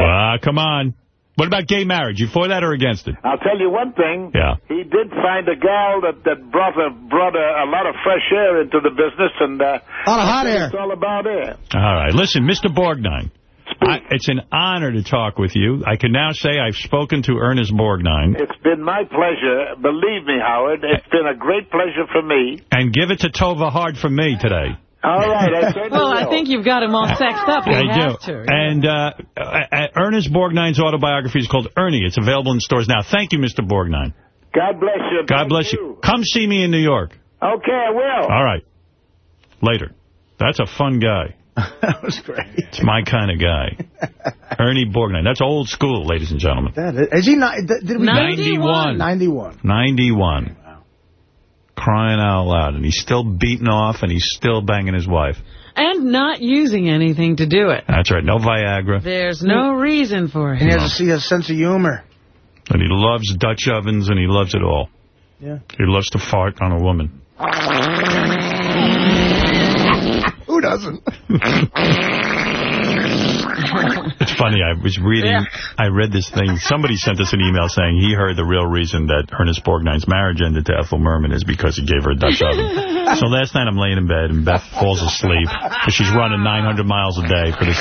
Ah, come on. What about gay marriage? You for that or against it? I'll tell you one thing. Yeah. He did find a gal that, that brought a brought a, a lot of fresh air into the business, and uh, A lot of hot air. It's all about air. All right. Listen, Mr. Borgnine, I, it's an honor to talk with you. I can now say I've spoken to Ernest Borgnine. It's been my pleasure. Believe me, Howard, it's been a great pleasure for me. And give it to Tova Hard for me today. All right, I certainly Well, I think you've got him all sexed up. You I do. to. And uh, uh, Ernest Borgnine's autobiography is called Ernie. It's available in stores now. Thank you, Mr. Borgnine. God bless you. God Thank bless you. Come see me in New York. Okay, I will. All right. Later. That's a fun guy. that was great. It's my kind of guy. Ernie Borgnine. That's old school, ladies and gentlemen. That is, is he not? Did we 91. 91. 91. Crying out loud. And he's still beating off and he's still banging his wife. And not using anything to do it. That's right. No Viagra. There's no reason for And he it. has a, see a sense of humor. And he loves Dutch ovens and he loves it all. Yeah. He loves to fart on a woman. Who doesn't? It's funny, I was reading, I read this thing, somebody sent us an email saying he heard the real reason that Ernest Borgnine's marriage ended to Ethel Merman is because he gave her a Dutch oven. So last night I'm laying in bed and Beth falls asleep because she's running 900 miles a day for this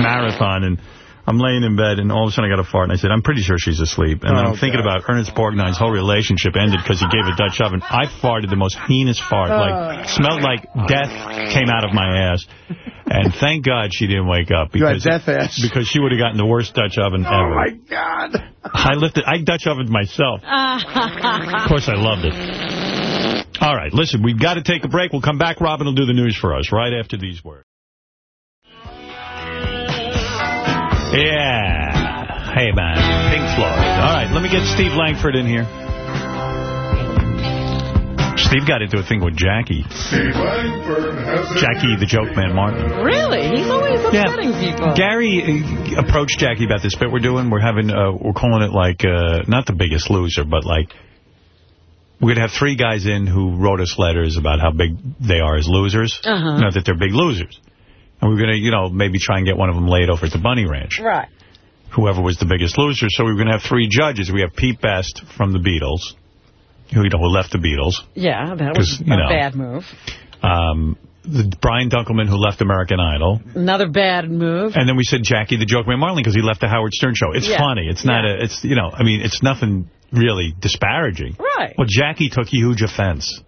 marathon and I'm laying in bed and all of a sudden I got a fart and I said, I'm pretty sure she's asleep. And Oh, I'm thinking about Ernest Borgnine's whole relationship ended because he gave a Dutch oven. I farted the most heinous fart, like oh. smelled like death came out of my ass. And thank God she didn't wake up You had because death ass. because she would have gotten the worst Dutch oven oh, ever. Oh, my God. I lifted, I Dutch ovened myself. Of course, I loved it. All right, listen, we've got to take a break. We'll come back. Robin will do the news for us right after these words. Yeah. Hey, man. Pink Floyd. All right, let me get Steve Langford in here. Steve got into a thing with Jackie. Jackie, the joke man, Martling. Really? He's always upsetting people. Gary uh, approached Jackie about this bit we're doing. We're having, uh, we're calling it like, uh, not the biggest loser, but like, we're going to have three guys in who wrote us letters about how big they are as losers. Uh-huh. Not that they're big losers. And we're going to, you know, maybe try and get one of them laid over at the Bunny Ranch. Right. Whoever was the biggest loser. So we're going to have three judges. We have Pete Best from the Beatles, who, you know, who left the Beatles. Yeah, that was a you know. bad move. Um, the Brian Dunkleman, who left American Idol. Another bad move. And then we said Jackie the Joke Man Martling because he left the Howard Stern show. It's Yeah. funny. It's not a, it's, you know, I mean, it's nothing really disparaging. Right. Well, Jackie took huge offense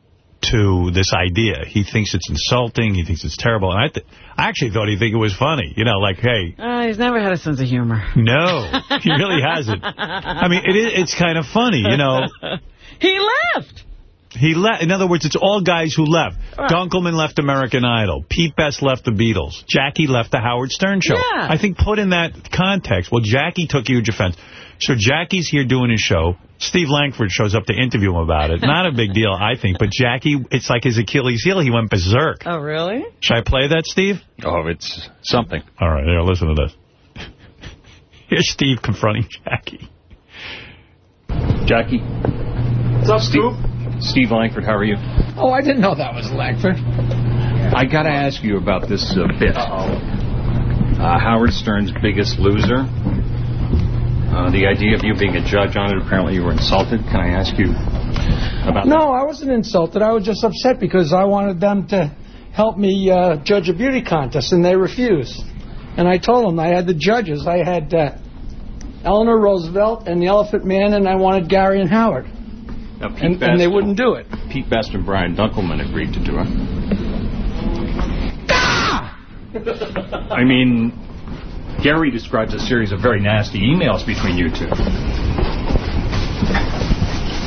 to this idea. He thinks it's insulting. He thinks it's terrible. And I, th I actually thought he'd think it was funny. You know, like, hey, Uh, he's never had a sense of humor. no, he really hasn't. I mean, it is, it's kind of funny, you know. he left. He left. In other words, it's all guys who left. Dunkleman left American Idol. Pete Best left the Beatles. Jackie left the Howard Stern show. Yeah. I think put in that context, well, Jackie took huge offense. So Jackie's here doing his show. Steve Langford shows up to interview him about it. Not a big deal, I think. But Jackie, it's like his Achilles heel. He went berserk. Oh, really? Should I play that, Steve? Oh, it's something. All right, here, listen to this. Here's Steve confronting Jackie. Jackie. What's up, Steve, Steve Langford, how are you? Oh, I didn't know that was Langford. I got to ask you about this uh, bit. Uh, Howard Stern's Biggest Loser. Uh, the idea of you being a judge on it, apparently you were insulted. Can I ask you about No, I wasn't insulted. I was just upset because I wanted them to help me uh, judge a beauty contest, and they refused. And I told them I had the judges. I had uh, Eleanor Roosevelt and the Elephant Man, and I wanted Gary and Howard. Now, And, and they wouldn't do it. Pete Best and Brian Dunkleman agreed to do it. I mean, Gary describes a series of very nasty emails between you two.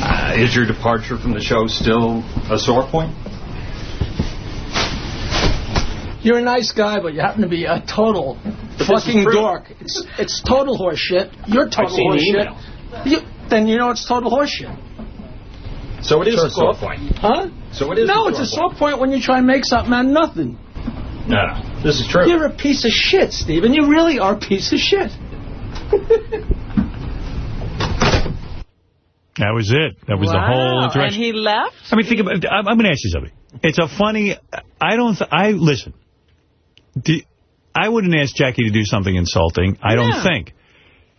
Uh, is your departure from the show still a sore point? You're a nice guy, but you happen to be a total fucking dork. It's it's total horseshit. You're total seen the horseshit. You, then you know it's total horseshit. So it is Sure, a soft so- point. Huh? So it is No, a it's a sore soft point when you try and make something out of nothing. No, no. This is true. You're a piece of shit, Stephen. You really are a piece of shit. That was it. That was the whole Wow, and he left? I mean, think about. I'm, I'm going to ask you something. It's a funny. I don't. Th I listen. Do, I wouldn't ask Jackie to do something insulting. I don't think.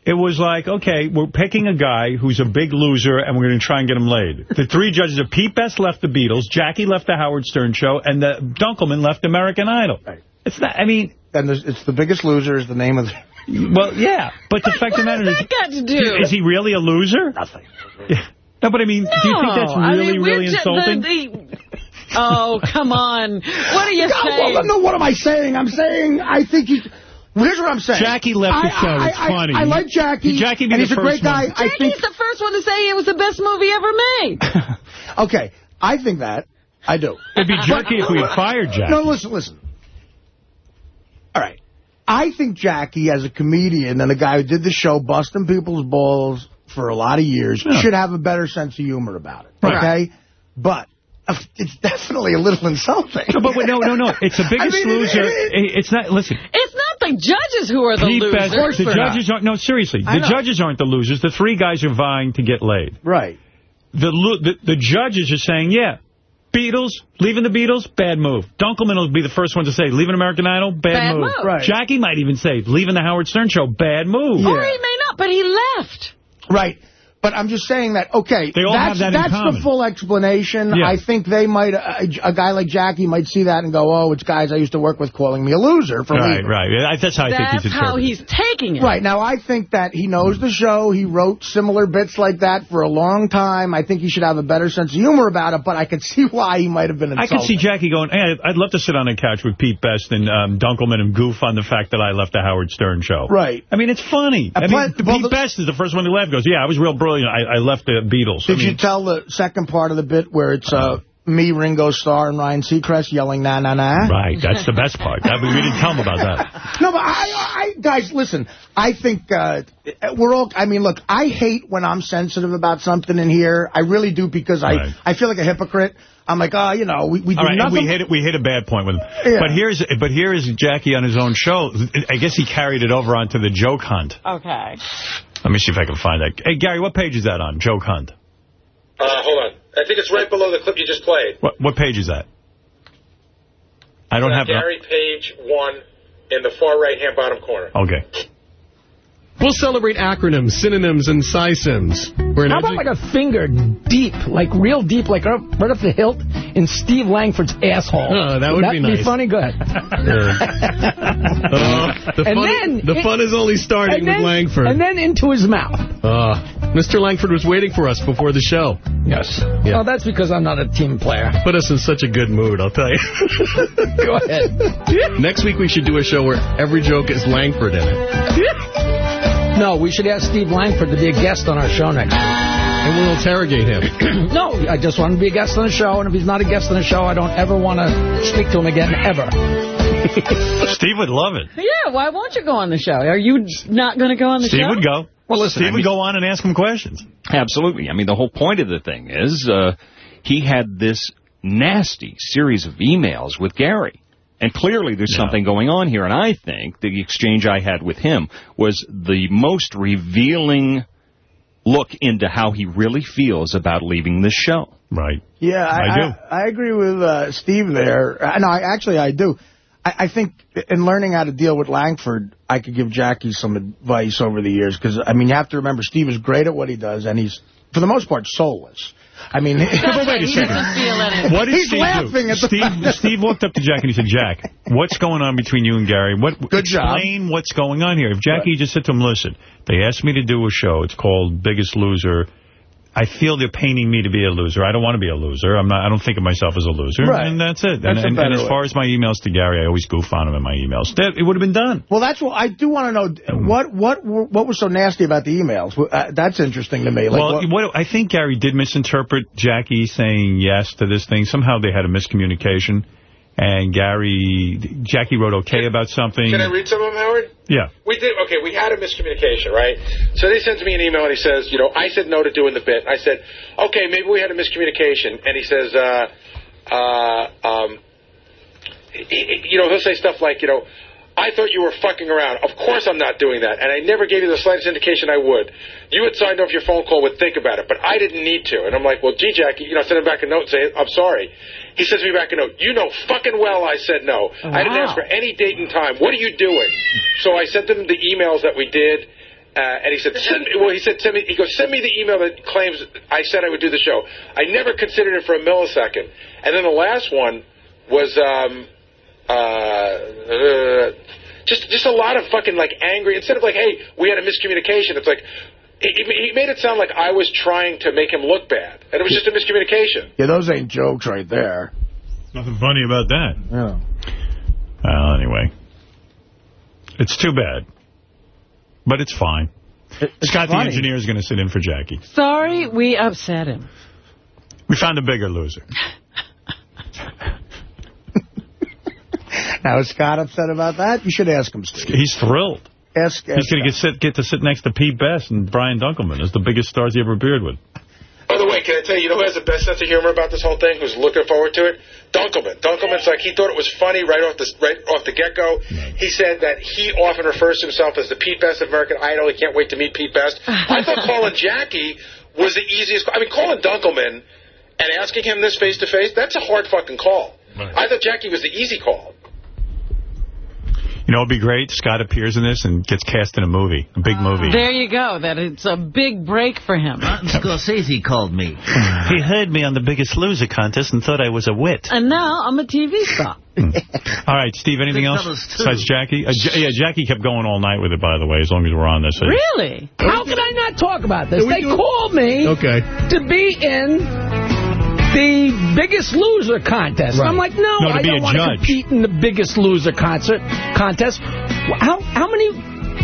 It was like, okay, we're picking a guy who's a big loser, and we're going to try and get him laid. The three judges are Pete Best left the Beatles, Jackie left the Howard Stern Show, and the Dunkleman left American Idol. It's not. I mean, and it's the biggest loser is the name of the. Well, yeah, but the fact of the matter is, that got to do? is he really a loser? Nothing. No, but I mean, do you think that's No, I really, mean, we're really insulting? the- the- oh, come on. What are you God, saying? well, no, what am I saying? I'm saying I think he's... Here's what I'm saying. Jackie left the I- show. I, It's I, funny. I, like Jackie. Jackie and he's a great first one. guy. I Jackie's think. the first one to say it was the best movie ever made. Okay, I think that. I do. It'd be jerky if we had fired Jackie. No, listen, listen. All right. I think Jackie, as a comedian and a guy who did the show busting people's balls for a lot of years, Yeah. should have a better sense of humor about it. Right. Okay? But uh, it's definitely a little insulting. No, but wait, no, no, no. It's the biggest I mean, loser. it- It- it's not. Listen, It's not the judges who are the Pete losers. Best, the judges aren't. No, seriously, I the know. judges aren't the losers. The three guys are vying to get laid. Right. The lo- the, the judges are saying, yeah. Beatles, leaving the Beatles, bad move. Dunkleman will be the first one to say, leaving American Idol, bad, Bad move. move. Right. Jackie might even say, leaving the Howard Stern Show, bad move. Or he may not, but he left. Right. But I'm just saying that, okay, They all that's, have that that's common. the full explanation. Yeah. I think they might, a, a guy like Jackie might see that and go, oh, it's guys I used to work with calling me a loser for Right, leaving. right. That's how I think That's he's how he's taking it. Right. Now, I think that he knows the show. He wrote similar bits like that for a long time. I think he should have a better sense of humor about it, but I could see why he might have been I insulted. could see Jackie going, hey, I'd love to sit on a couch with Pete Best and um, Dunkleman and goof on the fact that I left the Howard Stern show. Right. I mean, it's funny. I mean, well, Pete the- Best is the first one to laugh. Goes, yeah, I was real brilliant. I, I left the Beatles. Did I mean, you tell the second part of the bit where it's uh, me, Ringo Starr, and Ryan Seacrest yelling, na, na, na? Right, that's the best part. That, we didn't tell him about that. No, but I, I, guys, listen, I think uh, we're all, I mean, look, I hate when I'm sensitive about something in here. I really do because I, Right. I feel like a hypocrite. I'm like, oh, you know, we, we do All right, and nothing. we hit it. We hit a bad point with him. Yeah. But here's but here is Jackie on his own show. I guess he carried it over onto the joke hunt. Okay. Let me see if I can find that. Hey, Gary, what page is that on? Joke hunt. Uh, hold on. I think it's right below the clip you just played. What what page is that? I don't Uh, have. Gary Page 1 in the far right-hand bottom corner. Okay. We'll celebrate acronyms, synonyms, and sysims. How about like a finger deep, like real deep, like right up the hilt in Steve Langford's asshole? Oh, that would be That'd nice. funny? Good. Uh, the And fun, then the fun is only starting with then, Langford. And then into his mouth. Uh, Mr. Langford was waiting for us before the show. Yes. Yeah. Oh, that's because I'm not a team player. Put us in such a good mood, I'll tell you. Go ahead. Next week we should do a show where every joke is Langford in it. No, we should ask Steve Langford to be a guest on our show next week. And we'll interrogate him. no, I just want him to be a guest on the show, and if he's not a guest on the show, I don't ever want to speak to him again, ever. Steve would love it. Yeah, why won't you go on the show? Are you not going to go on the Steve show? Steve would go. Well, listen, Steve I would mean- go on and ask him questions. Absolutely. I mean, the whole point of the thing is uh, he had this nasty series of emails with Gary. And clearly there's something going on here. And I think the exchange I had with him was the most revealing look into how he really feels about leaving the show. Right. Yeah, I, I do. I, I agree with uh, Steve there. Uh, No, I, actually, I do. I, I think in learning how to deal with Langford, I could give Jackie some advice over the years. Because, I mean, you have to remember, Steve is great at what he does, and he's, for the most part, soulless. I mean, But wait a second. doesn't feel anything. What did He's Steve laughing do? at the Steve, that- Steve walked up to Jack and he said, Jack, what's going on between you and Gary? What Good job. Explain what's going on here. If Jackie just said to him, listen, they asked me to do a show. It's called Biggest Loser. I feel they're painting me to be a loser. I don't want to be a loser. I'm not. I don't think of myself as a loser. Right. And that's it. That's and, and, and as far as my emails to Gary, I always goof on him in my emails. That, it would have been done. Well, that's what I do want to know. What what what was so nasty about the emails? Uh, that's interesting to me. Like, well, what- what, I think Gary did misinterpret Jackie saying yes to this thing. Somehow they had a miscommunication. And Gary, Jackie wrote okay about something. Can I read some of them, Howard? Yeah. We did, okay, we had a miscommunication, right? So he sends me an email and he says, you know, I said no to doing the bit. I said, okay, maybe we had a miscommunication. And he says, uh, uh, um, you know, he'll say stuff like, you know, I thought you were fucking around. Of course I'm not doing that. And I never gave you the slightest indication I would. You had signed off your phone call would think about it, but I didn't need to. And I'm like, well, gee, Jackie, you know, send him back a note and say, I'm sorry. He sends me back a note. You know fucking well I said no. I didn't ask for any date and time. What are you doing? So I sent him the emails that we did. Uh, and he said, send me, well, he said, send me, he goes, send me the email that claims I said I would do the show. I never considered it for a millisecond. And then the last one was, um, uh, uh, just, just a lot of fucking like angry, instead of like, hey, we had a miscommunication, it's like, he, he made it sound like I was trying to make him look bad. And it was just a miscommunication. Yeah, those ain't jokes right there. Nothing funny about that. Yeah. Well, anyway. It's too bad. But it's fine. Scott the engineer is going to sit in for Jackie. Sorry we upset him. We found a bigger loser. Now, is Scott upset about that? You should ask him, Steve. He's thrilled. Ask, He's going to get sit, get to sit next to Pete Best and Brian Dunkleman as the biggest stars he ever appeared with. By the way, can I tell you, you know who has the best sense of humor about this whole thing? Who's looking forward to it? Dunkleman. Dunkleman's like he thought it was funny right off the right off the get go. He said that he often refers to himself as the Pete Best of American Idol. He can't wait to meet Pete Best. I thought calling Jackie was the easiest. I mean, calling Dunkleman and asking him this face to face. That's a hard fucking call. I thought Jackie was the easy call. You know, it'd be great. Scott appears in this and gets cast in a movie, a big movie. There you go. That it's a big break for him. Scorsese called me. he heard me on the Biggest Loser contest and thought I was a wit. And now I'm a TV star. All right, Steve, anything Big else besides Jackie? Uh, yeah, Jackie kept going all night with it, by the way, as long as we're on this. Really? How can I not talk about this? They called me Okay. to be in the Biggest Loser contest. Right. I'm like, no, No, I don't want to compete in the Biggest Loser concert contest. How how many?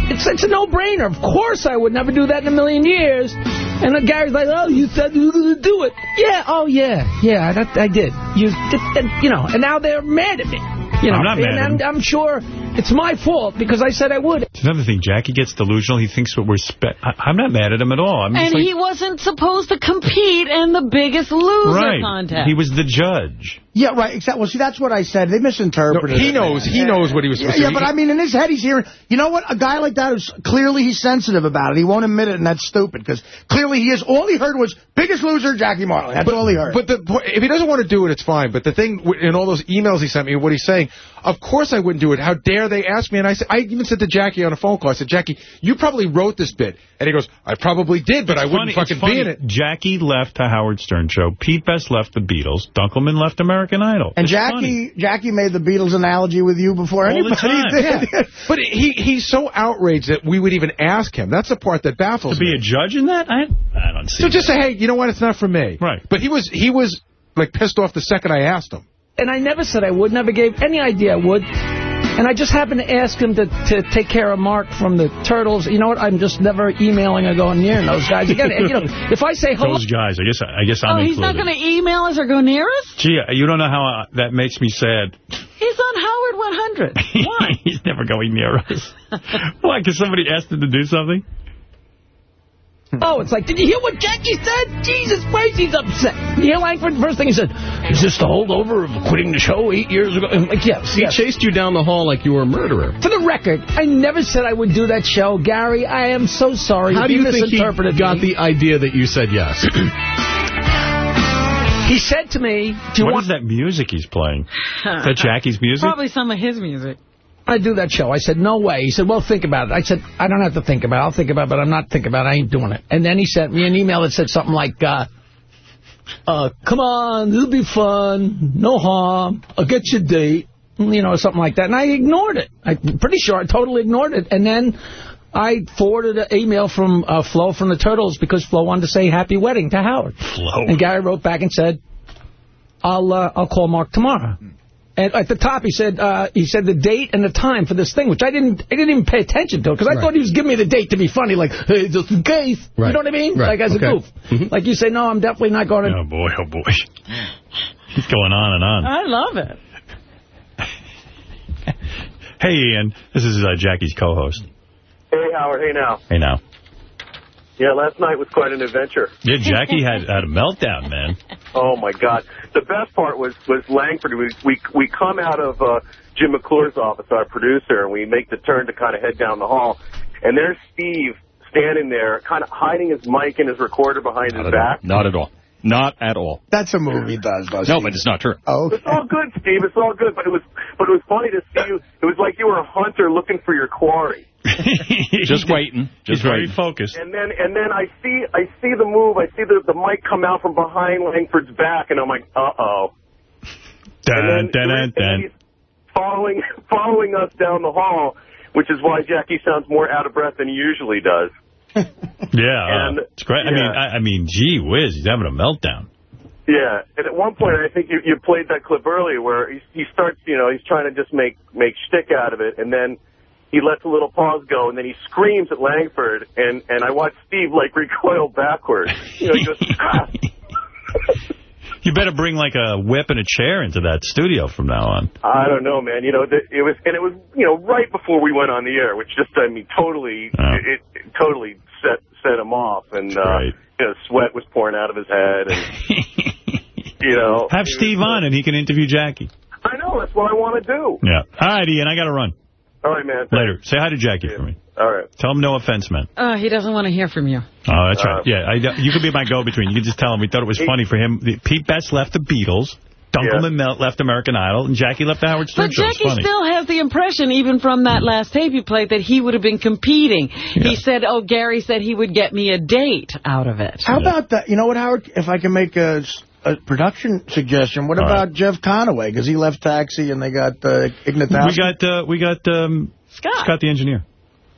It's it's a no-brainer. Of course, I would never do that in a million years. And then Gary's like, oh, you said you were going to do it. Yeah, oh, yeah, yeah, that, I did. You, and, you know, and now they're mad at me. You know, I'm not mad and at I'm, I'm sure it's my fault because I said I would. It's another thing. Jackie gets delusional. He thinks that we're... Spe I I'm not mad at him at all. I'm just And like, he wasn't supposed to compete in the biggest loser right. contest. He was the judge. Yeah, right. Exactly. Well, see, that's what I said. They misinterpreted No, he it. knows- he knows what he was yeah, supposed to Yeah, do. but I mean, in his head, he's hearing, you know what? A guy like that is clearly he's sensitive about it. He won't admit it, and that's stupid, because clearly he is. All he heard was, biggest loser, Jackie Marley. That's all he heard. But the, if he doesn't want to do it, it's fine. But the thing in all those emails he sent me, what he's saying, of course I wouldn't do it. How dare they ask me? And I said, I even said to Jackie on a phone call, I said, Jackie, you probably wrote this bit. And he goes, I probably did, but I wouldn't Funny- fucking funny. be in it. Jackie left the Howard Stern show. Pete Best left the Beatles. Dunkleman left American Idol. and It's Jackie Jackie made the Beatles analogy with you before All the anybody time. did. Yeah. But he he's so outraged that we would even ask him. That's the part that baffles To be me. a judge in that? I, I don't see So just say, hey, you know what? It's not for me. Right. But he was he was like pissed off the second I asked him. And I never said I would, never gave any idea I would. And I just happened to ask him to, to take care of Mark from the Turtles. You know what? I'm just never emailing or going near those guys again. You know, if I say hello... Those guys. I guess I guess I'm oh, he's not going to email us or go near us? Gee, you don't know how uh, that makes me sad. He's on Howard 100. Why? He's never going near us. Why? Because somebody asked him to do something? Oh, it's like, did you hear what Jackie said? Jesus Christ, he's upset. You hear Langford? First thing he said, is this the holdover of quitting the show eight years ago? I'm like, yes, He yes. chased you down the hall like you were a murderer. For the record, I never said I would do that show. Gary, I am so sorry. How if do you think he got me. the idea that you said yes? He said to me, do you What want is that music he's playing? Is that Jackie's music? Probably some of his music. I do that show? I said, no way. He said, well, think about it. I said, I don't have to think about it. I'll think about it, but I'm not thinking about it. I ain't doing it. And then he sent me an email that said something like, uh, uh, come on, it'll be fun. No harm. I'll get you a date. You know, something like that. And I ignored it. I'm pretty sure I totally ignored it. And then I forwarded an email from uh, Flo from the Turtles because Flo wanted to say happy wedding to Howard. Flo. And Gary wrote back and said, I'll uh, I'll call Mark tomorrow. And at the top, he said uh, he said the date and the time for this thing, which I didn't I didn't even pay attention to because I Right. thought he was giving me the date to be funny, like hey, just in case. You know what I mean? Right. Like as Okay. a goof. Mm-hmm. Like you say, no, I'm definitely not going to. Oh, boy, oh, boy. He's going on and on. I love it. Hey, Ian. This is uh, Jackie's co-host. Hey, Howard. Hey, now. Hey, now. Yeah, last night was quite an adventure. Yeah, Jackie had, had a meltdown, man. Oh, my God. The best part was, was Langford. We, we, we come out of uh, Jim McClure's office, our producer, and we make the turn to kind of head down the hall. And there's Steve standing there, kind of hiding his mic and his recorder behind Not his at all. back. Not at all. Not at all. That's a movie he does, does No, but it's not true. Oh, It's all good, Steve. It's all good. But it was, but it was funny to see you. It was like you were a hunter looking for your quarry. Just waiting. Just He's very focused. And then, and then I see, I see the move. I see the the mic come out from behind Langford's back, and I'm like, uh oh. Dun, dun, dun, and dun. he's following following us down the hall, which is why Jackie sounds more out of breath than he usually does. Yeah, And- uh, it's great. I mean, I, I mean, gee whiz, he's having a meltdown. Yeah, and at one point, I think you, you played that clip earlier where he, he starts, you know, he's trying to just make make shtick out of it, and then he lets a little pause go, and then he screams at Langford, and and I watch Steve like recoil backwards. You know, he goes, ah! You better bring like a whip and a chair into that studio from now on. I don't know, man. You know, it was, and it was, you know, right before we went on the air, which just, I mean, totally, it, it totally set set him off, and uh, you know, sweat was pouring out of his head, and you know, Have Steve on and he can interview Jackie. I know that's what I want to do. Yeah. All right, Ian, I got to run. All right, man. Later. Say hi to Jackie for me. All right. Tell him no offense, man. Uh, he doesn't want to hear from you. Oh, that's Uh, right. Yeah, I, you could be my go-between. You could just tell him we thought it was funny for him. The- Pete Best left the Beatles. Dunkleman Mel- left American Idol, and Jackie left the Howard Stern But show. Jackie funny. still has the impression, even from that last tape you played, that he would have been competing. He said, oh, Gary said he would get me a date out of it. How about that? You know what, Howard? If I can make a, s- a production suggestion, what All about Jeff Conaway? Because he left Taxi and they got uh, Ignatowski. We got uh, we got um, Scott. Scott the engineer.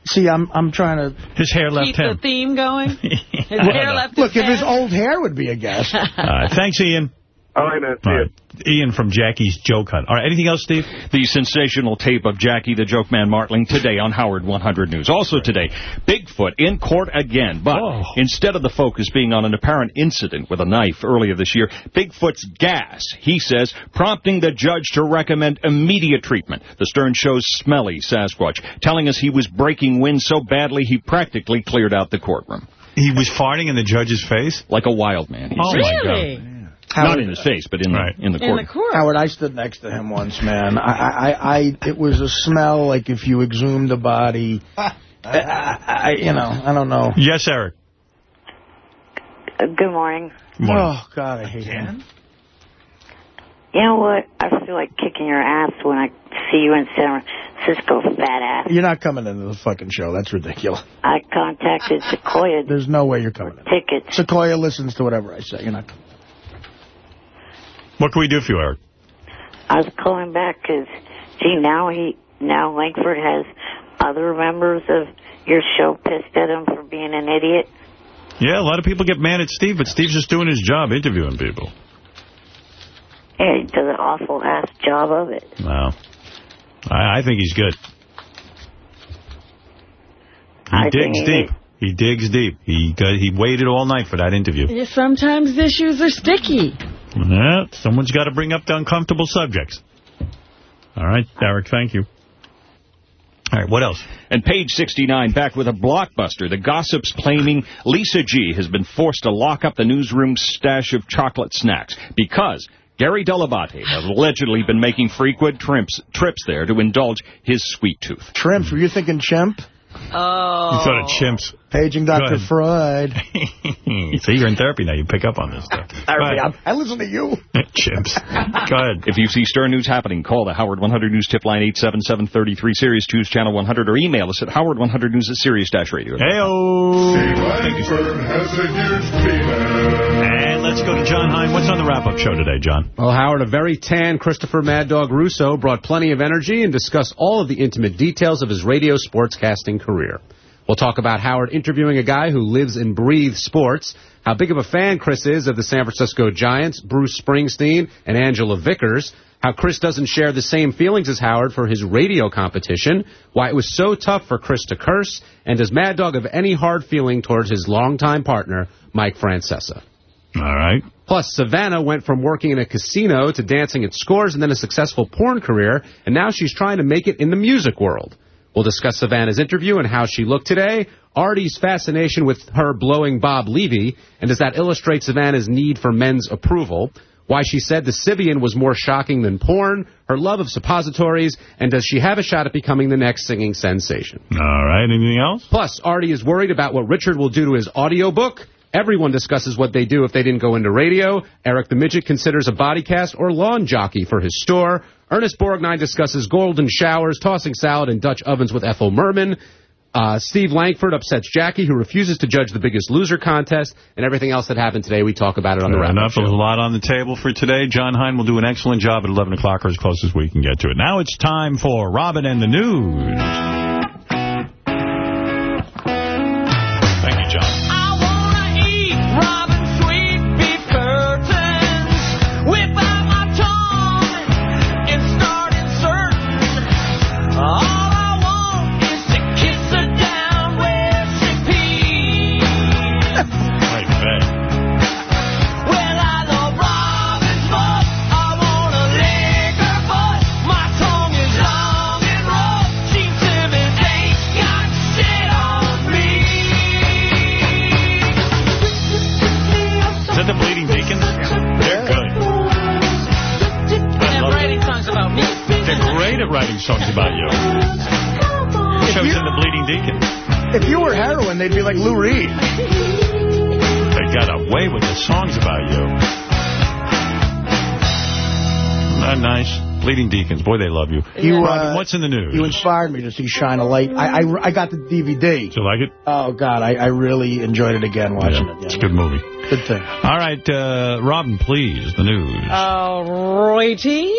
See, I'm I'm trying to... His hair left Keep him. the theme going? His hair left Look, his if his old hair would be a guest. All right, thanks, Ian. All right, man. All right. Ian from Jackie's Joke Hunt. All right, anything else, Steve? The sensational tape of Jackie the Joke Man Martling today on Howard 100 News. Also today, Bigfoot in court again, but oh. instead of the focus being on an apparent incident with a knife earlier this year, Bigfoot's gas, he says, prompting the judge to recommend immediate treatment. The Stern Show's smelly Sasquatch, telling us he was breaking wind so badly he practically cleared out the courtroom. He was farting in the judge's face? Like a wild man. he Oh, says. my Really? God. Not in his face, but in the, in the court. Howard, I stood next to him once, man. I, I, I, it was a smell like if you exhumed a body. I, I, you know, I don't know. Yes, Eric. Uh, Good morning. Oh, God, I hate him. You know what? I feel like kicking your ass when I see you in San Francisco, fat ass. You're not coming into the fucking show. That's ridiculous. I contacted Sequoia There's no way you're coming in. tickets. Sequoia listens to whatever I say. You're not coming. What can we do for you, Eric? I was calling back because, gee, now he, now Langford has other members of your show pissed at him for being an idiot. Yeah, a lot of people get mad at Steve, but Steve's just doing his job, interviewing people. Yeah, he does an awful ass job of it. Wow. I, I think he's good. He I digs think he deep. He digs deep. He got, he waited all night for that interview. Sometimes the issues are sticky. Yeah, someone's got to bring up the uncomfortable subjects. All right, Eric, thank you. All right, what else? And page 69, back with a blockbuster. The gossips claiming Lisa G. has been forced to lock up the newsroom's stash of chocolate snacks because Gary Dell'Abate has allegedly been making frequent trips, trips there to indulge his sweet tooth. Shrimps, were you thinking chimp? Oh. You thought of chimps. Paging Dr. ahead. Freud. See, you're in therapy now. You pick up on this stuff. I, Go. I, I listen to you. Chimps. Go ahead. If you see Stern News happening, call the Howard 100 News tip line 877-33 Sirius, choose channel 100, or email us at howard100news at Sirius-radio. And let's go to Jon Hein. What's on the wrap-up show today, John? Well, Howard, a very tan Christopher Mad Dog Russo brought plenty of energy and discussed all of the intimate details of his radio sportscasting career. We'll talk about Howard interviewing a guy who lives and breathes sports, how big of a fan Chris is of the San Francisco Giants, Bruce Springsteen, and Angela Vickers, how Chris doesn't share the same feelings as Howard for his radio competition, why it was so tough for Chris to curse, and does Mad Dog have any hard feeling towards his longtime partner, Mike Francesa. All right. Plus, Savannah went from working in a casino to dancing at scores and then a successful porn career, and now she's trying to make it in the music world. We'll discuss Savannah's interview and how she looked today, Artie's fascination with her blowing Bob Levy, and does that illustrate Savannah's need for men's approval? Why she said the Sybian was more shocking than porn, her love of suppositories, and does she have a shot at becoming the next singing sensation? All right. Anything else? Plus, Artie is worried about what Richard will do to his audiobook. Everyone discusses what they do if they didn't go into radio. Eric the Midget considers a body cast or lawn jockey for his store. Ernest Borgnine discusses golden showers, tossing salad in Dutch ovens with Ethel Merman. Uh, Steve Langford upsets Jackie, who refuses to judge the Biggest Loser contest, and everything else that happened today, we talk about it on the wrap enough. There's a lot on the table for today. Jon Hein will do an excellent job at 11 o'clock or as close as we can get to it. Now it's time for Robin and the News. Great writing songs about you. Shows in the Bleeding Deacons. If you were heroin, they'd be like Lou Reed. They got away with the songs about you. Not nice. Bleeding Deacons. Boy, they love you. You, Robin, uh, what's in the news? You inspired me to see Shine a Light. I, I, I got the DVD. Did you like it? Oh, God, I, I really enjoyed it again watching Yeah, it. It's a good movie. Good thing. All right, uh, Robin, please, the news. All righty.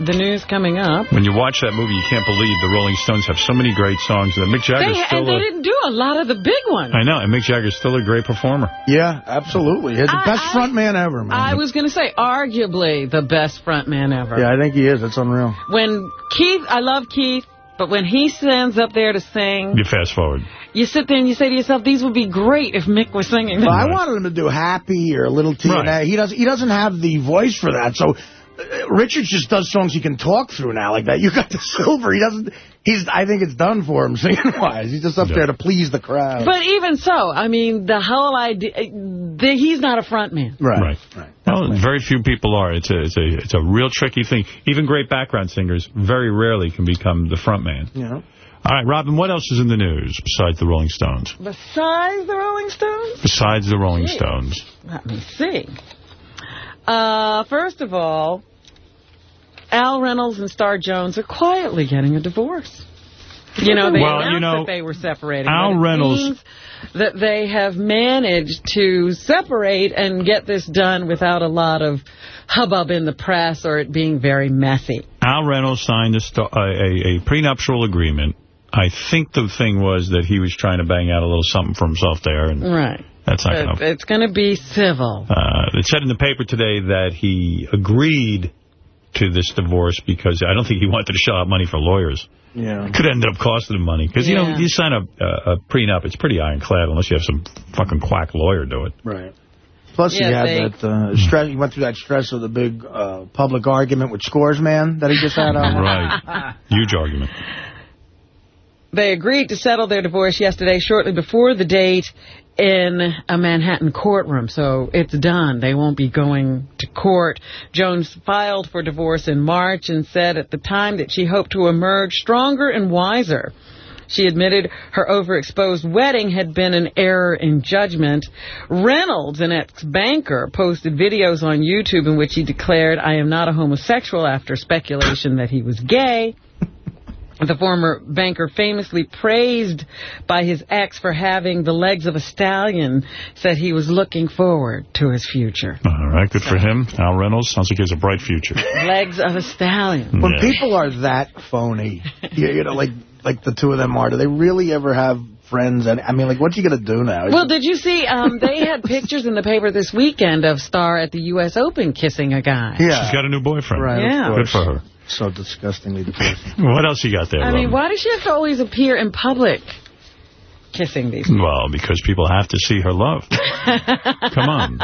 The news coming up. When you watch that movie, you can't believe the Rolling Stones have so many great songs. That Mick They, Jagger's and still they a, didn't do a lot of the big ones. I know, and Mick Jagger's still a great performer. Yeah, absolutely. He's the I- best I- front man ever, man. I was going to say, arguably the best front man ever. yeah, I think he is. It's unreal. When Keith, I love Keith, but when he stands up there to sing, You fast forward. you sit there and you say to yourself, these would be great if Mick was singing them. Well, I wanted him to do Happy or a Little TNA. Right. He doesn't. He doesn't have the voice for that. So Richard just does songs he can talk through now like that. You got the silver. He doesn't. He's. I think it's done for him singing wise. He's just up there to please the crowd. But even so, I mean, the whole idea, the, he's not a front man. right. Right. Well, very few people are. It's a, it's a, it's a real tricky thing. Even great background singers very rarely can become the front man. Yeah. All right, Robin, what else is in the news besides the Rolling Stones? Besides the Rolling Stones? Besides the Rolling Gee. Stones. Let me see. Uh, first of all, Al Reynolds and Star Jones are quietly getting a divorce. You know, they Well, announced you know, that they were separating. Al Reynolds- that they have managed to separate and get this done without a lot of hubbub in the press or it being very messy. Al Reynolds signed a, a, a, a prenuptial agreement. I think the thing was that he was trying to bang out a little something for himself there, and Right. That's not going to... it's going to be civil. Uh, it said in the paper today that he agreed to this divorce because I don't think he wanted to shell out money for lawyers. Yeah. Could end up costing him money. Because, you know, Yeah. you sign a, a, a prenup, it's pretty ironclad unless you have some fucking quack lawyer do it. Right. Plus, Yeah, he had they- that uh, stress. He went through that stress of the big uh, public argument with Scores Man that he just had on. Right. Huge argument. They agreed to settle their divorce yesterday shortly before the date in a Manhattan courtroom. So it's done. They won't be going to court. Jones filed for divorce in March and said at the time that she hoped to emerge stronger and wiser. She admitted her overexposed wedding had been an error in judgment. Reynolds, an ex-banker, posted videos on YouTube in which he declared, I am not a homosexual after speculation that he was gay. The former banker, famously praised by his ex for having the legs of a stallion, said he was looking forward to his future. All right, good for him. Al Reynolds sounds like he has a bright future. Legs of a stallion. When Yeah. people are that phony, you, you know, like like the two of them are, do they really ever have friends? And I mean, like, what's he gonna do now? Well, did you see, um, they had pictures in the paper this weekend of Star at the U.S. Open kissing a guy. yeah, She's got a new boyfriend. right. Yeah. Good for her. So disgustingly depressing. What else you got there, I mean, why does she have to always appear in public kissing these people? Well, because people have to see her love. Come on.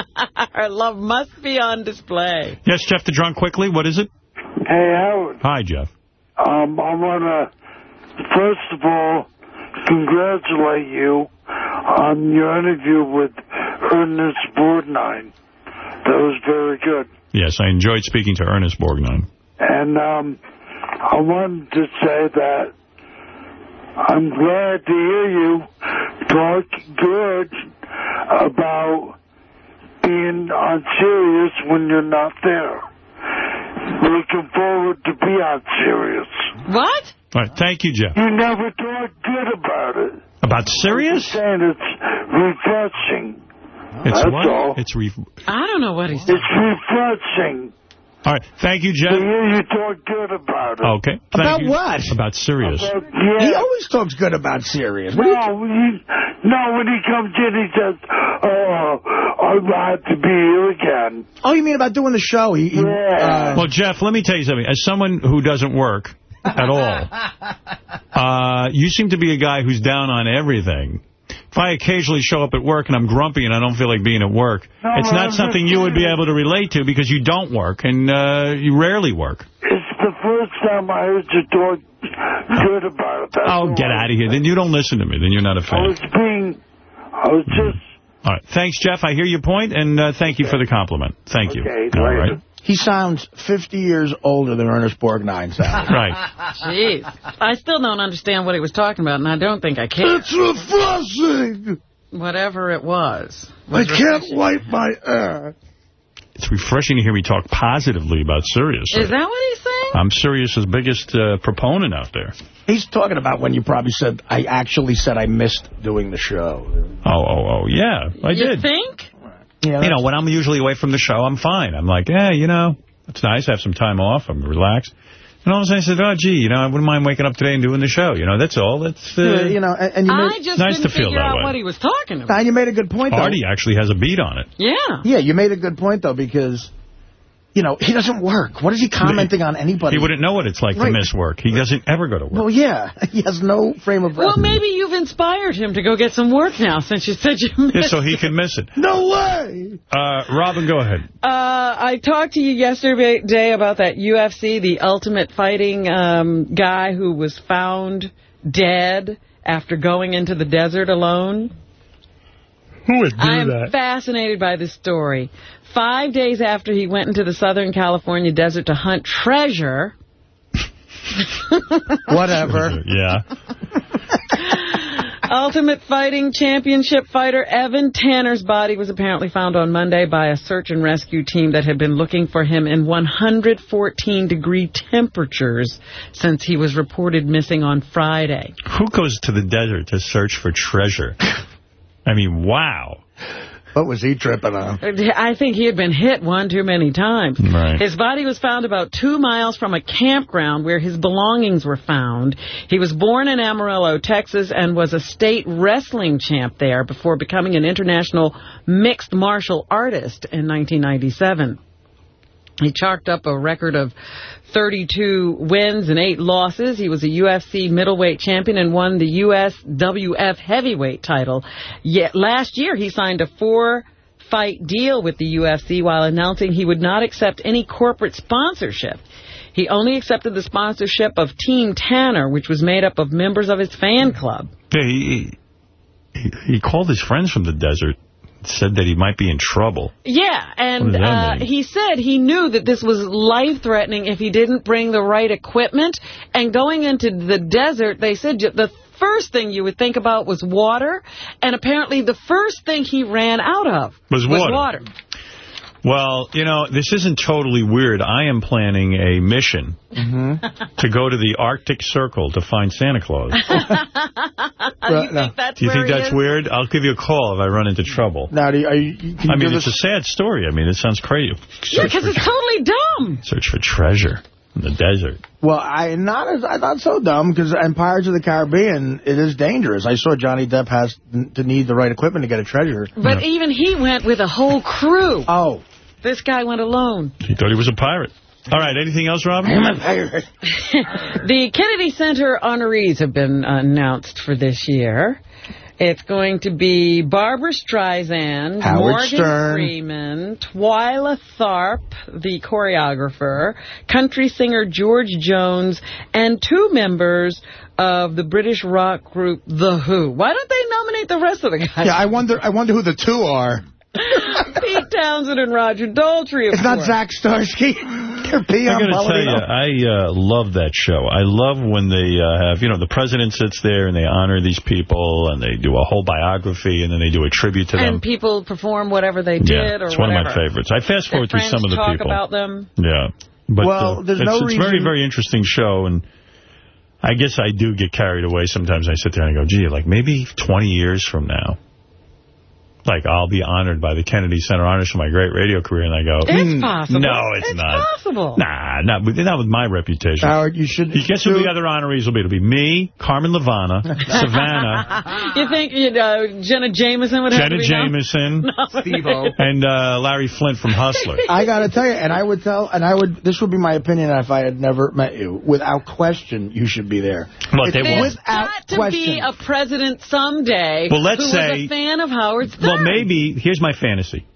Her love must be on display. Yes, Jeff the Drunk, quickly. What is it? Hey, Howard. Hi, Jeff. Um, I want to, first of all, congratulate you on your interview with Ernest Borgnine. That was very good. Yes, I enjoyed speaking to Ernest Borgnine. And um, I wanted to say that I'm glad to hear you talk good about being on Sirius when you're not there. Looking forward to be on Sirius. What? All right, thank you, Jeff. You never talk good about it. About Sirius? I'm saying it's refreshing. It's That's what? all. It's re I don't know what he's It's refreshing All right, thank you, to Jeff. hear you talk good about it. Okay. thank About you. what? About Sirius. About- He always talks good about Sirius. What do you No, he, no, when he comes in, he says, oh, I'm glad to be here again. Oh, you mean about doing the show? He, he, uh, Well, Jeff, let me tell you something. As someone who doesn't work at all, uh, you seem to be a guy who's down on everything. If I occasionally show up at work and I'm grumpy and I don't feel like being at work, No, it's I'm not something you would be able to relate to because you don't work and uh, you rarely work. It's the first time I heard you talk good about it. That's Oh, get out of here. Then you don't listen to me. Then you're not a fan. I was being, I was just, All right. Thanks, Jeff. I hear your point, and uh, thank you for the compliment. Thank you. Okay, All later. right. He sounds 50 years older than Ernest Borgnine sounds. Right. Jeez. I still don't understand what he was talking about, and I don't think I can. It's refreshing. Whatever it was. I can't wipe my ass. It's refreshing to hear me talk positively about Sirius. Is that what he's saying? I'm Sirius's biggest uh, proponent out there. He's talking about when you probably said, I actually said I missed doing the show. Oh, oh, oh, yeah, I you did. think? Yeah, You know, when I'm usually away from the show, I'm fine. I'm like, yeah, you know, it's nice. I have some time off. I'm relaxed. And all of a sudden I said, oh, gee, you know, I wouldn't mind waking up today and doing the show. You know, that's all. That's uh, Yeah, you know, and, and you I made, just nice didn't to feel figure that out way. what he was talking about. and you made a good point, though. Artie actually has a beat on it. Yeah. Yeah, you made a good point, though, because, you know, he doesn't work. What is he commenting on anybody? He wouldn't know what it's like Right. to miss work. He doesn't ever go to work. Well, yeah, he has no frame of reference. Well, maybe you've inspired him to go get some work now, since you said you missed Yeah, so he can miss it. No way! Uh, Robin, go ahead. Uh, I talked to you yesterday about that UFC, the Ultimate Fighting um, guy who was found dead after going into the desert alone. Who would do I'm fascinated by this story. Five days after he went into the Southern California desert to hunt treasure, Whatever. Yeah. Ultimate Fighting Championship fighter Evan Tanner's body was apparently found on Monday by a search and rescue team that had been looking for him in 114-degree temperatures since he was reported missing on Friday. Who goes to the desert to search for treasure? I mean, wow. What was he tripping on? I think he had been hit one too many times. Right. His body was found about two miles from a campground where his belongings were found. He was born in Amarillo, Texas, and was a state wrestling champ there before becoming an international mixed martial artist in 1997. He chalked up a record of 32 wins and 8 losses. He was a UFC middleweight champion and won the USWF heavyweight title. Yet last year he signed a four-fight deal with the UFC while announcing he would not accept any corporate sponsorship. He only accepted the sponsorship of Team Tanner, which was made up of members of his fan club. Yeah, he, he, he called his friends from the desert, said that he might be in trouble. Yeah, and What does that uh, he said he knew that this was life-threatening if he didn't bring the right equipment. And going into the desert, they said the first thing you would think about was water. And apparently the first thing he ran out of Was water. Well, you know, this isn't totally weird. I am planning a mission mm-hmm. to go to the Arctic Circle to find Santa Claus. you think that's Do you think that's is? weird? I'll give you a call if I run into trouble. Now, do you, are you, can you I mean, it's this? a sad story. I mean, it sounds crazy. Yeah, because it's totally dumb. search for treasure in the desert. Well, I not as I thought so dumb because in Pirates of the Caribbean it is dangerous. I saw Johnny Depp has to need the right equipment to get a treasure. But even he went with a whole crew. Oh. This guy went alone. He thought he was a pirate. All right, anything else, Robin? I'm a pirate. The Kennedy Center honorees have been announced for this year. It's going to be Barbra Streisand, Howard Morgan Stern. Freeman, Twyla Tharp, the choreographer, country singer George Jones, and two members of the British rock group The Who. Why don't they nominate the rest of the guys? Yeah, I wonder I wonder who the two are. Pete Townshend and Roger Daltrey, of It's not. Zach Starsky. They're peeing I got to tell you, I uh, love that show. I love when they uh, have, you know, the president sits there and they honor these people and they do a whole biography and then they do a tribute to them. And people perform whatever they did yeah, or it's one whatever. of my favorites. I fast forward through some of friends the talk people. about them. Yeah. But Well, uh, there's it's, no it's very, very interesting show. And I guess I do get carried away. Sometimes I sit there and I go, gee, like maybe 20 years from now, like I'll be honored by the Kennedy Center Honors for my great radio career. And I go, It's "Hmm, possible. No, it's, It's not. possible. Nah, not with, not with my reputation. Howard, you should... You guess who the other honorees will be? It'll be me, Carmen Luvana, Savannah, You think you know, Jenna Jameson would have Jenna to be Jameson, nominated? and uh, Larry Flynt from Hustler. I got to tell you, and I would tell, and I would, this would be my opinion if I had never met you. Without question, you should be there. What, they It's won't? Without got to question. be a president someday Well, let's who say- was a fan of Howard Stern. Well, maybe, here's my fantasy.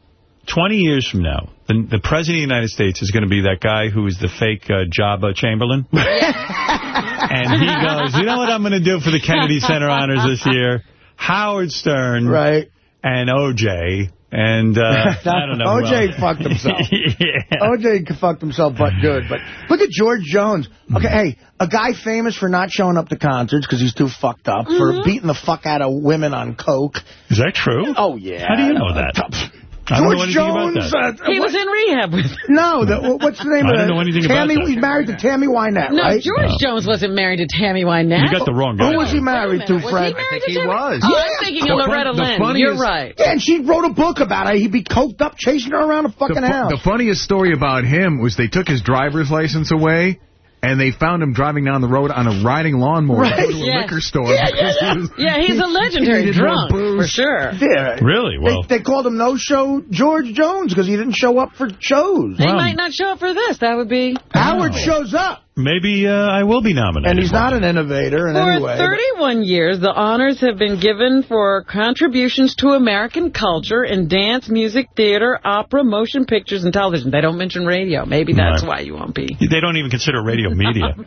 20 years from now, the, the President of the United States is going to be that guy who is the fake uh, Jabba Chamberlain. and he goes, you know what I'm going to do for the Kennedy Center Honors this year? Howard Stern. Right. And O.J. And, uh, I don't know. OJ fucked himself. yeah. OJ fucked himself but good. But look at George Jones. Okay, Mm-hmm. hey, a guy famous for not showing up to concerts because he's too fucked up, Mm-hmm. for beating the fuck out of women on coke. Is that true? Oh, yeah. How do you know that? I don't George know anything about Jones. Uh, He was in rehab with No, the, what's the name I of don't that? know anything about Tammy, that. He's married to Tammy Wynette, No, right? George Jones wasn't married to Tammy Wynette. You got the wrong guy. Who was he married to, Was Fred? he married think to he Tammy? was. Oh, Yeah. I'm thinking The of Loretta the Lynn. funniest- You're right. Yeah, and she wrote a book about it. He'd be coked up chasing her around a fucking the, fu- house. the funniest story about him was they took his driver's license away, and they found him driving down the road on a riding lawnmower Right. to go to a Yeah. liquor store. Yeah, yeah, because he yeah. was- Yeah, he's a legendary He drunk, for sure. yeah. Really? Well, They, they called him No-Show George Jones because he didn't show up for shows. He Wow. might not show up for this. That would be... Howard Wow. shows up, maybe uh, I will be nominated. and he's not an innovator in For any way. 31 years, the honors have been given for contributions to American culture in dance, music, theater, opera, motion pictures, and television. They don't mention radio. Maybe that's Right. why you won't be. They don't even consider radio media.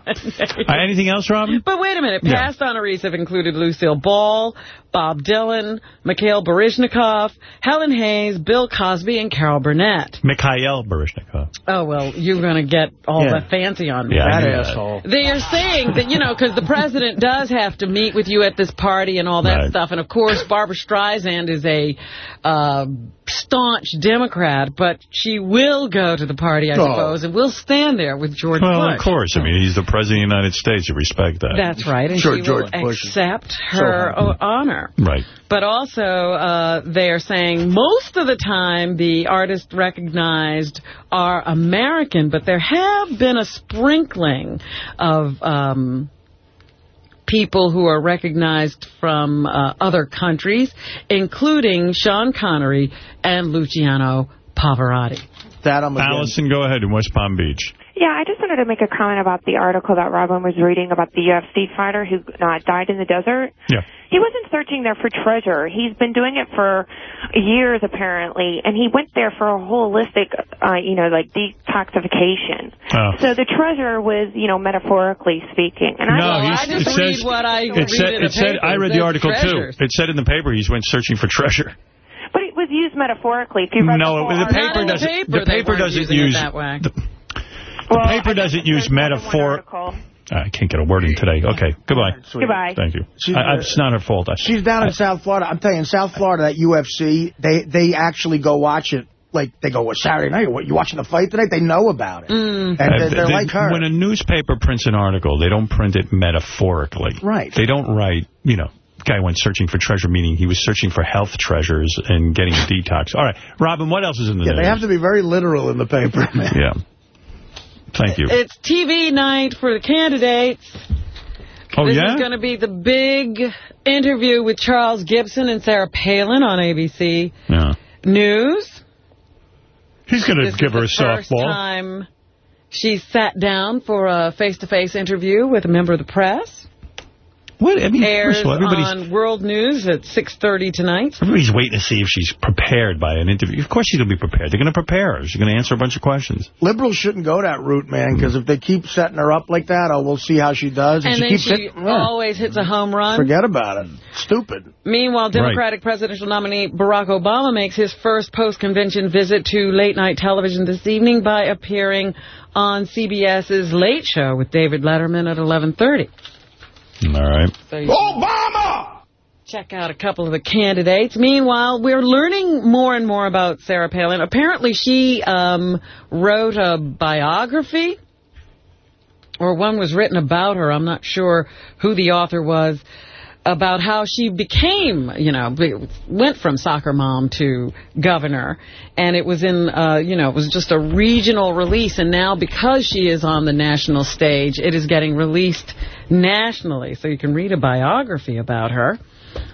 Uh, anything else, Robin? But wait a minute. Yeah. Past honorees have included Lucille Ball, Bob Dylan, Mikhail Baryshnikov, Helen Hayes, Bill Cosby, and Carol Burnett. Mikhail Baryshnikov. Oh, well, you're going to get all Yeah. the fancy on me. Yeah, I that knew asshole. They are saying that, you know, because the president does have to meet with you at this party and all that Right. stuff. And, of course, Barbra Streisand is a uh, staunch Democrat, but she will go to the party, I Oh. suppose, and will stand there with George Well, Bush. of course. I mean, he's the president of the United States. You respect that. That's right, and Sure, she George will Bush accept her happy. o- honor. right. But also, uh, they are saying most of the time the artists recognized are American, but there have been a sprinkling of um, people who are recognized from uh, other countries, including Sean Connery and Luciano Pavarotti. That I'm. Allison, go ahead in West Palm Beach. Yeah, I just wanted to make a comment about the article that Robin was reading about the UFC fighter who uh, died in the desert. Yeah. He wasn't searching there for treasure. He's been doing it for years, apparently, and he went there for a holistic, uh, you know, like detoxification. Oh. So the treasure was, you know, metaphorically speaking. And I, No, I he's, just it read says, what I it read said, in the it said, paper. I read the article treasures. too. It said in the paper he went searching for treasure. but it was used metaphorically. If you read No, the, the paper article- in the doesn't. paper, the they paper doesn't using it use that way. The, Well, the paper doesn't use read more than one metaphor. I can't get a word in today. Okay, goodbye. Sweet. Goodbye. Thank you. I, I, it's not her fault. I, She's down in South Florida. I'm telling you, in South Florida, that UFC, they they actually go watch it. Like, they go, what, Saturday night? What, you watching the fight tonight? They know about it. And Uh, they're, they're they- like her. When a newspaper prints an article, they don't print it metaphorically. Right. They don't write, you know, guy went searching for treasure, meaning he was searching for health treasures and getting a detox. All right, Robin, what else is in the yeah, news? they have to be very literal in the paper, man. Yeah. Thank you. It's TV night for the candidates. oh, this yeah? is going to be the big interview with Charles Gibson and Sarah Palin on ABC yeah. News. He's going to give her a the first softball. time she sat down for a face-to-face interview with a member of the press. What? I mean, airs first of all, everybody's on World News at 6.30 tonight. everybody's waiting to see if she's prepared by an interview. Of course she's going to be prepared. They're going to prepare her. She's going to answer a bunch of questions. Liberals shouldn't go that route, man, because if they keep setting her up like that, oh, we'll see how she does. And she then keeps she hitting- yeah. always hits a home run. Forget about it. Stupid. Meanwhile, Democratic presidential nominee Barack Obama makes his first post-convention visit to late-night television this evening by appearing on CBS's Late Show with David Letterman at 11.30. All right. So Obama! Check out a couple of the candidates. Meanwhile, we're learning more and more about Sarah Palin. Apparently, she um, wrote a biography, or one was written about her. I'm not sure who the author was, about how she became, you know, went from soccer mom to governor. And it was in, uh, you know, it was just a regional release. And now because she is on the national stage, it is getting released nationally. So you can read a biography about her.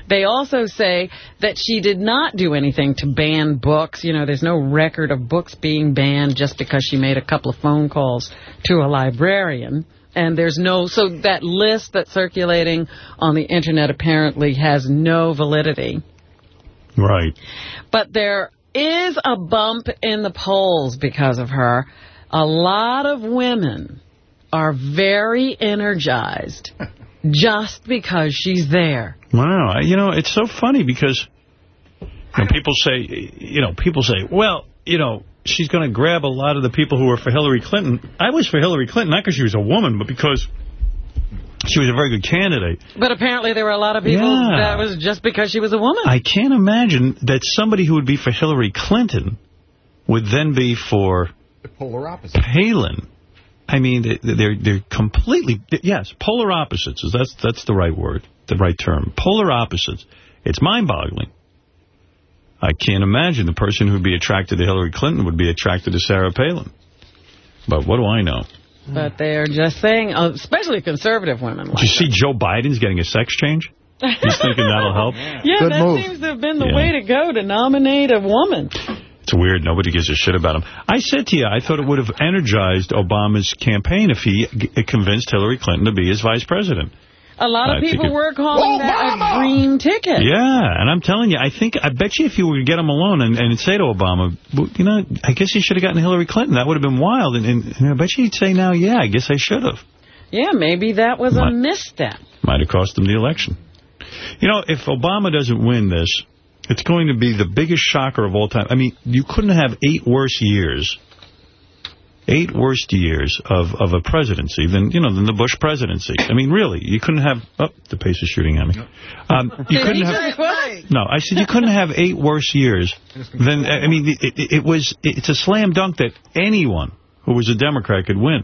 They also say that she did not do anything to ban books. You know, there's no record of books being banned just because she made a couple of phone calls to a librarian. And there's no, so that list that's circulating on the internet apparently has no validity. Right. But there is a bump in the polls because of her. A lot of women are very energized just because she's there. Wow. You know, it's so funny because when people say, you know, people say, well, you know, she's going to grab a lot of the people who were for Hillary Clinton. I was for Hillary Clinton, not because she was a woman, but because she was a very good candidate. But apparently there were a lot of people Yeah. that was just because she was a woman. I can't imagine that somebody who would be for Hillary Clinton would then be for The polar opposite. Palin. I mean, they- they're they're completely yes, polar opposites. That's that's the right word, the right term. Polar opposites. It's mind-boggling. I can't imagine the person who'd be attracted to Hillary Clinton would be attracted to Sarah Palin. But what do I know? But they're just saying, uh, especially conservative women. Did you see Joe Biden's getting a sex change? He's thinking that'll help. Yeah, Good that move. seems to have been the Yeah. way to go to nominate a woman. It's weird. Nobody gives a shit about him. I said to you, I thought it would have energized Obama's campaign if he g- convinced Hillary Clinton to be his vice president. A lot of I people it- were calling that a green ticket. Yeah, and I'm telling you, I think, I bet you if you were to get him alone and, and say to Obama, well, you know, I guess you should have gotten Hillary Clinton. That would have been wild. And, and, and I bet you he'd say now, yeah, I guess I should have. Yeah, maybe that was a misstep. Might have cost him the election. You know, if Obama doesn't win this, it's going to be the biggest shocker of all time. I mean, you couldn't have eight worse years, eight worst years of, of a presidency than, you know, than the Bush presidency. I mean, really, you couldn't have, oh, the pace is shooting at me. Um, you couldn't have, no, I said you couldn't have eight worse years than, I mean, it, it, it was, it's a slam dunk that anyone who was a Democrat could win.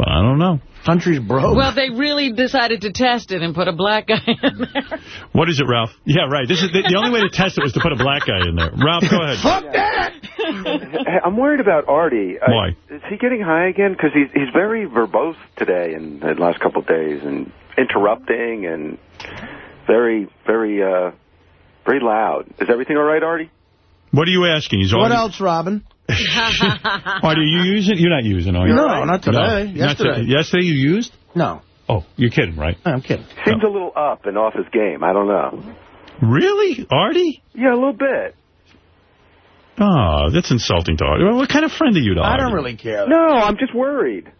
But I don't know. Country's broke. Well, they really decided to test it and put a black guy in there. What is it, Ralph? Yeah, right. This is the, the only way to test it was to put a black guy in there. Ralph, go ahead. Fuck that! I'm worried about Artie. I- Why? is he getting high again? Because he's he's very verbose today and the last couple of days, and interrupting and very very uh very loud. Is everything all right, Artie? What are you asking? He's What already, else, Robin? Artie, are you using? You're not using, are you? No, not today. No. Not Yesterday. today. Yesterday you used? No. Oh, you're kidding, right? I'm kidding. Seems a little up and off his game. I don't know. Really? Artie? Yeah, a little bit. Oh, that's insulting to Artie. Well, What kind of friend are you to I don't really care. No, I'm just worried.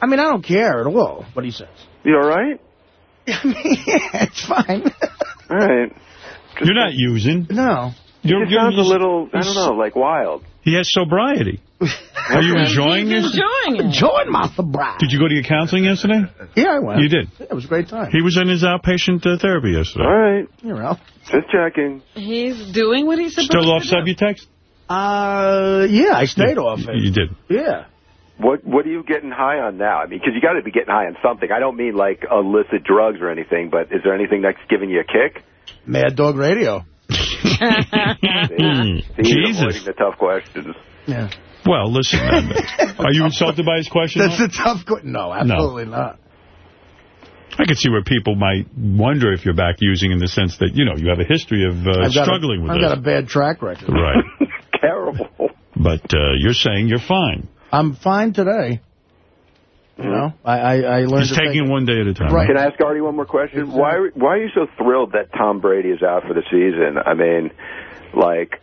I mean, I don't care at all what he says. You all right? yeah, it's fine. All right. You're not using. No. You're, just you're sounds a little, I don't know, like wild. He has sobriety. Are you enjoying this? enjoying it. Enjoying my sobriety. Did you go to your counseling yesterday? Yeah, I went. You did. Yeah, it was a great time. He was in his outpatient uh, therapy yesterday. All right. You know. Just checking. He's doing what he's supposed to. Still off. Subutex? Uh, yeah, I stayed off it. You did. Yeah. What What are you getting high on now? I mean, because you got to be getting high on something. I don't mean like illicit drugs or anything, but is there anything that's giving you a kick? Mad Dog Radio. Mm, See, Jesus. avoiding the tough questions. Yeah. Well, listen. Are you insulted by his question? That's a tough question. No, absolutely not. I could see where people might wonder if you're back using in the sense that, you know, you have a history of uh, struggling a, with I've this. got a bad track record. Right. Terrible. But uh, you're saying you're fine. I'm fine today. You know, I I, I learned. He's taking think- one day at a time. Right. Can I ask Artie one more question? Why why are you so thrilled that Tom Brady is out for the season? I mean, like,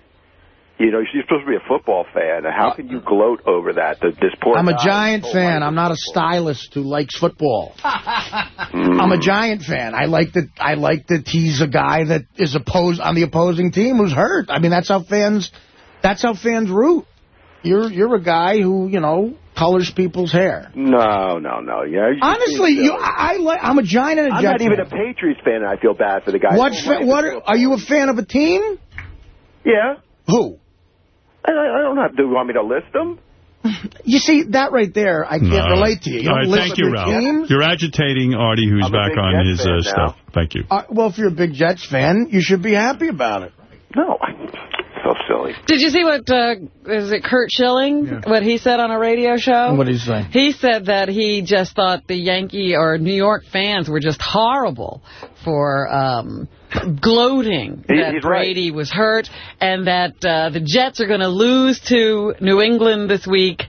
you know, you're supposed to be a football fan. How uh, can you gloat over that? That this poor I'm a giant fan. I'm not a stylist who likes football. Hmm. I'm a giant fan. I like that. I like that he's a guy that is opposed on the opposing team who's hurt. I mean, that's how fans. That's how fans root. You're you're a guy who you know colors people's hair. No, no, no. Yeah. you Honestly, you. I, I, I'm a giant and a I'm Jet not even fan. a Patriots fan, and I feel bad for the guy. What? Fa- what? it. Are you a fan of a team? Yeah. Who? I, I don't have. Do you want me to list them? You see that right there? I can't No. relate to you. You All don't right, list thank you, your Ralph. teams? You're agitating Artie, who's I'm back on Jets his uh, stuff. Thank you. Uh, well, if you're a big Jets fan, you should be happy about it. No, so silly. Did you see what, uh, is it Curt Schilling, what he said on a radio show? What did he say? He said that he just thought the Yankee or New York fans were just horrible for um, gloating He- that he's right. Brady was hurt and that uh, the Jets are going to lose to New England this week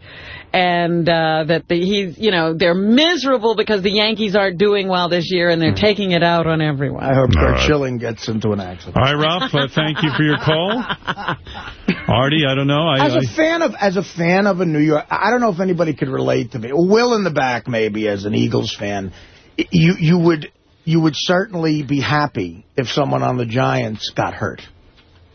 and uh, that the, he's, you know, they're miserable because the Yankees aren't doing well this year and they're taking it out on everyone. I hope All Curt right. Schilling gets into an accident. All right, Ralph, uh, thank you for your call. Artie, I don't know. I, As I, a fan of as a fan of a New York, I don't know if anybody could relate to me. Will in the back, maybe as an Eagles fan, you you would you would certainly be happy if someone on the Giants got hurt.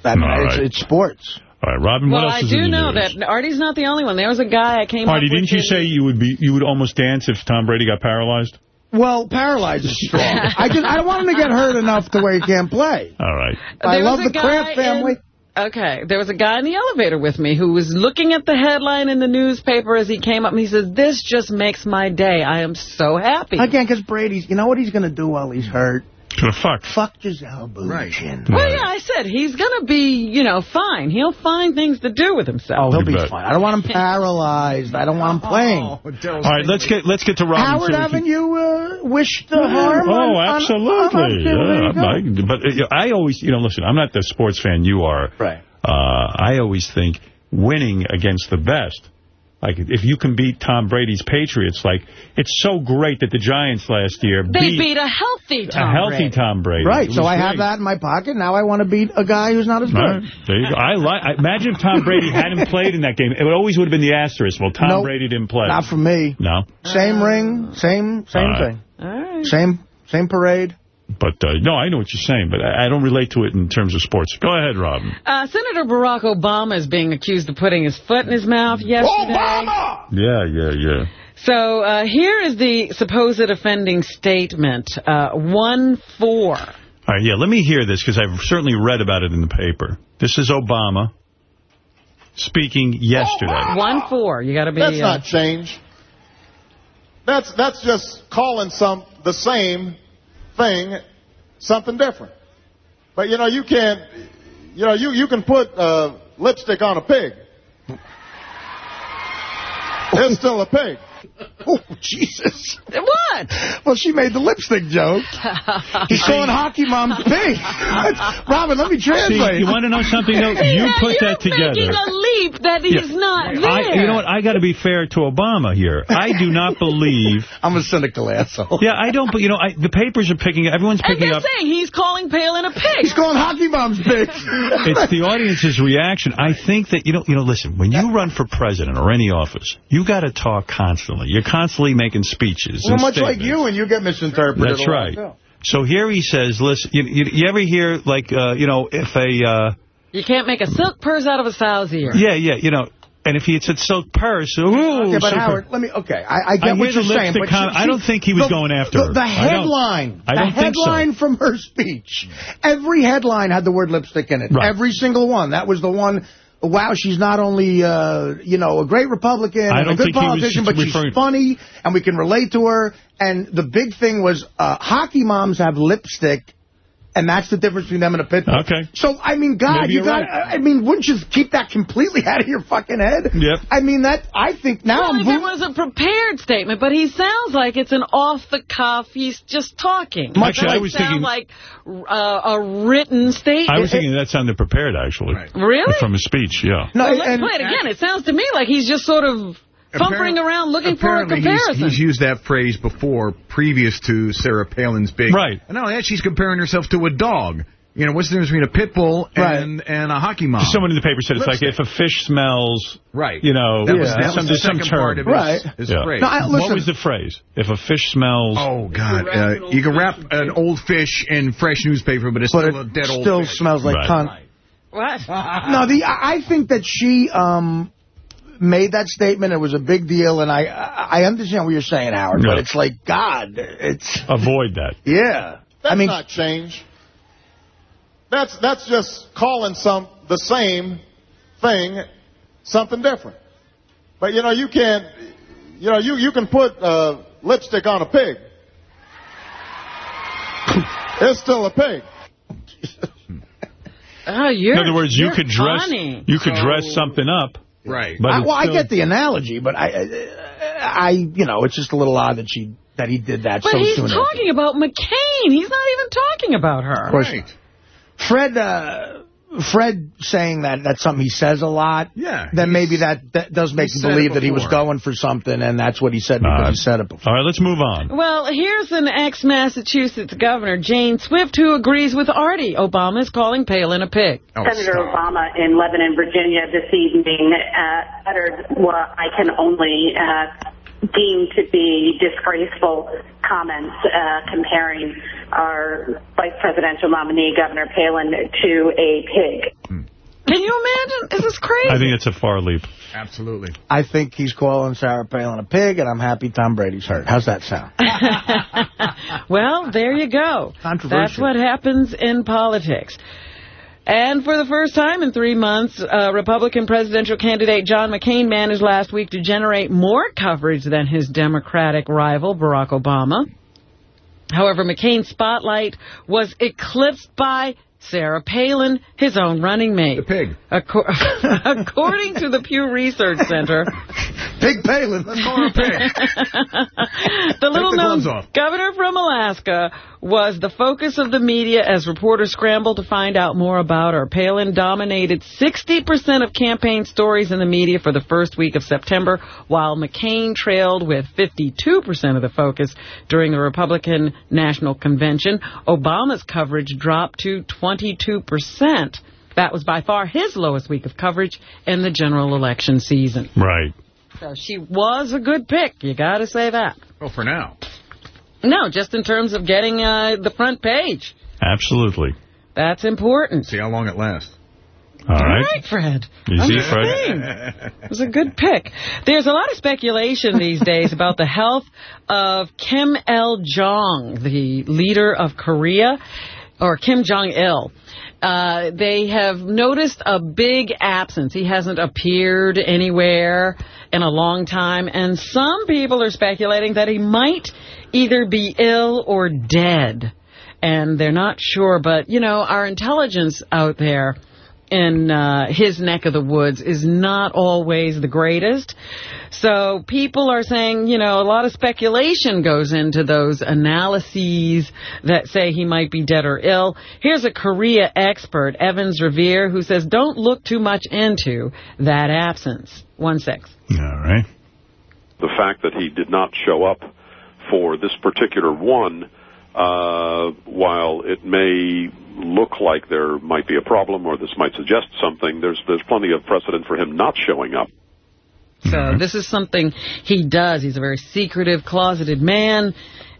That, All it's, right. it's sports. All right, Robin, Well, what else I is in do know that Artie's not the only one. There was a guy I came Artie, up with didn't you in- say you would be you would almost dance if Tom Brady got paralyzed? Well, paralyzed is strong. I just I don't want him to get hurt enough to where he can't play. All right. I love the Kraft family. in- okay, there was a guy in the elevator with me who was looking at the headline in the newspaper as he came up, and he says, this just makes my day. I am so happy. Again, because Brady's, you know what he's going to do while he's hurt? Gonna fuck. Fuck Gisele Bündchen. Well, yeah, I said, he's going to be, you know, fine. He'll find things to do with himself. Oh, he'll be bet. fine. I don't want him paralyzed. I don't want him playing. All right, let's get let's get to Robin. Howard, so we haven't you uh, wished the harm? Oh, on- on- absolutely. on- there you. Yeah, I- but uh, I always, you know, listen, I'm not the sports fan you are. Right. Uh, I always think winning against the best, like if you can beat Tom Brady's Patriots, like it's so great that the Giants last year They beat, beat a healthy Tom a healthy Brady. Tom Brady. Right, so was I have that in my pocket. Now I want to beat a guy who's not as good. All right, there you go. I like. I, imagine if Tom Brady hadn't played in that game. It would always would have been the asterisk. Well, Tom Nope. Brady didn't play. Not for me. No. Same ring, same same All right. thing. All right. Same same parade. But, uh, no, I know what you're saying, but I, I don't relate to it in terms of sports. Go ahead, Robin. Uh, Senator Barack Obama is being accused of putting his foot in his mouth yesterday. Obama! Yeah, yeah, yeah. So uh, here is the supposed offending statement. Uh, 1-4. All right, yeah, let me hear this, because I've certainly read about it in the paper. This is Obama speaking yesterday. 1-4. You got to be... That's uh, not change. That's that's just calling some the same thing something different. But you know you can't. You know you you can put uh, lipstick on a pig. It's still a pig. Oh, Jesus. What? Well, she made the lipstick joke. He's calling Hockey Mom pig. Robin, let me translate. See, you want to know something, though? You Yeah, put you're that together. making a leap that he's Yeah. not there. I, you know what? I got to be fair to Obama here. I do not believe. I'm a cynical asshole. Yeah, I don't. But you know, I, the papers are picking. Everyone's And picking they're up. saying he's calling Palin a pig. He's calling Hockey Mom's pig. It's the audience's reaction. I think that, you know, you know. listen, when you run for president or any office, you got to talk constantly. You're constantly making speeches. Well, and much like you, and you get misinterpreted. That's a lot, right. too. So here he says, listen, you, you, you ever hear, like, uh, you know, if a, uh, You can't make a silk purse out of a sow's ear. yeah, yeah, you know, and if he had said silk purse, ooh, Okay, but silk Howard, pur- let me. Okay, I, I get I what you're saying, but she- I don't think he was the- going after the, her. The I don't- headline, I don't the think so. headline from her speech. Every headline had the word lipstick in it. Right. Every single one. That was the one. Wow, she's not only uh, you know a great Republican and a good he was politician, but she's funny and we can relate to her. And the big thing was uh, hockey moms have lipstick. And that's the difference between them and a pit bull. Okay. So, I mean, God, Maybe you got. right. I mean, wouldn't you keep that completely out of your fucking head? Yep. I mean, that. I think now well, I'm. it was a prepared statement, but he sounds like it's an off-the-cuff, he's just talking. Much- It I was sound thinking- like uh, a written statement. I was thinking that sounded prepared, actually. Really? From a speech, yeah. No, Well, let's and- play it again. It sounds to me like he's just sort of pumpering around looking for a Apparently, comparison. he's, he's used that phrase before, previous to Sarah Palin's big. Right. And not that, she's comparing herself to a dog. You know, what's the difference between a pit bull and, and a hockey mom? Someone in the paper said it's like if a fish smells, right? You know, That was- there's that was some, the some term. part of his- Right. his phrase. No, I- what was the phrase? If a fish smells. Oh God! Uh, you can wrap an old fish in fresh newspaper, but it's But still it a dead old still fish. smells like cunt. What? no, the I I think that she um made that statement. It was a big deal, and I I I understand what you're saying, Howard. But it's like God, it's Avoid that. yeah. That's I mean, not change. That's that's just calling some the same thing something different. But you know you can't. You know you you can put uh, lipstick on a pig. it's still a pig. Oh, you're, In other words, you could dress funny. you could dress something up. Right. But I, it's well, I get the analogy, but I, I, I, you know, it's just a little odd that she that he did that But so he's soon. after. talking about McCain. He's not even talking about her. Of course not. Fred, uh, Fred saying that that's something he says a lot. Yeah. Then maybe that, that does make he's me believe that he was going for something, and that's what he said because Uh, he said it before. All right, let's move on. Well, here's an ex-Massachusetts governor, Jane Swift, who agrees with Artie. Obama is calling Palin a pig. Senator Obama in Lebanon, Virginia this evening uh, uttered what I can only uh, deem to be disgraceful comments uh, comparing our vice presidential nominee, Governor Palin, to a pig. Can you imagine? Is this crazy? I think it's a far leap. Absolutely. I think he's calling Sarah Palin a pig, and I'm happy Tom Brady's hurt. How's that sound? well, there you go. Controversial. That's what happens in politics. And for the first time in three months, uh, Republican presidential candidate John McCain managed last week to generate more coverage than his Democratic rival, Barack Obama. However, McCain's spotlight was eclipsed by Sarah Palin, his own running mate. The pig. according to the Pew Research Center, Pig Palin. Let's call her pig. the little-known governor from Alaska was the focus of the media as reporters scrambled to find out more about her. Palin dominated 60% of campaign stories in the media for the first week of September, while McCain trailed with 52% of the focus during the Republican National Convention. Obama's coverage dropped to 22%. That was by far his lowest week of coverage in the general election season. Right. So she was a good pick. You got to say that. Well, for now. No, just in terms of getting uh, the front page. Absolutely. That's important. See how long it lasts. All right. All right, Fred. Easy, I'm Fred. It was a good pick. There's a lot of speculation these days about the health of Kim Il-jong, the leader of Korea, or Kim Jong-il. Uh, they have noticed a big absence. He hasn't appeared anywhere in a long time, and some people are speculating that he might either be ill or dead. And they're not sure, but, you know, our intelligence out there in uh, his neck of the woods is not always the greatest. So people are saying, you know, a lot of speculation goes into those analyses that say he might be dead or ill. Here's a Korea expert, Evans Revere, who says don't look too much into that absence. One six. All right. the fact that he did not show up for this particular one, uh, while it may look like there might be a problem or this might suggest something, there's there's plenty of precedent for him not showing up. So this is something he does. He's a very secretive, closeted man,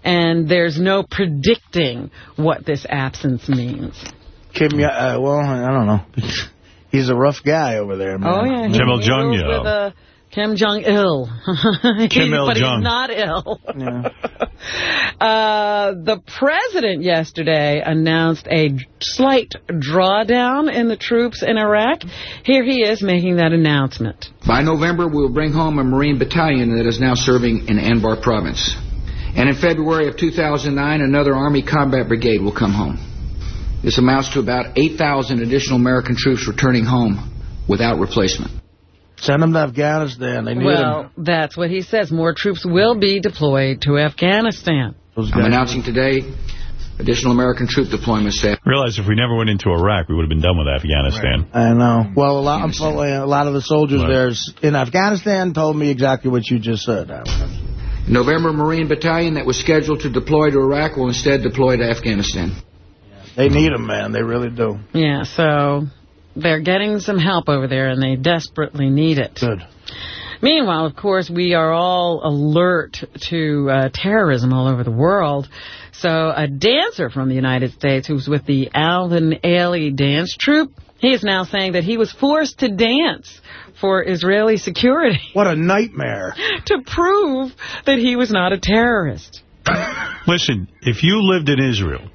and there's no predicting what this absence means. Kim, uh, well, I don't know. He's a rough guy over there, man. Oh, yeah. he Kim deals Il-jung-il. With, Kim Jong-il. Kim But he's not ill. uh, the president yesterday announced a slight drawdown in the troops in Iraq. Here he is making that announcement. By November, we will bring home a Marine battalion that is now serving in Anbar province. And in February of 2009, another Army combat brigade will come home. This amounts to about 8,000 additional American troops returning home without replacement. Send them to Afghanistan. They need Well, them. that's what he says. More troops will be deployed to Afghanistan. I'm announcing today additional American troop deployments to Realize if we never went into Iraq, we would have been done with Afghanistan. I know. Well, a lot, a lot of the soldiers Right. there's in Afghanistan told me exactly what you just said. November Marine Battalion that was scheduled to deploy to Iraq will instead deploy to Afghanistan. They need them, man. They really do. Yeah, so they're getting some help over there, and they desperately need it. Good. Meanwhile, of course, we are all alert to uh, terrorism all over the world. So a dancer from the United States who's with the Alvin Ailey dance troupe, he is now saying that he was forced to dance for Israeli security. What a nightmare. to prove that he was not a terrorist. Listen, if you lived in Israel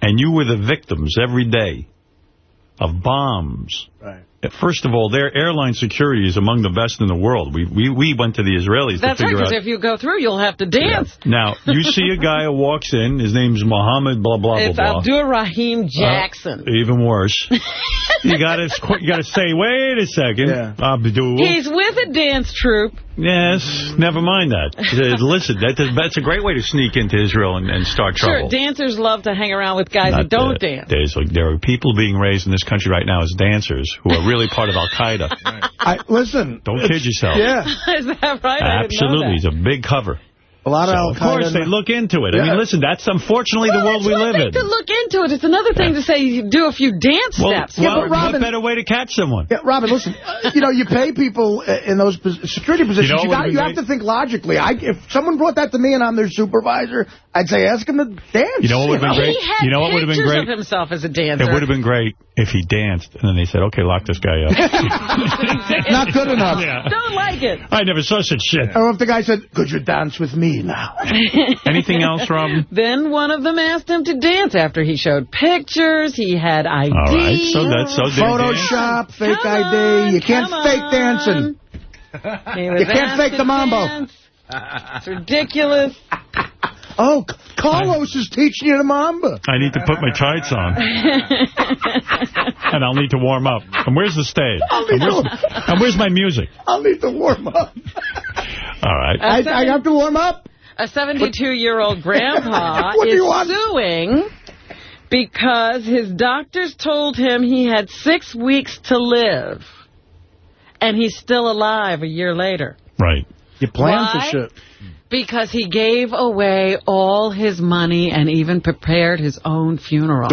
and you were the victims every day of bombs, Right. First of all, their airline security is among the best in the world. We we, we went to the Israelis That's to right, figure because out. if you go through, you'll have to dance. Now, you see a guy who walks in, his name's Mohammed blah, blah, blah, It's blah. Abdul Rahim Jackson. Uh, even worse. you gotta you gotta say, wait a second, Abdul. He's with a dance troupe. Yes, never mind that. Uh, Listen, that, that's a great way to sneak into Israel and, and start trouble. Sure, dancers love to hang around with guys Not that don't that. dance. There's like there are people being raised in this country right now as dancers who are really part of Al Qaeda. I listen. Don't kid yourself. Yeah. Is that right? I didn't know Absolutely, that. it's a big cover. A lot of So, Al of course, they look into it. I mean, listen, that's unfortunately the Well, world it's we live in. to look into it. It's another thing to say you do a few dance Well, steps. well, but Robin- what better way to catch someone? Yeah, Robin, listen, uh, you know, you pay people in those security positions. You know You, got, you have to think logically. I, if someone brought that to me and I'm their supervisor, I'd say ask him to dance. You know what would've been great? He had You know what would've been great? of himself as a dancer. It would have been great if he danced, and then they said, okay, lock this guy up. Not good enough. Yeah. Don't like it. I never saw such shit. Or if the guy said, could you dance with me now? Anything else, Robin? Then one of them asked him to dance after he showed pictures. He had ID. All right, so that's so did he dance? Photoshop, fake Come ID. You can't come fake dancing. You can't fake the mambo. dance. It's ridiculous. Oh, Carlos is teaching you the mamba. I need to put my tights on, and I'll need to warm up. And where's the stage? And where's, and where's my music? I'll need to warm up. All right. I, I have to warm up. A 72-year-old grandpa What do is you want? suing because his doctors told him he had six weeks to live, and he's still alive a year later. Right. You plan Why? for shit. Because he gave away all his money and even prepared his own funeral.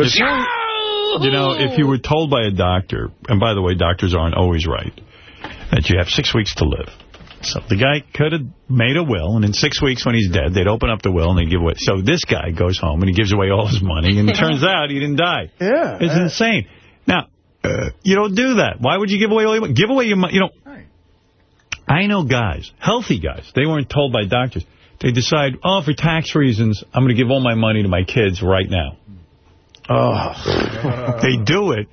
You know, if you were told by a doctor, and by the way, doctors aren't always right, that you have six weeks to live. So the guy could have made a will, and in six weeks when he's dead, they'd open up the will and they'd give away. So this guy goes home and he gives away all his money, and it turns out he didn't die. Yeah. It's yeah. insane. Now, uh, you don't do that. Why would you give away all your money? Give away your money. You know, I know guys, healthy guys, they weren't told by doctors. They decide, oh, for tax reasons, I'm going to give all my money to my kids right now. Oh. They do it,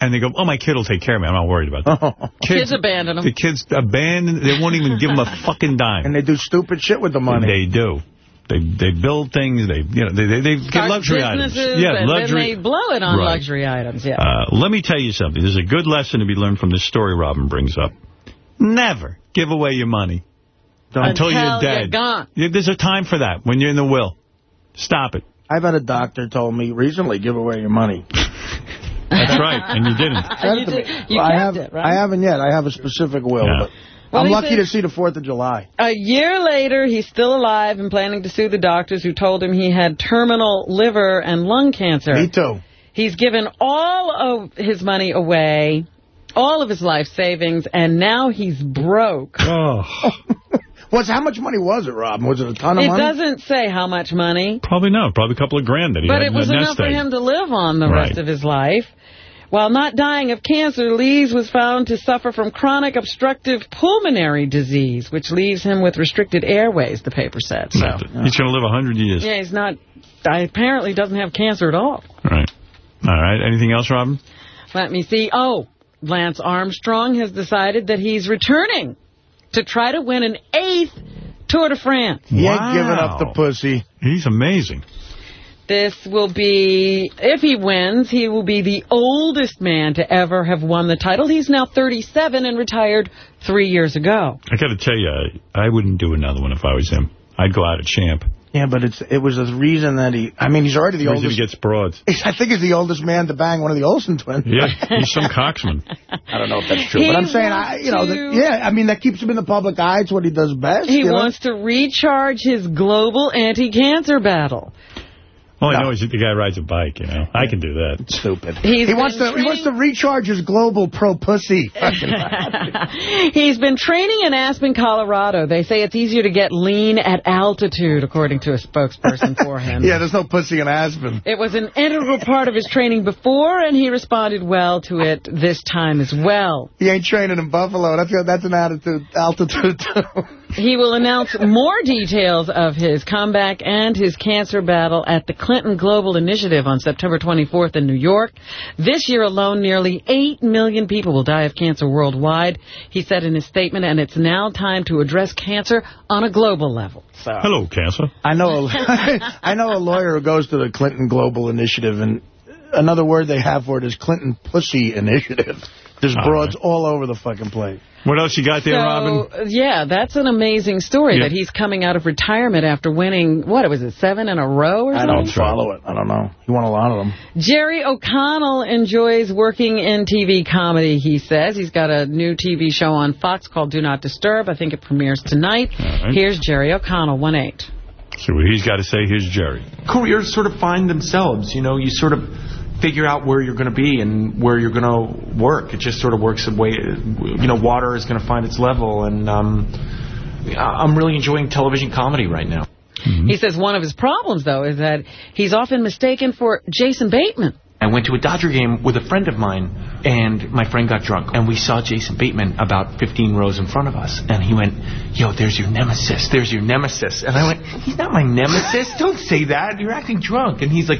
and they go, oh, my kid will take care of me. I'm not worried about that. Kids abandon them. The kids abandon, they won't even give them a fucking dime. And they do stupid shit with the money. They do. They they build things. They you know they they, they get Start luxury items. Yeah, and luxury. then they blow it on Right. luxury items. Yeah. Uh, let me tell you something. There's a good lesson to be learned from this story Robin brings up. Never give away your money until, Until you're dead. you're gone. There's a time for that when you're in the will. Stop it. I've had a doctor told me recently, give away your money. That's right, and you didn't. You Said did- me. you I kept have, it, right? I haven't yet. I have a specific will. Yeah. But Well, I'm lucky said- to see the 4th of July. A year later, he's still alive and planning to sue the doctors who told him he had terminal liver and lung cancer. Me too. He's given all of his money away, all of his life savings, and now he's broke. Oh, What's how much money was it, Rob? Was it a ton of It money? doesn't say how much money, probably not. Probably a couple of grand that he but had it was enough for him to live on the Right. rest of his life. While not dying of cancer, Lees was found to suffer from chronic obstructive pulmonary disease, which leaves him with restricted airways, the paper said. So, He's going to live 100 years. yeah, he's not, I apparently doesn't have cancer at all. Right. All right. Anything else, Robin? Let me see. Oh, Lance Armstrong has decided that he's returning to try to win an eighth Tour de France. He Wow. ain't giving up the pussy. He's amazing. This will be, if he wins, he will be the oldest man to ever have won the title. He's now 37 and retired three years ago. I got to tell you, I wouldn't do another one if I was him. I'd go out at champ. Yeah, but it's it was the reason that he... I mean, he's already the The oldest... he gets broads. I think he's the oldest man to bang one of the Olsen twins. Yeah, he's some coxman. I don't know if that's true, He but I'm saying, I, wants you know, to- that, yeah, I mean, that keeps him in the public eye. It's what he does best. He you know? wants to recharge his global anti-cancer battle. All I know is that the guy rides a bike, you know. I can do that. Stupid. He's he wants been to he wants to recharge his global pro pussy. He's been training in Aspen, Colorado. They say it's easier to get lean at altitude, according to a spokesperson for him. yeah, there's no pussy in Aspen. It was an integral part of his training before, and he responded well to it this time as well. He ain't training in Buffalo. That's that's an attitude altitude too. He will announce more details of his comeback and his cancer battle at the Clinton Global Initiative on September 24th in New York. This year alone, nearly 8 million people will die of cancer worldwide, he said in his statement, and it's now time to address cancer on a global level. So. Hello, cancer. I know a, I know a lawyer who goes to the Clinton Global Initiative, and another word they have for it is Clinton Pussy Initiative. There's All broads all over the fucking place. What else you got there, so, Robin? yeah, that's an amazing story Yeah. that he's coming out of retirement after winning, what, was it, seven in a row or I something? don't follow it. I don't know. He won a lot of them. Jerry O'Connell enjoys working in TV comedy, he says. He's got a new TV show on Fox called Do Not Disturb. I think it premieres tonight. right. Here's Jerry O'Connell, 1-8. See what he's got to say. Here's Jerry. careers sort of find themselves. You know, you sort of figure out where you're going to be and where you're going to work. It just sort of works the way, you know, water is going to find its level. And um, I'm really enjoying television comedy right now. He says one of his problems, though, is that he's often mistaken for Jason Bateman. I went to a Dodger game with a friend of mine, and my friend got drunk, and we saw Jason Bateman about 15 rows in front of us, and he went, yo, there's your nemesis, there's your nemesis. And I went, he's not my nemesis, don't say that, you're acting drunk. And he's like,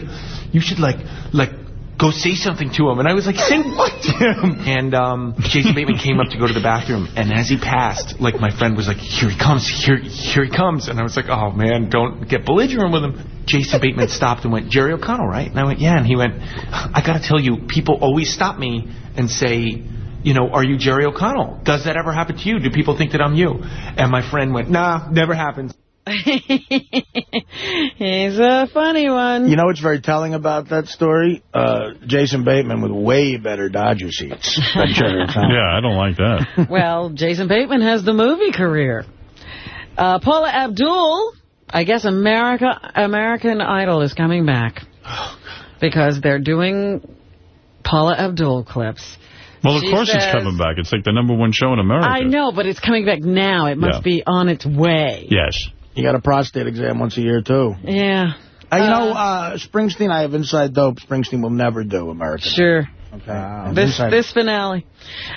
you should, like, like, go say something to him. And I was like, say what to him? And um, Jason Bateman came up to go to the bathroom, and as he passed, like, my friend was like, here he comes, here, here he comes. And I was like, oh, man, don't get belligerent with him. Jason Bateman stopped and went, Jerry O'Connell, right? And I went, yeah. And he went, I got to tell you, people always stop me and say, you know, are you Jerry O'Connell? Does that ever happen to you? Do people think that I'm you? And my friend went, nah, never happens. He's a funny one. You know what's very telling about that story? Uh, Jason Bateman with way better Dodger seats than Jerry O'Connell. Yeah, I don't like that. well, Jason Bateman has the movie career. Uh, Paula Abdul, I guess America American Idol is coming back. Because they're doing Paula Abdul clips. Well, of She course it's coming back. It's like the number one show in America. I know, but it's coming back now. It must Yeah. be on its way. Yes. You got a prostate exam once a year, too. Yeah. Uh, you know, uh, Springsteen, I have inside dope. Springsteen will never do American. Sure. Okay. This Inside- this finale.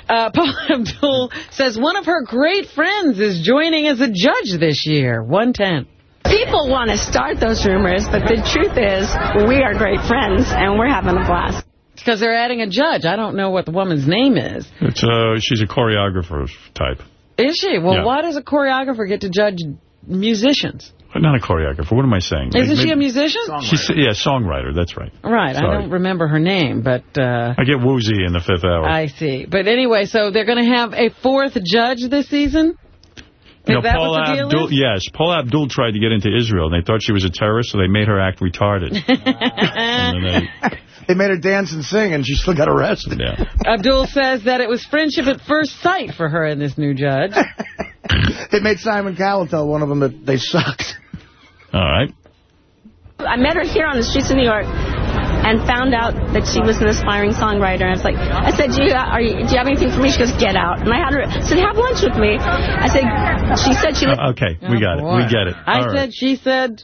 Uh, Paula Abdul says one of her great friends is joining as a judge this year. 110. People want to start those rumors, but the truth is we are great friends and we're having a blast. Because they're adding a judge. I don't know what the woman's name is. It's uh, she's a choreographer type. Is she? Well, Yeah. why does a choreographer get to judge musicians? Not a choreographer. What am I saying? Isn't Maybe- she a musician? She's, yeah, songwriter. That's right. Right. I don't remember her name, but uh, I get woozy in the fifth hour. I see. But anyway, so they're going to have a fourth judge this season? Is You know, that Paul what the deal Abdul, is? yes, Paul Abdul tried to get into Israel, and they thought she was a terrorist, so they made her act retarded. and then they, They made her dance and sing, and she still got arrested. Yeah. Abdul says that it was friendship at first sight for her and this new judge. They made Simon Cowell tell one of them that they sucked. All right. I met her here on the streets of New York and found out that she was an aspiring songwriter. And I was like, I said, do you, are you, do you have anything for me? She goes, get out. And I had her, I said, have lunch with me. I said, she said she was... Uh, okay, we got it. We get it. I All said, right. she said,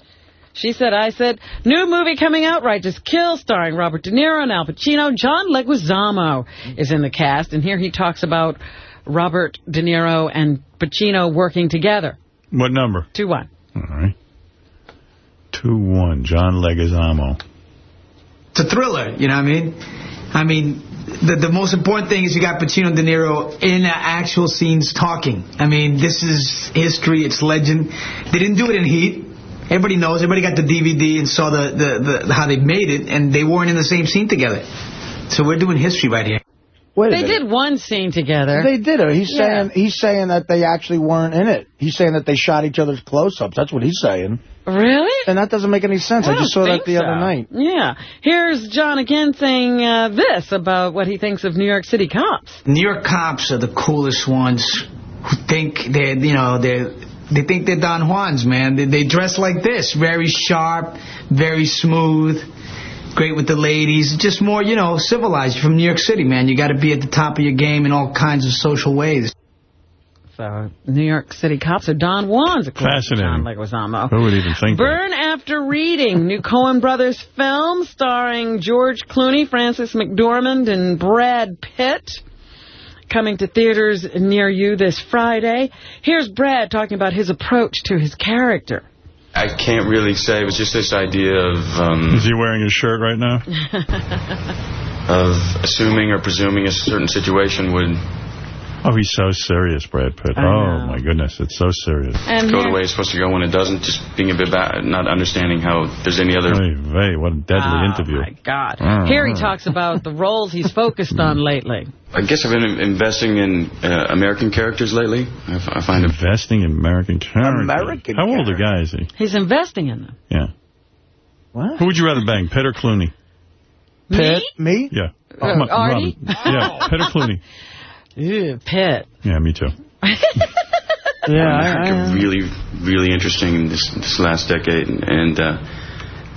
she said, I said, new movie coming out, Righteous Kill, starring Robert De Niro and Al Pacino. John Leguizamo is in the cast, and here he talks about Robert De Niro and Pacino working together. What number? 2-1. All right. 2-1, John Leguizamo. It's a thriller, you know what I mean? I mean, the, the most important thing is you got Pacino and De Niro in actual scenes talking. I mean, this is history, it's legend. They didn't do it in Heat. Everybody knows, everybody got the DVD and saw the, the, the how they made it, and they weren't in the same scene together. So we're doing history right here. Wait They did one scene together. They did it. He's Yeah. saying he's saying that they actually weren't in it. He's saying that they shot each other's close-ups. That's what he's saying. Really? And that doesn't make any sense. I, I just saw that the so. other night. Yeah. Here's John again saying uh, this about what he thinks of New York City cops. New York cops are the coolest ones who think they're, you know, they're, they think they're Don Juans, man. They, they dress like this, very sharp, very smooth, great with the ladies, just more, you know, civilized. You're from New York City, man. You got to be at the top of your game in all kinds of social ways. So New York City cops are Don Juans, according Fascinating. to John Leguizamo. Who would even think that? Burn After Reading, new Coen Brothers film starring George Clooney, Frances McDormand, and Brad Pitt. Coming to theaters near you this Friday. Here's Brad talking about his approach to his character. I can't really say. It was just this idea of um, Is he wearing his shirt right now? of assuming or presuming a certain situation would Oh, he's so serious, Brad Pitt. I Oh, know. my goodness, it's so serious. And go the here- way it's supposed to go when it doesn't. Just being a bit bad, not understanding how there's any other. Hey, hey, what a deadly Oh, interview. my God. Oh, Mm. Here he talks about the roles he's focused on lately. I guess I've been investing in uh, American characters lately. I, f- I find investing in American characters. American How old a guy is he? He's investing in them. Yeah. What? Who would you rather bang, Pitt or Clooney? Pitt? Me? Yeah. Uh, Come on, Artie? Robin. Yeah, Pitt or Clooney? Ew, Pitt. Yeah, me too. America really, really interesting in this this last decade, and and, uh,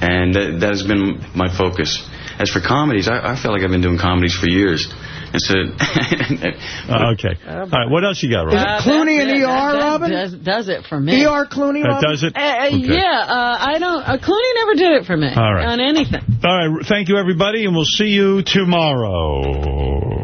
and that, that has been my focus. As for comedies, I, I feel like I've been doing comedies for years. And so, Uh, okay. All right, what else you got, Robin? Uh, Clooney that's and. ER, That- that Robin? Does, does it for me. ER Clooney, That Robin? does it? Uh, uh, Okay. Yeah, uh, I don't. Uh, Clooney never did it for me. All right. On anything. All right, thank you, everybody, and we'll see you tomorrow.